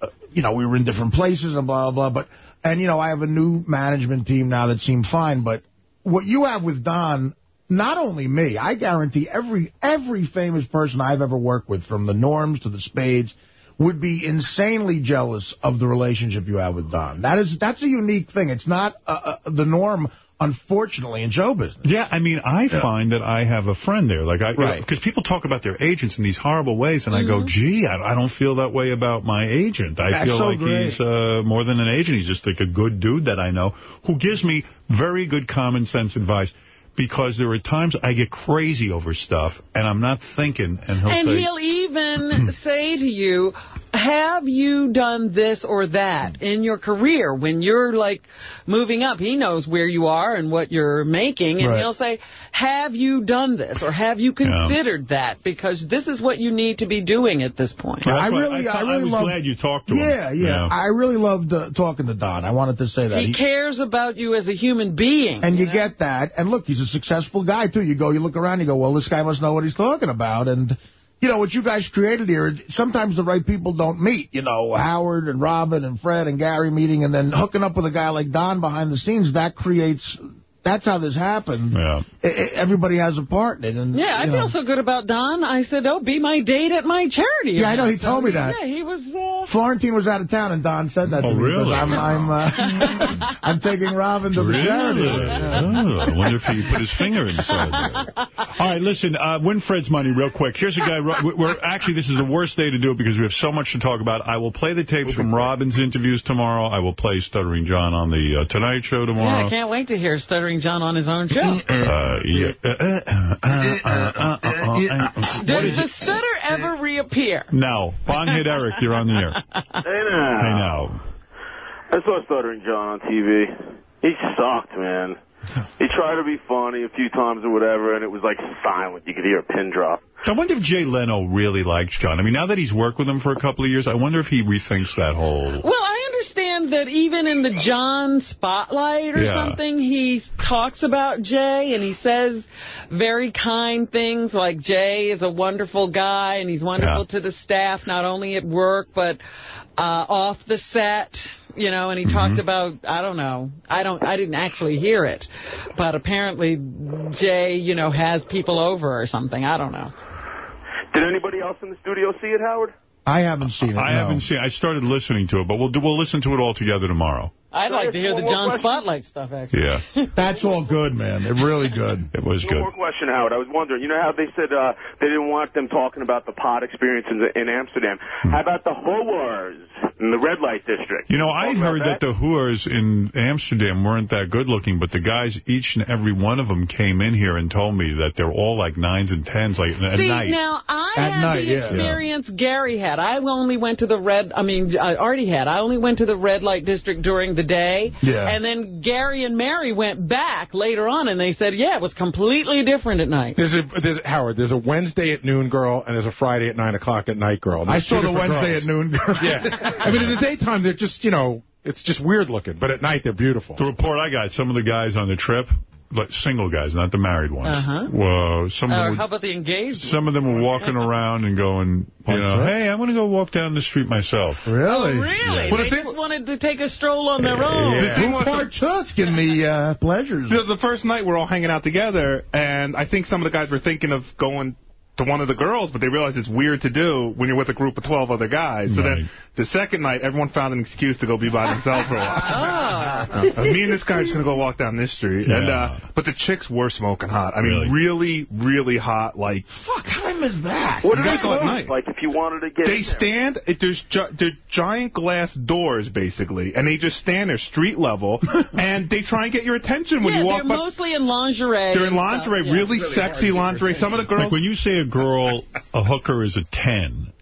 uh, you know, we were in different places and blah, blah, blah. But, and, you know, I have a new management team now that seem fine, but what you have with Don, not only me, I guarantee every every famous person I've ever worked with, from the Norms to the Spades, would be insanely jealous of the relationship you have with Don. That is that's a unique thing. It's not uh, uh, the norm unfortunately, in show business. Yeah, I mean, I Yeah. find that I have a friend there. Like, I Right. because people talk about their agents in these horrible ways, and I go, gee, I, I don't feel that way about my agent. I That's feel so like great. he's uh, more than an agent. He's just like a good dude that I know who gives me very good common sense advice. Because there are times I get crazy over stuff, and I'm not thinking, and he'll and say, he'll even say to you, have you done this or that in your career? When you're, like, moving up, he knows where you are and what you're making, and Right. he'll say, have you done this, or have you considered that? Because this is what you need to be doing at this point. That's I why really, I, I, I really was love. glad you talked to him. yeah, yeah, I really loved uh, talking to Don. I wanted to say that. He cares about you as a human being. And you get that. And look, he's a successful guy, too. You go, you look around, you go, well, this guy must know what he's talking about. And, you know, what you guys created here, sometimes the right people don't meet. You know, Howard and Robin and Fred and Gary meeting and then hooking up with a guy like Don behind the scenes, that creates... That's how this happened. Yeah. I- I- everybody has a part in it. And, Yeah, I you feel know. so good about Don. I said, oh, be my date at my charity. Yeah, I know, he event. told me that. Yeah, he was... Uh, Florentine was out of town, and Don said that Oh, to me. because really? I'm, I'm, uh, I'm taking Robin to the Really? charity. Oh, I wonder if he put his finger inside there. All right, listen, uh, Winfred's money real quick. Here's a guy, we're actually, this is the worst day to do it because we have so much to talk about. I will play the tapes from Robin's interviews tomorrow. I will play Stuttering John on the uh, Tonight Show tomorrow. yeah, tomorrow. I can't wait to hear Stuttering John on his own show. Yeah. What Does the stutter ever reappear? No. Bong hit Eric, you're on the air. Hey now. Hey, now. I saw Stuttering John on TV. He sucked, man. He tried to be funny a few times or whatever, and it was like silent. You could hear a pin drop. I wonder if Jay Leno really likes John. I mean, now that he's worked with him for a couple of years, I wonder if he rethinks that whole... Well, I understand that even in the John Spotlight or Yeah. something, he talks about Jay and he says very kind things like Jay is a wonderful guy and he's wonderful Yeah. to the staff, not only at work but uh, off the set. You know, and he talked about, I don't know, I don't, I didn't actually hear it, but apparently Jay, you know, has people over or something. I don't know. Did anybody else in the studio see it, Howard? I haven't seen it. I no. haven't seen. I started listening to it, but we'll do, we'll listen to it all together tomorrow. I'd like to hear the John question. Spotlight stuff, actually. Yeah, That's all good, man. It really good. it was One good. more question, Howard. I was wondering, you know how they said uh, they didn't want them talking about the pot experience in, the, in Amsterdam. How about the whores in the red light district? You know, I Talk about heard that the whores in Amsterdam weren't that good looking, but the guys, each and every one of them came in here and told me that they're all like nines and tens, like at See, night. now, I At had night, the yeah. experience Gary had. I only went to the red, I mean, uh, Artie had. I only went to the red light district during the day. Yeah. And then Gary and Mary went back later on, and they said, yeah, it was completely different at night. There's a there's Howard. There's a Wednesday at noon girl and there's a Friday at nine o'clock at night girl. I saw the Wednesday girls. at noon. yeah, I mean in the daytime they're just you know it's just weird looking, but at night they're beautiful. The report I got, some of the guys on the trip, like single guys, not the married ones. Uh-huh. Whoa, some of them Or would- how about the engaged? Some of them were walking around and going, you know, hey, I'm going to go walk down the street myself. Really? Oh, really? Well, the they thing- just wanted to take a stroll on their own. Yeah. Who partook in the uh, pleasures? The, the first night we're all hanging out together, and I think some of the guys were thinking of going to one of the girls, but they realized it's weird to do when you're with a group of 12 other guys. So Right. then the second night, everyone found an excuse to go be by themselves for a while. Ah. Uh, me and this guy are just going to go walk down this street. And uh, But the chicks were smoking hot. I mean, really, really hot. Like, Fuck, time is that? What You do gotta they go at night. like if you wanted to get they stand, it, there's gi- they're giant glass doors, basically, and they just stand there street level, and they try and get your attention when yeah, you walk they're by. mostly in lingerie. They're in lingerie, yeah. really, sexy lingerie. Some of the girls. Like when you say a girl, a hooker is a 10, what,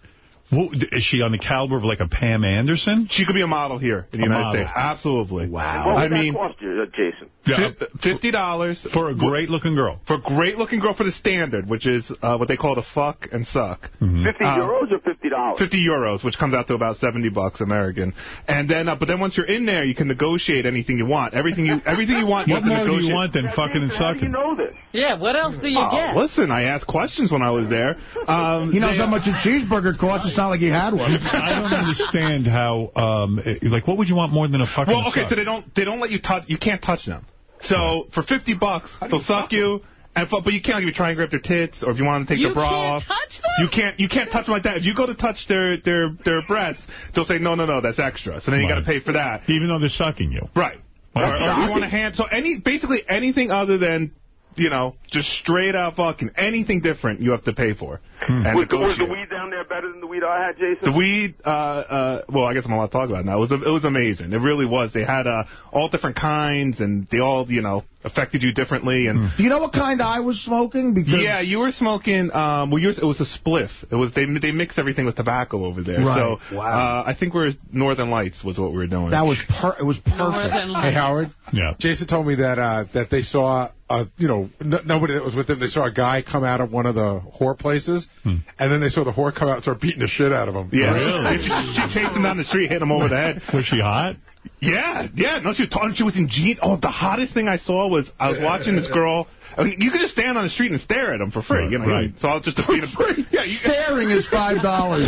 is she on the caliber of like a Pam Anderson? She could be a model here in the A United model. States. Absolutely. Wow. What would I mean, that cost you, uh, Jason? Yeah, fifty dollars for a great looking girl. for a great looking girl for the standard, which is uh, what they call the fuck and suck. Mm-hmm. 50 Uh, euros or $50? 50 euros, which comes out to about 70 bucks American. And then, uh, but then once you're in there, you can negotiate anything you want. Everything you, everything you want, you What have to more do you want than fucking and How do you sucking? know this? Yeah, what else do you Oh, get? listen, I asked questions when I was there. Um, He knows they- how much a cheeseburger costs. It's not like he had one. I don't understand how, um, like, what would you want more than a fucking Well, okay, suck? so they don't they don't let you touch. You can't touch them. So for 50 bucks, they'll suck you. And fu- but you can't like, if you try and grab their tits or if you want to take You their bra can't off. touch them? You can't you can't touch them like that. If you go to touch their their their breasts, they'll say no no no that's extra. So then you got to pay for that. Even though they're sucking you. Right. Or, or you want to hand, so any, basically anything other than, you know, just straight out fucking anything different you have to pay for. Hmm. And Was, was the weed down there better than the weed I had, Jason? The weed, uh, uh, well, I guess I'm allowed to talk about it now. It was, it was amazing. It really was. They had uh, all different kinds, and they all, you know, affected you differently. And Do you know what kind I was smoking? Because yeah, you were smoking. Um, well, yours it was a spliff. It was they they mixed everything with tobacco over there. Right. So Wow. uh, I think we're Northern Lights was what we were doing. that was per it was perfect. Hey, Howard. Yeah. Jason told me that uh, that they saw, uh, you know, n- nobody that was with them, they saw a guy come out of one of the whore places, and then they saw the whore come out and start beating the shit out of him. Yeah, she, she chased him down the street, hit him over the head. Was she hot? Yeah, yeah. No, she was talking. She was in jeans. Oh, the hottest thing I saw was I was watching this girl. I mean, you could just stand on the street and stare at them for free. You know, Right. so I was just a being a, yeah. You, Staring is five dollars.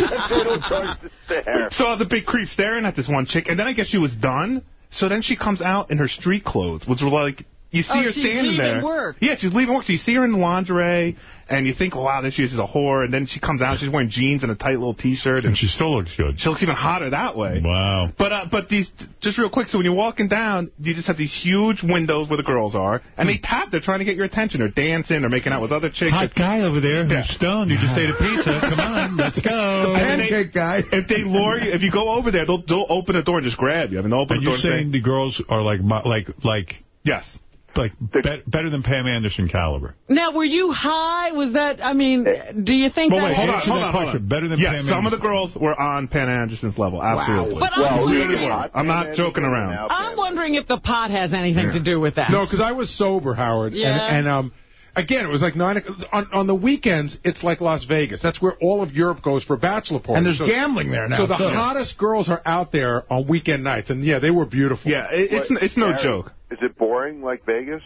So I was a big creep staring at this one chick, and then I guess she was done. So then she comes out in her street clothes, which were like, you see Oh, her she's standing there. work. Yeah, she's leaving work. So you see her in lingerie, and you think, wow, there she is, she's a whore. And then she comes out, she's wearing jeans and a tight little T-shirt, and She still looks good. she looks even hotter that way. Wow. But uh, but these just real quick. So when you're walking down, you just have these huge windows where the girls are, and they tap. They're trying to get your attention. They're dancing. They're making out with other chicks. Hot guy over there who's stoned. You just ate a pizza. Come on, let's go. Pancake guy. If they lure you, if you go over there, they'll they'll open the door and just grab you. I mean, they'll open And the door you're saying say, the girls are like like like yes. Like be- better than Pam Anderson caliber? Now, were you high? Was that, I mean, do you think Well, that... wait, Hold on, hold on, hold on. Better than yes, Pam some of the girls were on Pam Anderson's level. Absolutely. But I'm Well, really hot. I'm not Pam joking around. and I'm wondering if the pot has anything to do with that. No, because I was sober, Howard. Yeah. And, and um, again, it was like nine. o- On, on the weekends, it's like Las Vegas. That's where all of Europe goes for bachelor parties. And there's So- gambling there now. So the too. hottest girls are out there on weekend nights, and yeah, they were beautiful. Yeah, it, it's What, it's no Gary, joke. Is it boring like Vegas?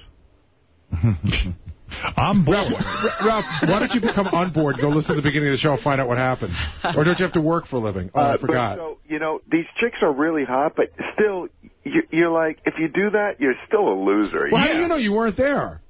I'm bored. Ralph, Ralph, why don't you become on board and go listen to the beginning of the show and find out what happened? Or don't you have to work for a living? Oh, I Uh, but forgot. So, you know, these chicks are really hot, but still, you- you're like, if you do that, you're still a loser. well, how do you know you weren't there?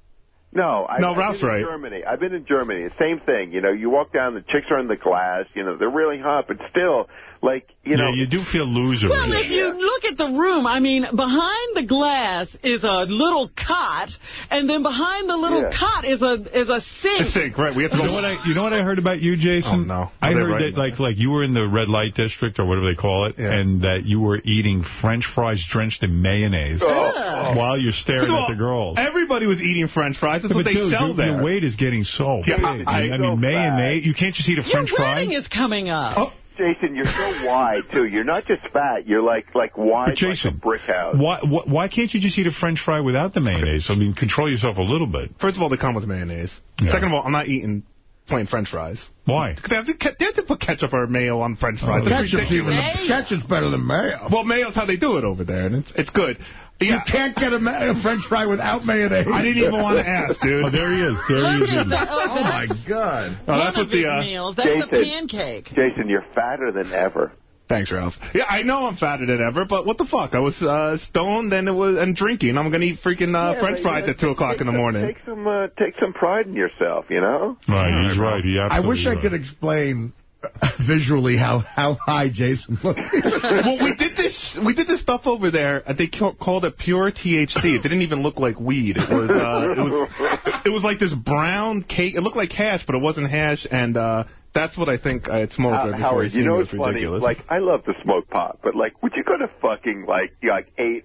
No, I, No, I've Ralph's been in right. Germany. I've been in Germany. Same thing. You know, you walk down, the chicks are in the glass. You know, they're really hot, but still, like, you know, yeah, you do feel loser. Well, if you look at the room, I mean, behind the glass is a little cot, and then behind the little Yeah. cot is a is a sink. The sink, right? We have to You go. know what I? You know what I heard about you, oh, Jason? Oh, no. I Are they heard right? that like like you were in the red light district or whatever they call it, Yeah. and that you were eating French fries drenched in mayonnaise oh. Ugh. while you're staring First at the girls. Everybody was eating French fries. That's But what they dude, sell your, there. your weight is getting so Yeah, big. I- I, I- mean, so mayonnaise. You can't just eat a Your French fry. Your wedding is coming up. Oh, Jason, you're so wide too. You're not just fat. You're like like wide But Jason, like a brick house. Why, why why can't you just eat a French fry without the mayonnaise? I mean, control yourself a little bit. First of all, they come with mayonnaise. Yeah. Second of all, I'm not eating plain French fries. Why? They have, to, they have to put ketchup or mayo on French fries. Oh, Ketchup's, even, ketchup's better than mayo. Well, mayo's how they do it over there, and it's it's good. You can't get a, a French fry without mayonnaise. I didn't even want to ask, dude. Oh, there he is. There he is. Oh, my God. Oh, one that's what the his uh, meals. That's a pancake. Jason, you're fatter than ever. Thanks, Ralph. Yeah, I know I'm fatter than ever, but what the fuck? I was uh, stoned and it was and drinking. I'm gonna eat freaking uh, Yeah, French fries at two o'clock in the morning. Take some uh, take some pride in yourself. You know. Right, he's right. He I wish I right. could explain visually how, how high Jason looked. well, we did this. We did this stuff over there. They ca- called it pure THC. It didn't even look like weed. It was. Uh, it was. It was like this brown cake. It looked like hash, but it wasn't hash. And uh, that's what I think I had smoked Uh, right before I Howard, you know it. what's funny? ridiculous. Like, I love to smoke pot, but like, would you go to fucking like like eight,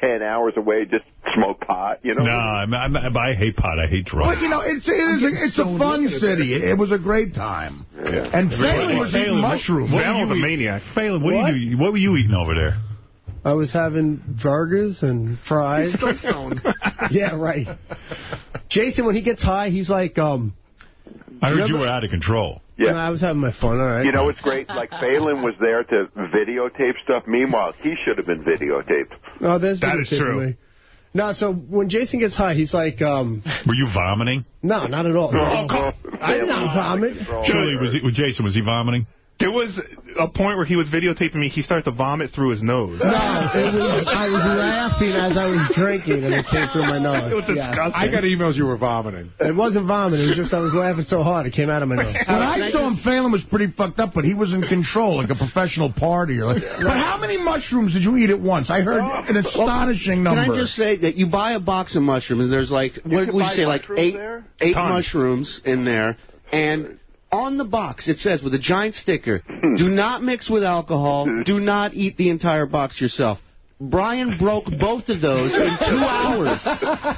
ten hours away just smoke pot? You know? No, I'm, I'm, I hate pot. I hate drugs. But, you know, it's, it is a, it's a fun city. It, was a great time. Yeah. And Phelan was eating Phelan, what- mushrooms. Phelan were was you a maniac. Phelan, what, What? Are you, what were you eating over there? I was having burgers and fries. Still stoned. yeah, right. Jason, when he gets high, he's like, um, I heard you were out of control. Yeah. I was having my fun, all right. You know what's great? Like Phelan was there to videotape stuff. Meanwhile, he should have been videotaped. Oh, there's That videotape is true. me. No, so when Jason gets high, he's like, um, Were you vomiting? no, not at all. Oh, I did not vomit. Julie, was, he, was Jason, was he vomiting? There was a point where he was videotaping me, he started to vomit through his nose. No, it was, I was laughing as I was drinking, and it came through my nose. It was disgusting. I got emails you were vomiting. It wasn't vomiting. It was just I was laughing so hard it came out of my nose. When I saw him, Phelan was pretty fucked up, but he was in control, like a professional partier. Like, but how many mushrooms did you eat at once? I heard uh, an astonishing number. Can. I just say that you buy a box of mushrooms, and there's like, what would you say, like eight, there? eight Tons. mushrooms in there, and on the box it says with a giant sticker, hmm. do not mix with alcohol, hmm. do not eat the entire box yourself. Brian broke both of those in two hours.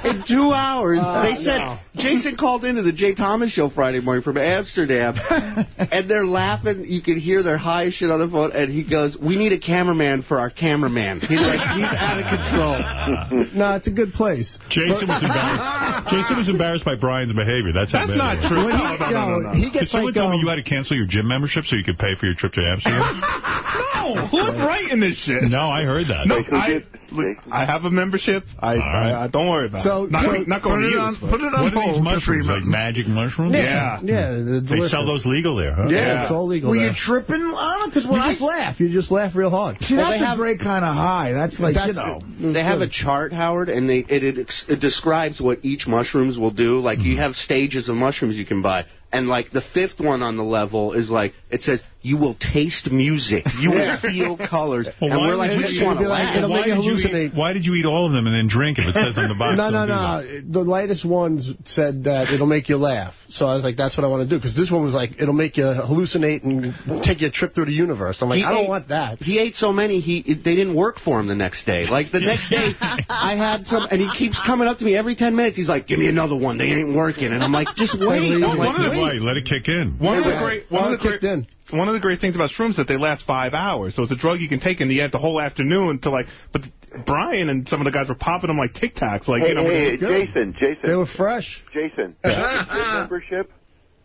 In two hours. Uh, they said, no. Jason called into the Jay Thomas show Friday morning from Amsterdam, and they're laughing. You can hear their high shit on the phone, and he goes, we need a cameraman for our cameraman. He's like, he's out of control. No, it's a good place. Jason was embarrassed. Jason was embarrassed by Brian's behavior. That's how That's bad not it was. true. He- No, no, no, no, no. he Did someone like, tell me um, you had to cancel your gym membership so you could pay for your trip to Amsterdam? No, who's writing this shit? no, I heard that. No, Jason I, did- look, I have a membership. I, right. I, I don't worry about So- it. Not, so- going- not going put to it use. on, put it on What are these hold for three mushrooms? Like magic mushrooms? Yeah. Yeah, the They sell those legal there, huh? Yeah, it's all legal. Were there. you tripping on it? Because when You I just laugh. You just laugh real hard. see, Well, that's they a have- great kind of high. That's like you know. They have a chart, Howard, and they it, it, it describes what each mushrooms will do. Like Mm-hmm. you have stages of mushrooms you can buy, and like the fifth one on the level is like it says you will taste music, you will feel colors, Well, and we're like would we just want to It'll like- why make you did you hallucinate. eat, why did you eat all of them and then drink if it says on the box? No, no, don't do that? no. The lightest ones said that it'll make you laugh. So I was like, that's what I want to do. Because this one was like, it'll make you hallucinate and take you a trip through the universe. I'm like, He I don't ate- want that. He ate so many, he it, they didn't work for him the next day. Like the next day, I had some, and he keeps coming up to me every 10 minutes. He's like, "Give me another one. They ain't working." And I'm like, "Just wait." I'm One like, of the- "Wait." Let it kick in. One of the great, one of the it kicked great, in. One of the great things about shrooms is that they last five hours. So it's a drug you can take in the end the whole afternoon to like. But Brian and some of the guys were popping them like Tic Tacs, like Hey, you know. hey, good. Jason, Jason. They were fresh. Jason, you have a gym membership?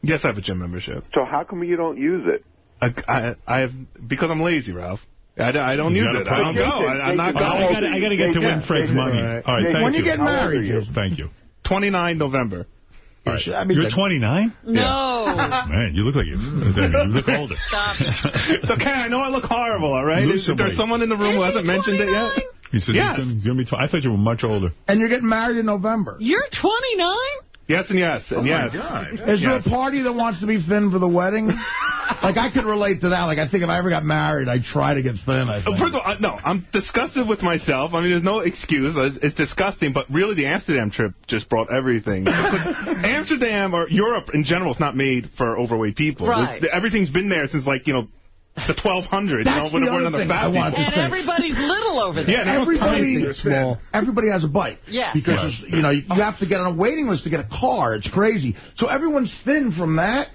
Yes, I have a gym membership. So how come you don't use it? I, I, I have because I'm lazy, Ralph. I, don't- I don't You use got a it. I don't go. problem. I, I'm not going. I got to get to win Fred's money. All right, thank when you. When you get married, you? Thank you. 29 November. All right. I mean, You're 29? No. Man, you look like you, you look older. Stop it. It's okay. I know I look horrible. All right. Lose Is there someone in the room who hasn't mentioned it yet? He said Yes. he's gonna- he's going to be. Tw- I thought you were much older. And you're getting married in November. You're 29? Yes and yes and Oh, my yes. God. Is there a party that wants to be thin for the wedding? like, I could relate to that. Like, I think if I ever got married, I'd try to get thin, I Uh, think. First of all, uh, no, I'm disgusted with myself. I mean, there's no excuse. Uh, It's disgusting, but really the Amsterdam trip just brought everything. Amsterdam or Europe in general is not made for overweight people. Right. It's- everything's been there since like, you know, the 1200s. That's you know, the there other enough thing I fat wanted people. to And say. everybody's little over there. Yeah, now it's Everybody, tiny. small. everybody has a bike. Yeah. Because, Right. you know, you have to get on a waiting list to get a car. It's crazy. So everyone's thin from that.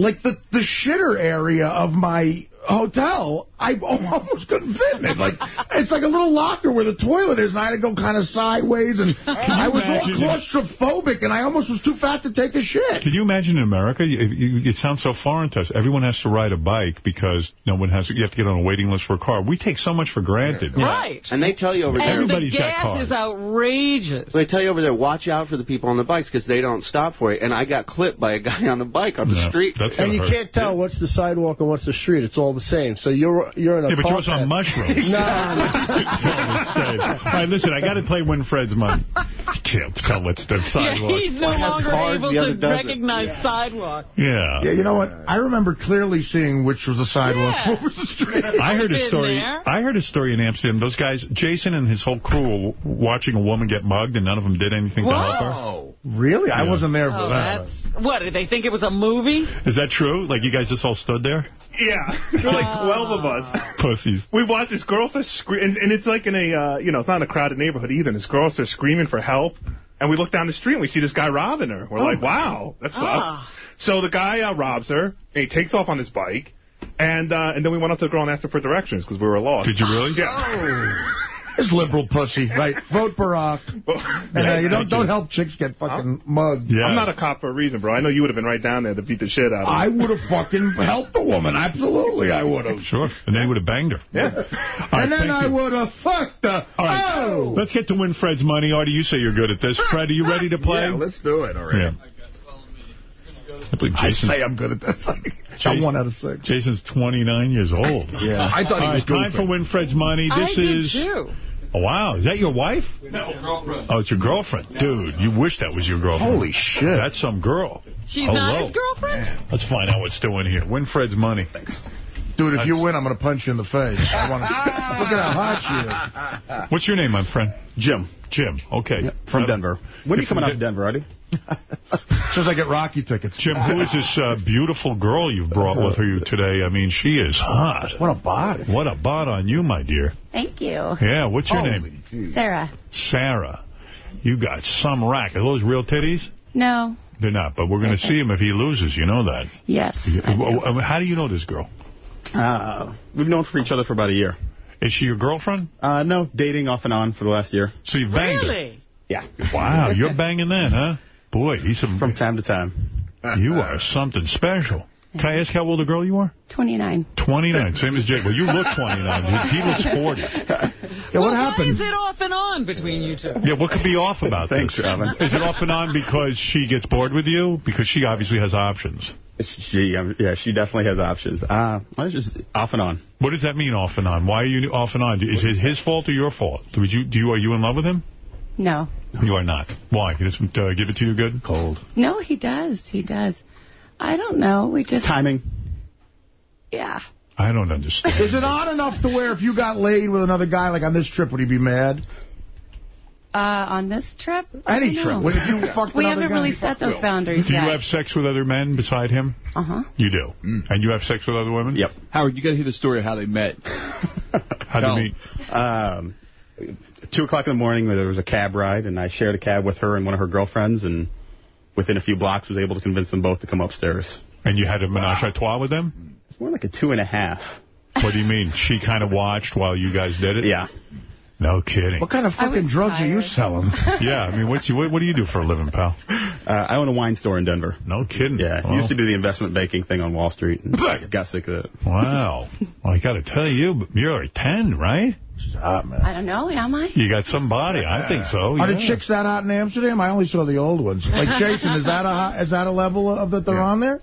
Like, the, the shitter area of my hotel, I almost couldn't fit in it. Like, it's like a little locker where the toilet is, and I had to go kind of sideways, and I was all imagine? claustrophobic, and I almost was too fat to take a shit. Can you imagine in America? You, you, it sounds so foreign to us. Everyone has to ride a bike because no one has. You have to get on a waiting list for a car. We take so much for granted. Right. And they tell you over there. And Everybody's the got cars. is outrageous. They tell you over there, watch out for the people on the bikes because they don't stop for you. And I got clipped by a guy on the bike on the No, street. And you hurt. can't tell what's the sidewalk and what's the street. It's all the same. So you're you're in a Yeah, but car you're also on path. mushrooms. No, That's all I'm saying. All right, listen, I got to play Winfred's money. I can't tell what's the Yeah, sidewalk. he's no One longer cars, able to doesn't. recognize sidewalk. Yeah. Yeah, you know what? I remember clearly seeing which was the sidewalk, Yeah. what was the street. I heard a story. there. I heard a story in Amsterdam. Those guys, Jason and his whole crew, were watching a woman get mugged, and none of them did anything to help her. Whoa. Really? I wasn't there for Oh, that. that's... What, did they think it was a movie? Is that true? Like you guys just all stood there, Yeah. There like 12 of us. pussies. We watch this girl start screaming, and, and it's like in a, uh, you know, it's not in a crowded neighborhood either. And this girl starts screaming for help, and we look down the street and we see this guy robbing her. We're like, wow, that sucks. Ah. So the guy uh, robs her, and he takes off on his bike, and uh, and then we went up to the girl and asked her for directions because we were lost. Did you really? Yeah. This liberal pussy, right? Vote Barack. And uh, you don't don't help chicks get fucking mugged. Yeah. I'm not a cop for a reason, bro. I know you would have been right down there to beat the shit out of her. I would have fucking helped the woman. Absolutely, I would have. Sure. And then he would have banged her. Yeah. All right, And then I would have fucked the. All right. Oh! Let's get to Win Fred's money. Artie, you say you're good at this. Fred, are you ready to play? Yeah, let's do it already. Yeah. I believe I say I'm good at this. I'm Jason- one out of six. Jason's 29 years old. Yeah. I thought he All was right, time for. Win Fred's money. I This did is. too. Oh, wow. Is that your wife? No, girlfriend. Oh, it's your girlfriend. Dude, you wish that was your girlfriend. Holy shit. That's some girl. She's Hello. not his girlfriend? Let's find out what's doing here. Win Fred's money. Dude, if you win, I'm going to punch you in the face. I wanna, look at how hot she is. What's your name, my friend? Jim. Jim. Okay. From Denver. When are you coming out to Denver, Eddie? As soon as I get Rocky tickets. Jim, who is this uh, beautiful girl you've brought with you today? I mean, she is hot. What a body. What a bod on you, my dear. Thank you. Yeah, what's your name? Sarah. Sarah. You got some rack. Are those real titties? No. They're not, but we're going to see him if he loses. You know that. Yes. Uh, How do you know this girl? Uh, we've known for each other for about a year. Is she your girlfriend? Uh, no, dating off and on for the last year. So you banged her? Really? Yeah. Wow, you're banging then, huh? Boy, he's some... From time to time. You are something special. Can I ask how old a girl you are? 29. 29, same as Jake. Well, you look 29. He, he looks 40. Yeah, well, what why happened? is it off and on between you two? Yeah, what could be off about Thanks, this? Robin. Is it off and on because she gets bored with you? Because she obviously has options. She, um, yeah, she definitely has options. Uh, it's just off and on. What does that mean, off and on? Why are you off and on? Is it his fault or your fault? Would you, do you, are you in love with him? No. You are not. Why? He doesn't uh, give it to you good? Cold. No, he does. He does. I don't know. We just... Timing. Yeah. I don't understand. Is it odd enough to where if you got laid with another guy, like on this trip, would he be mad? Uh, on this trip? I Any trip. know. What if you fucked We haven't guy? really set those boundaries Do you yet. have sex with other men beside him? Uh-huh. You do. And you have sex with other women? Yep. Howard, you got to hear the story of how they met. How do you meet? Um, two o'clock in the morning, there was a cab ride, and I shared a cab with her and one of her girlfriends, and within a few blocks was able to convince them both to come upstairs. And you had a menage a trois with them? It's more like a two and a half. What do you mean? She kind of watched while you guys did it? Yeah. No kidding. What kind of fucking drugs are you selling? yeah, I mean, what's you, what, what do you do for a living, pal? Uh, I own a wine store in Denver. No kidding. Yeah, I Wow. used to do the investment banking thing on Wall Street. And got sick of it. Wow. Well, I got to tell you, you're a 10, right? She's hot, man. I don't know. Am I? You got some body. I think so. Are the yeah. chicks that hot in Amsterdam? I only saw the old ones. Like Jason, is that a hot, is that a level of that they're on there?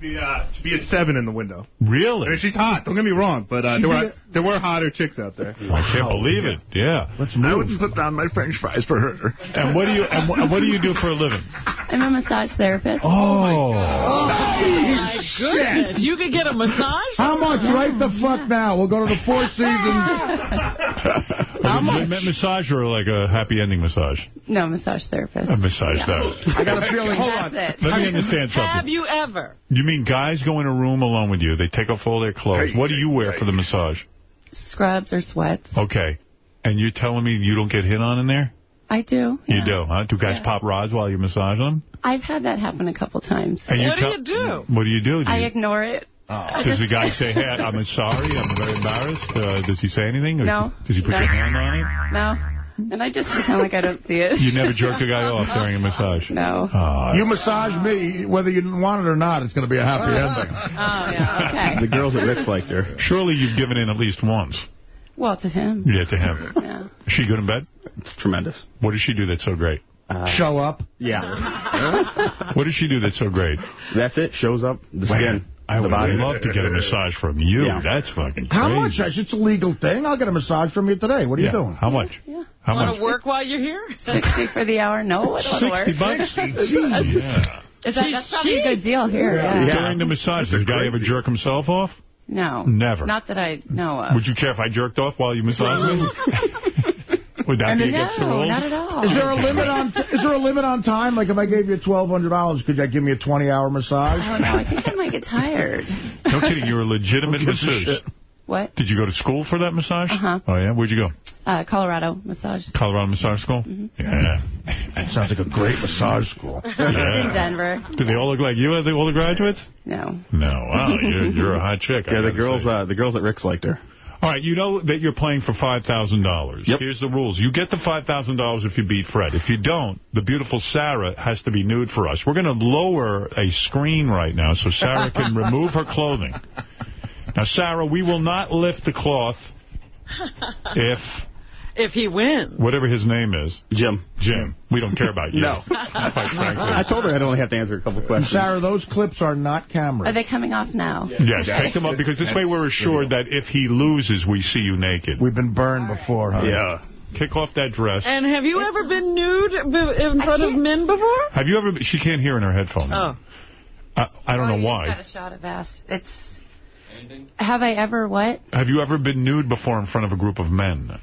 Be, uh, should be a seven in the window. Really? I mean, she's hot. Don't get me wrong, but uh, there be were there were hotter chicks out there. I can't believe it. Yeah. Let's move. I wouldn't put down my French fries for her. And what do you and what, what do you do for a living? I'm a massage therapist. Oh. My goodness. You could get a massage? How much? Right the fuck now. We'll go to the Four Seasons. How much? massage or like a happy ending massage? No, massage therapist. A massage therapist. I got a feeling. Hold on. It. Let me understand something. Have you ever? You mean guys go in a room alone with you? They take off all their clothes. What do you wear for the massage? Scrubs or sweats. Okay. And you're telling me you don't get hit on in there? I do. You do, huh? Do guys pop rods while you massage them? I've had that happen a couple times. And What do you do? What do you do? Do I you, ignore it. does the guy say, hey, I'm sorry, I'm very embarrassed? Uh, does he say anything? Or No. Does he put No. your hand on it? No. And I just pretend like I don't see it. You never jerked a guy off during a massage? No. Oh, You massage me, whether you want it or not, it's going to be a happy ending. Oh, yeah, okay. The girls at Rick's liked her. Surely you've given in at least once. Well, to him. Yeah, to him. Yeah. Is she good in bed? It's tremendous. What does she do that's so great? Uh, Show up. Yeah. What does she do that's so great? That's it. Shows up. The skin. I the would body. love to get a massage from you. Yeah. That's fucking crazy. How much? It's a legal thing. I'll get a massage from you today. What are Yeah. you doing? How much? Yeah. How Want much? to work while you're here? 60 for the hour? No, it don't work. 60 bucks? yeah. Is that, that's probably a good deal here. Yeah. Yeah. During the massage, does the guy ever jerk himself off? No. Never. Not that I know of. Would you care if I jerked off while you massaged me? Would that And be it- against the no, rules? not at all. Is there a limit on t is there a limit on time? Like if I gave you twelve hundred dollars, could you give me a twenty hour massage? Oh, no, I think I might get tired. No kidding, you're a legitimate Who gives a masseuse. What? Did you go to school for that massage? Uh-huh. Oh, yeah? Where'd you go? Uh, Colorado massage. Colorado Massage School? Mm-hmm. Yeah. That sounds like a great massage school. In. Denver. Do they all look like you, as all the graduates? No. No. Wow, you're, you're a hot chick. Yeah, the girls. Uh, the girls at Rick's liked her. All right, you know that you're playing for $5,000. Yep. Here's the rules. You get the $5,000 if you beat Fred. If you don't, the beautiful Sarah has to be nude for us. We're going to lower a screen right now so Sarah can remove her clothing. Now, Sarah, we will not lift the cloth if If he wins. Whatever his name is. Jim. Jim. We don't care about you. No. Quite frankly. I told her I'd only have to answer a couple questions. Sarah, those clips are not cameras. Are they coming off now? Yes, take them up because this way we're assured that if he loses, we see you naked. We've been burned before, huh? Yeah. Kick off that dress. And have you ever been nude in front of men before? Have you ever... She can't hear in her headphones. Oh. I, I don't Oh, know why. got a shot of ass. It's. Have I ever what? Have you ever been nude before in front of a group of men?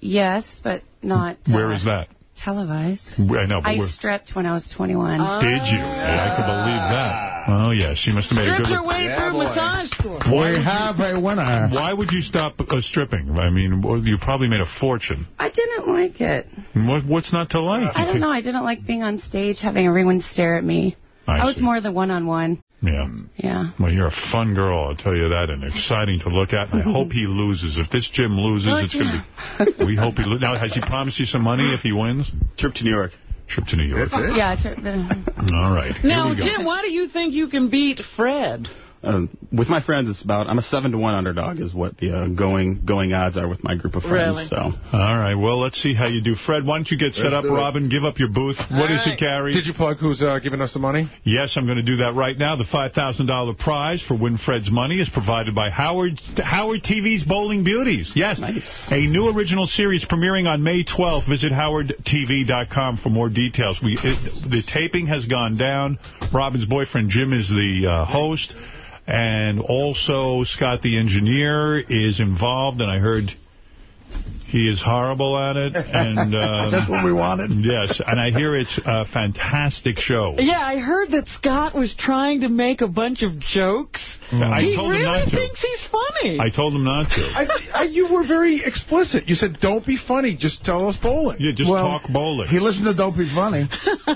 Yes, but not. Where uh, is that? Televised. I know, but I where... stripped when I was 21. Did you? Yeah, I could believe that. Oh, yeah, she must have made a Stripped good... her way through massage school. Why We would have a winner. Why would you stop uh, stripping? I mean, you probably made a fortune. I didn't like it. What, what's not to like? I don't know. I didn't like being on stage, having everyone stare at me. I I was see. more the one-on-one. Yeah. Mm. Yeah. Well, you're a fun girl, I'll tell you that, and exciting to look at. And I mm-hmm. hope he loses. If this Jim loses, Oh, it's going to be... We hope he... Lo now, has he promised you some money if he wins? Trip to New York. Trip to New York. Yeah. It's, the, All right. Now. Jim, why do you think you can beat Fred? Uh, with my friends, it's about I'm a seven to one underdog is what the uh, going going odds are with my group of friends. Really? So All right, well, let's see how you do. Fred, why don't you get set Let's up, do it. Robin? Give up your booth. What does it carry? Did you plug who's uh, giving us the money? Yes, I'm going to do that right now. The $5,000 prize for Win Fred's Money is provided by Howard Howard TV's Bowling Beauties. Yes. A new original series premiering on May 12th. Visit howardtv.com for more details. We it, The taping has gone down. Robin's boyfriend, Jim, is the uh, host. And also Scott, the engineer, is involved. And I heard he is horrible at it. And um, That's what we wanted. Yes, and I hear it's a fantastic show. Yeah, I heard that Scott was trying to make a bunch of jokes. I he told him really not to. thinks he's funny. I told him not to. I, I, you were very explicit. You said, don't be funny. Just tell us bowling. Yeah, just Well, talk bowling. He listened to Don't Be Funny.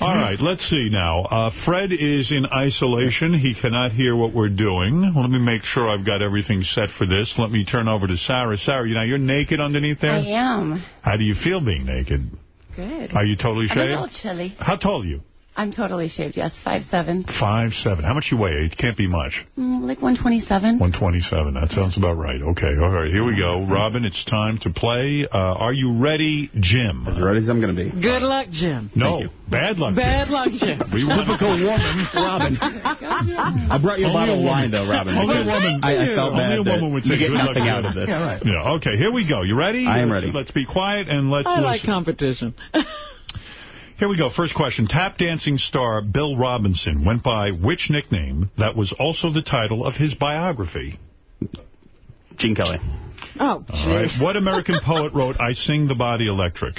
All right, let's see now. Uh, Fred is in isolation. He cannot hear what we're doing. Let me make sure I've got everything set for this. Let me turn over to Sarah. Sarah, you know, you're naked underneath there? I am. How do you feel being naked? Good. Are you totally I'm a little chilly. How tall are you? I'm totally shaved, yes. Five seven. Five seven. How much you weigh? It can't be much. Mm, like 127. 127. That sounds about right. Okay. All right. Here we go. Robin, it's time to play. Uh, are you ready, Jim? as ready as I'm going to be. Good luck, Jim. No. Bad luck, Bad Jim. luck, Jim. We want Typical woman, Robin. I brought you a Only bottle of wine, though, Robin. Only a because woman. I, I felt Only bad a that woman would you say good luck, nothing out of this. Yeah, right. Yeah, okay, here we go. You ready? I am let's, ready. Let's be quiet and let's I listen. like competition. Here we go. First question. Tap dancing star Bill Robinson went by which nickname that was also the title of his biography? Gene Kelly. Oh, All right. jeez. What American poet wrote I Sing the Body Electric?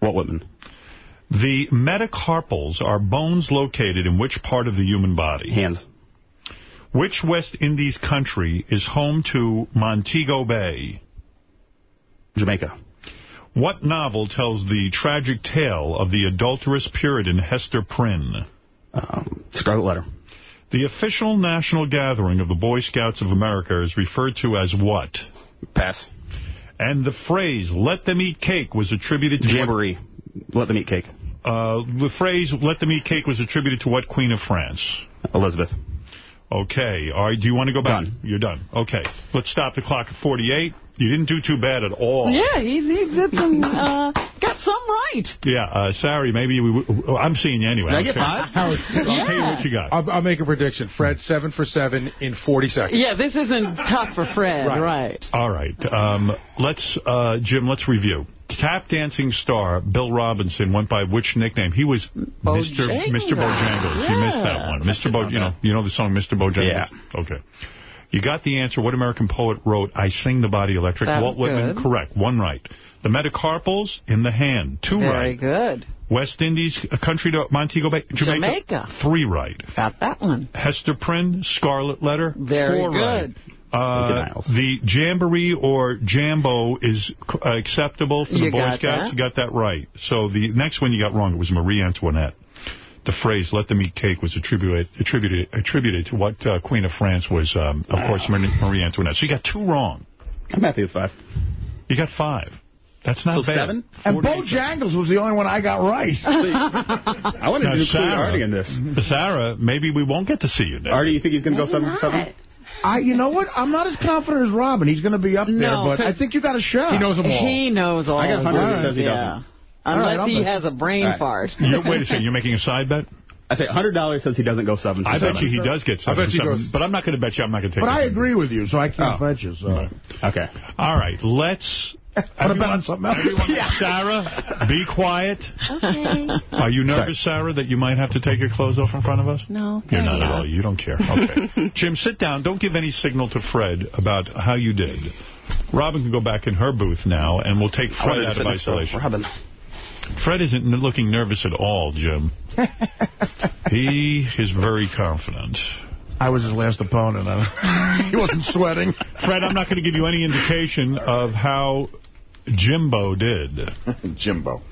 Walt Whitman. The metacarpals are bones located in which part of the human body? Hands. Which West Indies country is home to Montego Bay? Jamaica. What novel tells the tragic tale of the adulterous Puritan Hester Prynne? Um, Scarlet Letter. The official national gathering of the Boy Scouts of America is referred to as what? Pass. And the phrase, let them eat cake, was attributed to... Jamboree. Let them eat cake. Uh, the phrase, let them eat cake, was attributed to what queen of France? Elizabeth. Okay. All right. Do you want to go back? Done. You're done. Okay. Let's stop the clock at 48. You didn't do too bad at all. Yeah, he, he did some, uh, got some right. Yeah, uh, sorry, maybe we, oh, I'm seeing you anyway. Did I Okay. get five? Howard, I'll tell you what you got. I'll, I'll make a prediction. Fred, seven for seven in 40 seconds. Yeah, this isn't tough for Fred, Right. right. All right. Um, let's, uh, Jim, let's review. Tap dancing star Bill Robinson went by which nickname? He was Mr. Bojangles. Mr. Bojangles. You missed that one. Mr. Bo, you know, you know the song Mr. Bojangles? Yeah. Okay. You got the answer. What American poet wrote, I Sing the Body Electric? That Walt Whitman, good. correct. One right. The metacarpals in the hand, two Very right. Very good. West Indies, a country to Montego Bay, Jamaica, Jamaica. three right. Got that one. Hester Prynne, Scarlet Letter, Very four good. right. Uh, the Jamboree or Jambo is uh, acceptable for You the Boy got Scouts. that. You got that right. So the next one you got wrong. It was Marie Antoinette. The phrase "let them eat cake" was attributed attributed attributed to what uh, Queen of France was, um, of course, Marie Marie Antoinette. So you got two wrong. I'm happy with five. You got five. That's not So bad. seven? And 40 Bojangles was the only one I got right. See, I wanted Now, to include Sarah, Artie in this. Sarah, maybe we won't get to see you. Next. Artie, you think he's going to go Maybe seven not. seven? I, you know what? I'm not as confident as Robin. He's going to be up there, but I think you got a shot. He knows them all. He knows all. I got of hundreds them. says he yeah. doesn't. All right, Unless I'll he bet. has a brain All right. fart. You, wait a second, you're making a side bet? I say $100 says he doesn't go seven for I bet seven. you he does get I seven bet for he seven, goes- but I'm not going to bet you. I'm not going to take But. I agree with you, so I can't Oh. bet you. So. Okay. All right, let's... Want to bet on something else? Everyone, Sarah, be quiet. Okay. Are you nervous, Sarah, that you might have to take your clothes off in front of us? No. You're not at all. You don't care. Okay. Jim, sit down. Don't give any signal to Fred about how you did. Robin can go back in her booth now, and we'll take I Fred out of isolation. Robin. Fred isn't looking nervous at all, Jim. he is very confident. I was his last opponent. I- he wasn't sweating. Fred, I'm not going to give you any indication of how Jimbo did. Jimbo.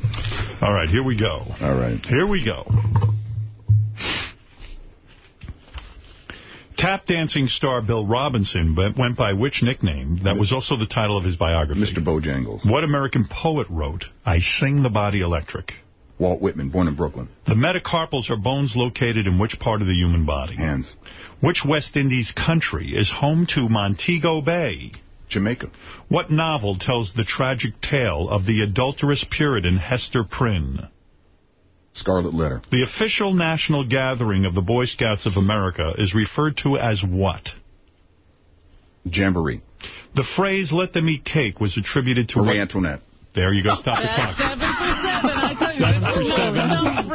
All right, here we go. All right. Here we go. Tap dancing star Bill Robinson went went by which nickname? That was also the title of his biography. Mr. Bojangles. What American poet wrote, I sing the body electric? Walt Whitman, born in Brooklyn. The metacarpals are bones located in which part of the human body? Hands. Which West Indies country is home to Montego Bay? Jamaica. What novel tells the tragic tale of the adulterous Puritan Hester Prynne? Scarlet Letter. The official national gathering of the Boy Scouts of America is referred to as what? Jamboree. The phrase, let them eat cake, was attributed to... Marie what- Antoinette. There you go. Stop the clock. seven for seven. I tell you, Seven for seven.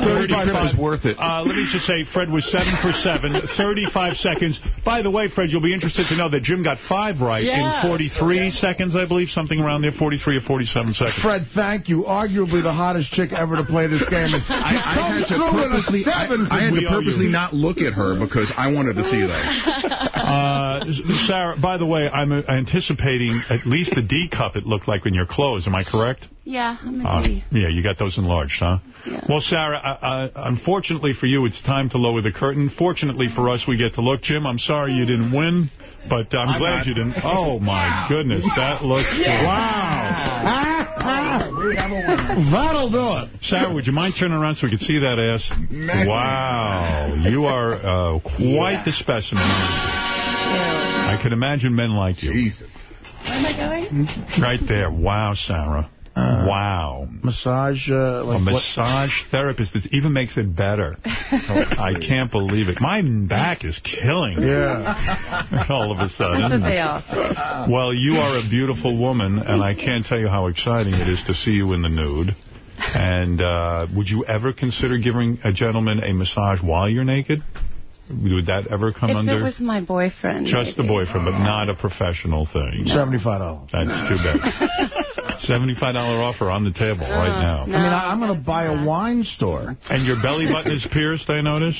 No Fred. Uh, 35 was worth it. Uh, let me just say, Fred was seven for seven, 35 seconds. By the way, Fred, you'll be interested to know that Jim got five right Yeah. in 43 seconds, I believe, something around there, 43 or 47 seconds. Fred, thank you. Arguably the hottest chick ever to play this game. I, I had to through with a purposely, seven. I had to purposely not look at her because I wanted to see that. Uh, Sarah, by the way, I'm uh, anticipating at least the D cup it looked like in your clothes. Am I correct? Yeah, I'm a Uh, yeah, you got those enlarged, huh? Yeah. Well, Sarah, uh, uh, unfortunately for you, it's time to lower the curtain. Fortunately for us, we get to look. Jim, I'm sorry you didn't win, but I'm glad you didn't. Oh, my goodness, that looks... Wow. That'll do it. Sarah, would you mind turning around so we could see that ass? Wow. You are uh, quite the specimen. I can imagine men like you. Jesus. Where am I going? Right there. Wow, Sarah. Uh, wow. Massage, uh, A like what? massage therapist that even makes it better. I can't believe it. My back is killing. me. Yeah. All of a sudden. That's what they all say. Well, you are a beautiful woman, and I can't tell you how exciting it is to see you in the nude. And uh, would you ever consider giving a gentleman a massage while you're naked? Would that ever come If under it was my boyfriend. just the boyfriend, but not a professional thing? $75. That's too bad. $75 offer on the table uh, right now. I mean, I, I'm going to buy a wine store. And your belly button is pierced, I notice?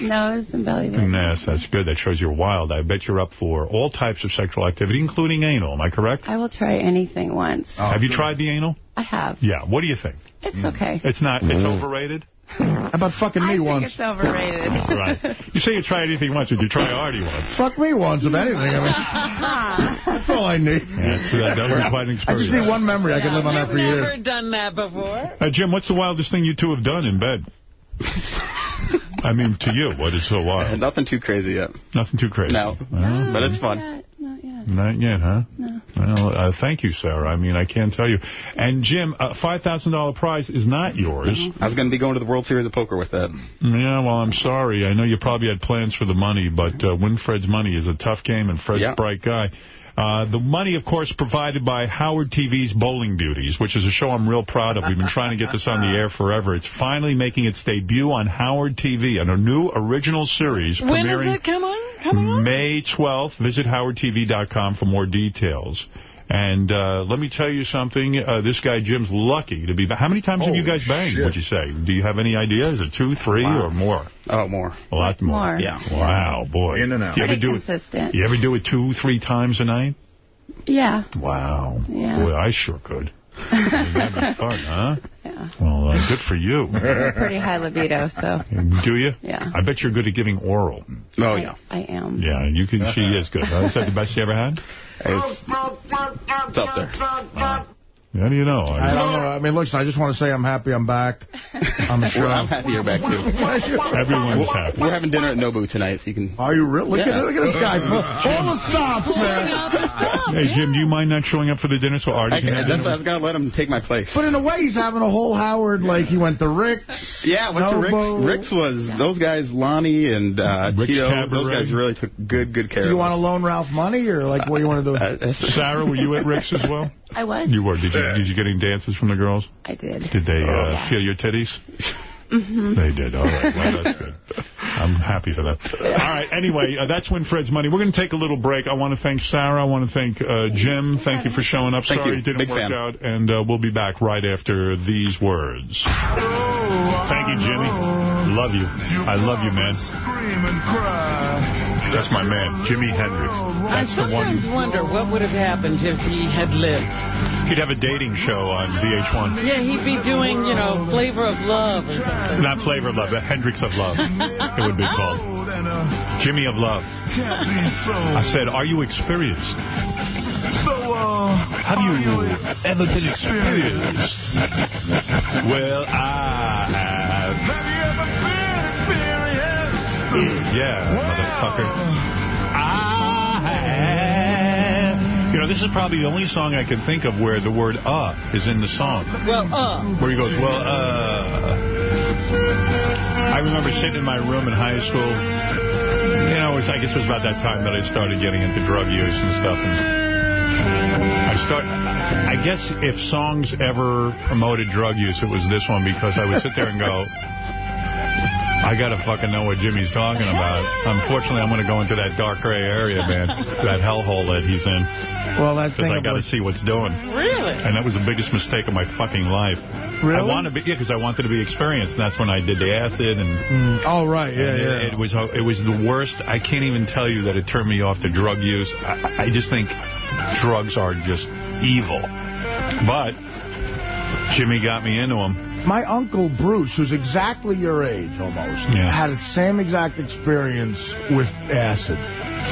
Nose and belly button. Yes, that's good. That shows you're wild. I bet you're up for all types of sexual activity, including anal. Am I correct? I will try anything once. Have you tried the anal? I have. Yeah. What do you think? It's okay. It's not. It's mm-hmm. overrated. How about fucking me I think once? it's overrated. Right. You say you try anything once. Would you try Artie once? Fuck me once, if anything. I mean, that's all I need. Yeah, so that, that was quite an I just experience. need one memory. I can live on that We've for never years. done that before. Uh, Jim, what's the wildest thing you two have done in bed? I mean, to you, what is so wild? Nothing too crazy yet. Nothing too crazy. No. Well, But it's fun. Not, not yet. Not yet, huh? No. Well, uh, thank you, Sarah. I mean, I can't tell you. And, Jim, a $5,000 prize is not yours. I was going to be going to the World Series of Poker with that. Yeah, well, I'm sorry. I know you probably had plans for the money, but uh, win Fred's money is a tough game, and Fred's Yeah. a bright guy. Uh, the money, of course, provided by Howard TV's Bowling Beauties, which is a show I'm real proud of. We've been trying to get this on the air forever. It's finally making its debut on Howard TV, and a new original series When premiering is it come on? Coming on? May 12th. Visit howardtv.com for more details. And uh, let me tell you something. Uh, this guy, Jim's lucky to be back. How many times have you guys banged, shit. would you say? Do you have any idea? Is it two, three, Wow. or more? Oh, more. A lot more. More. Yeah. Wow, boy. In and out. Do you ever Pretty do it? consistent. You ever do it two, three times a night? Yeah. Wow. Yeah. Boy, I sure could. That'd be fun, huh? Yeah. Well, uh, good for you. Pretty high libido, so Do you? Yeah. I bet you're good at giving oral. Oh, I, yeah. I am. Yeah, you can. She is good. Huh? Is that the best you ever had? It's, it's up there. How do you know? I don't know. I mean, listen, I just want to say I'm happy I'm back. I'm sure. Well, I'm happy you're back, too. Everyone's happy. We're having dinner at Nobu tonight, so you can... Are you real? Look, Yeah. at, look at this guy. All the stops, man. Hey, Jim, do you mind not showing up for the dinner so Artie I, can have that's, dinner? I was going to let him take my place. But in a way, he's having a whole Howard, like he went to Rick's. Yeah, I went to Rick's. Rick's was, those guys, Lonnie and uh, Rick's Tito, those guys really took good, good care of him. Do you want to loan Ralph money, or like what do you want to do? Uh, Sarah, were you at Rick's as well? I was. You were. Did you Did you get any dances from the girls? I did. Did they uh, feel your titties? hmm They did. All right. Well, that's good. I'm happy for that. All right. Anyway, uh, that's Win Fred's Money. We're going to take a little break. I want to thank Sarah. I want to thank uh, Jim. Thank you for showing up. Thank Sorry you. it didn't Big work fan. out. And uh, we'll be back right after these words. Thank you, Jimmy. Love you. I love you, man. That's my man, Jimi Hendrix. I That's the one. sometimes wonder what would have happened if he had lived. He'd have a dating show on VH1. Yeah, he'd be doing, you know, Flavor of Love. Not Flavor of Love, but Hendrix of Love. It would be called. Jimmy of Love. I said, are you experienced? So, uh, have you ever been experienced? Well, I have. Never been experienced. Yeah, I. You know, this is probably the only song I can think of where the word uh is in the song. Well, uh. Where he goes, well, uh... I remember sitting in my room in high school. You know, it was, I guess it was about that time that I started getting into drug use and stuff. And I start. I guess if songs ever promoted drug use, it was this one because I would sit there and go, I got to fucking know what Jimmy's talking about. Unfortunately, I'm going to go into that dark gray area, man. That hellhole that he's in. Well, that Because thing I got to see what's doing. Really? And that was the biggest mistake of my fucking life. Really? I wanted to be, yeah, because I wanted to be experienced, and that's when I did the acid, and, Mm, oh, right, yeah, and yeah. It, it was it was the worst. I can't even tell you that it turned me off to drug use. I, I just think drugs are just evil. But Jimmy got me into them. My uncle Bruce, who's exactly your age almost, Yeah. had the same exact experience with acid.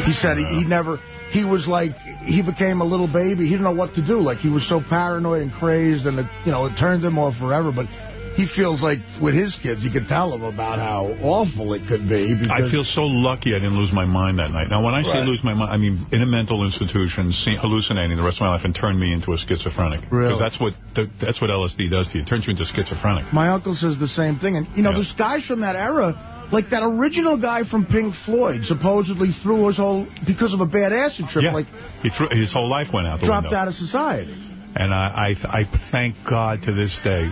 He said he, he never, he was like, he became a little baby. He didn't know what to do. Like, he was so paranoid and crazed, and, it, you know, it turned him off forever. But he feels like with his kids, you could tell them about how awful it could be. Because I feel so lucky I didn't lose my mind that night. Now, when I say lose my mind, I mean in a mental institution, hallucinating the rest of my life and turn me into a schizophrenic. Really? Because that's what the, that's what LSD does to you. It turns you into schizophrenic. My uncle says the same thing. And, you know, Yeah. there's guys from that era, like that original guy from Pink Floyd, supposedly threw his whole, because of a bad acid trip, Yeah. like, He threw, his whole life went out the dropped window. out of society. And I, I, I thank God to this day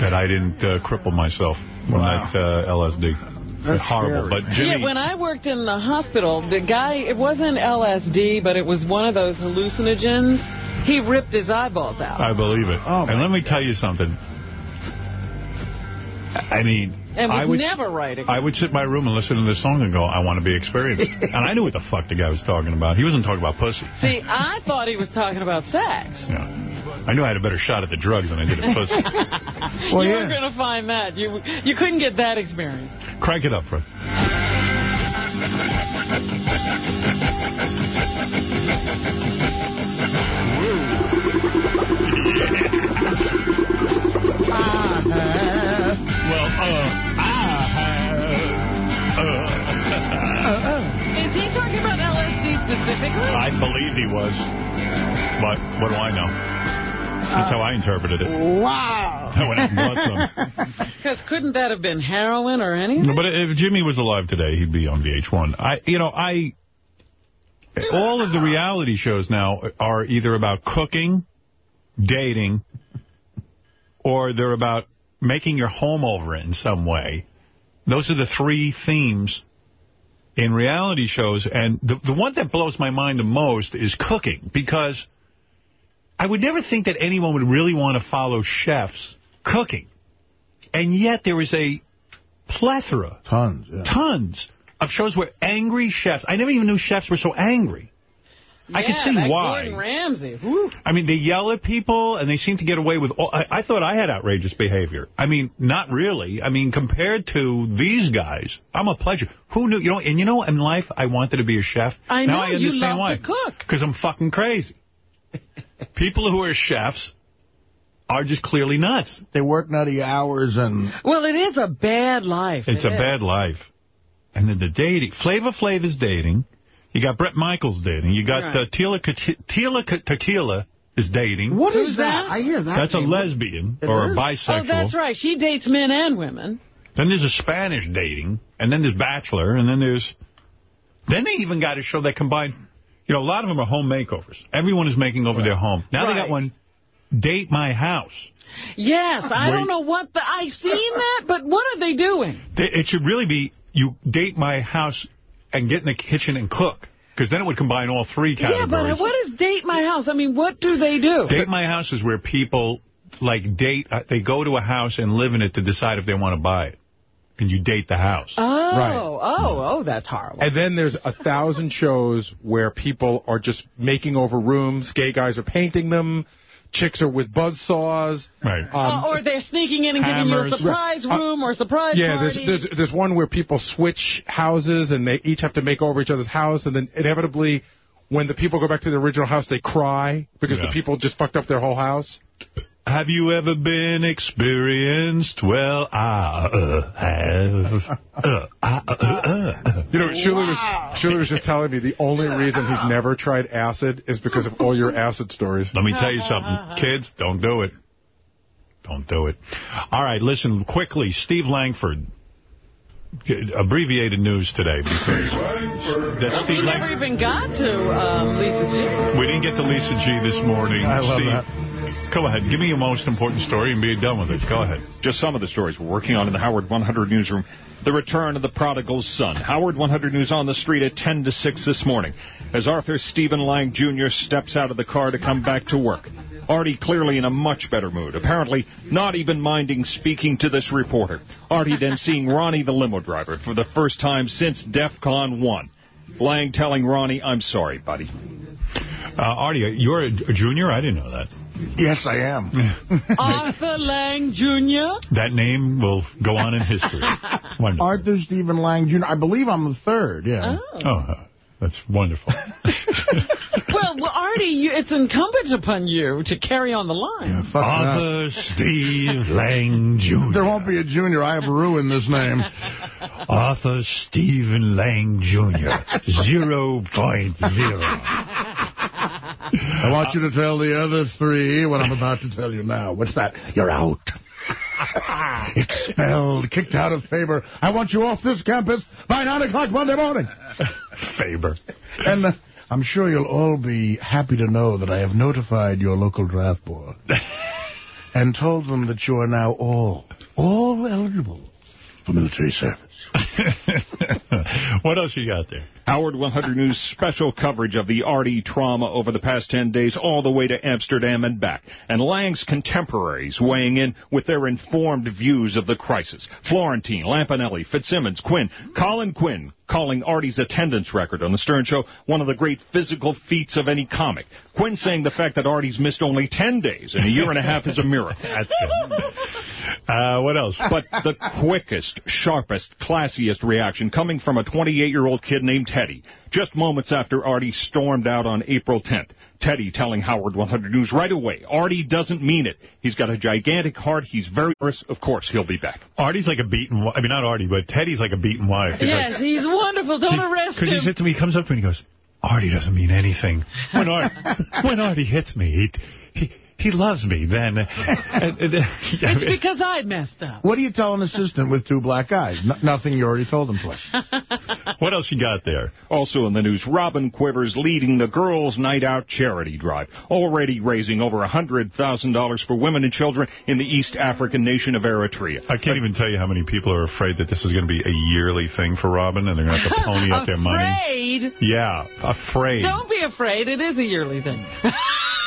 that I didn't uh, cripple myself from Wow. that uh, LSD. That's Horrible. scary. But Jimmy, Yeah, when I worked in the hospital, the guy, it wasn't LSD, but it was one of those hallucinogens. He ripped his eyeballs out. I believe it. Oh, and let me tell you something. I mean, and was I would, never right again. I would sit in my room and listen to this song and go, I want to be experienced. and I knew what the fuck the guy was talking about. He wasn't talking about pussy. See, I thought he was talking about sex. Yeah. I knew I had a better shot at the drugs than I did at pussy. Well, you yeah. were going to find that. You you couldn't get that experience. Crank it up, Fred. Is he talking about LSD specifically? I believed he was. But what do I know? That's how I interpreted it. Wow. I went out and bought some. Because couldn't that have been heroin or anything? No, but if Jimmy was alive today, he'd be on VH1. I, you know, I, all of the reality shows now are either about cooking, dating, or they're about making your home over in some way. Those are the three themes in reality shows. And the, the one that blows my mind the most is cooking, because I would never think that anyone would really want to follow chefs cooking. And yet there is a plethora, Tons, yeah. tons of shows where angry chefs, I never even knew chefs were so angry. I can see that why. Gordon Ramsay. Whew. I mean, they yell at people, and they seem to get away with all... I, I thought I had outrageous behavior. I mean, not really. I mean, compared to these guys, I'm a pleasure. Who knew? You know, and you know, in life, I wanted to be a chef. I now know, I you understand love why. to cook. Because I'm fucking crazy. people who are chefs are just clearly nuts. They work nutty hours and... Well, it is a bad life. It's It a is. bad life. And then the dating. Flavor Flav is dating. You got Bret Michaels dating. You got Right. uh, Tila, Tila Tequila is dating. What is is that? that? I hear that. That's a lesbian It or a bisexual. Oh, that's right. She dates men and women. Then there's a Spanish dating, and then there's Bachelor, and then there's... Then they even got a show that combined... You know, a lot of them are home makeovers. Everyone is making over their home. Now they got one, Date My House. Yes, I Wait. don't know what the... I've seen that, but what are they doing? They- It should really be, you date my house and get in the kitchen and cook. Because then it would combine all three categories. Yeah, categories. but what is date my house? I mean, what do they do? Date my house is where people, like, date, uh, they go to a house and live in it to decide if they want to buy it. And you date the house. Oh, Right. oh, oh, that's horrible. And then there's a thousand shows where people are just making over rooms. Gay guys are painting them. Chicks are with buzz saws. Right. Um, Uh, or they're sneaking in and giving you a surprise Right. Uh, room or surprise yeah, party. there's, there's there's one where people switch houses and they each have to make over each other's house, and then inevitably, when the people go back to the original house, they cry because Yeah. the people just fucked up their whole house. Have you ever been experienced? Well, I uh, have. Uh, I, uh, uh. You know, Shuli was Shuli was just telling me the only reason he's never tried acid is because of all your acid stories. Let me tell you something. Kids, don't do it. Don't do it. All right, listen, quickly, Steve Langford. Abbreviated news today because that we never Langford. even got to um, Lisa G. We didn't get to Lisa G this morning. I love Steve, that. Go ahead. Give me your most important story and be done with it. Go ahead. Just some of the stories we're working on in the Howard 100 newsroom. The return of the prodigal son. Howard 100 News on the street at 10 to 6 this morning as Arthur Stephen Lang Jr. steps out of the car to come back to work. Artie clearly in a much better mood, apparently not even minding speaking to this reporter. Artie then seeing Ronnie the limo driver for the first time since DEF CON 1. Lang telling Ronnie, I'm sorry, buddy. Uh, Artie, you're a junior? I didn't know that. Yes, I am. Arthur Lang Jr. That name will go on in history. Wonderful. Arthur Stephen Lang Jr. I believe I'm the third, yeah. Oh. Oh, uh, that's wonderful. Well, well, Artie, you, it's incumbent upon you to carry on the line. Fuck that. Arthur Steve Lang Jr. There won't be a junior. I have ruined this name. Arthur Stephen Lang Jr. Zero point zero. I want you to tell the other three what I'm about to tell you now. What's that? You're out. Expelled, kicked out of Faber. I want you off this campus by 9 o'clock Monday morning. Faber. And uh, I'm sure you'll all be happy to know that I have notified your local draft board and told them that you are now all, all eligible for military service. what else you got there? Howard 100 News special coverage of the Artie trauma over the past 10 days all the way to Amsterdam and back. And Lang's contemporaries weighing in with their informed views of the crisis. Florentine, Lampanelli, Fitzsimmons, Quinn, Colin Quinn calling Artie's attendance record on the Stern Show one of the great physical feats of any comic. Quinn saying the fact that Artie's missed only 10 days in a year and a half is a miracle. That's good. Uh, what else? But the quickest, sharpest, classiest reaction coming from a 28-year-old kid named Teddy, just moments after Artie stormed out on April 10th. Teddy telling Howard 100 News right away, Artie doesn't mean it. He's got a gigantic heart. He's very, of course, he'll be back. Artie's like a beaten, wi- I mean, not Artie, but Teddy's like a beaten wife. He's yes, he's wonderful. Don't arrest him. Because he said to me, he comes up to me and he goes, Artie doesn't mean anything. When, Art, when Artie hits me, he, he, he loves me then. And- and- It's because I messed up. What do you tell an assistant with two black eyes? N nothing you already told him twice. what else you got there? Also in the news, Robin Quivers leading the Girls Night Out charity drive, already raising over $100,000 for women and children in the East African nation of Eritrea. I can't even tell you how many people are afraid that this is going to be a yearly thing for Robin, and they're going to have to pony up their money. Afraid? Yeah, afraid. Don't be afraid. It is a yearly thing.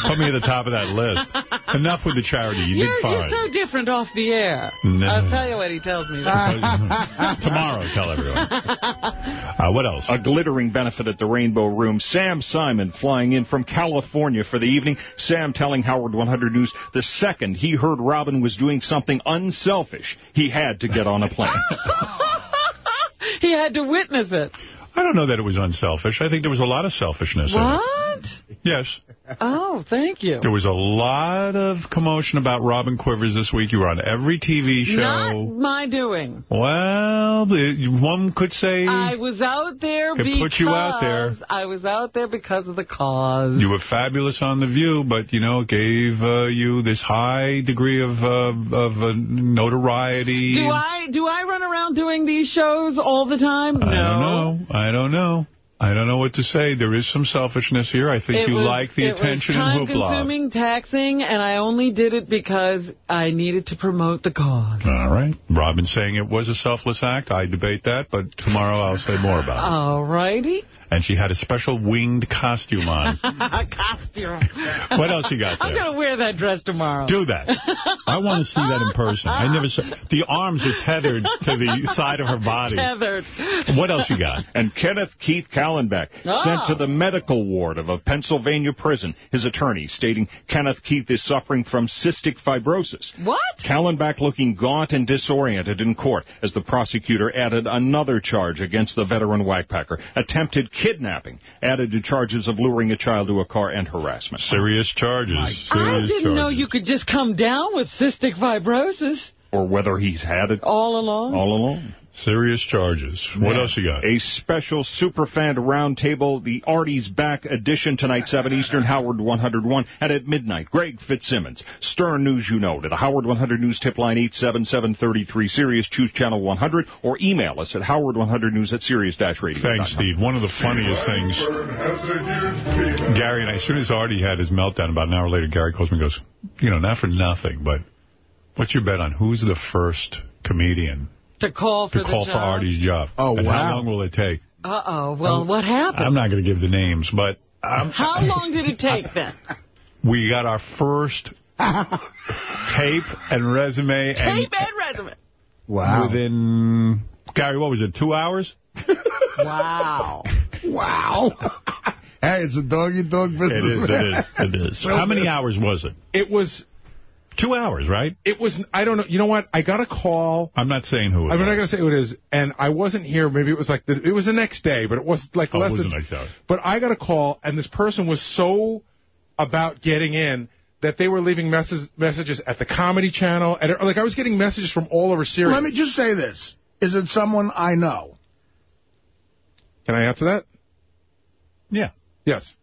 Put me at the top of that list. Enough with the charity. You you're, did fine. you're so different off the air. No. I'll tell you what he tells me. Tomorrow, tell everyone. Uh, what else? A glittering benefit at the Rainbow Room. Sam Simon flying in from California for the evening. Sam telling Howard 100 News the second he heard Robin was doing something unselfish, he had to get on a plane. he had to witness it. I don't know that it was unselfish. I think there was a lot of selfishness in it. What? Yes. Oh, thank you. There was a lot of commotion about Robin Quivers this week. You were on every TV show. Not my doing. Well, one could say I was out there It because put you out there. I was out there because of the cause. you were fabulous on The View, but, you know, it gave uh, you this high degree of uh, of uh, notoriety. Do I do I run around doing these shows all the time? No. I don't know. I don't know. I don't know what to say. There is some selfishness here. I think It you was- like the attention It was time-consuming, taxing, and I only did it because I needed to promote the cause. All right. Robin saying it was a selfless act. I debate that, but tomorrow I'll say more about it. All righty. And she had a special winged costume on. Costume. What else you got I'm going to wear that dress tomorrow. Do that. I want to see that in person. I never saw. The arms are tethered to the side of her body. Tethered. What else you got? And Kenneth Keith Kallenbach Oh. sent ah. to the medical ward of a Pennsylvania prison. His attorney stating Kenneth Keith is suffering from cystic fibrosis. What? Kallenbach looking gaunt and disoriented in court as the prosecutor added another charge against the veteran whackpacker. Attempted kidnapping added to charges of luring a child to a car and harassment. Serious charges. I didn't know you could just come down with cystic fibrosis Or whether he's had it all along. all along. Serious charges. What else you got? A special Superfan Roundtable, the Artie's Back edition tonight, 7 Eastern, Howard 101. And at midnight, Greg Fitzsimmons, Stern News You Know, to the Howard 100 News tip line 877-33 Sirius, choose channel 100, or email us at howard100news at sirius-radio. Thanks, Steve. One of the funniest things, Gary and I, as soon as Artie had his meltdown, about an hour later, Gary calls me and goes, you know, not for nothing, but what's your bet on who's the first comedian To call for to the call job. for Artie's job? Oh, and wow. how long will it take? Uh-oh. Well, what happened? I'm not going to give the names, but um, How long did it take then? we got our first tape and resume. Tape and resume. Wow. Within, Gary, what was it, two hours? Wow. Wow. hey, it's a dog-eat-dog business. It is, it is, it is. How many hours was it? It was... Two hours, right? It was, I don't know, you know what? I got a call. I'm not saying who it I'm was. not going to say who it is, and I wasn't here. Maybe it was like, the, it was the next day, but it was like Oh, less was than... the next hour. But I got a call, and this person was so about getting in that they were leaving messages messages at the Comedy Channel. And like I was getting messages from all over Sirius. Let me just say this. Is it someone I know? Can I answer that? Yeah. Yes.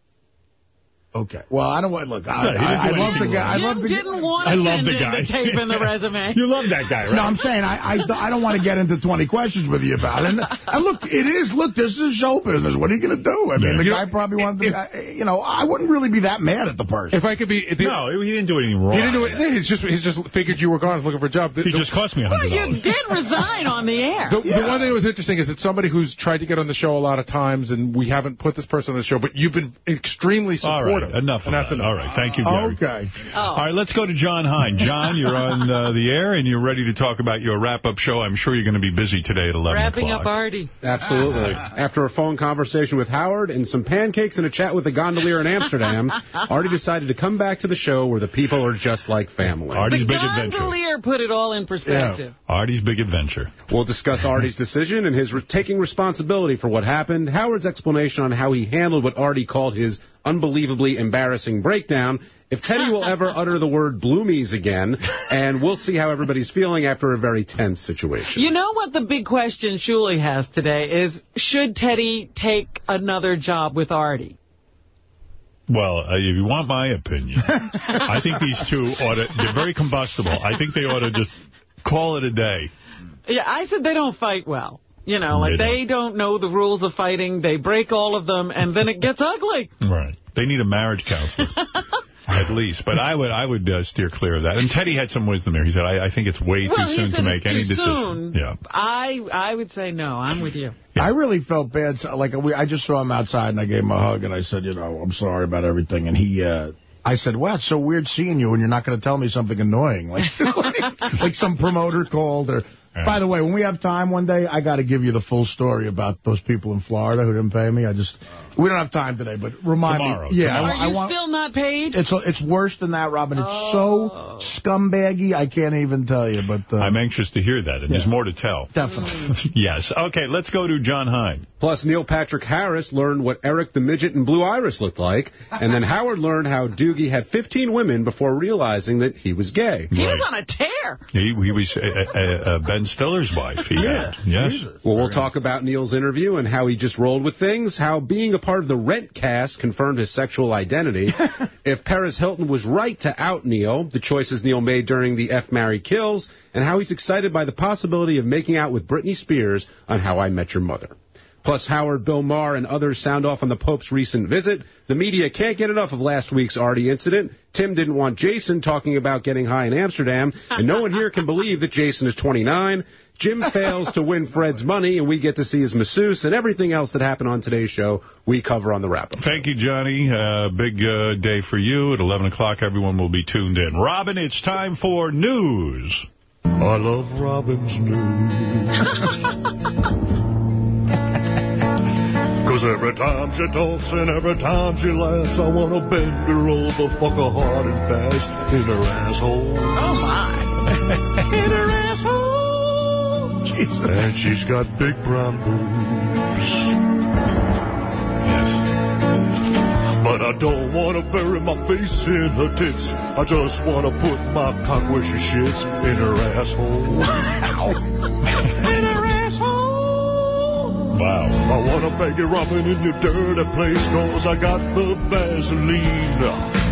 Okay. Well, I don't want look. I, Yeah, he I, I love the guy. I love Jim the didn't want I love send the in guy. the tape and the resume. You love that guy, right? No, I'm saying I, I, I don't want to get into 20 questions with you about it. And, and look, it is, look, this is a show business. What are you going to do? I mean, the You guy know, probably wanted to, I- you know, I wouldn't really be that mad at the person. If I could be... The, No, he didn't do anything wrong. He didn't do it. He's just, he's just figured you were gone looking for a job. The, He the- just cost me a $100. Well, you did resign on the air. The, the one thing that was interesting is that somebody who's tried to get on the show a lot of times, and we haven't put this person on the show, but you've been extremely All supportive. right, enough of and that's that. enough. All right, thank you, Gary. Okay. Oh. All right, let's go to Jon Hein. John, you're on uh, the air, and you're ready to talk about your wrap-up show. I'm sure you're going to be busy today at 11 Wrapping o'clock. up Artie. Absolutely. After a phone conversation with Howard and some pancakes and a chat with the gondolier in Amsterdam, Artie decided to come back to the show where the people are just like family. Artie's The Big Adventure. gondolier put it all in perspective. Artie's Big Adventure. We'll discuss Artie's decision and his re- taking responsibility for what happened, Howard's explanation on how he handled what Artie called his unbelievably embarrassing breakdown, if Teddy will ever utter the word bloomies again, and we'll see how everybody's feeling after a very tense situation. You know what the big question Shuli has today is, should Teddy take another job with Artie? Well, uh, if you want my opinion, I think these two ought to, they're very combustible. I think they ought to just call it a day. Yeah, I said they don't fight well. You know, like They they don't know the rules of fighting. They break all of them, and then it gets ugly. Right. They need a marriage counselor. At least, but I would I would uh, steer clear of that. And Teddy had some wisdom there. He said, "I, I think it's way well, too soon to make any too decision." soon. Yeah, I I would say no. I'm with you. I really felt bad. Like, we, I just saw him outside, and I gave him a hug, and I said, you know, I'm sorry about everything. And he, uh, I said, wow, it's so weird seeing you, and you're not going to tell me something annoying. Like, like, like some promoter called, or By the way, when we have time one day, I got to give you the full story about those people in Florida who didn't pay me. I just, we don't have time today, but remind Tomorrow, me. Yeah, tomorrow. I, Are you want. still not paid? It's it's worse than that, Robin. It's Oh. so scumbaggy, I can't even tell you. But uh, I'm anxious to hear that, and there's more to tell. Definitely. yes. Okay, let's go to Jon Hein. Plus, Neil Patrick Harris learned what Eric the Midget and Blue Iris looked like, and then Howard learned how Doogie had 15 women before realizing that he was gay. He was on a tear. He, he was uh, uh, uh, Ben Stiller's wife. He had. Yes. Well, we'll talk about Neil's interview and how he just rolled with things, how being a part of the Rent cast confirmed his sexual identity, if Paris Hilton was right to out Neil, the choices Neil made during the F. Marry Kills, and how he's excited by the possibility of making out with Britney Spears on How I Met Your Mother. Plus, Howard, Bill Maher, and others sound off on the Pope's recent visit. The media can't get enough of last week's Artie incident. Tim didn't want Jason talking about getting high in Amsterdam, and no one here can believe that Jason is 29. Jim fails to win Fred's money, and we get to see his masseuse, and everything else that happened on today's show, we cover on the wrap-up. Thank you, Johnny. Uh, big uh, day for you. At 11 o'clock, everyone will be tuned in. Robin, it's time for news. I love Robin's Cause every time she talks and every time she laughs, I wanna bend her over, fuck her hard and fast in her asshole. Oh, my. in her asshole. Jesus. And she's got big brown boobs. Yes. But I don't want to bury my face in her tits. I just want to put my cock where she shits in her asshole. in her asshole. Wow. I want to beg you, Robin, in your dirty place, cause I got the Vaseline.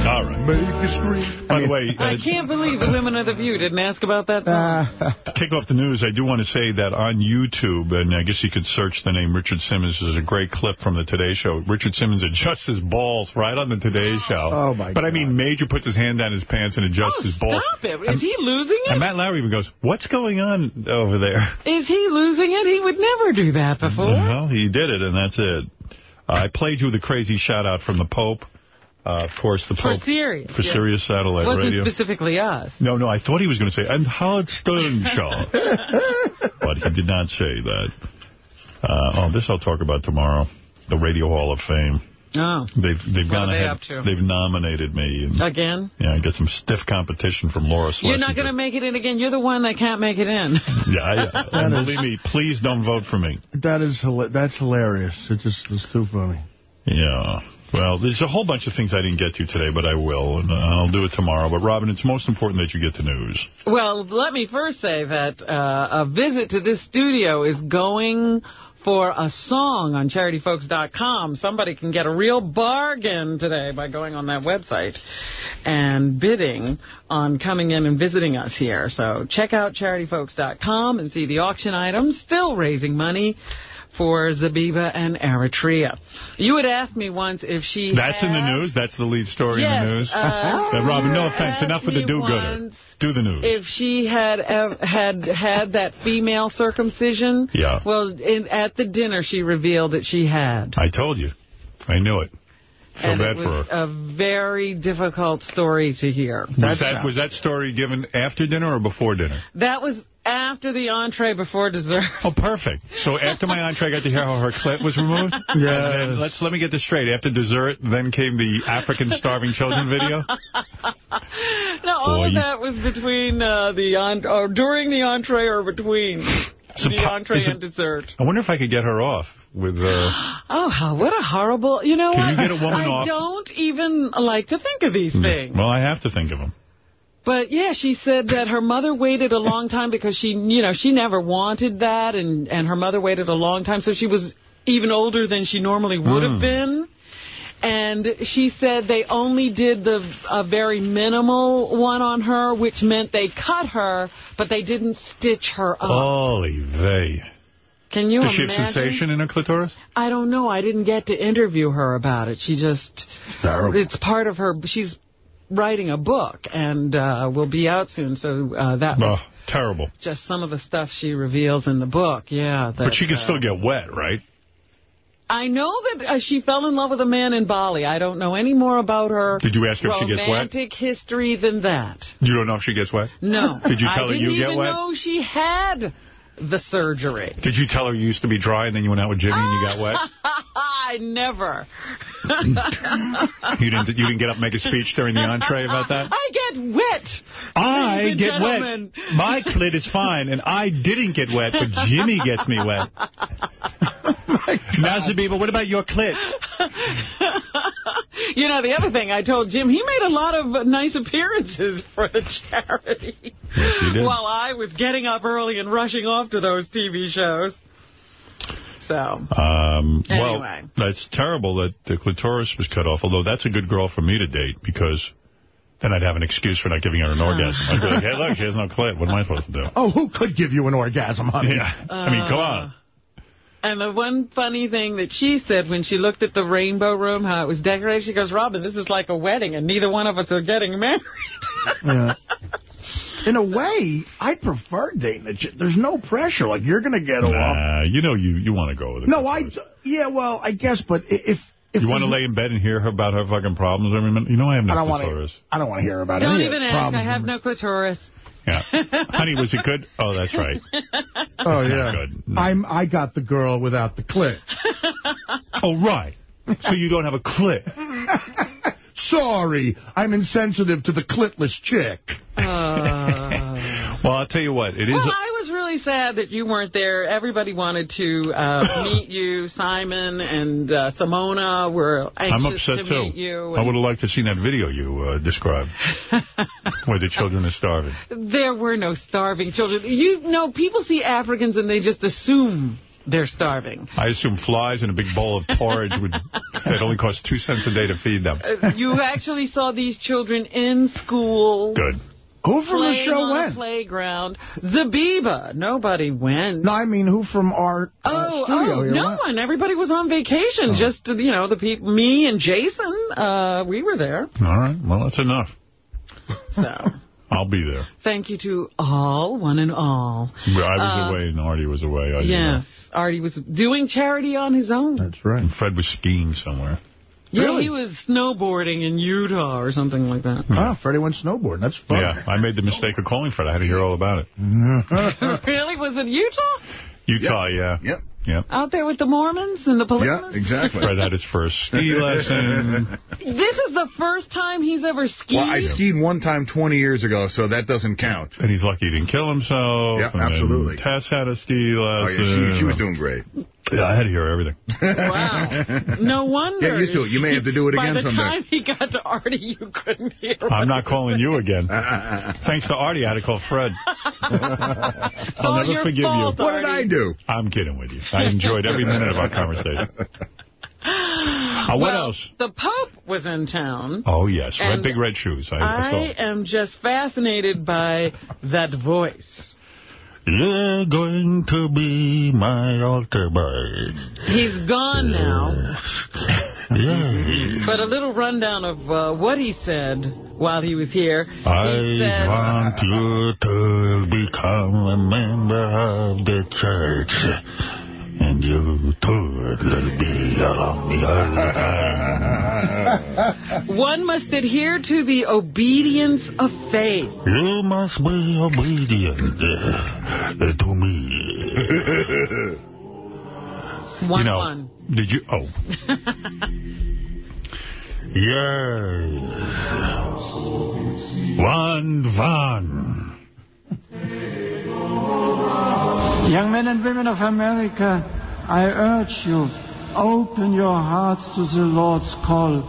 All right. Make you scream. By the way, uh, I can't believe the women of The View didn't ask about that song. to kick off the news, I do want to say that on YouTube, and I guess you could search the name Richard Simmons, there's a great clip from the Today Show. Richard Simmons adjusts his balls right on the Today Show. Oh, my But I mean, Major puts his hand down his pants and adjusts his balls. Stop it. Is he losing it? And Matt Lauer even goes, what's going on over there? Is he losing it? He would never do that before. Well, he did it, and that's it. Uh, I played you the crazy shout-out from the Pope. Uh, of course, the For Pope. Sirius. For yeah. Sirius Satellite Wasn't Radio. specifically us. No, no, I thought he was going to say, and Howard Stern show. but he did not say that. Uh, oh, this I'll talk about tomorrow. The Radio Hall of Fame. Oh. They've they've What gone are they ahead. up to? They've nominated me. And, Again? yeah, I get some stiff competition from Laura You're not going to make it in again. You're the one that can't make it in. Yeah, I, and believe me, please don't vote for me. That is that's hilarious. It just is too funny. Yeah. Well, there's a whole bunch of things I didn't get to today, but I will, and I'll do it tomorrow. But, Robin, it's most important that you get the news. Well, let me first say that uh, a visit to this studio is going for a song on charityfolks.com. Somebody can get a real bargain today by going on that website and bidding on coming in and visiting us here. So check out charityfolks.com and see the auction items, still raising money for Zabiba and Eritrea. You had asked me once if she That's in the news? That's the lead story Yes, in the news? uh, Uh, Robin, no offense. Enough with the do-gooder. Do the news. if she had had had that female circumcision. Yeah. Well, in, at the dinner, she revealed that she had. I told you. I knew it. So and bad it for her. a very difficult story to hear. Was that, was that story given after dinner or before dinner? That was after the entree, before dessert. Oh, perfect. So after my entree, I got to hear how her clit was removed? Yes. let's let me get this straight. After dessert, then came the African starving children video? No, all Boy, of that was between uh, the on or during the entree or between Some the entree is it- and dessert. I wonder if I could get her off with... Uh, Oh, how- what a horrible... You know Can what? you get a woman I off? don't even like to think of these things. well, I have to think of them. But, yeah, she said that her mother waited a long time because she, you know, she never wanted that, and, and her mother waited a long time, so she was even older than she normally would have Hmm. been. And she said they only did the a very minimal one on her, which meant they cut her, but they didn't stitch her up. Holy vey. Can you Does she imagine? have sensation in her clitoris? I don't know. I didn't get to interview her about it. She just, it's part of her, she's writing a book and uh, will be out soon. So uh, that was Oh, terrible. just some of the stuff she reveals in the book. Yeah. But she can uh, still get wet, right? I know that uh, she fell in love with a man in Bali. I don't know any more about her Did you ask her if she gets wet? romantic history than that. You don't know if she gets wet? No. Did you tell I her didn't you get even wet? know she had the surgery. Did you tell her you used to be dry and then you went out with Jimmy and you got wet? I never. You didn't you didn't get up and make a speech during the entree about that? I get wet. I get gentlemen. wet. My clit is fine, and I didn't get wet, but Jimmy gets me wet. now, Zabiba, what about your clit? You know, the other thing I told Jim, he made a lot of nice appearances for the charity. Yes, he did. While I was getting up early and rushing off to those TV shows. So, Um, Anyway. Well, that's terrible that the clitoris was cut off, although that's a good girl for me to date, because then I'd have an excuse for not giving her an orgasm. I'd be like, hey, look, she has no clit. What am I supposed to do? Oh, who could give you an orgasm, honey? Yeah. I mean, come on. And the one funny thing that she said when she looked at the rainbow room, how it was decorated, she goes, Robin, this is like a wedding, and neither one of us are getting married. Yeah. In a way, I prefer dating a chick. There's no pressure. Like, you're going to get off. Nah, you know you, you want to go with it. No, I... Yeah, well, I guess, but if... if You want to lay in bed and hear her about her fucking problems every minute? You know I have no I don't want clitoris. to. I don't want to hear about it. Don't any even ask. I have no clitoris. Yeah. Honey, was it good? Oh, that's right. Oh, That's not yeah. good. I'm, I got the girl without the clit. Oh, right. So you don't have a clit. Sorry, I'm insensitive to the clitless chick. Uh. Well, I'll tell you what. It is. Well, I was really sad that you weren't there. Everybody wanted to uh, meet you. Simon and uh, Simona were I'm anxious upset, to too. meet you. I would have liked to have seen that video you uh, described, where the children are starving. There were no starving children. You know, people see Africans and they just assume they're starving. I assume flies and a big bowl of porridge would that only cost two cents a day to feed them. Uh, you actually saw these children in school. Good. Who from the show went? playground. Zabiba. Nobody went. No, I mean, who from our uh, Oh, studio oh here no went? one. Everybody was on vacation. Just, you know, the people, me and Jason, uh, we were there. All right. Well, that's enough. So, I'll be there. thank you to all, one and all. I was Uh, away and Artie was away. I didn't know. Yes. Artie was doing charity on his own. That's right. And Fred was skiing somewhere. Yeah, Really? he was snowboarding in Utah or something like that. Oh, Freddie went snowboarding. That's fun. Yeah, I made the mistake of calling Fred. I had to hear all about it. really? Was it Utah? Utah, yeah. Yep. Yep. Out there with the Mormons and the policemen? Yeah, exactly. Fred had his first ski lesson. This is the first time he's ever skied? Well, I skied one time 20 years ago, so that doesn't count. And he's lucky he didn't kill himself. Yep, and absolutely. Tess had a ski Oh, lesson. yeah, she, she was doing great. Yeah, I had to hear everything. Wow. No wonder. Get used to it. You may have to do it again. By again the someday. time he got to Artie, you couldn't hear I'm not calling you again. Thanks to Artie, I had to call Fred. I'll never forgive fault, you. What did I do? I'm kidding with you. I enjoyed every minute of our conversation. Uh, what well, else? The Pope was in town. Oh, yes. Red, big red shoes. I, I I am just fascinated by that voice. You're going to be my altar boy. He's gone now. Yes. But a little rundown of uh, what he said while he was here. He I said, want you to become a member of the church. And you too will be along me all the time. one must adhere to the obedience of faith. You must be obedient uh, to me. One you know, one. did you? Oh, Yes. One van. Young men and women of America, I urge you, open your hearts to the Lord's call,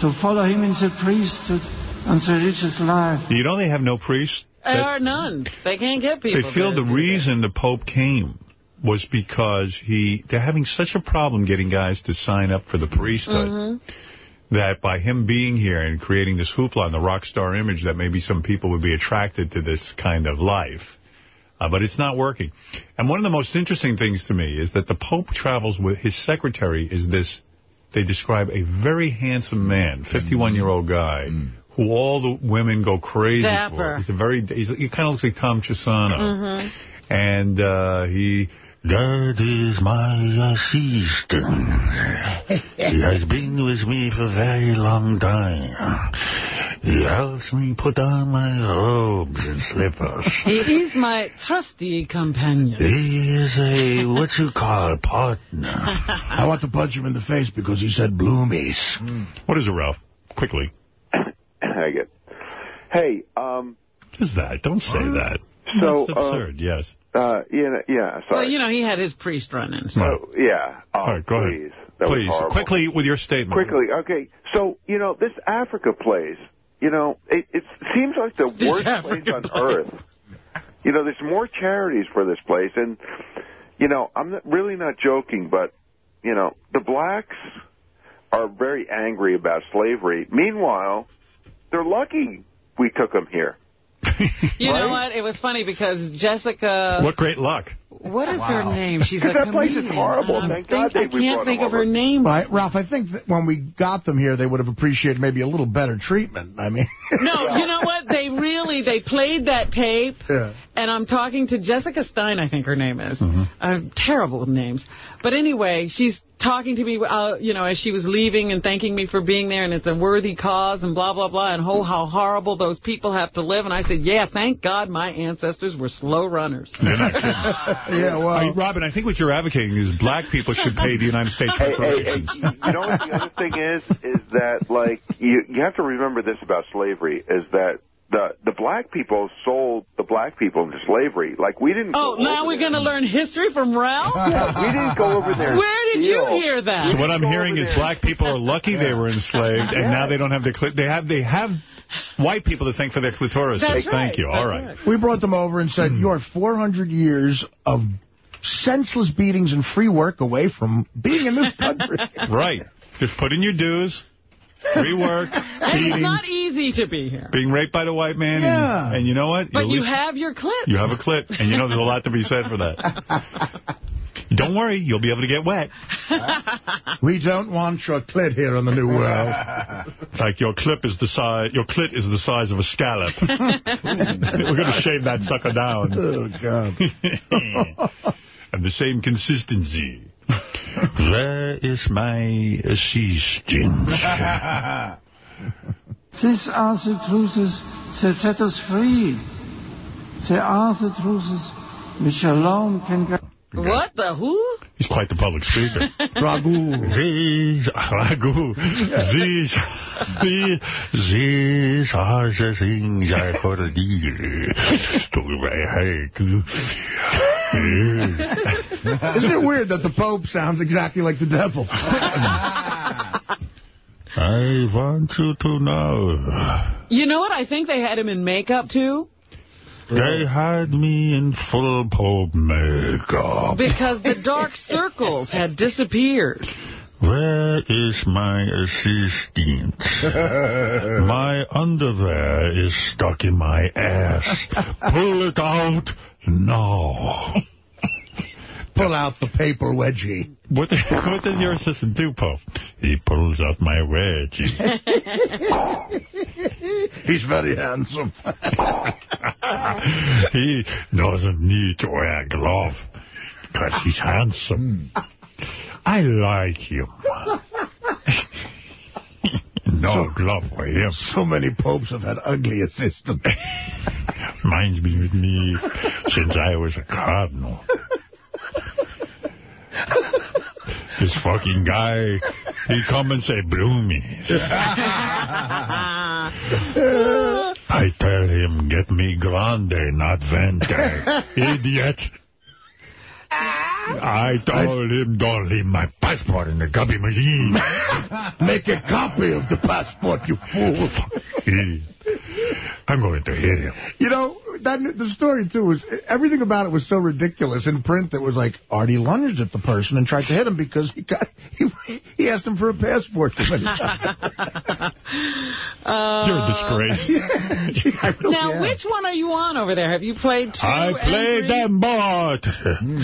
to follow him in the priesthood and the religious life. you know they have no priests. There That's- are none. They can't get people. They feel the do reason the Pope came was because he they're having such a problem getting guys to sign up for the that. priesthood Mhm. that by him being here and creating this hoopla and the rock star image that maybe some people would be attracted to this kind of life. Uh, but it's not working. And one of the most interesting things to me is that the Pope travels with his secretary is this, they describe a very handsome man, 51-year-old guy, who all the women go crazy Dapper. for. He's a very, he's, he kind of looks like Tom Chisano. Mhm. And uh, he... That is my assistant. he has been with me for a very long time. He helps me put on my robes and slippers. He is my trusty companion. He is a, what you call, partner. I want to punch him in the face because he said bloomies. What is it, Ralph? Quickly. I get. Hey, um, What is that? Don't say that. So, That's uh, absurd, yes. Uh, yeah, yeah, Well, sorry. you know, he had his priest run-in. So. So, yeah. Oh, All right, go ahead. please. That Please, quickly with your statement. Quickly, okay. So, you know, this Africa place, you know, it, it seems like the This worst place on place. earth. You know, there's more charities for this place, and, you know, I'm not, really not joking, but, you know, the blacks are very angry about slavery. Meanwhile, they're lucky we took them here. You know what? It was funny because Jessica... What great luck. What is her name? She's a That place is comedian. horrible. Um, Thank think- God they- I can't think them of her name. Right, Ralph, I think that when we got them here, they would have appreciated maybe a little better treatment. I mean... No, you know what? They really, they played that tape, Yeah. and I'm talking to Jessica Stein, I think her name is. Mm-hmm. Uh, terrible with names. But anyway, she's talking to me, uh, you know, as she was leaving and thanking me for being there, and it's a worthy cause, and blah, blah, blah, and oh, how horrible those people have to live. And I said, yeah, thank God my ancestors were slow runners. yeah, well... I, Robin, I think what you're advocating is black people should pay the United States Hey, hey, hey, reparations. you know what the other thing is? Is that, like, you, you have to remember this about slavery, is that the the black people sold the black people into slavery. Like, we didn't Oh, now we're going to learn history from Ralph? Yeah, we didn't go over there. Where did you hear that? So what I'm hearing is black people are lucky they were enslaved, and now they don't have their clit. They have they have white people to thank for their clitoris. That's Thank right. you. All right. We brought them over and said, hmm. you're 400 years of senseless beatings and free work away from being in this country. Right. Just put in your dues. Free work. And it's not easy to be here. being raped by the white man. Yeah. And, and you know what? But at you have your clip. You have a clip, and you know there's a lot to be said for that. Don't worry, you'll be able to get wet. we don't want your clit here in the new world. Like your clip is the size, your clit is the size of a scallop. We're going to shave that sucker down. Oh, God. and the same consistency. Where is my assistant? These are the truths that set us free. They are the truths which alone can guide. What the who? He's quite the public speaker. Ragu. These, ragu. These, these, these are the things I put a deal to my Isn't it weird that the Pope sounds exactly like the devil? I want you to know. You know what? I think they had him in makeup, too. They had me in full Pope makeup. Because the dark circles had disappeared. Where is my assistant? my underwear is stuck in my ass. Pull it out now. Pull out the paper wedgie. What, what does your assistant do, Pope? He pulls out my wedgie. He's very handsome. he doesn't need to wear a glove because he's handsome. Hmm. I like him. no glove for him. So many popes have had ugly assistants. Mine's been with me since I was a cardinal. This fucking guy, he come and say, Bloomies. I tell him, get me grande, not vente. Idiot. I told him, don't leave my passport in the copy machine. Make a copy of the passport, you fool. Idiot. I'm going to hit him. You know, that the story, too, was everything about it was so ridiculous in print that was like Artie lunged at the person and tried to hit him because he got he, he asked him for a passport too many times. You're a disgrace. now, which one are you on over there? Have you played two I played three? them both.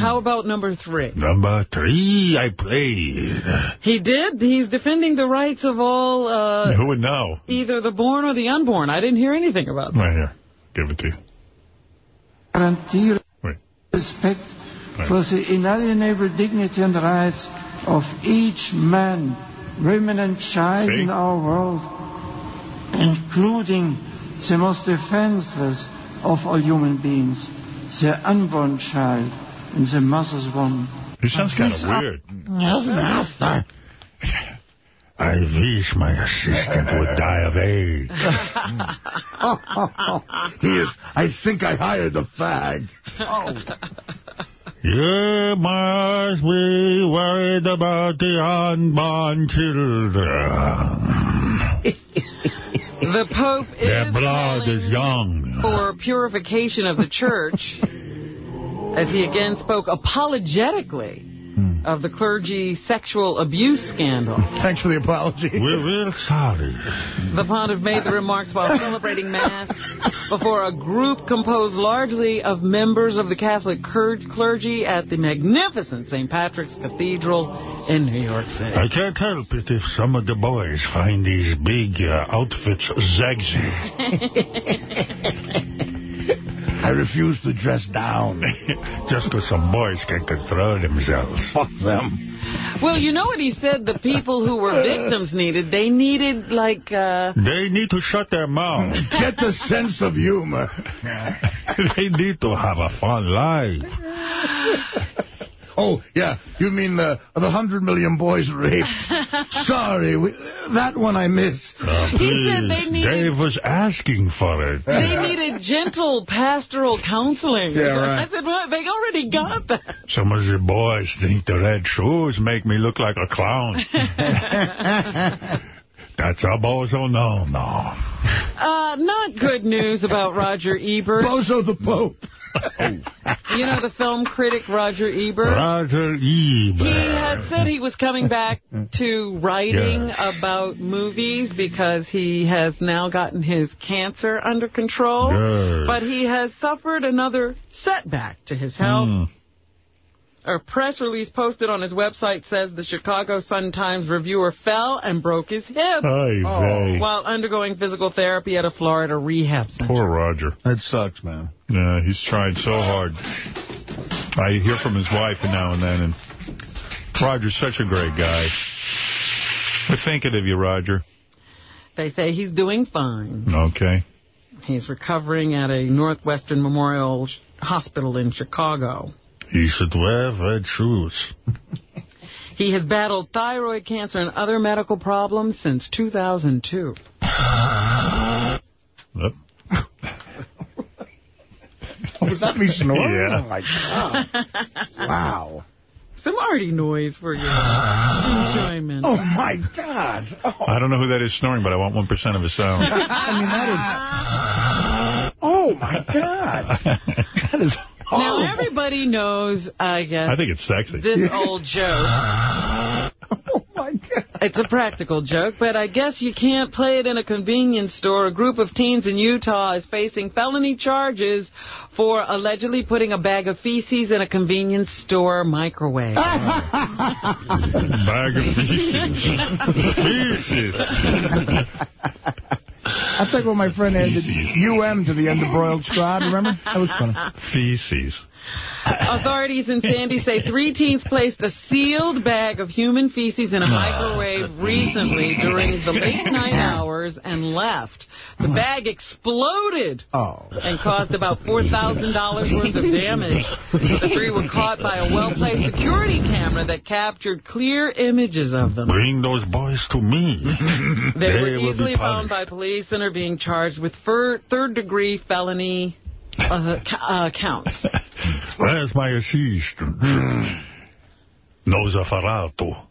How about number three? Number three, I played. He did. He's defending the rights of all, uh, Who would know? either the born or the unborn. I didn't hear anything about that. Right here. Give it to you. guarantee respect for the inalienable dignity and rights of each man, woman, and child See? in our world, including the most defenseless of all human beings, the unborn child in the mother's womb. He sounds kind of weird. Yes, master. I wish my assistant would die of AIDS. he is. I think I hired the fag. Oh. You must be worried about the unborn children. The Pope Their is blood is young. for purification of the church as he again spoke apologetically of the clergy sexual abuse scandal. Thanks for the apology. We're real sorry. The pontiff made the remarks while celebrating Mass before a group composed largely of members of the Catholic clergy at the magnificent St. Patrick's Cathedral in New York City. I can't help it if some of the boys find these big uh, outfits sexy. I refuse to dress down. Just because some boys can control themselves. Fuck them. Well, you know what he said the people who were victims needed? They needed, like, uh... They need to shut their mouth. Get the sense of humor. they need to have a fun life. Oh, yeah. You mean the the hundred million boys raped? Sorry, we, that one I missed. Uh, He said please, they needed- Dave was asking for it. They needed gentle pastoral counseling. Yeah, right. I said, well, they already got that. Some of the boys think the red shoes make me look like a clown. That's a bozo no, no. Uh, not good news about Roger Ebert. Bozo the Pope. You know the film critic Roger Ebert? Roger Ebert. He had said he was coming back to writing Yes. about movies because he has now gotten his cancer under control. Yes. But he has suffered another setback to his health. Hmm. A press release posted on his website says the Chicago Sun-Times reviewer fell and broke his hip Ay, oh. vey. while undergoing physical therapy at a Florida rehab center. Poor Roger. That sucks, man. Yeah, he's tried so hard. I hear from his wife now and then, and Roger's such a great guy. We're thinking of you, Roger. They say he's doing fine. Okay. He's recovering at a Northwestern Memorial Hospital in Chicago. He should wear red shoes. He has battled thyroid cancer and other medical problems since 2002. Yep. Was that me snoring? Yeah. Oh, my God. Wow. Some Artie noise for your enjoyment. Oh, my God. Oh, I don't know who that is snoring, but I want 1% of his sound. I mean, that is... Oh, my God. That is horrible. Now, oh. everybody knows, I guess, I think it's sexy. this old joke. Oh, my God. It's a practical joke, but I guess you can't play it in a convenience store. A group of teens in Utah is facing felony charges for allegedly putting a bag of feces in a convenience store microwave. Bag of feces. feces. That's like when my friend added Feces. UM to the end of broiled scrod, remember? That was funny. Feces. Authorities in Sandy say three teens placed a sealed bag of human feces in a ah. microwave recently during the late night hours and left. The bag exploded Oh. and caused about $4,000 worth of damage. The three were caught by a well-placed security camera that captured clear images of them. Bring those boys to me. They were will easily be found by police and are being charged with third-degree felony uh, ca- uh, counts. Where's my assistant? Nosafarato.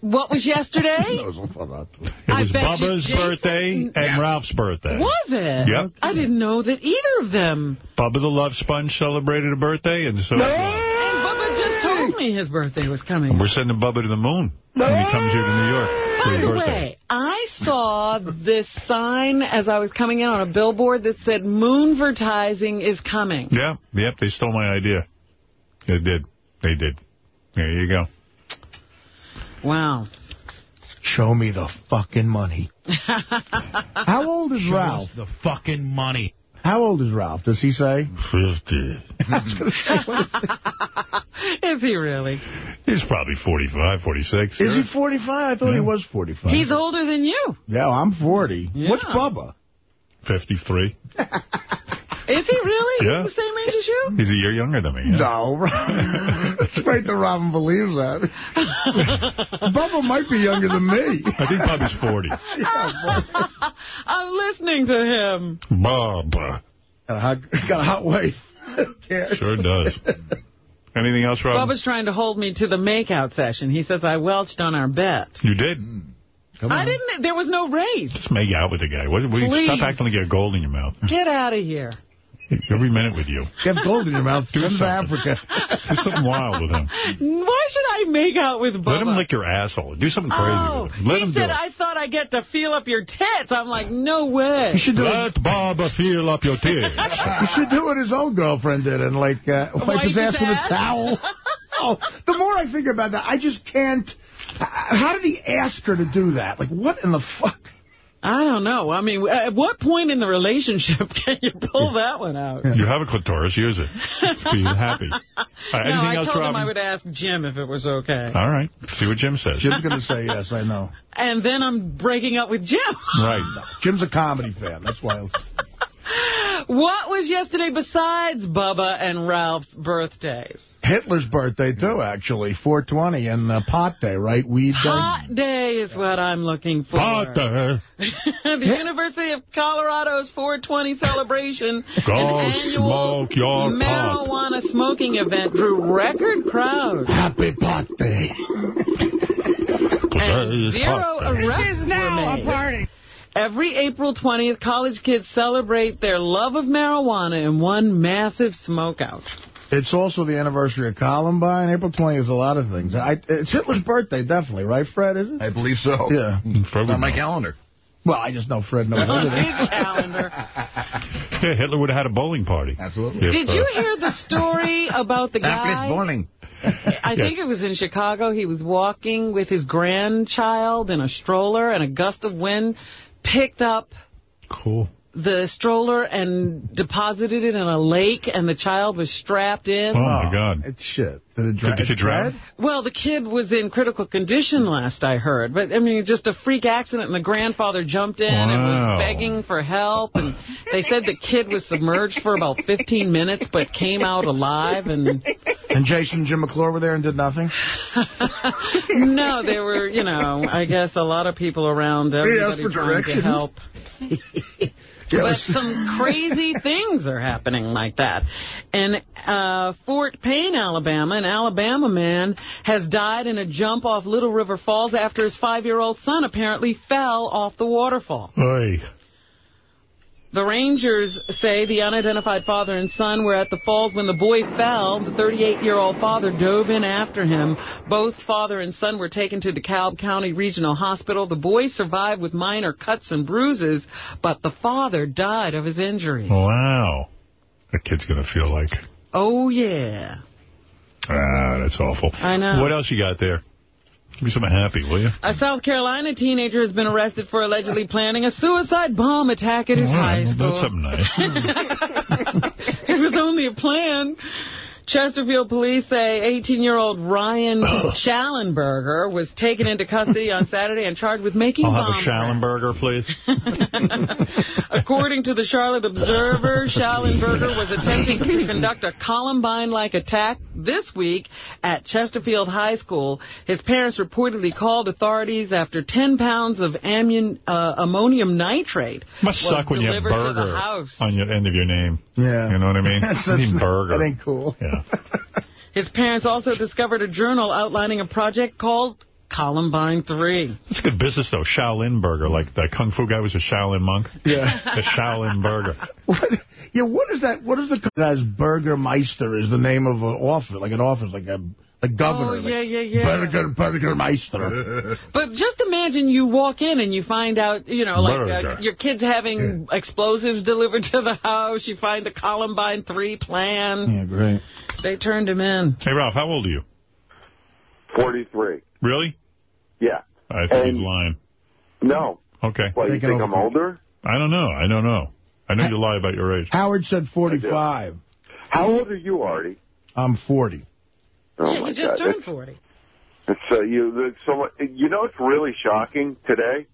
What was yesterday? It I was bet you Bubba's birthday and Ralph's birthday. Was it? Yep. I didn't know that either of them. Bubba the Love Sponge celebrated a birthday, and so And Bubba just told me his birthday was coming. we're sending Bubba to the moon when he comes here to New York for By the way, I saw this sign as I was coming in on a billboard that said Moonvertising is coming. Yeah, yep, they stole my idea. They did. They did. There you go. Wow. Show me the fucking money. How old is Ralph? the fucking money. How old is Ralph? Does he say? 50. Is he really? He's probably 45, 46. Is he 45? I thought he was 45. He's older than you. Yeah, I'm 40. Yeah. What's Bubba? 53. Is he really? Yeah. He's the same age as you? He's a year younger than me. Yeah. No, it's great that Robin believes that. Bubba might be younger than me. I think Bubba's 40. I'm listening to him. Bubba. Got a hot, got a hot wife. Yeah. Sure does. Anything else, Robin? Bubba's trying to hold me to the makeout session. He says I welched on our bet. You did? I didn't. There was no race. Just make out with the guy. What, what, Please. stop acting like you got gold in your mouth. Get out of here. Every minute with you. You have gold in your mouth. Do Send to something. Africa. Do something wild with him. Why should I make out with Bubba? Let him lick your asshole. Do something crazy Oh, with him. Let he him do said it. I thought I get to feel up your tits. I'm like, no way. You should do Let Bubba feel up your tits. You should do what his old girlfriend did and, like, uh, wipe Wipe his ass his with a towel. oh, the more I think about that, I just can't. How did he ask her to do that? Like, what in the fuck? I don't know. I mean, at what point in the relationship can you pull that one out? You have a clitoris. Use it. Be happy. All right, uh, no, anything I else, told him I would ask Jim if it was okay. All right. See what Jim says. Jim's going to say yes, I know. And then I'm breaking up with Jim. Right. Jim's a comedy fan. That's why. What was yesterday besides Bubba and Ralph's birthdays? Hitler's birthday, too, actually. 420 and uh, pot day, right? Weed day. Hot day is what I'm looking for. Pot day. the University of Colorado's 420 celebration, Go an annual smoke your pot. marijuana smoking event, drew record crowds. Happy pot day. and Today's zero pot day. arrests were made. Every April 20th, college kids celebrate their love of marijuana in one massive smokeout. It's also the anniversary of Columbine. April 20th is a lot of things. I, it's Hitler's birthday, definitely, right, Fred? Is it? I believe so. Yeah. Fred It's on my calendar. Well, I just know Fred knows On everything. his calendar. Yeah, Hitler would have had a bowling party. Absolutely. If, Did uh, you hear the story about the guy? morning. I Yes. think it was in Chicago. He was walking with his grandchild in a stroller, and a gust of wind picked up Cool. The stroller and deposited it in a lake, and the child was strapped in. Oh, my God. It's shit. Did it dra- Did the kid it's drown? Well, the kid was in critical condition last I heard. But, I mean, just a freak accident, and the grandfather jumped in and was begging for help. And they said the kid was submerged for about 15 minutes, but came out alive. And And Jason and Jim McClure were there and did nothing? no, there were, you know, I guess a lot of people around, everybody for trying to directions. help. But some crazy things are happening like that. In uh, Fort Payne, Alabama, an Alabama man has died in a jump off Little River Falls after his five-year-old son apparently fell off the waterfall. Oy. The Rangers say the unidentified father and son were at the falls when the boy fell. The 38-year-old father dove in after him. Both father and son were taken to DeKalb County Regional Hospital. The boy survived with minor cuts and bruises, but the father died of his injuries. Wow. That kid's going to feel like, Oh, yeah. ah, that's awful. I know. What else you got there? Give me something happy, will you? A South Carolina teenager has been arrested for allegedly planning a suicide bomb attack at his right, high school. That's something nice. it was only a plan. Chesterfield police say 18-year-old Ryan Schallenberger was taken into custody on Saturday and charged with making I'll have bomb a Schallenberger, please. According to the Charlotte Observer, Schallenberger was attempting to conduct a Columbine-like attack this week at Chesterfield High School. His parents reportedly called authorities after 10 pounds of ammun, uh, ammonium nitrate Must was suck when you have delivered to the burger house. on your end of your name. Yeah. You know what I mean? That's- I mean that's- burger. That ain't cool. Yeah. His parents also discovered a journal outlining a project called Columbine 3. That's a good business, though. Shaolin Burger, like that Kung Fu guy was a Shaolin monk. Yeah. The Shaolin Burger. What, yeah, what is that? What is the as Burgermeister is the name of an office, like an office, like a a governor. Oh, yeah, yeah, yeah. Burger, Burgermeister. But just imagine you walk in and you find out, you know, like uh, your kid's having explosives delivered to the house. You find the Columbine 3 plan. yeah, great. They turned him in. Hey, Ralph, how old are you? 43. Really? Yeah. I think he's And- lying. No. Okay. Well, you think I'm older? I don't know. I don't know. I know you lie about your age. Howard said 45. How old are you, Artie? I'm 40. Oh yeah, my you just God, turned that's- 40. It's uh, you. there's So you know, it's really shocking today.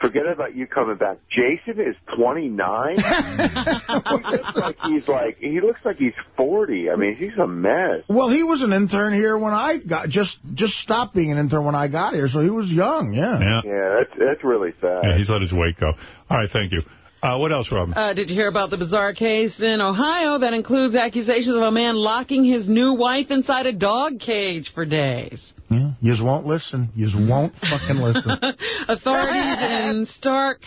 Forget about you coming back. Jason is 29. he looks like he's like he looks like he's 40. I mean, he's a mess. Well, he was an intern here when I got, just just stopped being an intern when I got here, so he was young, yeah. Yeah. Yeah, that's that's really sad. Yeah, he's let his weight go. All right, thank you. Uh, what else, Robin? Uh, did you hear about the bizarre case in Ohio that includes accusations of a man locking his new wife inside a dog cage for days? Yeah, yous won't listen. Yous won't fucking listen. Authorities in Stark,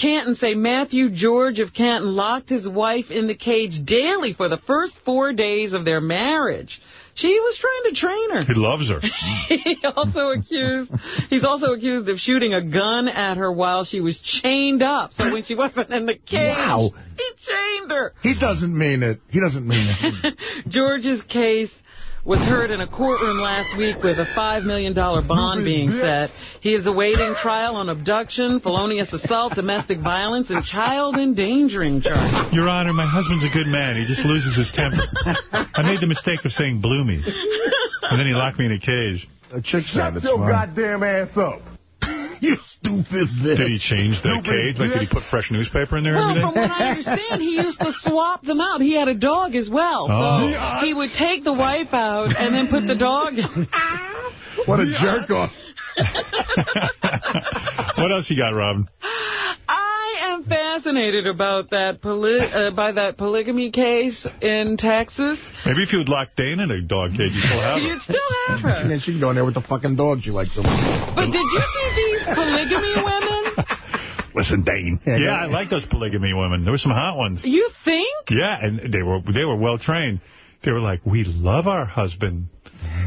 Canton say Matthew George of Canton locked his wife in the cage daily for the first four days of their marriage. She was trying to train her. He loves her. Mm. he also accused he's also accused of shooting a gun at her while she was chained up. So when she wasn't in the cage, Wow. he chained her. He doesn't mean it. He doesn't mean it. George's case was heard in a courtroom last week with a $5 million bond being set. He is awaiting trial on abduction, felonious assault, domestic violence, and child endangering charges. Your Honor, my husband's a good man. He just loses his temper. I made the mistake of saying bloomies. And then he locked me in a cage. A chick sounded your smart. goddamn ass up. you stupid bitch. Did he change the cage? Like, did he put fresh newspaper in there Well, every from day? what I understand, he used to swap them out. He had a dog as well. Oh. So Oh. he would take the wife out and then put the dog in. What a jerk off. what else you got, Robin? Uh, I am fascinated about that poly uh, by that polygamy case in Texas. Maybe if you would lock Dana in a dog cage, you still have her. You'd still have her. And then she can go in there with the fucking dog she likes so much. But did you see these polygamy women? Listen, Dane. Yeah, I like those polygamy women. There were some hot ones. You think? Yeah, and they were they were well trained. They were like, we love our husband,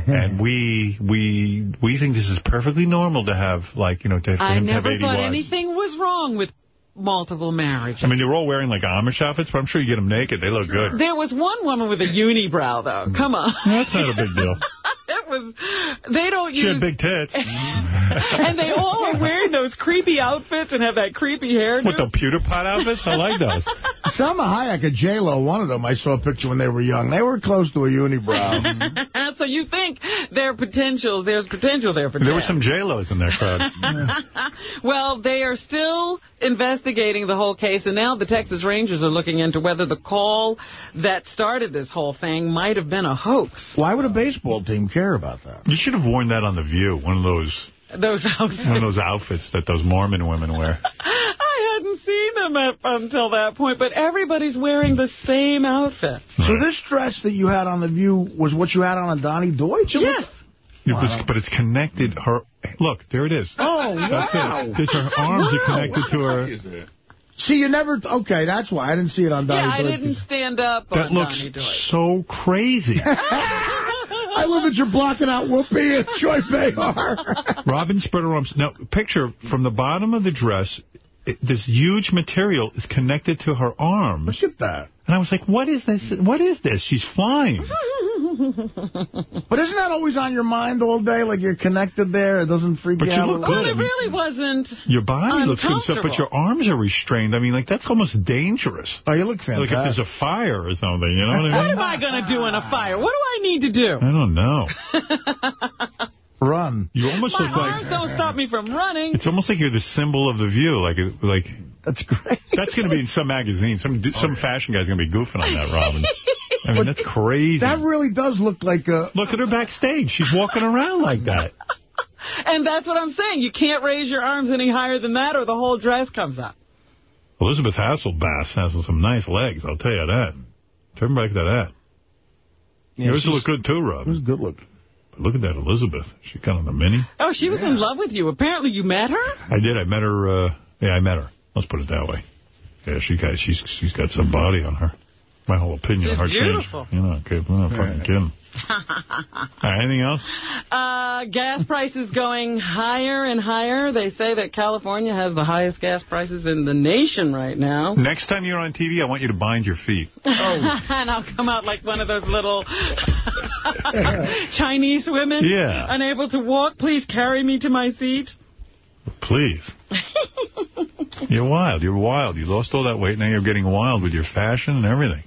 and we we we think this is perfectly normal to have like you know to, for I him to have never thought anything was wrong with multiple marriages. I mean, they were all wearing like Amish outfits, but I'm sure you get them naked. They look good. There was one woman with a unibrow, though. Mm. Come on. That's not a big deal. it was. They don't She use. had big tits. and they all are wearing those creepy outfits and have that creepy hair. With the pewter pot outfits? I like those. Salma Hayek and J-Lo, one of them, I saw a picture when they were young. They were close to a unibrow. so you think there potential? There's potential there for. There were some J-Los in that crowd. well, they are still investigating the whole case, and now the Texas Rangers are looking into whether the call that started this whole thing might have been a hoax. Why would a baseball team care about that? You should have worn that on The View, one of those Those outfits. one of those outfits that those Mormon women wear. I hadn't seen them up until that point, but everybody's wearing the same outfit. So this dress that you had on The View was what you had on a Donny Deutsch? Yes. It was, but it's connected. Her look, there it is. Oh, That's wow. it. There's her arms are connected to her. See, you never... Okay, that's why. I didn't see it on Donny Yeah, I didn't stand up That on looks Donny so crazy. I love that you're blocking out Whoopi and Joy Behar. Robin spread her arms. Now, picture from the bottom of the dress, it, this huge material is connected to her arms. Look at that. And I was like, what is this? What is this? She's flying. But isn't that always on your mind all day? Like you're connected there? It doesn't freak But you you out? look good. little? Well, it really wasn't. Your body looks good stuff, but your arms are restrained. I mean, like, that's almost dangerous. Oh, you look fantastic. Like if there's a fire or something, you know what What I mean? What am I going to do in a fire? What do I need to do? I don't know. Run. You almost My look arms like... don't stop me from running. It's almost like you're the symbol of the view. Like, like That's great. that's going to be in some magazine. Some some fashion guy's going to be goofing on that, Robin. I mean, that's crazy. That really does look like a... Look at her backstage. She's walking around like that. And that's what I'm saying. You can't raise your arms any higher than that or the whole dress comes up. Elizabeth Hasselbeck has some nice legs, I'll tell you that. Turn back to that. Yeah, Yours look good too, Rob. It Rob. was good look. But look at that Elizabeth. She kind of a mini. Oh, she was in love with you. Apparently you met her? I did. I met her. Uh, yeah, I met her. Let's put it that way. Yeah, she got she's she's got some body on her. My whole opinion She's of beautiful. changed. You know, okay, I'm not fucking kidding. All right, anything else? Uh, gas prices going higher and higher. They say that California has the highest gas prices in the nation right now. Next time you're on TV, I want you to bind your feet. and I'll come out like one of those little Chinese women. Yeah. Unable to walk. Please carry me to my seat. Please. You're wild. You're wild. You lost all that weight. Now you're getting wild with your fashion and everything.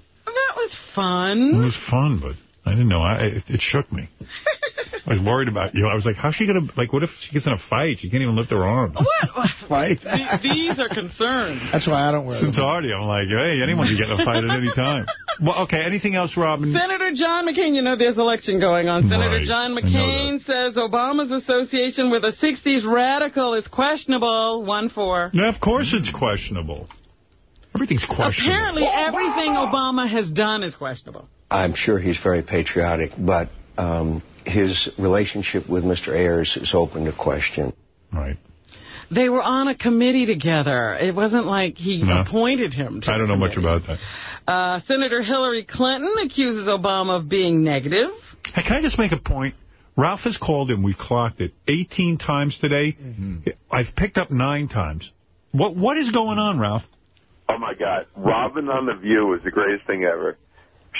That was fun. It was fun, but I didn't know. I, it, it shook me. I was worried about you. I was like, how's she going to, like, what if she gets in a fight? She can't even lift her arms. What? Fight? The- These are concerns. That's why I don't wear Since them. Artie, I'm like, hey, anyone can get in a fight at any time. Well, okay, anything else, Robin? Senator John McCain, you know there's election going on. Senator Right. John McCain says Obama's association with a 60s radical is questionable. 1-4. No, of course it's questionable. Everything's questionable. Apparently everything Obama has done is questionable. I'm sure he's very patriotic, but um, his relationship with Mr. Ayers is open to question. Right. They were on a committee together. It wasn't like he No. appointed him to I don't the know much about that. Uh, Senator Hillary Clinton accuses Obama of being negative. Hey, can I just make a point? Ralph has called him. We've clocked it 18 times today. I've picked up nine times. What What is going on, Ralph? Oh my God, Robin on the View is the greatest thing ever.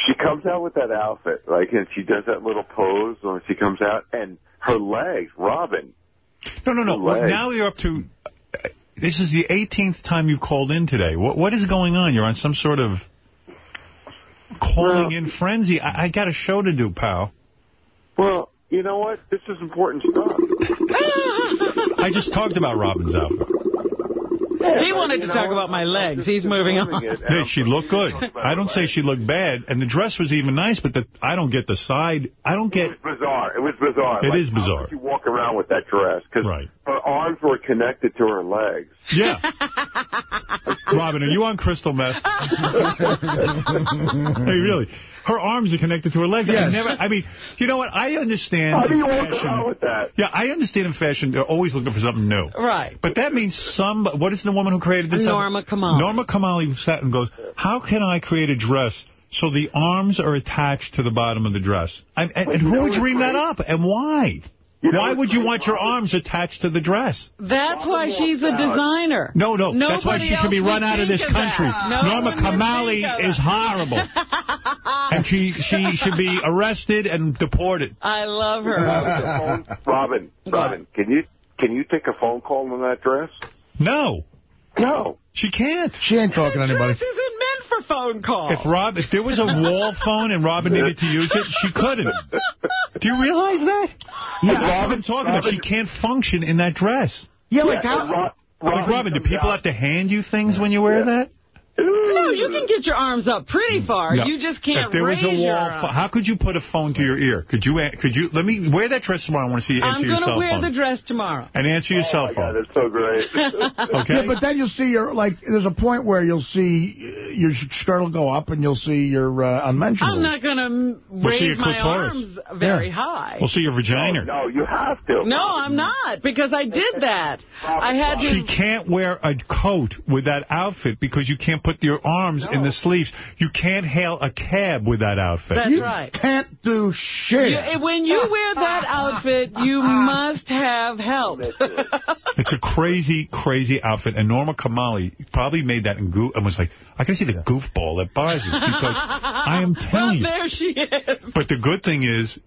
She comes out with that outfit, like, and she does that little pose when she comes out, and her legs, Robin. No, no, no. Well, now you're up to... uh, This is the 18th time you've called in today. What What is going on? You're on some sort of calling in frenzy. I, I got a show to do, pal. Well, you know what? This is important stuff. I just talked about Robin's outfit. He wanted to talk about my legs. He's moving on. Hey, she looked good. I don't say she looked bad, and the dress was even nice, but the, I don't get the side. I don't get... It was bizarre. It was bizarre. It like, is bizarre. could you walk around with that dress? Because her arms were connected to her legs. Yeah. Robin, are you on crystal meth? hey, really? Her arms are connected to her legs. I Yes. never. I mean, you know what? I understand. How do you walk fashion- with that? Yeah, I understand in fashion they're always looking for something new. Right. But that means some. What is the woman who created this? Norma Kamali. Norma Kamali sat and goes, "How can I create a dress so the arms are attached to the bottom of the dress?" I, and and who would dream that up, and why? Why would you want your arms attached to the dress? That's why she's a designer. No, no, that's why she should be run out of think this country. No Norma one would think Kamali is horrible. and she she should be arrested and deported. I love her. Robin, Robin, can you can you take a phone call on that dress? No. No. She can't. She ain't talking to anybody. This isn't meant for phone calls. If Rob, if there was a wall phone and Robin needed to use it, she couldn't. Do you realize that? Yeah. That's what I'm talking about. She can't function in that dress. Yeah, like how... Like, Robin, do people have to hand you things when you wear that? No, you can get your arms up pretty far. No. You just can't If there was raise a your wall, arms. how could you put a phone to your ear? Could you? Could you? Let me wear that dress tomorrow. I want to see you answer I'm going to wear the dress tomorrow. and answer your cell phone. God, That's so great. Okay. Yeah, but then you'll see your, like, there's a point where you'll see uh, your skirt will go up and you'll see your uh, unmentionable. I'm not going to We'll raise my arms very Yeah. high. We'll see your vagina. No, you have to. No, I'm not, because I did that. I had to... She can't wear a coat with that outfit because you can't put your arms in the sleeves. You can't hail a cab with that outfit. That's you right. can't do shit. You, eh, when you wear that outfit, you must have help. It's a crazy, crazy outfit. And Norma Kamali probably made that and, goo and was like, I can see the goofball that buys this because I am well, telling you. there she is. But the good thing is,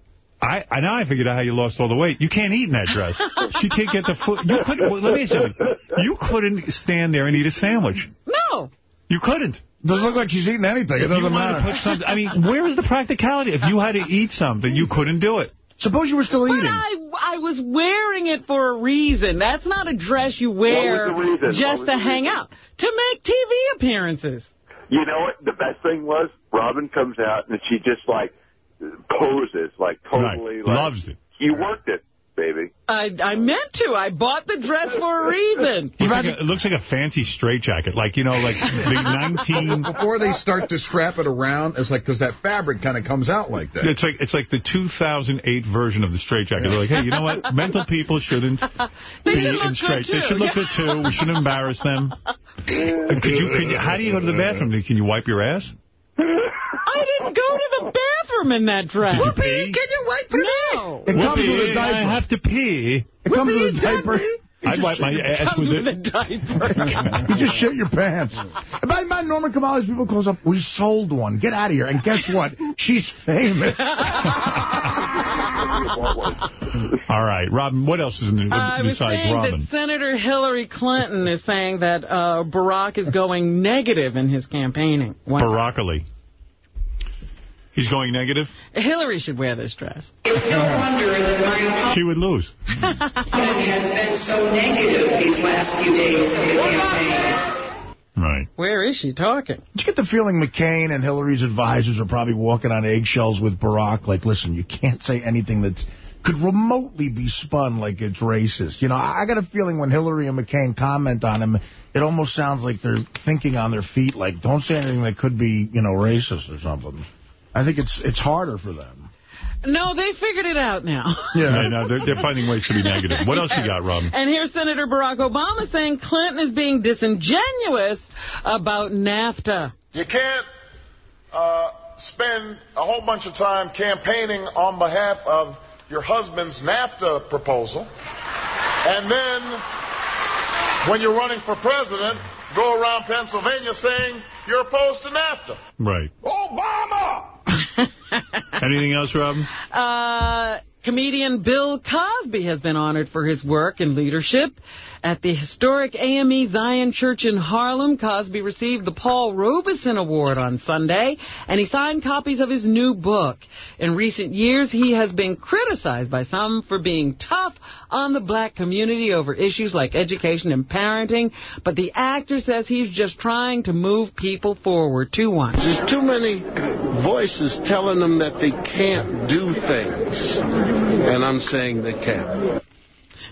I, I now I figured out how you lost all the weight. You can't eat in that dress. She can't get the food. You couldn't. Well, let me say something. You couldn't stand there and eat a sandwich. No. You couldn't. Doesn't look like she's eating anything. It If you doesn't matter. to put something, I mean, where is the practicality? If you had to eat something, you couldn't do it. Suppose you were still But eating. I, I was wearing it for a reason. That's not a dress you wear What was the reason? What just to hang reason? out. To make TV appearances. You know what? The best thing was Robin comes out and she just like poses, like totally. Right. Like, Loves it. You worked it, baby. I, I meant to. I bought the dress for a reason. Looks like a, it looks like a fancy straitjacket, like, you know, like the 19... Before they start to strap it around, it's like, because that fabric kind of comes out like that. It's like it's like the 2008 version of the straitjacket. They're like, hey, you know what? Mental people shouldn't They be should in straight. They should look good too. We shouldn't embarrass them. Could you? Could you? How do you go to the bathroom? Can you wipe your ass? I didn't go to the bathroom in that dress. Did you pee? Can you wipe it No. It comes Whoopee, with a diaper. I have to pee. It comes with a diaper. I'd wipe my ass with with it. a diaper. You just shit your pants. About my Norman Kamali's people calls up, we sold one. Get out of here. And guess what? She's famous. All right, Robin, what else is new I was besides saying Robin? that Senator Hillary Clinton is saying that uh, Barack is going negative in his campaigning. Wow. Barackally. He's going negative? Hillary should wear this dress. It's no wonder that my She would lose. opponent has been so negative these last few days of the campaign. Right. Where is she talking? Did you get the feeling McCain and Hillary's advisors are probably walking on eggshells with Barack? Like, listen, you can't say anything that could remotely be spun like it's racist. You know, I got a feeling when Hillary and McCain comment on him, it almost sounds like they're thinking on their feet, like, don't say anything that could be, you know, racist or something. I think it's it's harder for them. No, they figured it out now. Yeah, no, they're, they're finding ways to be negative. What else you got, Robin? And here's Senator Barack Obama saying Clinton is being disingenuous about NAFTA. You can't uh, spend a whole bunch of time campaigning on behalf of your husband's NAFTA proposal, and then when you're running for president, go around Pennsylvania saying you're opposed to NAFTA. Right. Obama! Anything else, Robin? Uh, comedian Bill Cosby has been honored for his work and leadership. At the historic AME Zion Church in Harlem, Cosby received the Paul Robeson Award on Sunday, and he signed copies of his new book. In recent years, he has been criticized by some for being tough on the black community over issues like education and parenting, but the actor says he's just trying to move people forward. 2-1. There's too many voices telling them that they can't do things, and I'm saying they can.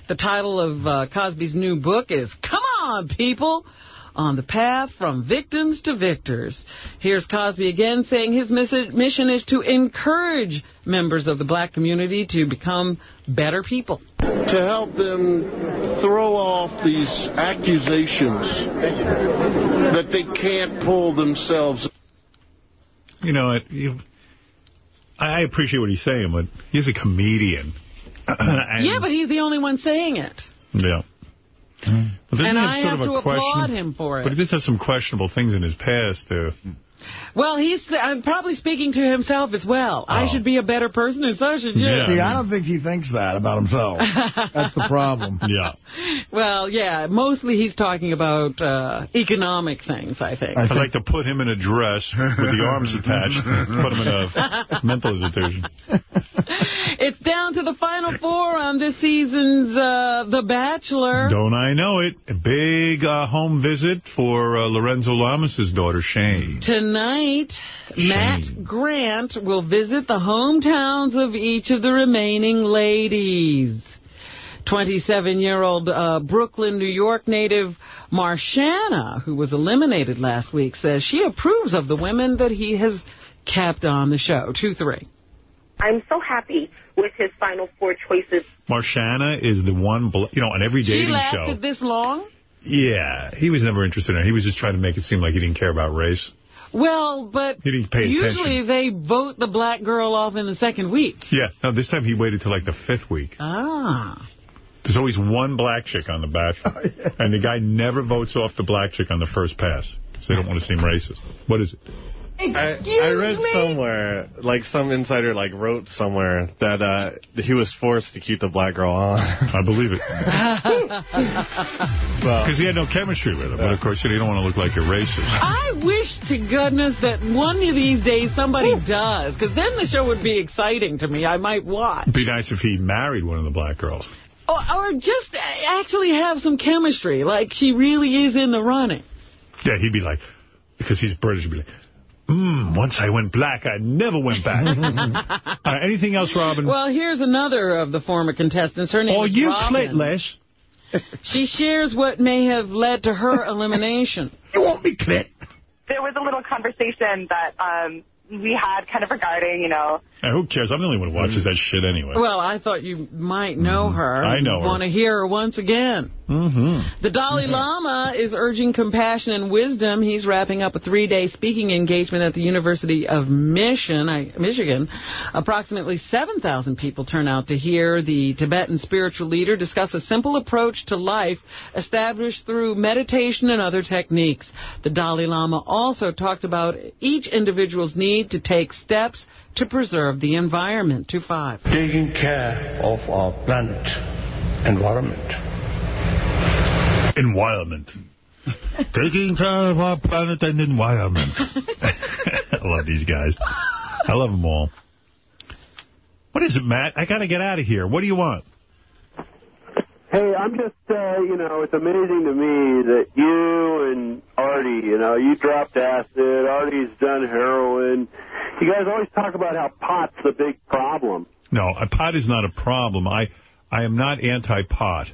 The title of uh, Cosby's new book is Come On, People! On the Path from Victims to Victors. Here's Cosby again saying his mission is to encourage members of the black community to become better people. To help them throw off these accusations that they can't pull themselves. You know, it, you, I appreciate what he's saying, but he's a comedian. yeah, but he's the only one saying it. Yeah. But And he I sort have of to a applaud him for it. But he does have some questionable things in his past, too. Well, he's I'm probably speaking to himself as well. I Oh. should be a better person, and so should you. See, I don't think he thinks that about himself. That's the problem. Yeah. Well, yeah, mostly he's talking about uh, economic things, I think. I'd like to put him in a dress with the arms attached, put him in a mental institution. It's down to the final four on this season's uh, The Bachelor. Don't I know it? A big uh, home visit for uh, Lorenzo Lamas' daughter, Shayne. Tonight, Matt Grant will visit the hometowns of each of the remaining ladies. 27-year-old uh, Brooklyn, New York native Marshana, who was eliminated last week, says she approves of the women that he has kept on the show. 2-3. I'm so happy with his final four choices. Marshana is the one, you know, on every dating She dating lasted show. this long? Yeah, he was never interested in her. He was just trying to make it seem like he didn't care about race. Well, but He didn't pay usually they vote the black girl off in the second week. Yeah, no, this time he waited till like the fifth week. Ah. There's always one black chick on The Bachelor. And the guy never votes off the black chick on the first pass. Because they don't want to seem racist. What is it? I, I read somewhere, like some insider like wrote somewhere that uh, he was forced to keep the black girl on. I believe it. Because he had no chemistry with her. But, of course, you don't want to look like you're racist. I wish to goodness that one of these days somebody does, because then the show would be exciting to me. I might watch. It'd be nice if he married one of the black girls. Or, or just actually have some chemistry, like she really is in the running. Yeah, he'd be like, because he's British, he'd be like, Mmm, once I went black, I never went back. uh, anything else, Robin? Well, here's another of the former contestants. Her name oh, is you Robin. clitless. She shares what may have led to her elimination. You won't be clit. There was a little conversation that um, we had kind of regarding, you know, Hey, who cares? I'm the only one who watches that shit anyway. Well, I thought you might know her. Mm-hmm. I know her. Want to hear her once again. Mm-hmm. The Dalai Lama is urging compassion and wisdom. He's wrapping up a three-day speaking engagement at the University of Mission, Michigan. Approximately 7,000 people turn out to hear the Tibetan spiritual leader discuss a simple approach to life established through meditation and other techniques. The Dalai Lama also talked about each individual's need need to take steps to preserve the environment. To five. Taking care of our planet, environment. Environment. Taking care of our planet and environment. I love these guys. I love them all. What is it, Matt? I got to get out of here. What do you want? Hey, I'm just, uh, you know, it's amazing to me that you and Artie, you know, you dropped acid, Artie's done heroin. You guys always talk about how pot's the big problem. No, pot is not a problem. I, I am not anti-pot.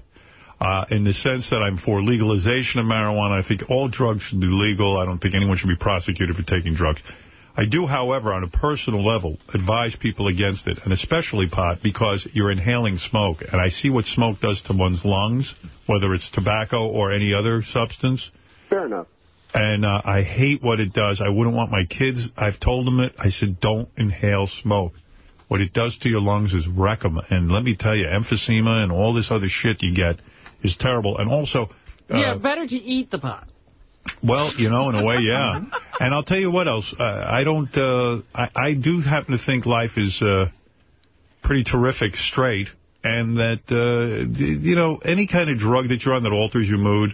Uh, in the sense that I'm for legalization of marijuana. I think all drugs should be legal. I don't think anyone should be prosecuted for taking drugs. I do, however, on a personal level, advise people against it, and especially pot, because you're inhaling smoke. And I see what smoke does to one's lungs, whether it's tobacco or any other substance. Fair enough. And uh, I hate what it does. I wouldn't want my kids, I've told them it, I said, don't inhale smoke. What it does to your lungs is wreck them. And let me tell you, emphysema and all this other shit you get is terrible. And also... Uh, yeah, better to eat the pot. Well, you know, in a way, yeah. And I'll tell you what else. Uh, I don't, uh, I, I do happen to think life is uh, pretty terrific straight. And that, uh, you know, any kind of drug that you're on that alters your mood,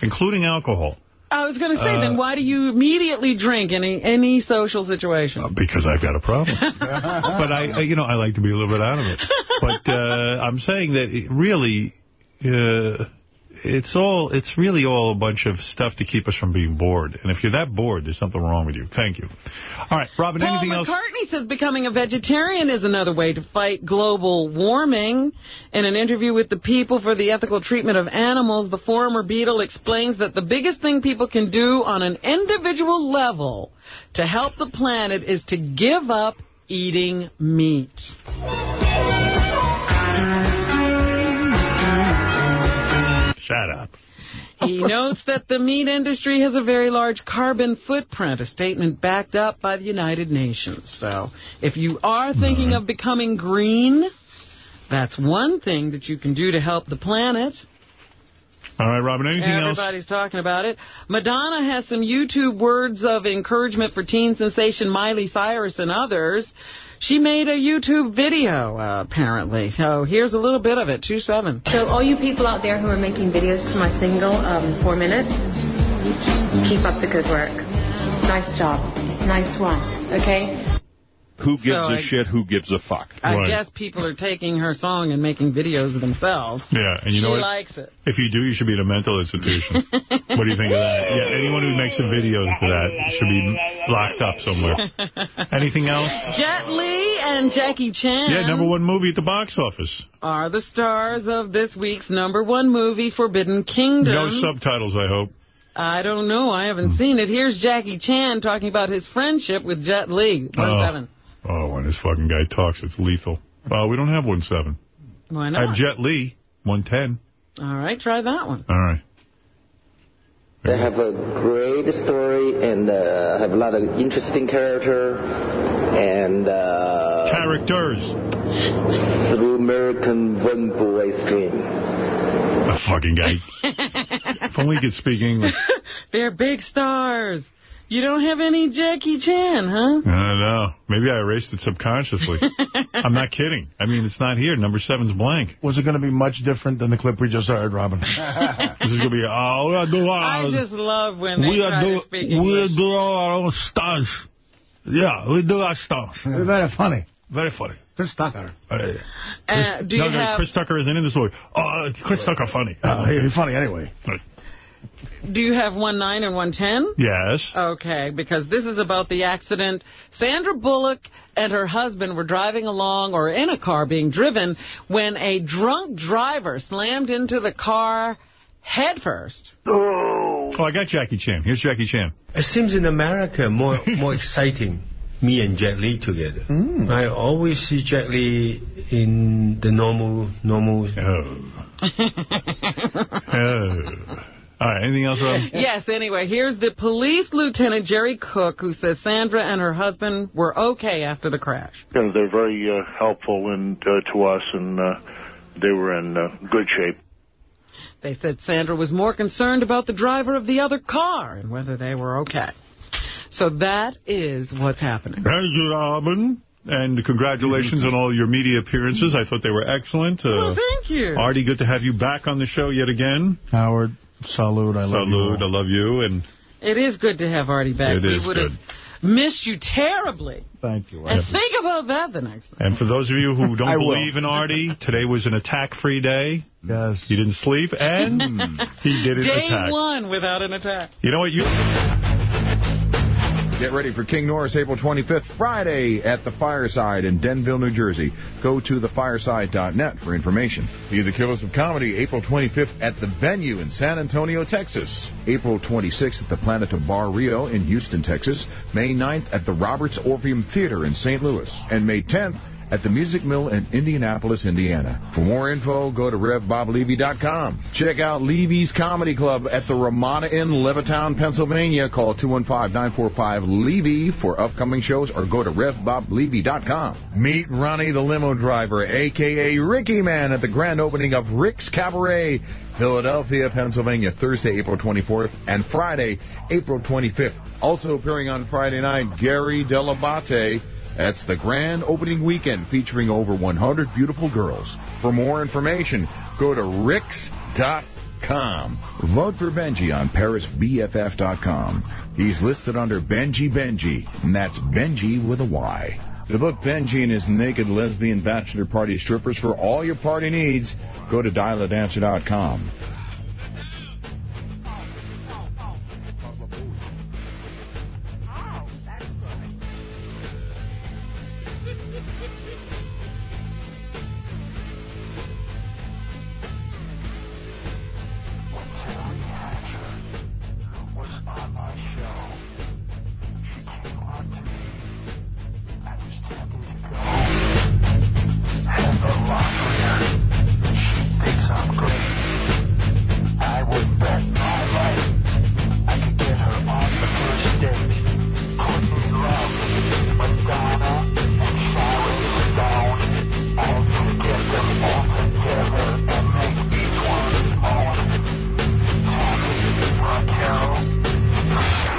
including alcohol. I was going to say, Uh, then why do you immediately drink in any, any social situation? Because I've got a problem. but, I, I, you know, I like to be a little bit out of it. But uh, I'm saying that it really, uh, it's all, it's really all a bunch of stuff to keep us from being bored. And if you're that bored, there's something wrong with you. Thank you. All right, Robin, Paul anything else? McCartney says becoming a vegetarian is another way to fight global warming. In an interview with the People for the Ethical Treatment of Animals, the former Beatle explains that the biggest thing people can do on an individual level to help the planet is to give up eating meat. Shut up. He notes that the meat industry has a very large carbon footprint, a statement backed up by the United Nations. So if you are thinking of becoming green, that's one thing that you can do to help the planet. All right, Robin, anything else? Everybody's talking about it. Madonna has some YouTube words of encouragement for teen sensation Miley Cyrus and others. She made a YouTube video, uh, apparently. So here's a little bit of it, 2-7. So all you people out there who are making videos to my single, um, Four Minutes, keep up the good work. Nice job. Nice one. Okay? Who gives So a I- shit? Who gives a fuck? I guess people are taking her song and making videos of themselves. Yeah, and you she know what? likes it. If you do, you should be in a mental institution. what do you think of that? Yeah, anyone who makes a video to that should be locked up somewhere. Anything else? Jet Li and Jackie Chan Yeah, number one movie at the box office. are the stars of this week's number one movie, Forbidden Kingdom. No subtitles, I hope. I don't know. I haven't seen it. Here's Jackie Chan talking about his friendship with Jet Li. One Oh. seven. Oh, when this fucking guy talks, it's lethal. Uh, we don't have one seven. Why I not? have Jet Li, 110. All right, try that one. All right. They have a great story and uh, have a lot of interesting character and uh, characters through American one boy's dream. A fucking guy. if only he could speak English. They're big stars. You don't have any Jackie Chan, huh? I don't know. Maybe I erased it subconsciously. I'm not kidding. I mean, it's not here. Number seven's blank. Was it going to be much different than the clip we just heard, Robin? this is going to be, oh, we are do I just love when they we try are to do, speak we do all our own stunts. Yeah, we do our stunts. Very funny. Very funny. Chris Tucker. Uh, Uh, do you no, have Chris Tucker isn't in this movie. Oh, Chris Tucker funny. Uh, he- he's funny anyway. Do you have one nine and one ten? Yes. Okay, because this is about the accident. Sandra Bullock and her husband were driving along or in a car being driven when a drunk driver slammed into the car headfirst. Oh, oh, I got Jackie Chan. Here's Jackie Chan. It seems in America more more exciting. Me and Jet Li together. Hmm. I always see Jet Li in the normal normal. Oh. Oh. All right, anything else, Rob? Yes, anyway, here's the police lieutenant, Jerry Cook, who says Sandra and her husband were okay after the crash. You know, they're very uh, helpful and uh, to us, and uh, they were in uh, good shape. They said Sandra was more concerned about the driver of the other car and whether they were okay. So that is what's happening. Thank you, Robin. And congratulations on all your media appearances. I thought they were excellent. Uh, well, thank you. Artie, good to have you back on the show yet again. Howard, salute. I love Salute, you. I love you. And It is good to have Artie back. It we is would good. have missed you terribly. Thank you. And think about that the next time. And for those of you who don't will. believe in Artie, today was an attack-free day. Yes. He didn't sleep, and he did his Day attack. one without an attack. You know what? You Get ready for King Norris April 25th, Friday at the Fireside in Denville, New Jersey. Go to thefireside.net for information. Be the Killers of Comedy April 25th at the venue in San Antonio, Texas. April 26th at the Planet of Bar Rio in Houston, Texas. May 9th at the Roberts Orpheum Theater in St. Louis. And May 10th at the Music Mill in Indianapolis, Indiana. For more info, go to RevBobLevy.com. Check out Levy's Comedy Club at the Ramada Inn, Levittown, Pennsylvania. Call 215-945-LEVY for upcoming shows or go to RevBobLevy.com. Meet Ronnie the limo driver, a.k.a. Ricky Man, at the grand opening of Rick's Cabaret, Philadelphia, Pennsylvania, Thursday, April 24th, and Friday, April 25th. Also appearing on Friday night, Gary Dell'Abate. That's the grand opening weekend featuring over 100 beautiful girls. For more information, go to ricks.com. Vote for Benji on ParisBFF.com. He's listed under Benji Benji, and that's Benji with a Y. To book Benji and his naked lesbian bachelor party strippers for all your party needs, go to dialadancer.com.